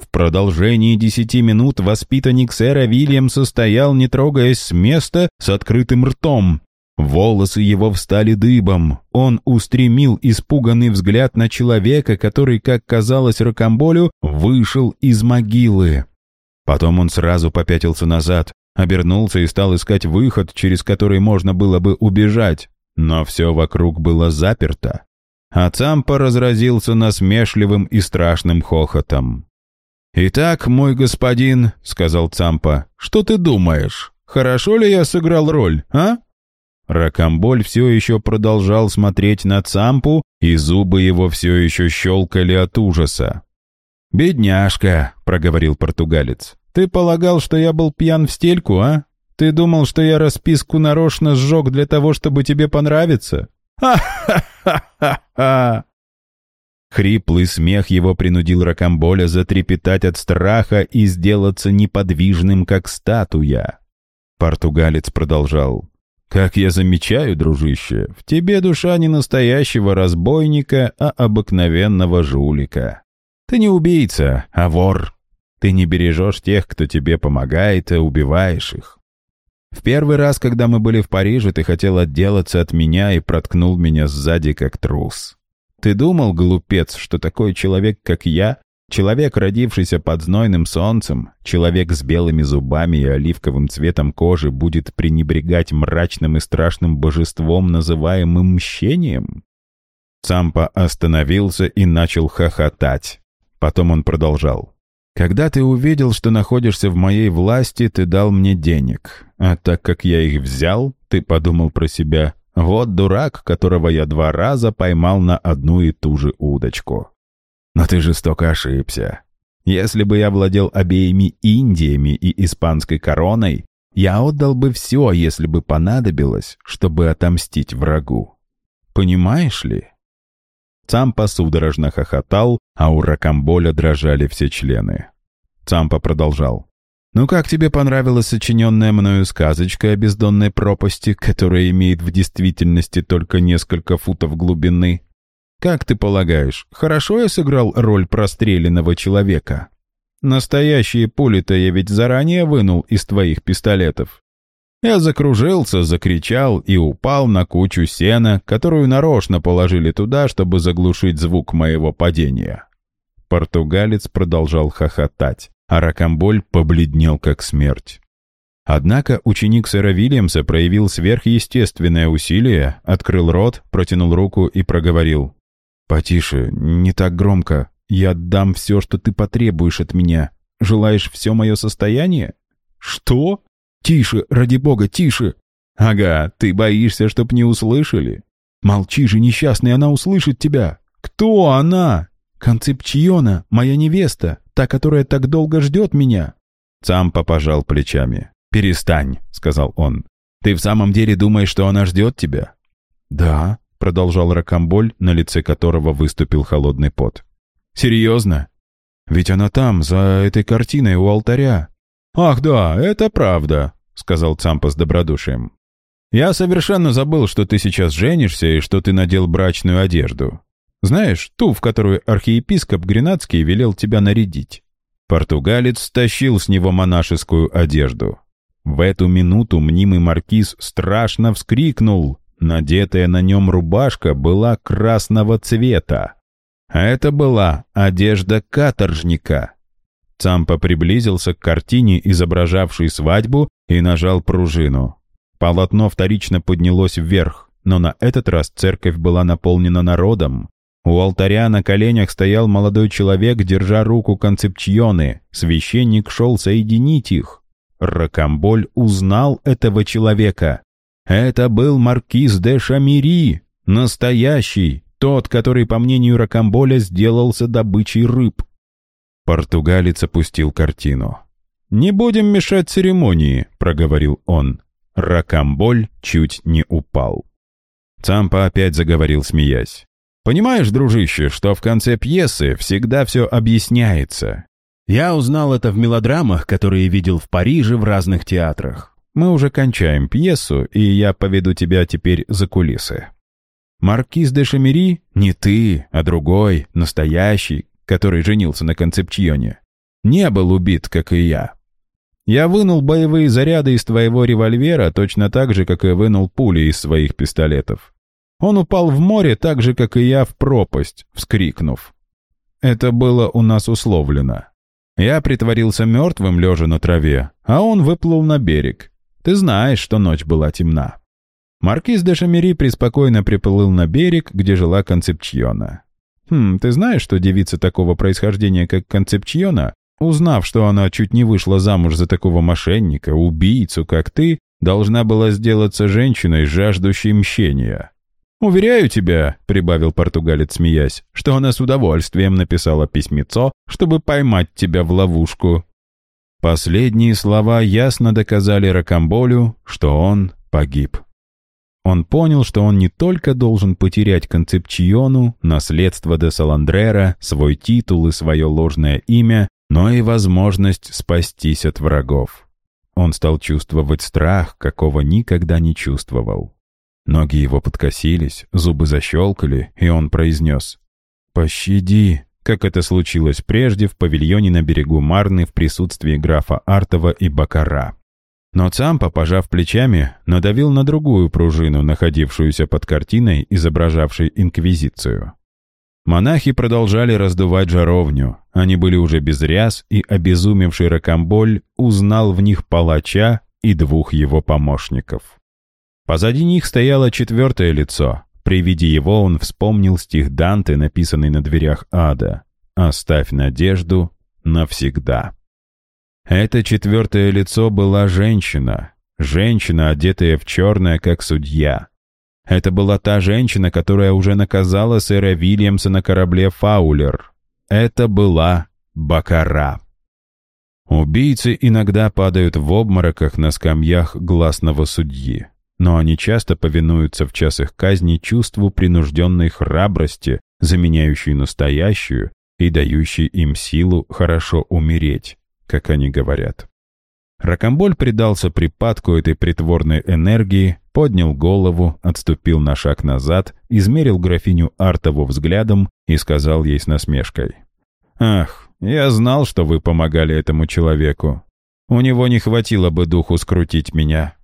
В продолжении десяти минут воспитанник сэра Вильямса стоял, не трогаясь с места, с открытым ртом, Волосы его встали дыбом. Он устремил испуганный взгляд на человека, который, как казалось Рокамболю, вышел из могилы. Потом он сразу попятился назад, обернулся и стал искать выход, через который можно было бы убежать. Но все вокруг было заперто. А Цампа разразился насмешливым и страшным хохотом. «Итак, мой господин», — сказал Цампа, — «что ты думаешь? Хорошо ли я сыграл роль, а?» Ракамболь все еще продолжал смотреть на Цампу, и зубы его все еще щелкали от ужаса. «Бедняжка», — проговорил португалец, — «ты полагал, что я был пьян в стельку, а? Ты думал, что я расписку нарочно сжег для того, чтобы тебе понравиться? Ха-ха-ха-ха!» Хриплый смех его принудил Ракамболя затрепетать от страха и сделаться неподвижным, как статуя. Португалец продолжал. Как я замечаю, дружище, в тебе душа не настоящего разбойника, а обыкновенного жулика. Ты не убийца, а вор. Ты не бережешь тех, кто тебе помогает, а убиваешь их. В первый раз, когда мы были в Париже, ты хотел отделаться от меня и проткнул меня сзади, как трус. Ты думал, глупец, что такой человек, как я, Человек, родившийся под знойным солнцем, человек с белыми зубами и оливковым цветом кожи, будет пренебрегать мрачным и страшным божеством, называемым мщением? Цампа остановился и начал хохотать. Потом он продолжал. «Когда ты увидел, что находишься в моей власти, ты дал мне денег. А так как я их взял, ты подумал про себя, вот дурак, которого я два раза поймал на одну и ту же удочку. Но ты жестоко ошибся. Если бы я владел обеими Индиями и испанской короной, я отдал бы все, если бы понадобилось, чтобы отомстить врагу. Понимаешь ли? Цампа судорожно хохотал, а у Ракамболя дрожали все члены. Цампа продолжал. «Ну как тебе понравилась сочиненная мною сказочка о бездонной пропасти, которая имеет в действительности только несколько футов глубины?» Как ты полагаешь, хорошо я сыграл роль простреленного человека? Настоящие пули-то я ведь заранее вынул из твоих пистолетов. Я закружился, закричал и упал на кучу сена, которую нарочно положили туда, чтобы заглушить звук моего падения. Португалец продолжал хохотать, а Ракамболь побледнел как смерть. Однако ученик сэра Вильямса проявил сверхъестественное усилие, открыл рот, протянул руку и проговорил. «Потише, не так громко. Я отдам все, что ты потребуешь от меня. Желаешь все мое состояние? Что? Тише, ради бога, тише. Ага, ты боишься, чтоб не услышали? Молчи же, несчастный, она услышит тебя. Кто она? Концепчиона, моя невеста, та, которая так долго ждет меня. Цампа пожал плечами. «Перестань», — сказал он. «Ты в самом деле думаешь, что она ждет тебя?» «Да», — продолжал Ракамболь, на лице которого выступил холодный пот. «Серьезно? Ведь она там, за этой картиной у алтаря». «Ах да, это правда», — сказал Цампа с добродушием. «Я совершенно забыл, что ты сейчас женишься и что ты надел брачную одежду. Знаешь, ту, в которую архиепископ Гренадский велел тебя нарядить». Португалец стащил с него монашескую одежду. В эту минуту мнимый маркиз страшно вскрикнул. Надетая на нем рубашка была красного цвета. А это была одежда каторжника. Цампа приблизился к картине, изображавшей свадьбу, и нажал пружину. Полотно вторично поднялось вверх, но на этот раз церковь была наполнена народом. У алтаря на коленях стоял молодой человек, держа руку концепчионы. Священник шел соединить их. Ракамболь узнал этого человека. Это был маркиз де Шамири, настоящий, тот, который, по мнению Ракамболя, сделался добычей рыб. Португалец опустил картину. «Не будем мешать церемонии», — проговорил он. Ракамболь чуть не упал. Цампа опять заговорил, смеясь. «Понимаешь, дружище, что в конце пьесы всегда все объясняется. Я узнал это в мелодрамах, которые видел в Париже в разных театрах. Мы уже кончаем пьесу, и я поведу тебя теперь за кулисы. Маркиз де Шамери не ты, а другой, настоящий, который женился на Концепчионе, не был убит, как и я. Я вынул боевые заряды из твоего револьвера точно так же, как и вынул пули из своих пистолетов. Он упал в море так же, как и я в пропасть, вскрикнув. Это было у нас условлено. Я притворился мертвым, лежа на траве, а он выплыл на берег. Ты знаешь, что ночь была темна. Маркиз де Шамери преспокойно приплыл на берег, где жила Концепчиона. Хм, ты знаешь, что девица такого происхождения, как Концепчиона, узнав, что она чуть не вышла замуж за такого мошенника, убийцу, как ты, должна была сделаться женщиной, жаждущей мщения? «Уверяю тебя», — прибавил португалец, смеясь, «что она с удовольствием написала письмецо, чтобы поймать тебя в ловушку». Последние слова ясно доказали Ракамболю, что он погиб. Он понял, что он не только должен потерять Концепчиону, наследство де Саландрера, свой титул и свое ложное имя, но и возможность спастись от врагов. Он стал чувствовать страх, какого никогда не чувствовал. Ноги его подкосились, зубы защелкали, и он произнес «Пощади», как это случилось прежде в павильоне на берегу Марны в присутствии графа Артова и Бакара. Но Цампа, пожав плечами, надавил на другую пружину, находившуюся под картиной, изображавшей инквизицию. Монахи продолжали раздувать жаровню. Они были уже без ряс, и обезумевший Ракамболь узнал в них палача и двух его помощников. Позади них стояло четвертое лицо. При виде его он вспомнил стих Данте, написанный на дверях ада. «Оставь надежду навсегда». Это четвертое лицо была женщина. Женщина, одетая в черное, как судья. Это была та женщина, которая уже наказала сэра Вильямса на корабле «Фаулер». Это была Бакара. Убийцы иногда падают в обмороках на скамьях гласного судьи но они часто повинуются в час их казни чувству принужденной храбрости, заменяющей настоящую и дающей им силу хорошо умереть, как они говорят. Ракомболь предался припадку этой притворной энергии, поднял голову, отступил на шаг назад, измерил графиню Артову взглядом и сказал ей с насмешкой. «Ах, я знал, что вы помогали этому человеку. У него не хватило бы духу скрутить меня.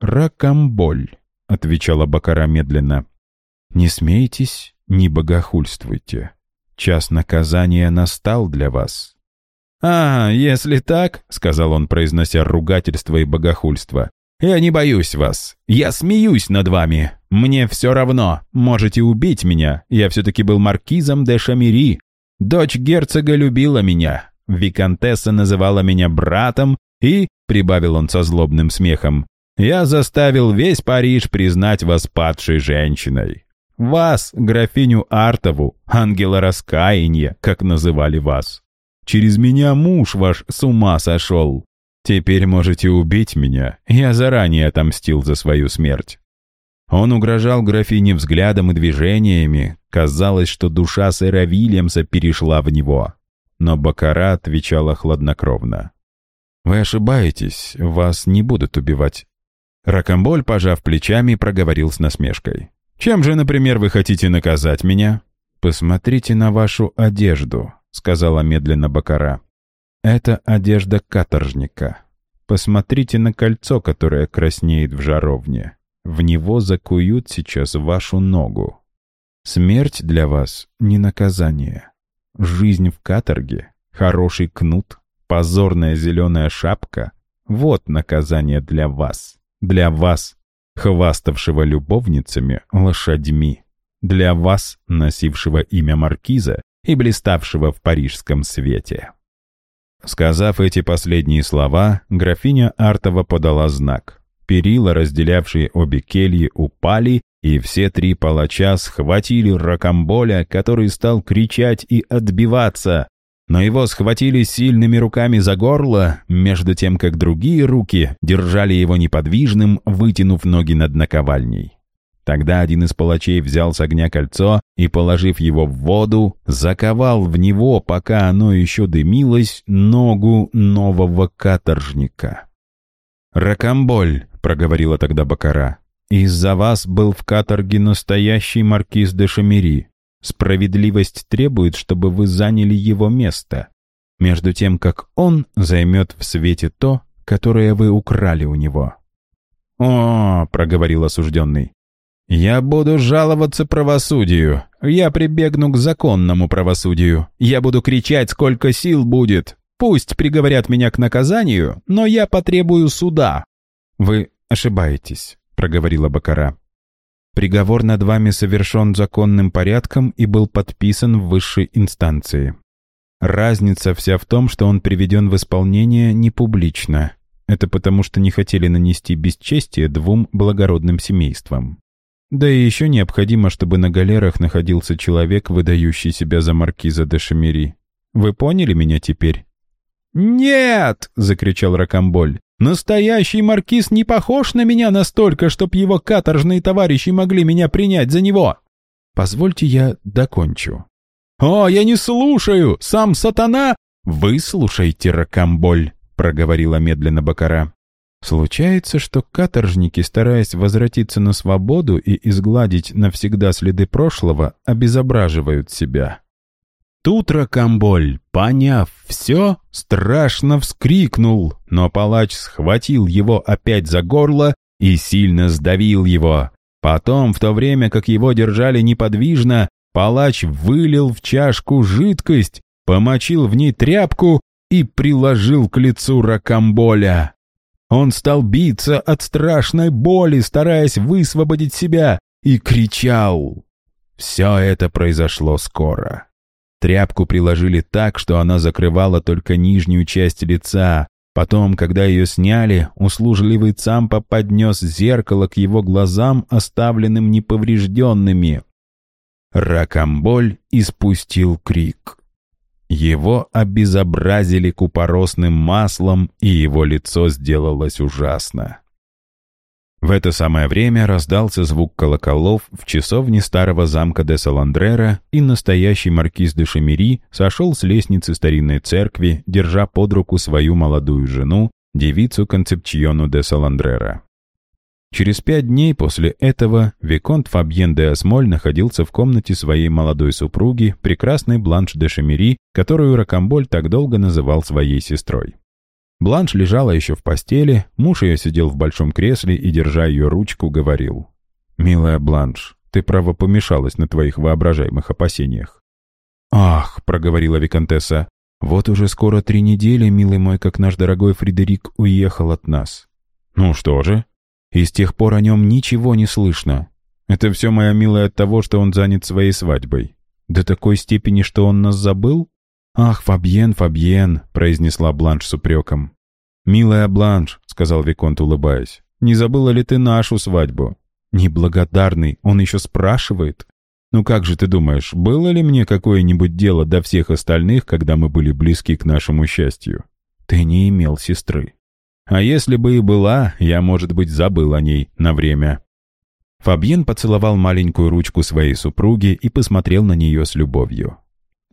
«Ракамболь», — отвечала Бакара медленно. «Не смейтесь, не богохульствуйте. Час наказания настал для вас». «А, если так», — сказал он, произнося ругательство и богохульство, «я не боюсь вас. Я смеюсь над вами. Мне все равно. Можете убить меня. Я все-таки был маркизом де Шамири. Дочь герцога любила меня, виконтесса называла меня братом и, прибавил он со злобным смехом, я заставил весь Париж признать вас падшей женщиной. Вас, графиню Артову, ангела раскаяния, как называли вас. Через меня муж ваш с ума сошел. Теперь можете убить меня, я заранее отомстил за свою смерть». Он угрожал графине взглядом и движениями. Казалось, что душа сэра Вильямса перешла в него. Но Бакара отвечала хладнокровно. «Вы ошибаетесь, вас не будут убивать». Ракомболь, пожав плечами, проговорил с насмешкой. «Чем же, например, вы хотите наказать меня?» «Посмотрите на вашу одежду», — сказала медленно Бакара. «Это одежда каторжника. Посмотрите на кольцо, которое краснеет в жаровне. В него закуют сейчас вашу ногу. Смерть для вас — не наказание. Жизнь в каторге, хороший кнут, позорная зеленая шапка — вот наказание для вас. Для вас, хваставшего любовницами, лошадьми. Для вас, носившего имя Маркиза и блиставшего в парижском свете. Сказав эти последние слова, графиня Артова подала знак. Перила, разделявшие обе кельи, упали, и все три палача схватили Рокамболя, который стал кричать и отбиваться. Но его схватили сильными руками за горло, между тем, как другие руки держали его неподвижным, вытянув ноги над наковальней. Тогда один из палачей взял с огня кольцо и, положив его в воду, заковал в него, пока оно еще дымилось, ногу нового каторжника. «Ракамболь», — проговорила тогда Бакара, — «из-за вас был в каторге настоящий маркиз де Шамери. Справедливость требует, чтобы вы заняли его место, между тем, как он займет в свете то, которое вы украли у него». «О», — проговорил осужденный, — «я буду жаловаться правосудию. Я прибегну к законному правосудию. Я буду кричать, сколько сил будет. Пусть приговорят меня к наказанию, но я потребую суда». «Вы ошибаетесь», — проговорила Бакара. «Приговор над вами совершен законным порядком и был подписан в высшей инстанции. Разница вся в том, что он приведен в исполнение не публично. Это потому, что не хотели нанести бесчестие двум благородным семействам. Да и еще необходимо, чтобы на галерах находился человек, выдающий себя за маркиза де Шамери. Вы поняли меня теперь?» «Нет!» — закричал Ракамболь. «Настоящий маркиз не похож на меня настолько, чтоб его каторжные товарищи могли меня принять за него!» «Позвольте я докончу». «О, я не слушаю! Сам сатана...» «Выслушайте, Ракамболь!» — проговорила медленно Бакара. Случается, что каторжники, стараясь возвратиться на свободу и изгладить навсегда следы прошлого, обезображивают себя. Тут Ракамболь, поняв все, страшно вскрикнул, но палач схватил его опять за горло и сильно сдавил его. Потом, в то время как его держали неподвижно, палач вылил в чашку жидкость, помочил в ней тряпку и приложил к лицу Ракамболя. Он стал биться от страшной боли, стараясь высвободить себя, и кричал. Все это произошло скоро. Тряпку приложили так, что она закрывала только нижнюю часть лица. Потом, когда ее сняли, услужливый Цампа поднес зеркало к его глазам, оставленным неповрежденными. Ракамболь испустил крик. Его обезобразили купоросным маслом, и его лицо сделалось ужасно. В это самое время раздался звук колоколов в часовне старого замка де Саландрера, и настоящий маркиз де Шемери сошел с лестницы старинной церкви, держа под руку свою молодую жену, девицу Концепчиону де Саландрера. Через пять дней после этого Виконт Фабьен де Асмоль находился в комнате своей молодой супруги, прекрасной Бланш де Шемери, которую Ракамболь так долго называл своей сестрой. Бланш лежала еще в постели, муж ее сидел в большом кресле и, держа ее ручку, говорил. «Милая Бланш, ты право помешалась на твоих воображаемых опасениях». «Ах», — проговорила Викантесса, — «вот уже скоро три недели, милый мой, как наш дорогой Фредерик уехал от нас». «Ну что же?» «И с тех пор о нем ничего не слышно. Это все, моя милая, от того, что он занят своей свадьбой. До такой степени, что он нас забыл? «Ах, Фабьен, Фабьен», — произнесла Бланш с упреком. «Милая Бланш», — сказал Виконт, улыбаясь, — «не забыла ли ты нашу свадьбу?» «Неблагодарный, он еще спрашивает». «Ну как же ты думаешь, было ли мне какое-нибудь дело до всех остальных, когда мы были близки к нашему счастью?» «Ты не имел сестры». «А если бы и была, я, может быть, забыл о ней на время». Фабьен поцеловал маленькую ручку своей супруги и посмотрел на нее с любовью.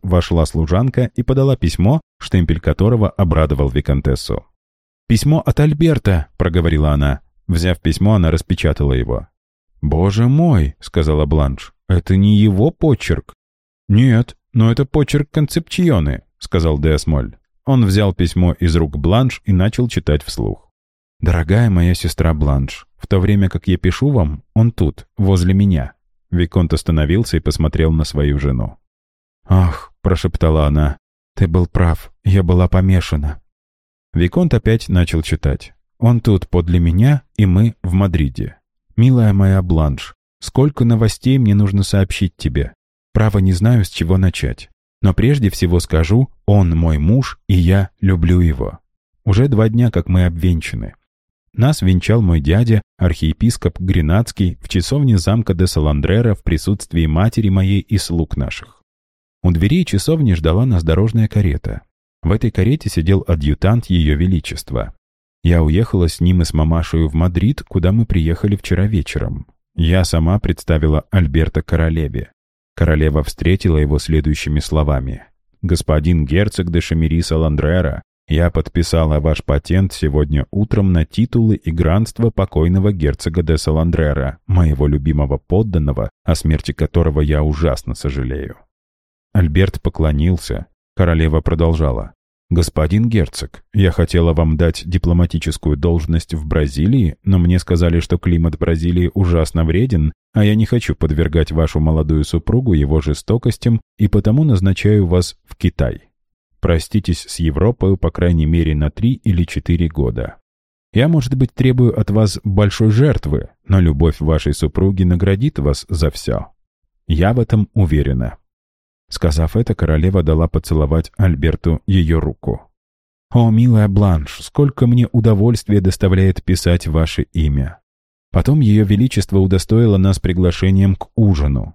Вошла служанка и подала письмо, штемпель которого обрадовал Викантессу. «Письмо от Альберта», — проговорила она. Взяв письмо, она распечатала его. «Боже мой», — сказала Бланш, — «это не его почерк». «Нет, но это почерк Концепчионы», — сказал Деосмоль. Он взял письмо из рук Бланш и начал читать вслух. «Дорогая моя сестра Бланш, в то время как я пишу вам, он тут, возле меня». Виконт остановился и посмотрел на свою жену. «Ах», — прошептала она, — «ты был прав, я была помешана». Виконт опять начал читать. «Он тут подле меня, и мы в Мадриде. «Милая моя Бланш, сколько новостей мне нужно сообщить тебе. Право не знаю, с чего начать. Но прежде всего скажу, он мой муж, и я люблю его. Уже два дня, как мы обвенчаны. Нас венчал мой дядя, архиепископ Гренадский, в часовне замка де Саландрера в присутствии матери моей и слуг наших. У дверей часовни ждала нас дорожная карета. В этой карете сидел адъютант Ее Величества. Я уехала с ним и с мамашей в Мадрид, куда мы приехали вчера вечером. Я сама представила Альберта королеве. Королева встретила его следующими словами. «Господин герцог де Шамири Саландрера, я подписала ваш патент сегодня утром на титулы и гранство покойного герцога де Саландрера, моего любимого подданного, о смерти которого я ужасно сожалею». Альберт поклонился. Королева продолжала. «Господин герцог, я хотела вам дать дипломатическую должность в Бразилии, но мне сказали, что климат Бразилии ужасно вреден, а я не хочу подвергать вашу молодую супругу его жестокостям и потому назначаю вас в Китай. Проститесь с Европой, по крайней мере, на три или четыре года. Я, может быть, требую от вас большой жертвы, но любовь вашей супруги наградит вас за все. Я в этом уверена». Сказав это, королева дала поцеловать Альберту ее руку. «О, милая Бланш, сколько мне удовольствия доставляет писать ваше имя!» Потом ее величество удостоило нас приглашением к ужину.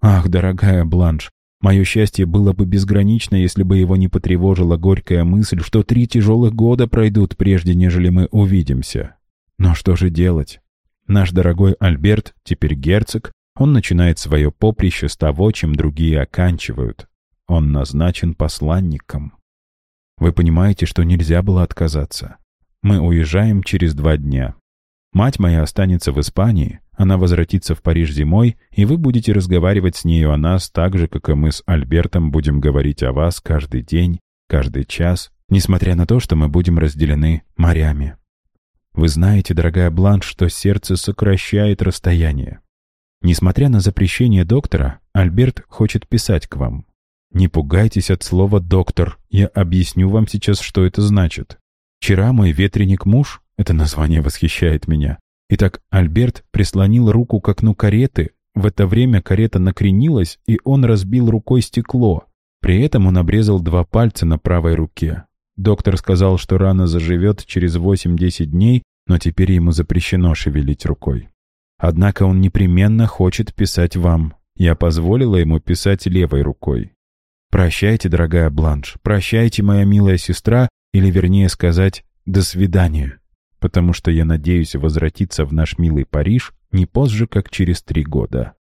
«Ах, дорогая Бланш, мое счастье было бы безгранично, если бы его не потревожила горькая мысль, что три тяжелых года пройдут, прежде нежели мы увидимся. Но что же делать? Наш дорогой Альберт, теперь герцог, он начинает свое поприще с того, чем другие оканчивают. Он назначен посланником. Вы понимаете, что нельзя было отказаться. Мы уезжаем через два дня. Мать моя останется в Испании, она возвратится в Париж зимой, и вы будете разговаривать с нею о нас так же, как и мы с Альбертом будем говорить о вас каждый день, каждый час, несмотря на то, что мы будем разделены морями. Вы знаете, дорогая Бланш, что сердце сокращает расстояние. Несмотря на запрещение доктора, Альберт хочет писать к вам. Не пугайтесь от слова «доктор», я объясню вам сейчас, что это значит. Вчера мой ветреник муж, это название восхищает меня. Итак, Альберт прислонил руку к окну кареты, в это время карета накренилась, и он разбил рукой стекло. При этом он обрезал два пальца на правой руке. Доктор сказал, что рана заживет через 8-10 дней, но теперь ему запрещено шевелить рукой. Однако он непременно хочет писать вам. Я позволила ему писать левой рукой. Прощайте, дорогая Бланш, прощайте, моя милая сестра, или вернее сказать «до свидания», потому что я надеюсь возвратиться в наш милый Париж не позже, как через три года.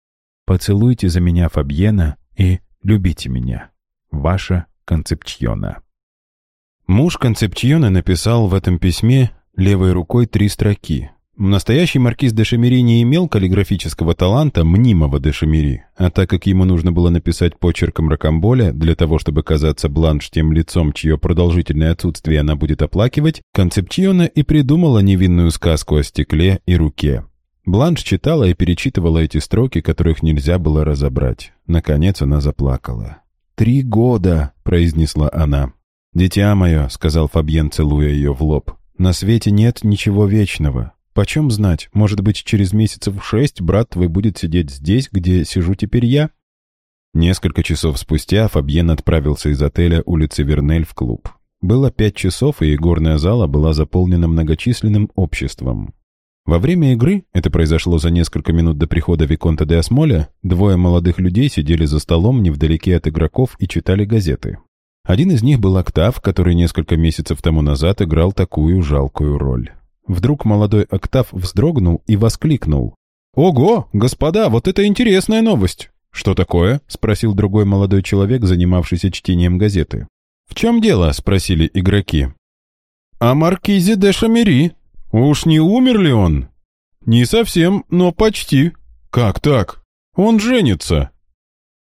Поцелуйте за меня Фабьена и любите меня. Ваша Концепчиона. Муж Концепчиона написал в этом письме левой рукой три строки, Настоящий маркиз де Шамери не имел каллиграфического таланта мнимого де Шамери, а так как ему нужно было написать почерком Рокамболя для того, чтобы казаться Бланш тем лицом, чье продолжительное отсутствие она будет оплакивать, Концепчиона и придумала невинную сказку о стекле и руке. Бланш читала и перечитывала эти строки, которых нельзя было разобрать. Наконец она заплакала. «Три года!» — произнесла она. «Дитя мое», — сказал Фабьен, целуя ее в лоб, — «на свете нет ничего вечного. Почем знать, может быть, через месяцев шесть брат твой будет сидеть здесь, где сижу теперь я? Несколько часов спустя Фабьен отправился из отеля улицы Вернель в клуб. Было пять часов, и игорная зала была заполнена многочисленным обществом. Во время игры, это произошло за несколько минут до прихода Виконта де Осмоля, двое молодых людей сидели за столом невдалеке от игроков и читали газеты. Один из них был Октав, который несколько месяцев тому назад играл такую жалкую роль. Вдруг молодой Октав вздрогнул и воскликнул. «Ого, господа, вот это интересная новость! «Что такое?» — спросил другой молодой человек, занимавшийся чтением газеты. «В чем дело?» — спросили игроки. «О маркизе де Шамери. Уж не умер ли он?» «Не совсем, но почти». «Как так? Он женится».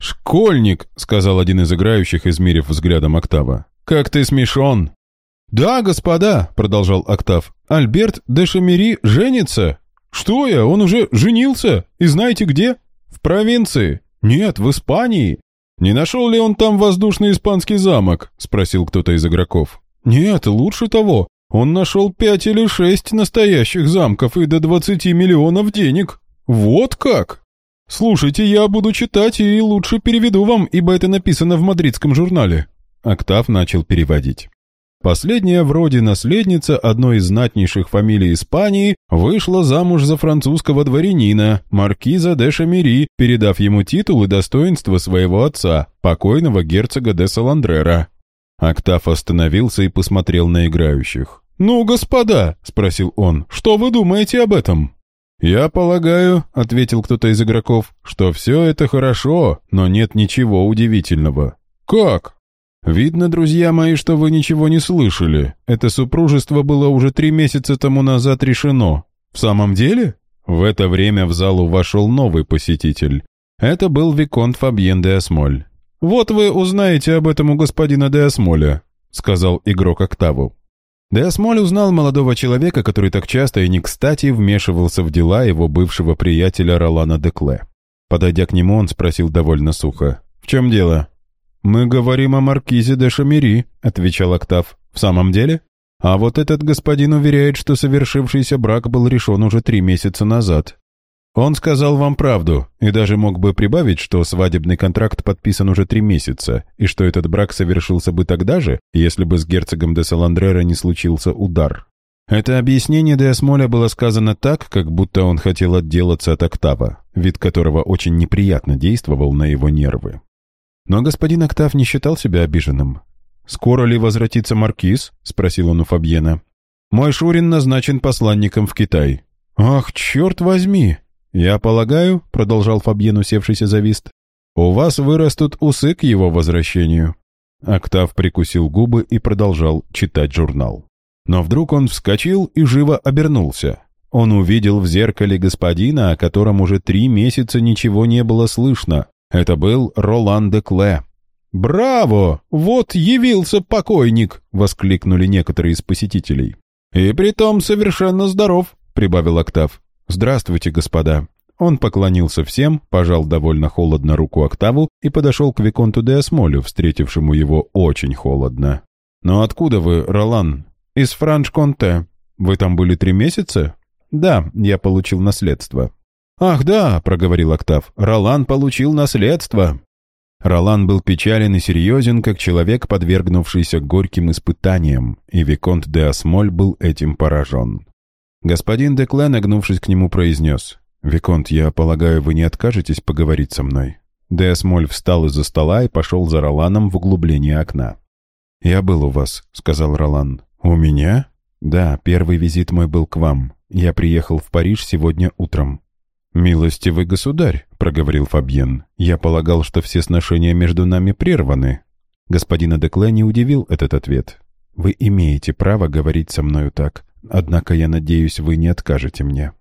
«Школьник», — сказал один из играющих, измерив взглядом Октава. «Как ты смешон!» «Да, господа», — продолжал Октав, — «Альберт де Шамери женится». «Что я? Он уже женился. И знаете где?» «В провинции. «Нет, в Испании. Не нашел ли он там воздушный испанский замок?» — спросил кто-то из игроков. «Нет, лучше того. Он нашел пять или шесть настоящих замков и до двадцати миллионов денег. Вот как!» «Слушайте, я буду читать и лучше переведу вам, ибо это написано в мадридском журнале». Октав начал переводить. Последняя вроде наследница одной из знатнейших фамилий Испании вышла замуж за французского дворянина, маркиза де Шамери, передав ему титул и достоинство своего отца, покойного герцога де Саландрера. Октав остановился и посмотрел на играющих. «Ну, господа», — спросил он, — «что вы думаете об этом?» «Я полагаю», — ответил кто-то из игроков, — «что все это хорошо, но нет ничего удивительного». «Как?» «Видно, друзья мои, что вы ничего не слышали. Это супружество было уже три месяца тому назад решено. В самом деле?» В это время в залу вошел новый посетитель. Это был Виконт Фабьен де Осмоль. «Вот вы узнаете об этом у господина де Осмоля», — сказал игрок Октаву. Де Осмоль узнал молодого человека, который так часто и не кстати вмешивался в дела его бывшего приятеля Ролана Декле. Подойдя к нему, он спросил довольно сухо. «В чем дело?» «Мы говорим о маркизе де Шамери», — отвечал Октав. «В самом деле? А вот этот господин уверяет, что совершившийся брак был решен уже три месяца назад. Он сказал вам правду, и даже мог бы прибавить, что свадебный контракт подписан уже три месяца, и что этот брак совершился бы тогда же, если бы с герцогом де Саландрера не случился удар. Это объяснение де Осмоля было сказано так, как будто он хотел отделаться от Октава, вид которого очень неприятно действовал на его нервы. Но господин Октав не считал себя обиженным. «Скоро ли возвратится Маркиз?» — спросил он у Фабьена. «Мой Шурин назначен посланником в Китай». «Ах, черт возьми!» «Я полагаю», — продолжал Фабьен, усевшийся за вист, «у вас вырастут усы к его возвращению». Октав прикусил губы и продолжал читать журнал. Но вдруг он вскочил и живо обернулся. Он увидел в зеркале господина, о котором уже три месяца ничего не было слышно, это был Ролан де Кле. «Браво! Вот явился покойник!» — воскликнули некоторые из посетителей. «И притом совершенно здоров», — прибавил Октав. «Здравствуйте, господа». Он поклонился всем, пожал довольно холодно руку Октаву и подошел к Виконту де Осмолю, встретившему его очень холодно. «Но откуда вы, Ролан?» «Из Франш-Конте. Вы там были три месяца?» «Да, я получил наследство». «Ах да», — проговорил Октав, — «Ролан получил наследство». Ролан был печален и серьезен, как человек, подвергнувшийся горьким испытаниям, и Виконт де Осмоль был этим поражен. Господин де Кле, нагнувшись к нему, произнес, «Виконт, я полагаю, вы не откажетесь поговорить со мной?» Де Осмоль встал из-за стола и пошел за Роланом в углубление окна. «Я был у вас», — сказал Ролан. «У меня?» «Да, первый визит мой был к вам. Я приехал в Париж сегодня утром. «Милостивый государь», — проговорил Фабьен, — «я полагал, что все сношения между нами прерваны». Господина Декле не удивил этот ответ. «Вы имеете право говорить со мною так, однако я надеюсь, вы не откажете мне».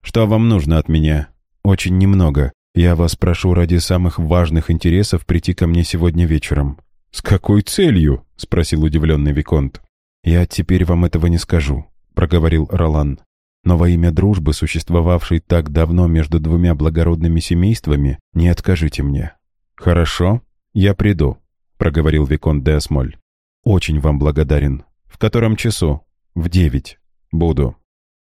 «Что вам нужно от меня?» «Очень немного. Я вас прошу ради самых важных интересов прийти ко мне сегодня вечером». «С какой целью?» — спросил удивленный Виконт. «Я теперь вам этого не скажу», — проговорил Ролан. Но во имя дружбы, существовавшей так давно между двумя благородными семействами, не откажите мне». «Хорошо, я приду», — проговорил Викон де Осмоль. «Очень вам благодарен. В котором часу?» «В девять. Буду».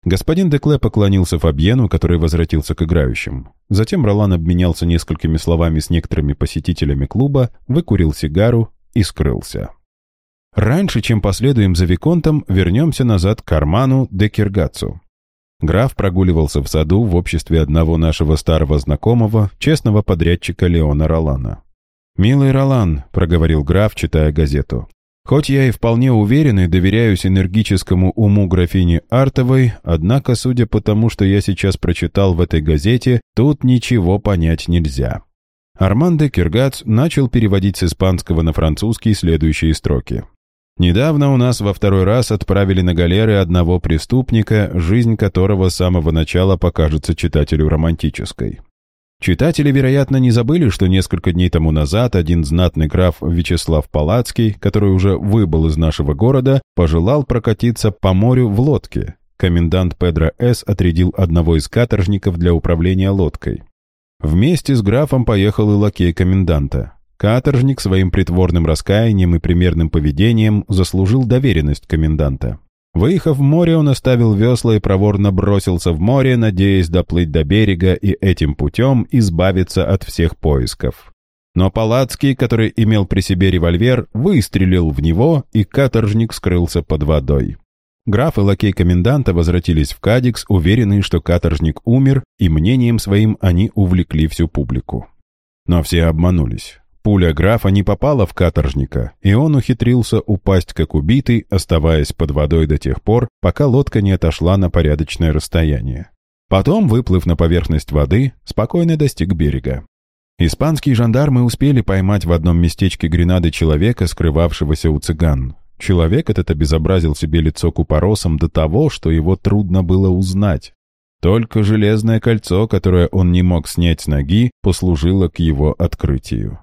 Господин Декле поклонился Фабьену, который возвратился к играющим. Затем Ролан обменялся несколькими словами с некоторыми посетителями клуба, выкурил сигару и скрылся. Раньше, чем последуем за Виконтом, вернемся назад к Карману де Киргацу. Граф прогуливался в саду в обществе одного нашего старого знакомого, честного подрядчика Леона Ролана. «Милый Ролан», — проговорил граф, читая газету, «хоть я и вполне уверен и доверяюсь энергическому уму графини Артовой, однако, судя по тому, что я сейчас прочитал в этой газете, тут ничего понять нельзя». Арман де Киргац начал переводить с испанского на французский следующие строки. Недавно у нас во второй раз отправили на галеры одного преступника, жизнь которого с самого начала покажется читателю романтической. Читатели, вероятно, не забыли, что несколько дней тому назад один знатный граф Вячеслав Палацкий, который уже выбыл из нашего города, пожелал прокатиться по морю в лодке. Комендант Педро С. отрядил одного из каторжников для управления лодкой. Вместе с графом поехал и лакей коменданта. Каторжник своим притворным раскаянием и примерным поведением заслужил доверенность коменданта. Выехав в море, он оставил весла и проворно бросился в море, надеясь доплыть до берега и этим путем избавиться от всех поисков. Но Палацкий, который имел при себе револьвер, выстрелил в него, и каторжник скрылся под водой. Граф и лакей коменданта возвратились в Кадикс, уверенные, что каторжник умер, и мнением своим они увлекли всю публику. Но все обманулись. Пуля графа не попала в каторжника, и он ухитрился упасть как убитый, оставаясь под водой до тех пор, пока лодка не отошла на порядочное расстояние. Потом, выплыв на поверхность воды, спокойно достиг берега. Испанские жандармы успели поймать в одном местечке Гренады человека, скрывавшегося у цыган. Человек этот обезобразил себе лицо купоросом до того, что его трудно было узнать. Только железное кольцо, которое он не мог снять с ноги, послужило к его открытию.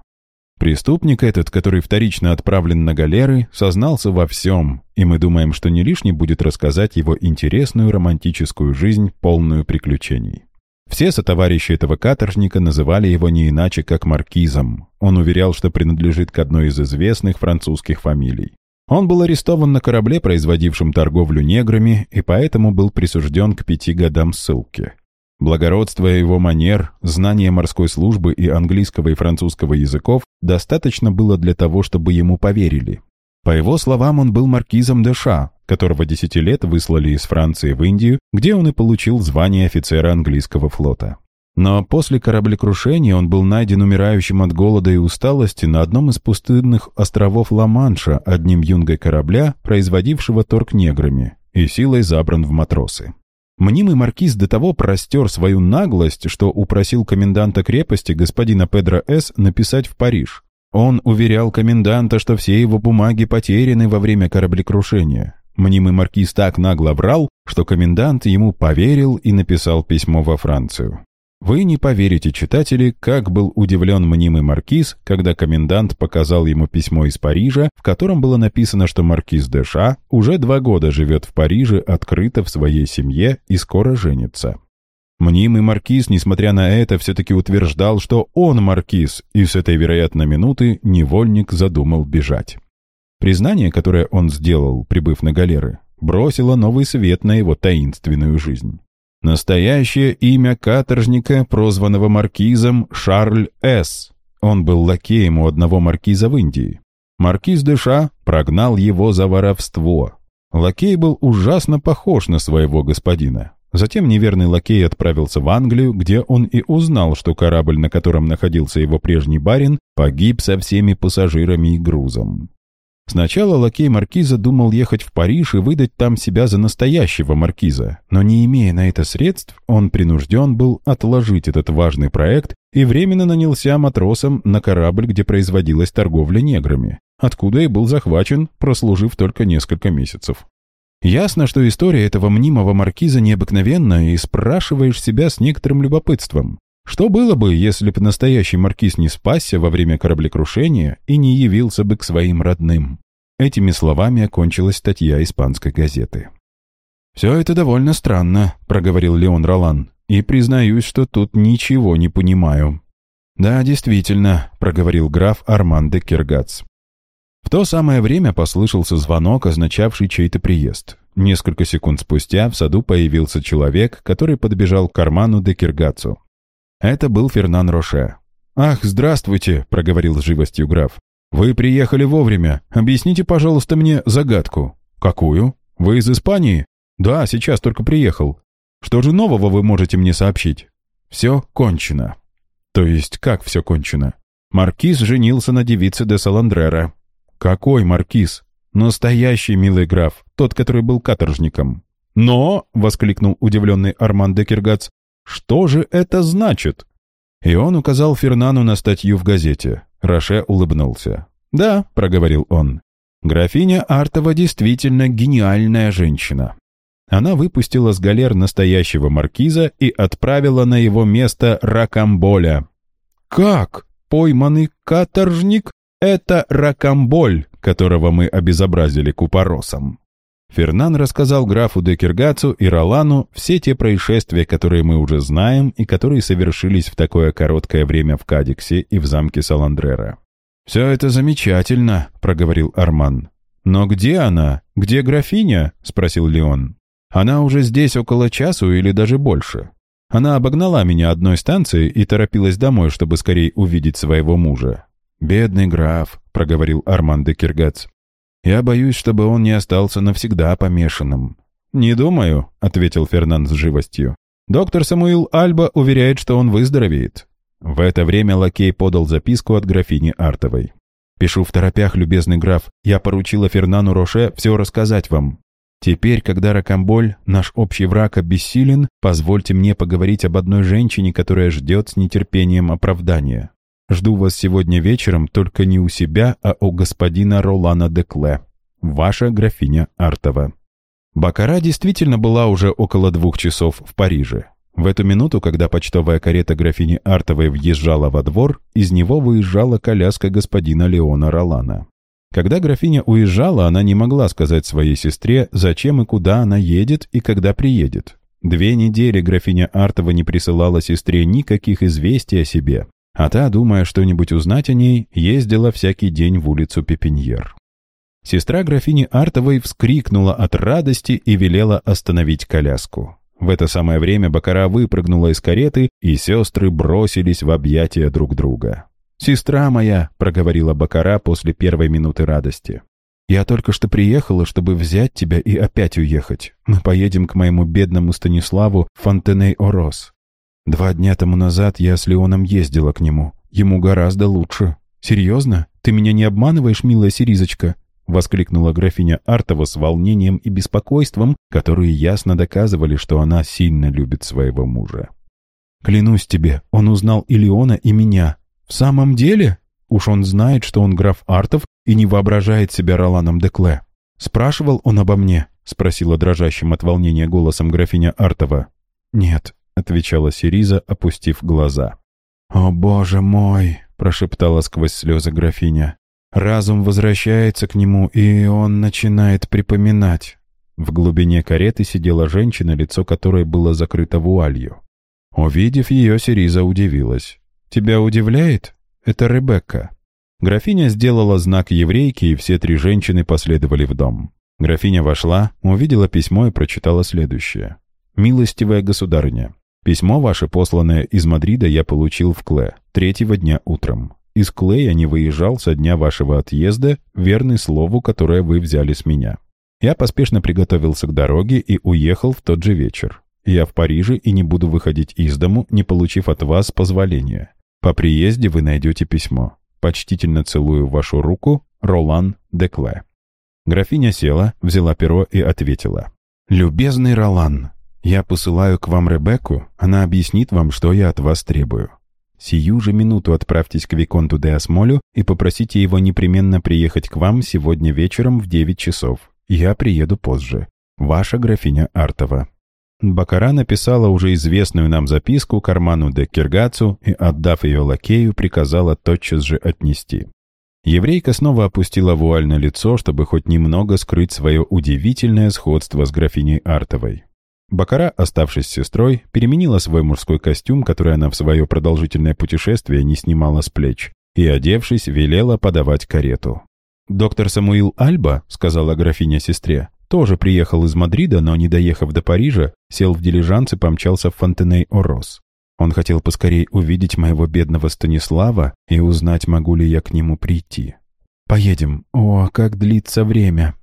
Преступник этот, который вторично отправлен на галеры, сознался во всем, и мы думаем, что не лишне будет рассказать его интересную романтическую жизнь, полную приключений. Все сотоварищи этого каторжника называли его не иначе, как маркизом. Он уверял, что принадлежит к одной из известных французских фамилий. Он был арестован на корабле, производившем торговлю неграми, и поэтому был присужден к пяти годам ссылки. Благородство его манер, знание морской службы и английского и французского языков достаточно было для того, чтобы ему поверили. По его словам, он был маркизом де Ша, которого десяти лет выслали из Франции в Индию, где он и получил звание офицера английского флота. Но после кораблекрушения он был найден умирающим от голода и усталости на одном из пустынных островов Ла-Манша одним юнгой корабля, производившего торг неграми, и силой забран в матросы. Мнимый маркиз до того простер свою наглость, что упросил коменданта крепости, господина Педро С., написать в Париж. Он уверял коменданта, что все его бумаги потеряны во время кораблекрушения. Мнимый маркиз так нагло врал, что комендант ему поверил и написал письмо во Францию. Вы не поверите, читатели, как был удивлен мнимый маркиз, когда комендант показал ему письмо из Парижа, в котором было написано, что маркиз де Ша уже два года живет в Париже открыто в своей семье и скоро женится. Мнимый маркиз, несмотря на это, все-таки утверждал, что он маркиз, и с этой, вероятно, минуты невольник задумал бежать. Признание, которое он сделал, прибыв на галеры, бросило новый свет на его таинственную жизнь. Настоящее имя каторжника, прозванного маркизом, Шарль С. Он был лакеем у одного маркиза в Индии. Маркиз Деша прогнал его за воровство. Лакей был ужасно похож на своего господина. Затем неверный лакей отправился в Англию, где он и узнал, что корабль, на котором находился его прежний барин, погиб со всеми пассажирами и грузом. Сначала лакей маркиза думал ехать в Париж и выдать там себя за настоящего маркиза, но не имея на это средств, он принужден был отложить этот важный проект и временно нанялся матросом на корабль, где производилась торговля неграми, откуда и был захвачен, прослужив только несколько месяцев. Ясно, что история этого мнимого маркиза необыкновенна, и спрашиваешь себя с некоторым любопытством. Что было бы, если бы настоящий маркиз не спасся во время кораблекрушения и не явился бы к своим родным? Этими словами окончилась статья испанской газеты. «Все это довольно странно», — проговорил Леон Ролан, «и признаюсь, что тут ничего не понимаю». «Да, действительно», — проговорил граф Арман де Киргац. В то самое время послышался звонок, означавший чей-то приезд. Несколько секунд спустя в саду появился человек, который подбежал к карману Декергацу. Это был Фернан Роше. «Ах, здравствуйте», — проговорил с живостью граф. «Вы приехали вовремя. Объясните, пожалуйста, мне загадку». «Какую? Вы из Испании?» «Да, сейчас только приехал. Что же нового вы можете мне сообщить?» «Все кончено». «То есть как все кончено?» «Маркиз женился на девице де Саландрера». «Какой маркиз?» «Настоящий, милый граф, тот, который был каторжником». «Но», — воскликнул удивленный Арман де Киргац, «что же это значит?» И он указал Фернану на статью в газете. Роше улыбнулся. «Да», — проговорил он, — «графиня Артова действительно гениальная женщина. Она выпустила с галер настоящего маркиза и отправила на его место Ракамболя». «Как? Пойманный каторжник? Это Ракамболь, которого мы обезобразили купоросом». Фернан рассказал графу де Киргацу и Ролану все те происшествия, которые мы уже знаем и которые совершились в такое короткое время в Кадиксе и в замке Саландрера. «Все это замечательно», — проговорил Арман. «Но где она? Где графиня?» — спросил Леон. «Она уже здесь около часу или даже больше. Она обогнала меня одной станции и торопилась домой, чтобы скорее увидеть своего мужа». «Бедный граф», — проговорил Арман де Киргац. Я боюсь, чтобы он не остался навсегда помешанным». «Не думаю», — ответил Фернанд с живостью. «Доктор Самуил Альба уверяет, что он выздоровеет». В это время лакей подал записку от графини Артовой. «Пишу в торопях, любезный граф. Я поручила Фернану Роше все рассказать вам. Теперь, когда Ракамболь, наш общий враг, обессилен, позвольте мне поговорить об одной женщине, которая ждет с нетерпением оправдания. Жду вас сегодня вечером только не у себя, а у господина Ролана де Кле. Ваша графиня Артова». Бакара действительно была уже около двух часов в Париже. В эту минуту, когда почтовая карета графини Артовой въезжала во двор, из него выезжала коляска господина Леона Ролана. Когда графиня уезжала, она не могла сказать своей сестре, зачем и куда она едет и когда приедет. Две недели графиня Артова не присылала сестре никаких известий о себе, а та, думая что-нибудь узнать о ней, ездила всякий день в улицу Пепеньер. Сестра графини Артовой вскрикнула от радости и велела остановить коляску. В это самое время Бакара выпрыгнула из кареты, и сестры бросились в объятия друг друга. «Сестра моя», — проговорила Бакара после первой минуты радости, «я только что приехала, чтобы взять тебя и опять уехать. Мы поедем к моему бедному Станиславу Фонтеней-Орос. Два дня тому назад я с Леоном ездила к нему. Ему гораздо лучше. Серьезно? Ты меня не обманываешь, милая Сиризочка?» Воскликнула графиня Артова с волнением и беспокойством, которые ясно доказывали, что она сильно любит своего мужа. «Клянусь тебе, он узнал и Леона, и меня. В самом деле? Уж он знает, что он граф Артов и не воображает себя Роланом Декле. Спрашивал он обо мне?» — спросила дрожащим от волнения голосом графиня Артова. «Нет, отвечала Сириза, опустив глаза. «О, боже мой!» — прошептала сквозь слезы графиня. «Разум возвращается к нему, и он начинает припоминать». В глубине кареты сидела женщина, лицо которой было закрыто вуалью. Увидев ее, Сириза удивилась. «Тебя удивляет? Это Ребекка». Графиня сделала знак еврейки, и все три женщины последовали в дом. Графиня вошла, увидела письмо и прочитала следующее. «Милостивая государыня, Письмо ваше, посланное из Мадрида, я получил в Кле, третьего дня утром. Из Кле я не выезжал со дня вашего отъезда, верный слову, которое вы взяли с меня. Я поспешно приготовился к дороге и уехал в тот же вечер. Я в Париже и не буду выходить из дому, не получив от вас позволения. По приезде вы найдете письмо. Почтительно целую вашу руку, Ролан де Кле. Графиня села, взяла перо и ответила. «Любезный Ролан, я посылаю к вам Ребекку, она объяснит вам, что я от вас требую. Сию же минуту отправьтесь к Виконту де Осмолю и попросите его непременно приехать к вам сегодня вечером в 9 часов. Я приеду позже. Ваша графиня Артова». Бакара написала уже известную нам записку Карману де Киргацу и, отдав ее лакею, приказала тотчас же отнести. Еврейка снова опустила вуаль на лицо, чтобы хоть немного скрыть свое удивительное сходство с графиней Артовой. Бакара, оставшись сестрой, переменила свой мужской костюм, который она в свое продолжительное путешествие не снимала с плеч, и, одевшись, велела подавать карету. «Доктор Самуил Альба», — сказала графиня сестре, тоже приехал из Мадрида, но, не доехав до Парижа, сел в дилижанс и помчался в Фонтеней-Орос. Он хотел поскорей увидеть моего бедного Станислава и узнать, могу ли я к нему прийти. «Поедем. О, как длится время!»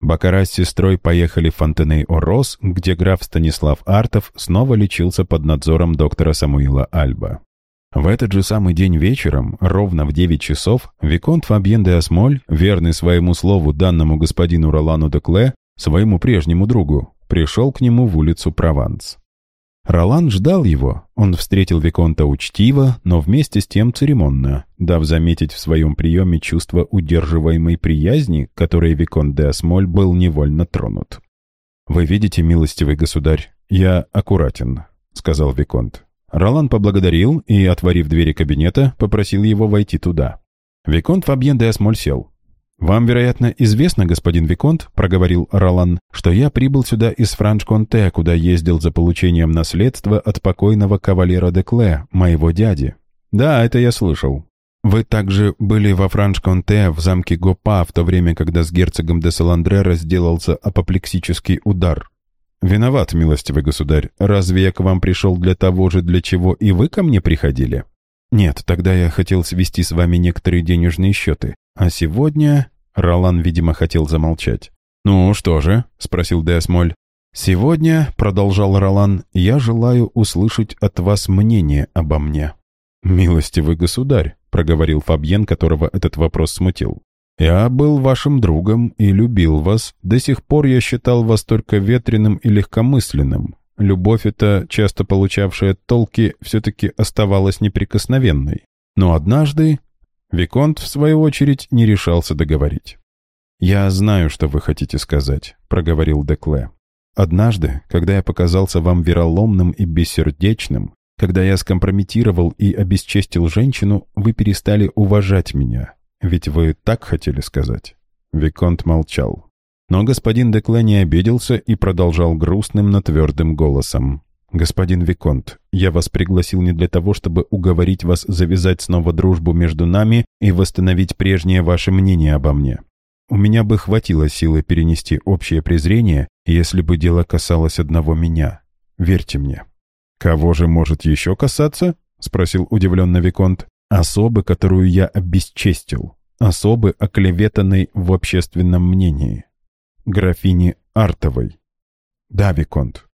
Бакара с сестрой поехали в Фонтеней-Орос, где граф Станислав Артов снова лечился под надзором доктора Самуила Альба. В этот же самый день вечером, ровно в 9 часов, Виконт Фабьен де Асмоль, верный своему слову данному господину Ролану де Кле, своему прежнему другу, пришел к нему в улицу Прованс. Ролан ждал его. Он встретил Виконта учтиво, но вместе с тем церемонно, дав заметить в своем приеме чувство удерживаемой приязни, которой Виконт де Асмоль был невольно тронут. «Вы видите, милостивый государь, я аккуратен», — сказал Виконт. Ролан поблагодарил и, отворив двери кабинета, попросил его войти туда. Виконт Фабьен де Асмоль сел. «Вам, вероятно, известно, господин Виконт, — проговорил Ролан, — что я прибыл сюда из Франш-Конте, куда ездил за получением наследства от покойного кавалера де Кле, моего дяди. Да, это я слышал. Вы также были во Франш-Конте, в замке Гопа, в то время, когда с герцогом де Саландре разделался апоплексический удар. Виноват, милостивый государь. Разве я к вам пришел для того же, для чего и вы ко мне приходили? Нет, тогда я хотел свести с вами некоторые денежные счеты. А сегодня...» Ролан, видимо, хотел замолчать. «Ну, что же?» — спросил Деосмоль. «Сегодня, — продолжал Ролан, — я желаю услышать от вас мнение обо мне». «Милостивый государь», — проговорил Фабьен, которого этот вопрос смутил. «Я был вашим другом и любил вас. До сих пор я считал вас только ветреным и легкомысленным. Любовь эта, часто получавшая толки, все-таки оставалась неприкосновенной. Но однажды Виконт, в свою очередь, не решался договорить. «Я знаю, что вы хотите сказать», — проговорил Декле. «Однажды, когда я показался вам вероломным и бессердечным, когда я скомпрометировал и обесчестил женщину, вы перестали уважать меня. Ведь вы так хотели сказать?» Виконт молчал. Но господин Декле не обиделся и продолжал грустным, но твердым голосом. «Господин Виконт, я вас пригласил не для того, чтобы уговорить вас завязать снова дружбу между нами и восстановить прежнее ваше мнение обо мне. У меня бы хватило силы перенести общее презрение, если бы дело касалось одного меня. Верьте мне». «Кого же может еще касаться?» — спросил удивленно Виконт. «Особы, которую я обесчестил. Особы, оклеветанной в общественном мнении. Графини Артовой». «Да, Виконт,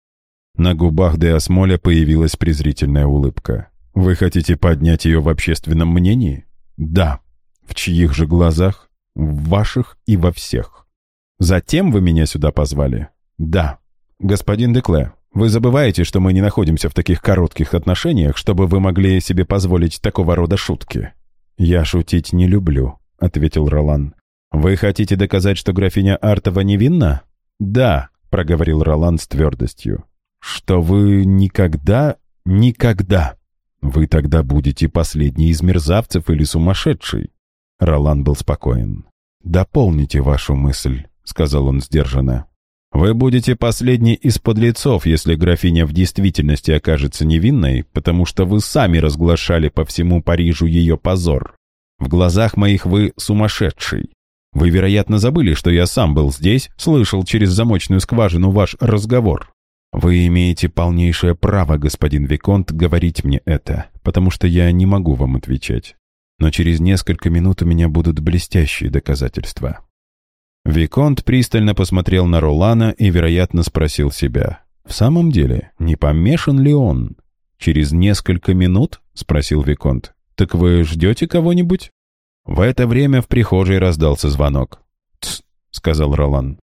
на губах Деосмоля появилась презрительная улыбка. «Вы хотите поднять ее в общественном мнении?» «Да». «В чьих же глазах?» «В ваших и во всех». «Затем вы меня сюда позвали?» «Да». «Господин Декле, вы забываете, что мы не находимся в таких коротких отношениях, чтобы вы могли себе позволить такого рода шутки?» «Я шутить не люблю», — ответил Ролан. «Вы хотите доказать, что графиня Артова невинна?» «Да», — проговорил Ролан с твердостью что вы никогда, никогда... Вы тогда будете последний из мерзавцев или сумасшедший. Ролан был спокоен. «Дополните вашу мысль», — сказал он сдержанно. «Вы будете последний из подлецов, если графиня в действительности окажется невинной, потому что вы сами разглашали по всему Парижу ее позор. В глазах моих вы сумасшедший. Вы, вероятно, забыли, что я сам был здесь, слышал через замочную скважину ваш разговор. «Вы имеете полнейшее право, господин Виконт, говорить мне это, потому что я не могу вам отвечать. Но через несколько минут у меня будут блестящие доказательства». Виконт пристально посмотрел на Ролана и, вероятно, спросил себя, «В самом деле, не помешан ли он?» «Через несколько минут?» — спросил Виконт. «Так вы ждете кого-нибудь?» В это время в прихожей раздался звонок. «Тсс», — сказал Ролан.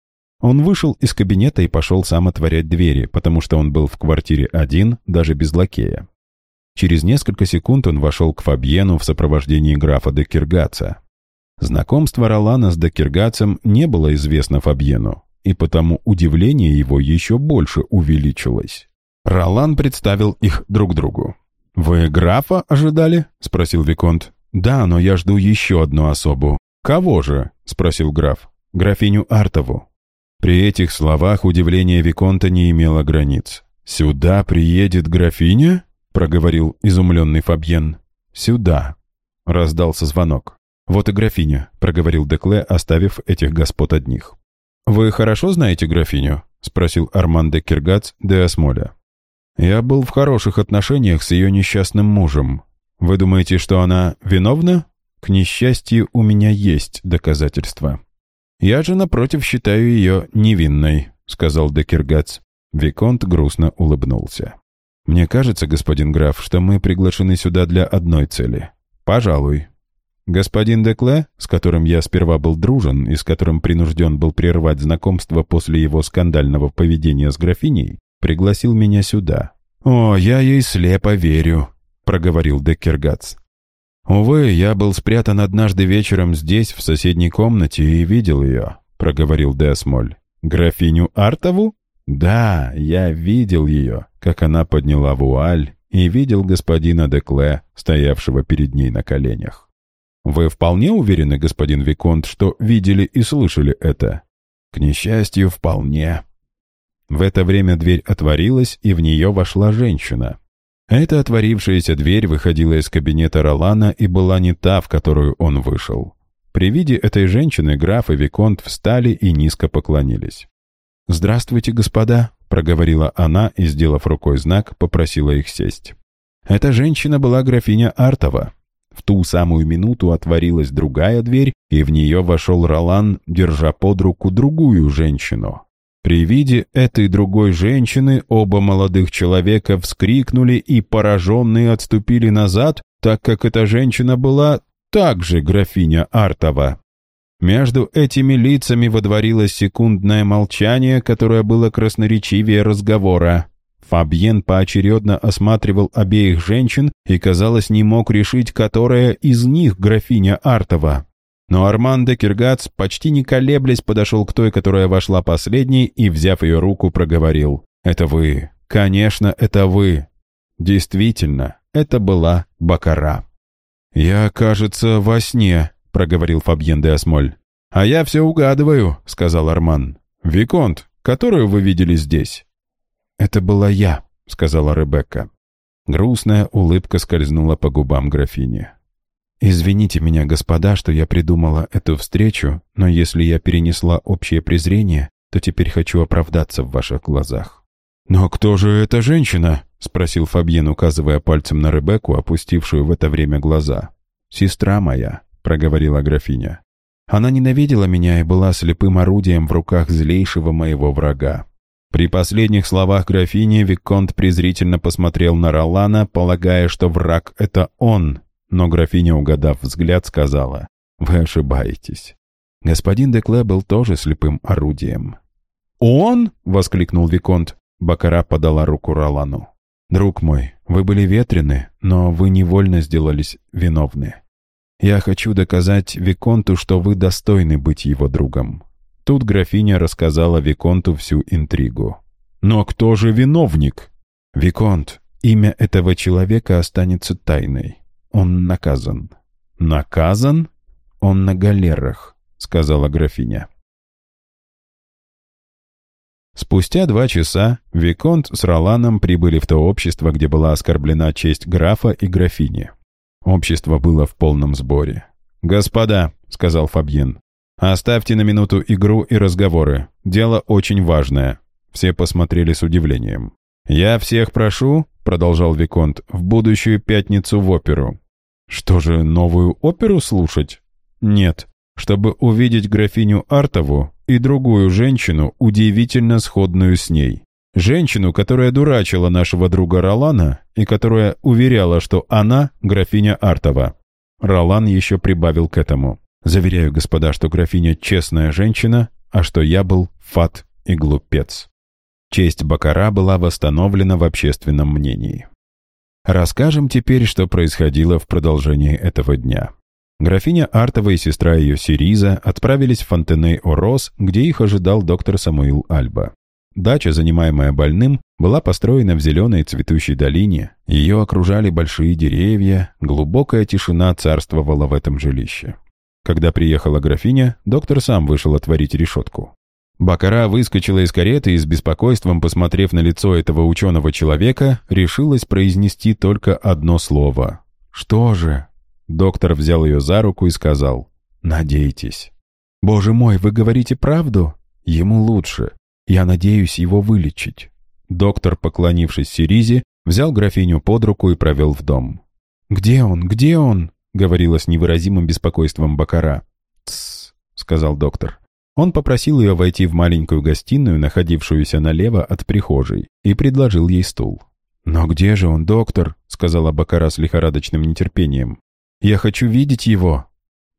Он вышел из кабинета и пошел сам отворять двери, потому что он был в квартире один, даже без лакея. Через несколько секунд он вошел к Фабьену в сопровождении графа де Киргаца. Знакомство Ролана с де Киргацем не было известно Фабьену, и потому удивление его еще больше увеличилось. Ролан представил их друг другу. «Вы графа ожидали?» — спросил Виконт. «Да, но я жду еще одну особу». «Кого же?» — спросил граф. «Графиню Артову». При этих словах удивление Виконта не имело границ. «Сюда приедет графиня?» — проговорил изумленный Фабьен. «Сюда!» — раздался звонок. «Вот и графиня», — проговорил Декле, оставив этих господ одних. «Вы хорошо знаете графиню?» — спросил Арман де Киргац де Осмоля. «Я был в хороших отношениях с ее несчастным мужем. Вы думаете, что она виновна? К несчастью, у меня есть доказательства. Я же, напротив, считаю ее невинной», — сказал де Киргац. Виконт грустно улыбнулся. «Мне кажется, господин граф, что мы приглашены сюда для одной цели. Пожалуй, Господин Декле, с которым я сперва был дружен и с которым принужден был прервать знакомство после его скандального поведения с графиней, пригласил меня сюда. «О, я ей слепо верю», — проговорил Деккергац. «Увы, я был спрятан однажды вечером здесь, в соседней комнате, и видел ее», — проговорил Десмоль. «Графиню Артову?» «Да, я видел ее, как она подняла вуаль, и видел господина Декле, стоявшего перед ней на коленях. Вы вполне уверены, господин Виконт, что видели и слышали это? К несчастью, вполне. В это время дверь отворилась, и в нее вошла женщина. Эта отворившаяся дверь выходила из кабинета Ролана и была не та, в которую он вышел. При виде этой женщины граф и Виконт встали и низко поклонились. «Здравствуйте, господа», — проговорила она и, сделав рукой знак, попросила их сесть. Эта женщина была графиня Артова, в ту самую минуту отворилась другая дверь, и в нее вошел Ролан, держа под руку другую женщину. При виде этой другой женщины оба молодых человека вскрикнули и пораженные отступили назад, так как эта женщина была также графиня Артова. Между этими лицами водворилось секундное молчание, которое было красноречивее разговора. Фабьен поочередно осматривал обеих женщин и, казалось, не мог решить, которая из них графиня Артова. Но Арман де Киргац, почти не колеблясь, подошел к той, которая вошла последней, и, взяв ее руку, проговорил. «Это вы. Конечно, это вы». Действительно, это была Бакара. «Я, кажется, во сне», — проговорил Фабьен де Осмоль. «А я все угадываю», — сказал Арман. «Виконт, которую вы видели здесь?» «Это была я», — сказала Ребекка. Грустная улыбка скользнула по губам графини. «Извините меня, господа, что я придумала эту встречу, но если я перенесла общее презрение, то теперь хочу оправдаться в ваших глазах». «Но кто же эта женщина?» — спросил Фабьен, указывая пальцем на Ребекку, опустившую в это время глаза. «Сестра моя», — проговорила графиня. «Она ненавидела меня и была слепым орудием в руках злейшего моего врага. При последних словах графини Виконт презрительно посмотрел на Ролана, полагая, что враг — это он. Но графиня, угадав взгляд, сказала, «Вы ошибаетесь». Господин Декле был тоже слепым орудием. «Он?» — воскликнул Виконт. Бакара подала руку Ролану. «Друг мой, вы были ветрены, но вы невольно сделались виновны. Я хочу доказать Виконту, что вы достойны быть его другом. Тут графиня рассказала Виконту всю интригу. «Но кто же виновник?» «Виконт, имя этого человека останется тайной. Он наказан». «Наказан?» «Он на галерах», — сказала графиня. Спустя два часа Виконт с Роланом прибыли в то общество, где была оскорблена честь графа и графини. Общество было в полном сборе. «Господа», — сказал Фабьен, «Оставьте на минуту игру и разговоры. Дело очень важное». Все посмотрели с удивлением. «Я всех прошу», — продолжал Виконт, — «в будущую пятницу в оперу». «Что же, новую оперу слушать?» «Нет, чтобы увидеть графиню Артову и другую женщину, удивительно сходную с ней. Женщину, которая дурачила нашего друга Ролана и которая уверяла, что она графиня Артова». Ролан еще прибавил к этому. Заверяю, господа, что графиня честная женщина, а что я был фат и глупец. Честь Бакара была восстановлена в общественном мнении. Расскажем теперь, что происходило в продолжении этого дня. Графиня Артова и сестра ее Сириза отправились в Фонтеней-Орос, где их ожидал доктор Самуил Альба. Дача, занимаемая больным, была построена в зеленой цветущей долине, ее окружали большие деревья, глубокая тишина царствовала в этом жилище. Когда приехала графиня, доктор сам вышел отворить решетку. Бакара выскочила из кареты и с беспокойством, посмотрев на лицо этого ученого человека, решилась произнести только одно слово. «Что же?» Доктор взял ее за руку и сказал «Надейтесь». «Боже мой, вы говорите правду?» Ему лучше. Я надеюсь его вылечить». Доктор, поклонившись Сиризе, взял графиню под руку и провел в дом. «Где он? Где он?» — говорила с невыразимым беспокойством Бакара. «Тссс», — сказал доктор. Он попросил ее войти в маленькую гостиную, находившуюся налево от прихожей, и предложил ей стул. «Но где же он, доктор?» — сказала Бакара с лихорадочным нетерпением. «Я хочу видеть его».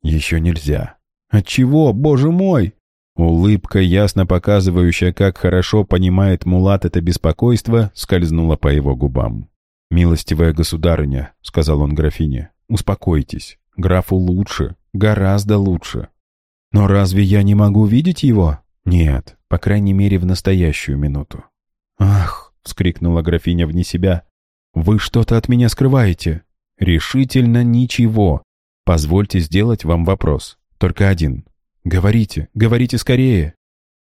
«Еще нельзя». «Отчего, боже мой?» Улыбка, ясно показывающая, как хорошо понимает Мулат это беспокойство, скользнула по его губам. «Милостивая государыня», — сказал он графине, — «успокойтесь. Графу лучше, гораздо лучше». «Но разве я не могу видеть его?» «Нет, по крайней мере, в настоящую минуту». «Ах!» — вскрикнула графиня вне себя. «Вы что-то от меня скрываете?» «Решительно ничего. Позвольте сделать вам вопрос. Только один. Говорите, говорите скорее.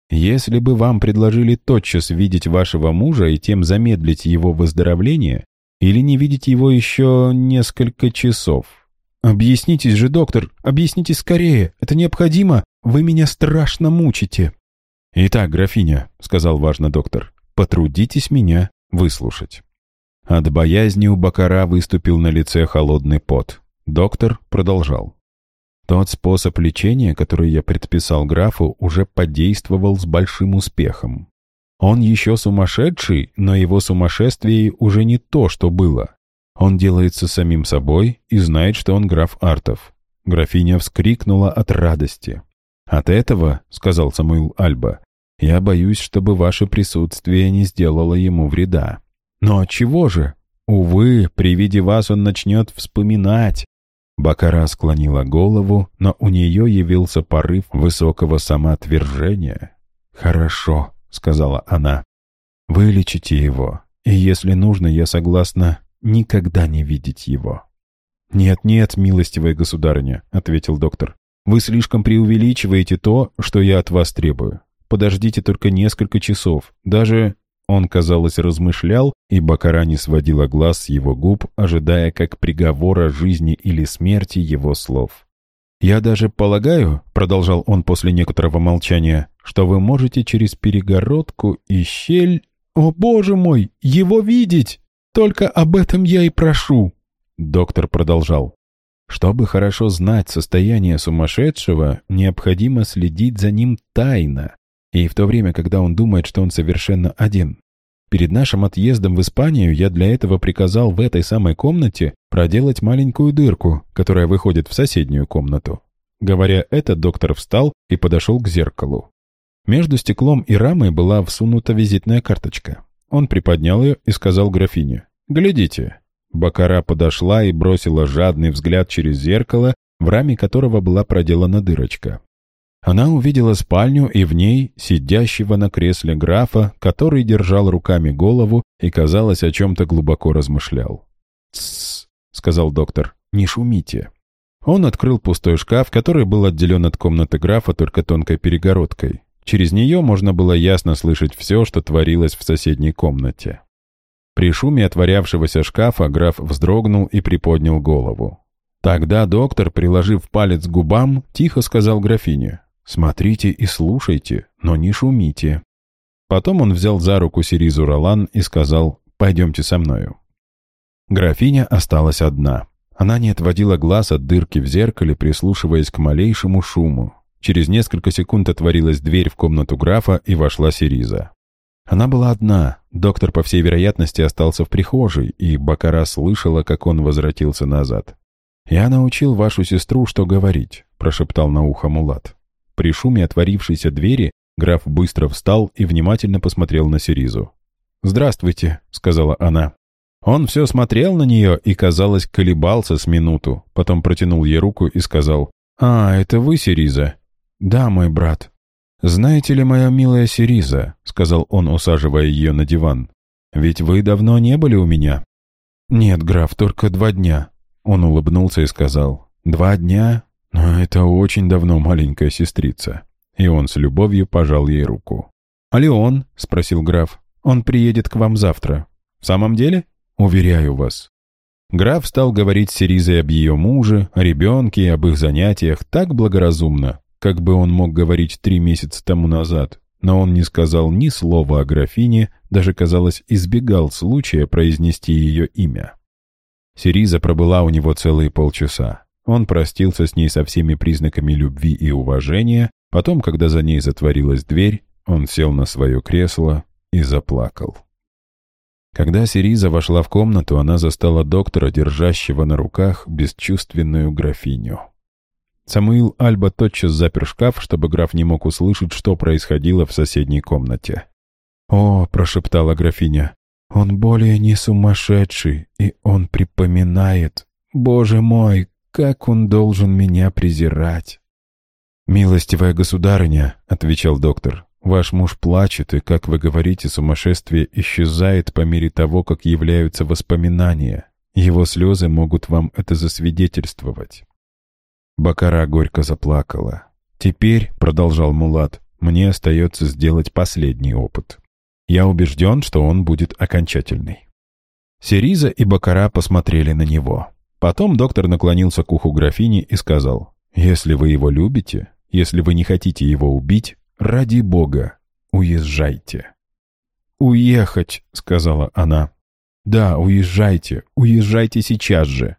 Если бы вам предложили тотчас видеть вашего мужа и тем замедлить его выздоровление, или не видеть его еще несколько часов? Объяснитесь же, доктор, объяснитесь скорее, это необходимо, вы меня страшно мучите. Итак, графиня, сказал важно доктор, потрудитесь меня выслушать. От боязни у Бакара выступил на лице холодный пот. Доктор продолжал. Тот способ лечения, который я предписал графу, уже подействовал с большим успехом. Он еще сумасшедший, но его сумасшествие уже не то, что было. Он делается самим собой и знает, что он граф Артов. Графиня вскрикнула от радости. «От этого, — сказал Самуил Альба, — я боюсь, чтобы ваше присутствие не сделало ему вреда. Но чего же? Увы, при виде вас он начнет вспоминать, Бакара склонила голову, но у нее явился порыв высокого самоотвержения. «Хорошо», — сказала она. «Вылечите его, и если нужно, я согласна никогда не видеть его». «Нет-нет, милостивая государыня», — ответил доктор. «Вы слишком преувеличиваете то, что я от вас требую. Подождите только несколько часов, даже он, казалось, размышлял, и Бакара не сводила глаз с его губ, ожидая как приговора жизни или смерти его слов. «Я даже полагаю», — продолжал он после некоторого молчания, «что вы можете через перегородку и щель... О, боже мой, его видеть! Только об этом я и прошу!» Доктор продолжал. «Чтобы хорошо знать состояние сумасшедшего, необходимо следить за ним тайно, и в то время, когда он думает, что он совершенно один. Перед нашим отъездом в Испанию я для этого приказал в этой самой комнате проделать маленькую дырку, которая выходит в соседнюю комнату. Говоря это, доктор встал и подошел к зеркалу. Между стеклом и рамой была всунута визитная карточка. Он приподнял ее и сказал графине, «Глядите». Бакара подошла и бросила жадный взгляд через зеркало, в раме которого была проделана дырочка. Она увидела спальню и в ней сидящего на кресле графа, который держал руками голову и, казалось, о чем-то глубоко размышлял. «Тссс», — сказал доктор, — «не шумите». Он открыл пустой шкаф, который был отделен от комнаты графа только тонкой перегородкой. Через нее можно было ясно слышать все, что творилось в соседней комнате. При шуме отворявшегося шкафа граф вздрогнул и приподнял голову. Тогда доктор, приложив палец к губам, тихо сказал графине, Смотрите и слушайте, но не шумите». Потом он взял за руку Сиризу Ролан и сказал «Пойдемте со мною». Графиня осталась одна. Она не отводила глаз от дырки в зеркале, прислушиваясь к малейшему шуму. Через несколько секунд отворилась дверь в комнату графа, и вошла Сириза. Она была одна, доктор, по всей вероятности, остался в прихожей, и Бакара слышала, как он возвратился назад. «Я научил вашу сестру, что говорить», — прошептал на ухо Мулат. При шуме отворившейся двери граф быстро встал и внимательно посмотрел на Сиризу. «Здравствуйте», — сказала она. Он все смотрел на нее и, казалось, колебался с минуту, потом протянул ей руку и сказал, «А, это вы, Сириза?» «Да, мой брат». «Знаете ли, моя милая Сириза», — сказал он, усаживая ее на диван, «ведь вы давно не были у меня». «Нет, граф, только два дня». Он улыбнулся и сказал, «Два дня? «Но это очень давно маленькая сестрица». И он с любовью пожал ей руку. «А Леон?» — спросил граф. «Он приедет к вам завтра». «В самом деле?» «Уверяю вас». Граф стал говорить с Сиризой об ее муже, о ребенке об их занятиях так благоразумно, как бы он мог говорить три месяца тому назад. но он не сказал ни слова о графине, даже, казалось, избегал случая произнести ее имя. Сириза пробыла у него целые полчаса. Он простился с ней со всеми признаками любви и уважения, потом, когда за ней затворилась дверь, он сел на свое кресло и заплакал. Когда Сириза вошла в комнату, она застала доктора, держащего на руках бесчувственную графиню. Самуил Альба тотчас запер шкаф, чтобы граф не мог услышать, что происходило в соседней комнате. «О», — прошептала графиня, — «он более не сумасшедший, и он припоминает. Боже мой, как он должен меня презирать!» «Милостивая государыня», — отвечал доктор, — «ваш муж плачет, и, как вы говорите, сумасшествие исчезает по мере того, как являются воспоминания. Его слезы могут вам это засвидетельствовать». Бакара горько заплакала. «Теперь», — продолжал Мулат, — «мне остается сделать последний опыт. Я убежден, что он будет окончательный». Сериза и Бакара посмотрели на него. Потом доктор наклонился к уху графини и сказал, «Если вы его любите, если вы не хотите его убить, ради бога, уезжайте». «Уехать», — сказала она. «Да, уезжайте, уезжайте сейчас же.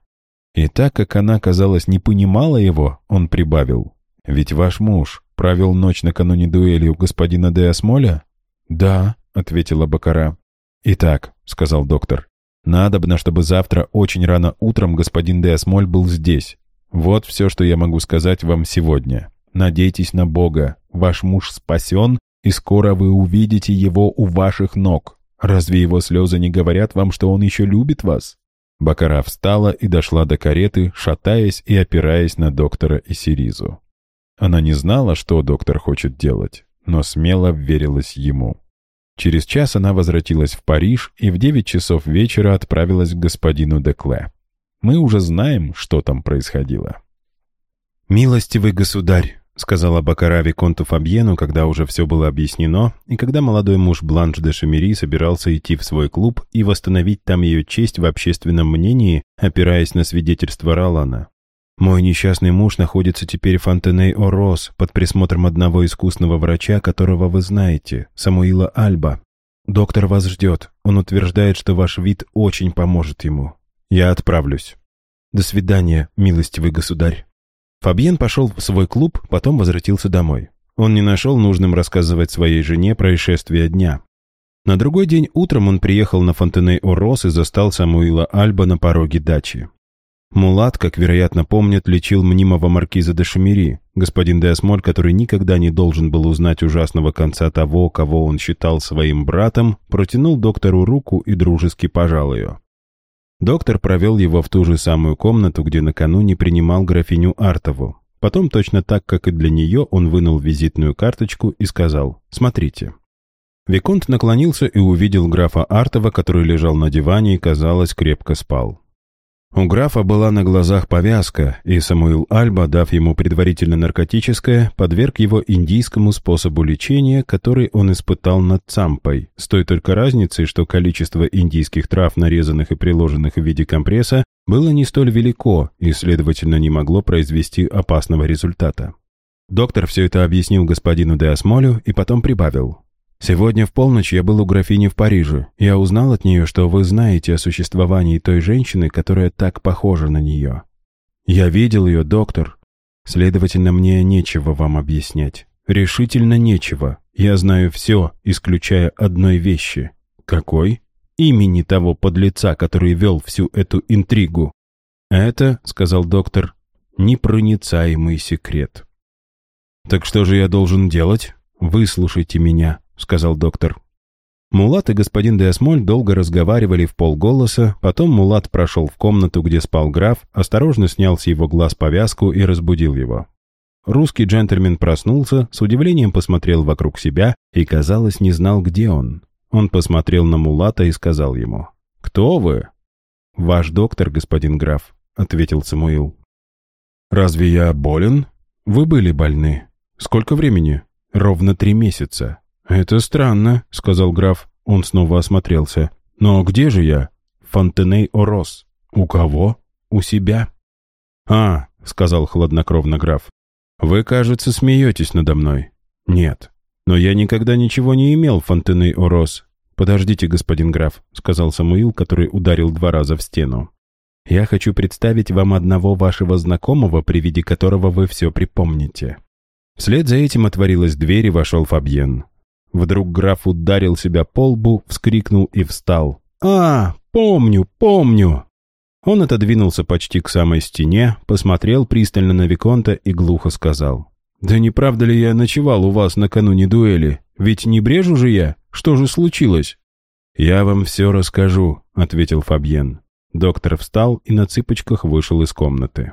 И так как она, казалось, не понимала его, он прибавил. «Ведь ваш муж провел ночь накануне дуэли у господина де Асмоля?» «Да», — ответила Бакара. «Итак», — сказал доктор, — «надобно, чтобы завтра очень рано утром господин де Асмоль был здесь. Вот все, что я могу сказать вам сегодня. Надейтесь на Бога. Ваш муж спасен, и скоро вы увидите его у ваших ног. Разве его слезы не говорят вам, что он еще любит вас?» Бакара встала и дошла до кареты, шатаясь и опираясь на доктора и Сиризу. Она не знала, что доктор хочет делать, но смело верилась ему. Через час она возвратилась в Париж и в девять часов вечера отправилась к господину Декле. Мы уже знаем, что там происходило. «Милостивый государь», — сказала Бакара Виконту Фабьену, когда уже все было объяснено, и когда молодой муж Бланш де Шамери собирался идти в свой клуб и восстановить там ее честь в общественном мнении, опираясь на свидетельство Ролана. «Мой несчастный муж находится теперь в Фонтеней-Орос под присмотром одного искусного врача, которого вы знаете, Самуила Альба. Доктор вас ждет. Он утверждает, что ваш вид очень поможет ему. Я отправлюсь. До свидания, милостивый государь». Фабьен пошел в свой клуб, потом возвратился домой. Он не нашел нужным рассказывать своей жене происшествия дня. На другой день утром он приехал на Фонтеней-Орос и застал Самуила Альба на пороге дачи. Мулат, как вероятно помнят, лечил мнимого маркиза де Шамери, господин де Асмоль, который никогда не должен был узнать ужасного конца того, кого он считал своим братом, протянул доктору руку и дружески пожал ее. Доктор провел его в ту же самую комнату, где накануне принимал графиню Артову. Потом, точно так, как и для нее, он вынул визитную карточку и сказал «Смотрите». Виконт наклонился и увидел графа Артова, который лежал на диване и, казалось, крепко спал. У графа была на глазах повязка, и Самуил Альба, дав ему предварительно наркотическое, подверг его индийскому способу лечения, который он испытал над цампой, с той только разницей, что количество индийских трав, нарезанных и приложенных в виде компресса, было не столь велико и, следовательно, не могло произвести опасного результата. Доктор все это объяснил господину де и потом прибавил. Сегодня в полночь я был у графини в Париже. Я узнал от нее, что вы знаете о существовании той женщины, которая так похожа на нее. Я видел ее, доктор. Следовательно, мне нечего вам объяснять. Решительно нечего. Я знаю все, исключая одной вещи. Какой? Имени того подлеца, который вел всю эту интригу. Это, сказал доктор, непроницаемый секрет. Так что же я должен делать? Выслушайте меня. — сказал доктор. Мулат и господин Деосмоль долго разговаривали в полголоса, потом Мулат прошел в комнату, где спал граф, осторожно снял с его глаз повязку и разбудил его. Русский джентльмен проснулся, с удивлением посмотрел вокруг себя и, казалось, не знал, где он. Он посмотрел на Мулата и сказал ему, «Кто вы?» «Ваш доктор, господин граф», — ответил Самуил. «Разве я болен?» «Вы были больны. Сколько времени?» «Ровно три месяца. «Это странно», — сказал граф. Он снова осмотрелся. «Но где же я?» «Фонтеней-Орос». «У кого?» «У себя». «А», — сказал хладнокровно граф. «Вы, кажется, смеетесь надо мной». «Нет». «Но я никогда ничего не имел, Фонтеней Орос». «Подождите, господин граф», — сказал Самуил, который ударил два раза в стену. «Я хочу представить вам одного вашего знакомого, при виде которого вы все припомните». Вслед за этим отворилась дверь и вошел Фабьен. Вдруг граф ударил себя по лбу, вскрикнул и встал. «А, помню, помню!» Он отодвинулся почти к самой стене, посмотрел пристально на Виконта и глухо сказал. «Да не правда ли я ночевал у вас накануне дуэли? Ведь не брежу же я? Что же случилось?» «Я вам все расскажу», — ответил Фабьен. Доктор встал и на цыпочках вышел из комнаты.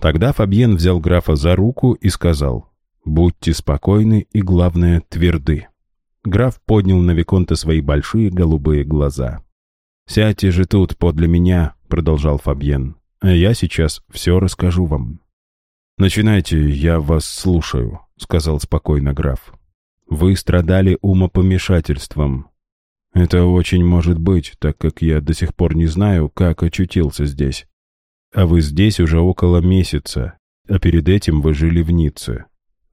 Тогда Фабьен взял графа за руку и сказал, «Будьте спокойны и, главное, тверды». Граф поднял на Виконта свои большие голубые глаза. «Сядьте же тут, подле меня», — продолжал Фабьен. «А я сейчас все расскажу вам». «Начинайте, я вас слушаю», — сказал спокойно граф. «Вы страдали умопомешательством. Это очень может быть, так как я до сих пор не знаю, как очутился здесь. А вы здесь уже около месяца, а перед этим вы жили в Ницце.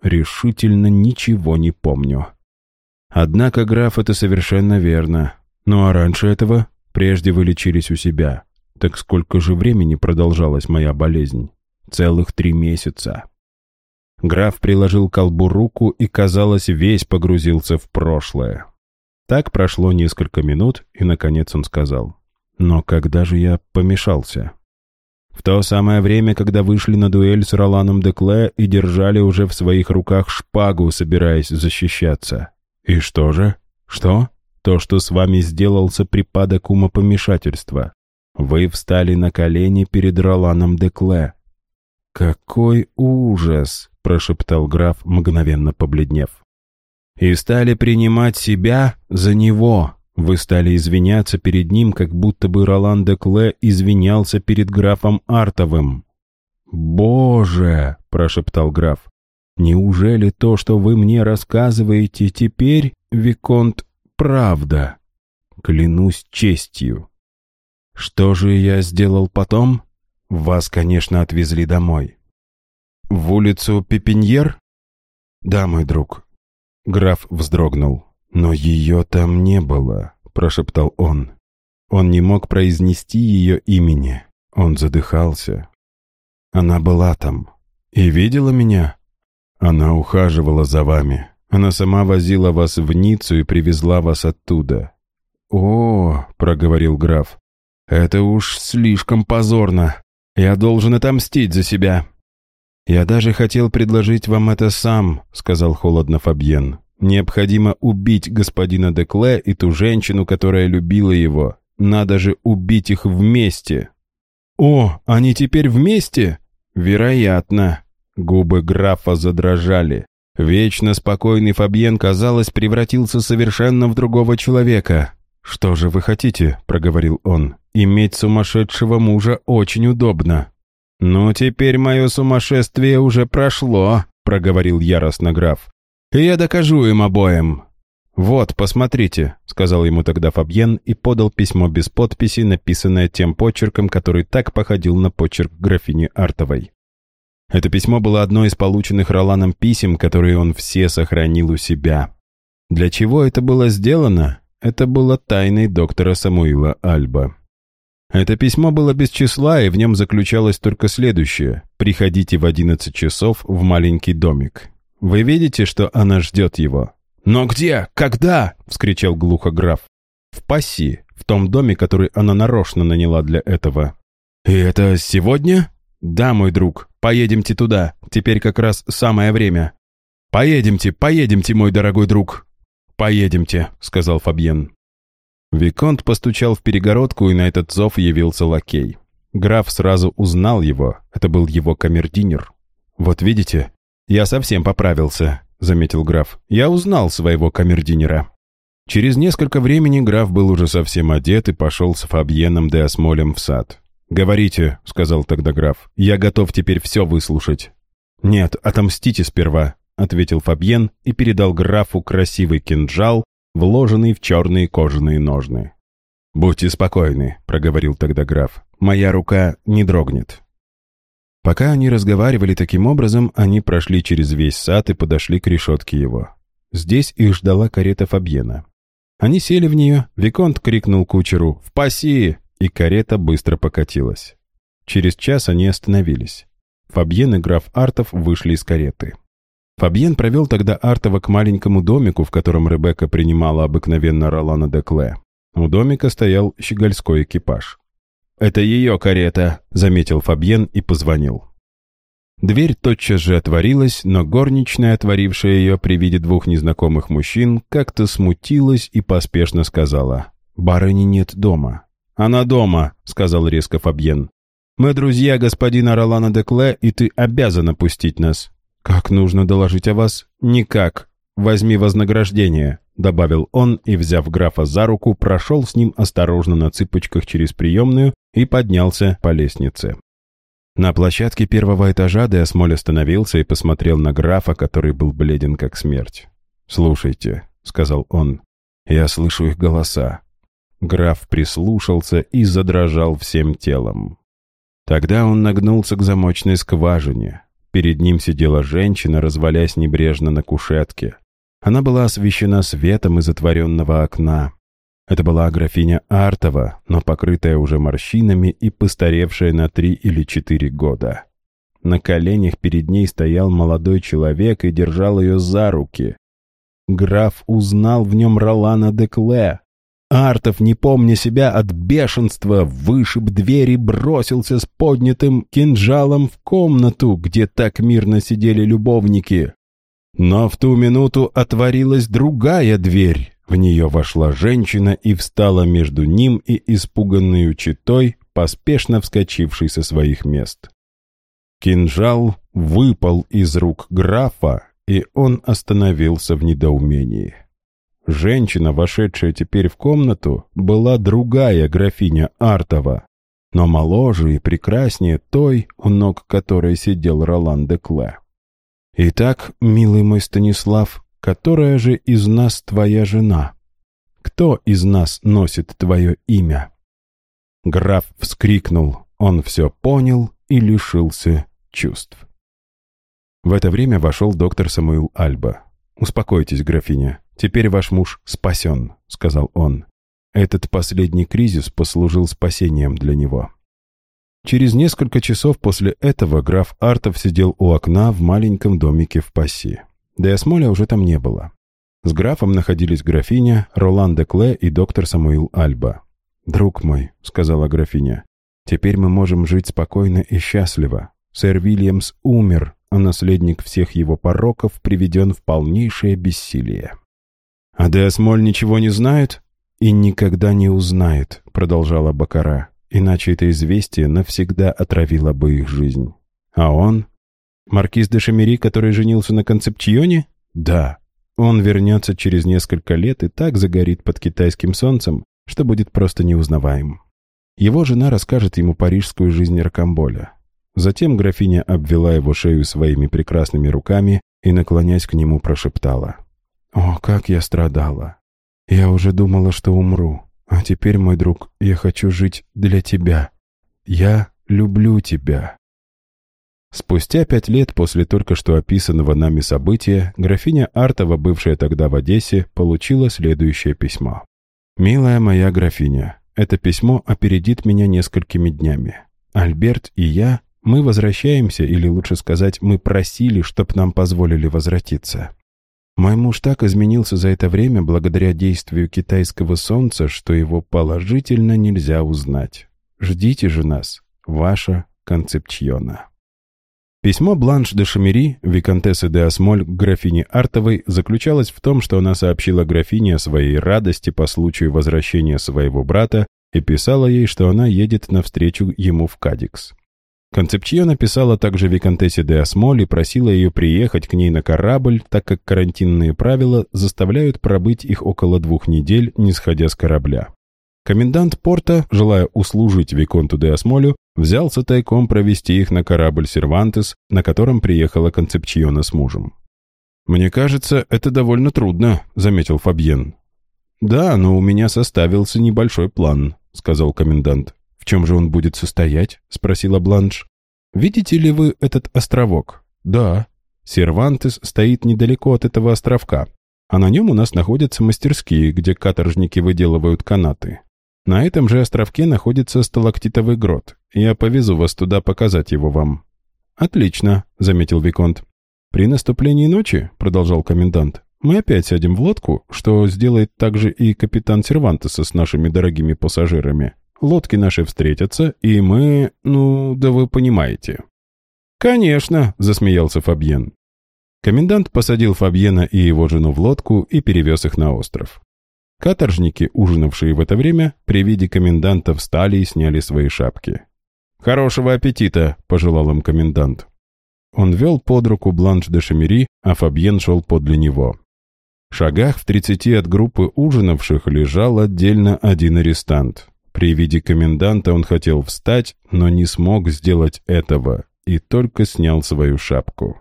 Решительно ничего не помню». Однако, граф, это совершенно верно. Ну а раньше этого, прежде вы лечились у себя. Так сколько же времени продолжалась моя болезнь? Целых три месяца. Граф приложил к колбу руку и, казалось, весь погрузился в прошлое. Так прошло несколько минут, и, наконец, он сказал. «Но когда же я помешался?» В то самое время, когда вышли на дуэль с Роланом Декле и держали уже в своих руках шпагу, собираясь защищаться. «И что же? Что? То, что с вами сделался припадок умопомешательства. Вы встали на колени перед Роланом Декле». «Какой ужас!» — прошептал граф, мгновенно побледнев. «И стали принимать себя за него. Вы стали извиняться перед ним, как будто бы Ролан Декле извинялся перед графом Артовым». «Боже!» — прошептал граф. Неужели то, что вы мне рассказываете теперь, Виконт, правда? Клянусь честью. Что же я сделал потом? Вас, конечно, отвезли домой. В улицу Пепиньер? Да, мой друг. Граф вздрогнул. Но ее там не было, прошептал он. Он не мог произнести ее имени. Он задыхался. Она была там. И видела меня? Она ухаживала за вами. Она сама возила вас в Ниццу и привезла вас оттуда. «О, — проговорил граф, — это уж слишком позорно. Я должен отомстить за себя». «Я даже хотел предложить вам это сам», — сказал холодно Фабьен. «Необходимо убить господина Декле и ту женщину, которая любила его. Надо же убить их вместе». «О, они теперь вместе?» «Вероятно. Губы графа задрожали. Вечно спокойный Фабьен, казалось, превратился совершенно в другого человека. «Что же вы хотите?» — проговорил он. «Иметь сумасшедшего мужа очень удобно». «Ну, теперь мое сумасшествие уже прошло», — проговорил яростно граф. «Я докажу им обоим». «Вот, посмотрите», — сказал ему тогда Фабьен и подал письмо без подписи, написанное тем почерком, который так походил на почерк графини Артовой. Это письмо было одно из полученных Роланом писем, которые он все сохранил у себя. Для чего это было сделано? Это было тайной доктора Самуила Альба. Это письмо было без числа, и в нем заключалось только следующее. «Приходите в 11 часов в маленький домик». Вы видите, что она ждет его? «Но где? Когда?» — вскричал глухо граф. «В Пасси, в том доме, который она нарочно наняла для этого». «И это сегодня?» «Да, мой друг, поедемте туда, теперь как раз самое время». «Поедемте, поедемте, мой дорогой друг». «Поедемте», — сказал Фабьен. Виконт постучал в перегородку, и на этот зов явился лакей. Граф сразу узнал его, это был его камердинер. «Вот видите, я совсем поправился», — заметил граф. «Я узнал своего камердинера». Через несколько времени граф был уже совсем одет и пошел с Фабьеном де Осмолем в сад. «Говорите», — сказал тогда граф, — «я готов теперь все выслушать». «Нет, отомстите сперва», — ответил Фабьен и передал графу красивый кинжал, вложенный в черные кожаные ножны. «Будьте спокойны», — проговорил тогда граф, — «моя рука не дрогнет». Пока они разговаривали таким образом, они прошли через весь сад и подошли к решетке его. Здесь их ждала карета Фабьена. Они сели в нее, Виконт крикнул кучеру «В паси!» И карета быстро покатилась. Через час они остановились. Фабьен и граф Артов вышли из кареты. Фабьен провел тогда Артова к маленькому домику, в котором Ребекка принимала обыкновенно Ролана де Кле. У домика стоял щегольской экипаж. «Это ее карета», — заметил Фабьен и позвонил. Дверь тотчас же отворилась, но горничная, отворившая ее при виде двух незнакомых мужчин, как-то смутилась и поспешно сказала «Барыни нет дома». «Она дома», — сказал резко Фабьен. «Мы друзья господина Ролана де Кле, и ты обязана пустить нас». «Как нужно доложить о вас?» «Никак. Возьми вознаграждение», — добавил он и, взяв графа за руку, прошел с ним осторожно на цыпочках через приемную и поднялся по лестнице. На площадке первого этажа Деосмоль остановился и посмотрел на графа, который был бледен как смерть. «Слушайте», — сказал он, — «я слышу их голоса». Граф прислушался и задрожал всем телом. Тогда он нагнулся к замочной скважине. Перед ним сидела женщина, развалясь небрежно на кушетке. Она была освещена светом из отворенного окна. Это была графиня Артова, но покрытая уже морщинами и постаревшая на три или четыре года. На коленях перед ней стоял молодой человек и держал ее за руки. Граф узнал в нем Ролана де Кле. Артов, не помня себя от бешенства, вышиб дверь и бросился с поднятым кинжалом в комнату, где так мирно сидели любовники. Но в ту минуту отворилась другая дверь. В нее вошла женщина и встала между ним и испуганной читой, поспешно вскочившей со своих мест. Кинжал выпал из рук графа, и он остановился в недоумении. Женщина, вошедшая теперь в комнату, была другая графиня Артова, но моложе и прекраснее той, у ног которой сидел Ролан де Кле. «Итак, милый мой Станислав, которая же из нас твоя жена? Кто из нас носит твое имя?» Граф вскрикнул, он все понял и лишился чувств. В это время вошел доктор Самуил Альба. «Успокойтесь, графиня, теперь ваш муж спасен», — сказал он. Этот последний кризис послужил спасением для него. Через несколько часов после этого граф Артов сидел у окна в маленьком домике в Пасси. Деосмоля уже там не было. С графом находились графиня, Ролан де Кле и доктор Самуил Альба. «Друг мой», — сказала графиня, — «теперь мы можем жить спокойно и счастливо. Сэр Вильямс умер, а наследник всех его пороков приведен в полнейшее бессилие». «А Деосмоль ничего не знает?» «И никогда не узнает», — продолжала Бакара, «иначе это известие навсегда отравило бы их жизнь». «А он?» Маркиз де Шамери, который женился на Концепчионе? Да. Он вернется через несколько лет и так загорит под китайским солнцем, что будет просто неузнаваем. Его жена расскажет ему парижскую жизнь Рокамболя. Затем графиня обвела его шею своими прекрасными руками и, наклонясь к нему, прошептала. «О, как я страдала! Я уже думала, что умру. А теперь, мой друг, я хочу жить для тебя. Я люблю тебя». Спустя пять лет после только что описанного нами события, графиня Артова, бывшая тогда в Одессе, получила следующее письмо. «Милая моя графиня, это письмо опередит меня несколькими днями. Альберт и я, мы возвращаемся, или лучше сказать, мы просили, чтоб нам позволили возвратиться. Мой муж так изменился за это время благодаря действию китайского солнца, что его положительно нельзя узнать. Ждите же нас, ваша Концепчиона». Письмо Бланш де Шамери, виконтессы де Осмоль, к графине Артовой, заключалось в том, что она сообщила графине о своей радости по случаю возвращения своего брата и писала ей, что она едет навстречу ему в Кадикс. Концепчио написала также виконтессе де Осмоль и просила ее приехать к ней на корабль, так как карантинные правила заставляют пробыть их около двух недель, не сходя с корабля. Комендант порта, желая услужить Виконту де Осмолю, взялся тайком провести их на корабль «Сервантес», на котором приехала Концепчиона с мужем. «Мне кажется, это довольно трудно», — заметил Фабьен. «Да, но у меня составился небольшой план», — сказал комендант. «В чем же он будет состоять?» — спросила Бланш. «Видите ли вы этот островок?» «Да». «Сервантес стоит недалеко от этого островка. а на нем у нас находятся мастерские, где каторжники выделывают канаты. На этом же островке находится сталактитовый грот. Я повезу вас туда показать его вам». «Отлично», — заметил Виконт. «При наступлении ночи», — продолжал комендант, «мы опять сядем в лодку, что сделает также и капитан Сервантеса с нашими дорогими пассажирами. Лодки наши встретятся, и мы... ну, да вы понимаете». «Конечно», — засмеялся Фабьен. Комендант посадил Фабьена и его жену в лодку и перевез их на остров. Каторжники, ужинавшие в это время, при виде коменданта встали и сняли свои шапки. «Хорошего аппетита!» — пожелал им комендант. Он вел под руку Бланш де Шамери, а Фабьен шел подле него. В шагах в тридцати от группы ужинавших лежал отдельно один арестант. При виде коменданта он хотел встать, но не смог сделать этого и только снял свою шапку.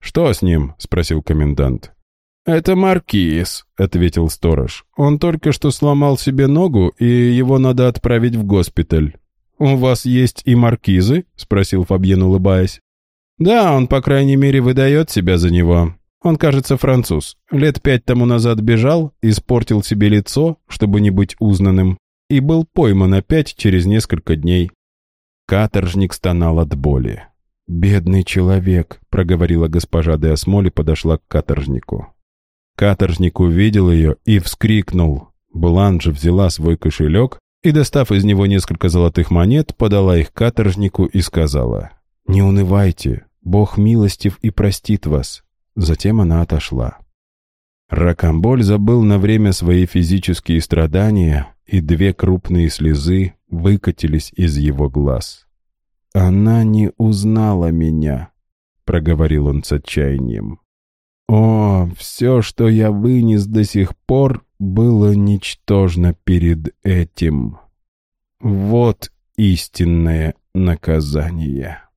«Что с ним?» — спросил комендант. «Это Маркиз», — ответил сторож. «Он только что сломал себе ногу, и его надо отправить в госпиталь». «У вас есть и маркизы?» — спросил Фабьен, улыбаясь. «Да, он, по крайней мере, выдает себя за него. Он, кажется, француз. Лет пять тому назад бежал, испортил себе лицо, чтобы не быть узнанным, и был пойман опять через несколько дней». Каторжник стонал от боли. «Бедный человек», — проговорила госпожа де Осмоль и подошла к каторжнику. Каторжник увидел ее и вскрикнул. Бланш взяла свой кошелек и, достав из него несколько золотых монет, подала их каторжнику и сказала, «Не унывайте, Бог милостив и простит вас». Затем она отошла. Ракамболь забыл на время свои физические страдания, и две крупные слезы выкатились из его глаз. «Она не узнала меня», — проговорил он с отчаянием. «О, все, что я вынес до сих пор, было ничтожно перед этим. Вот истинное наказание».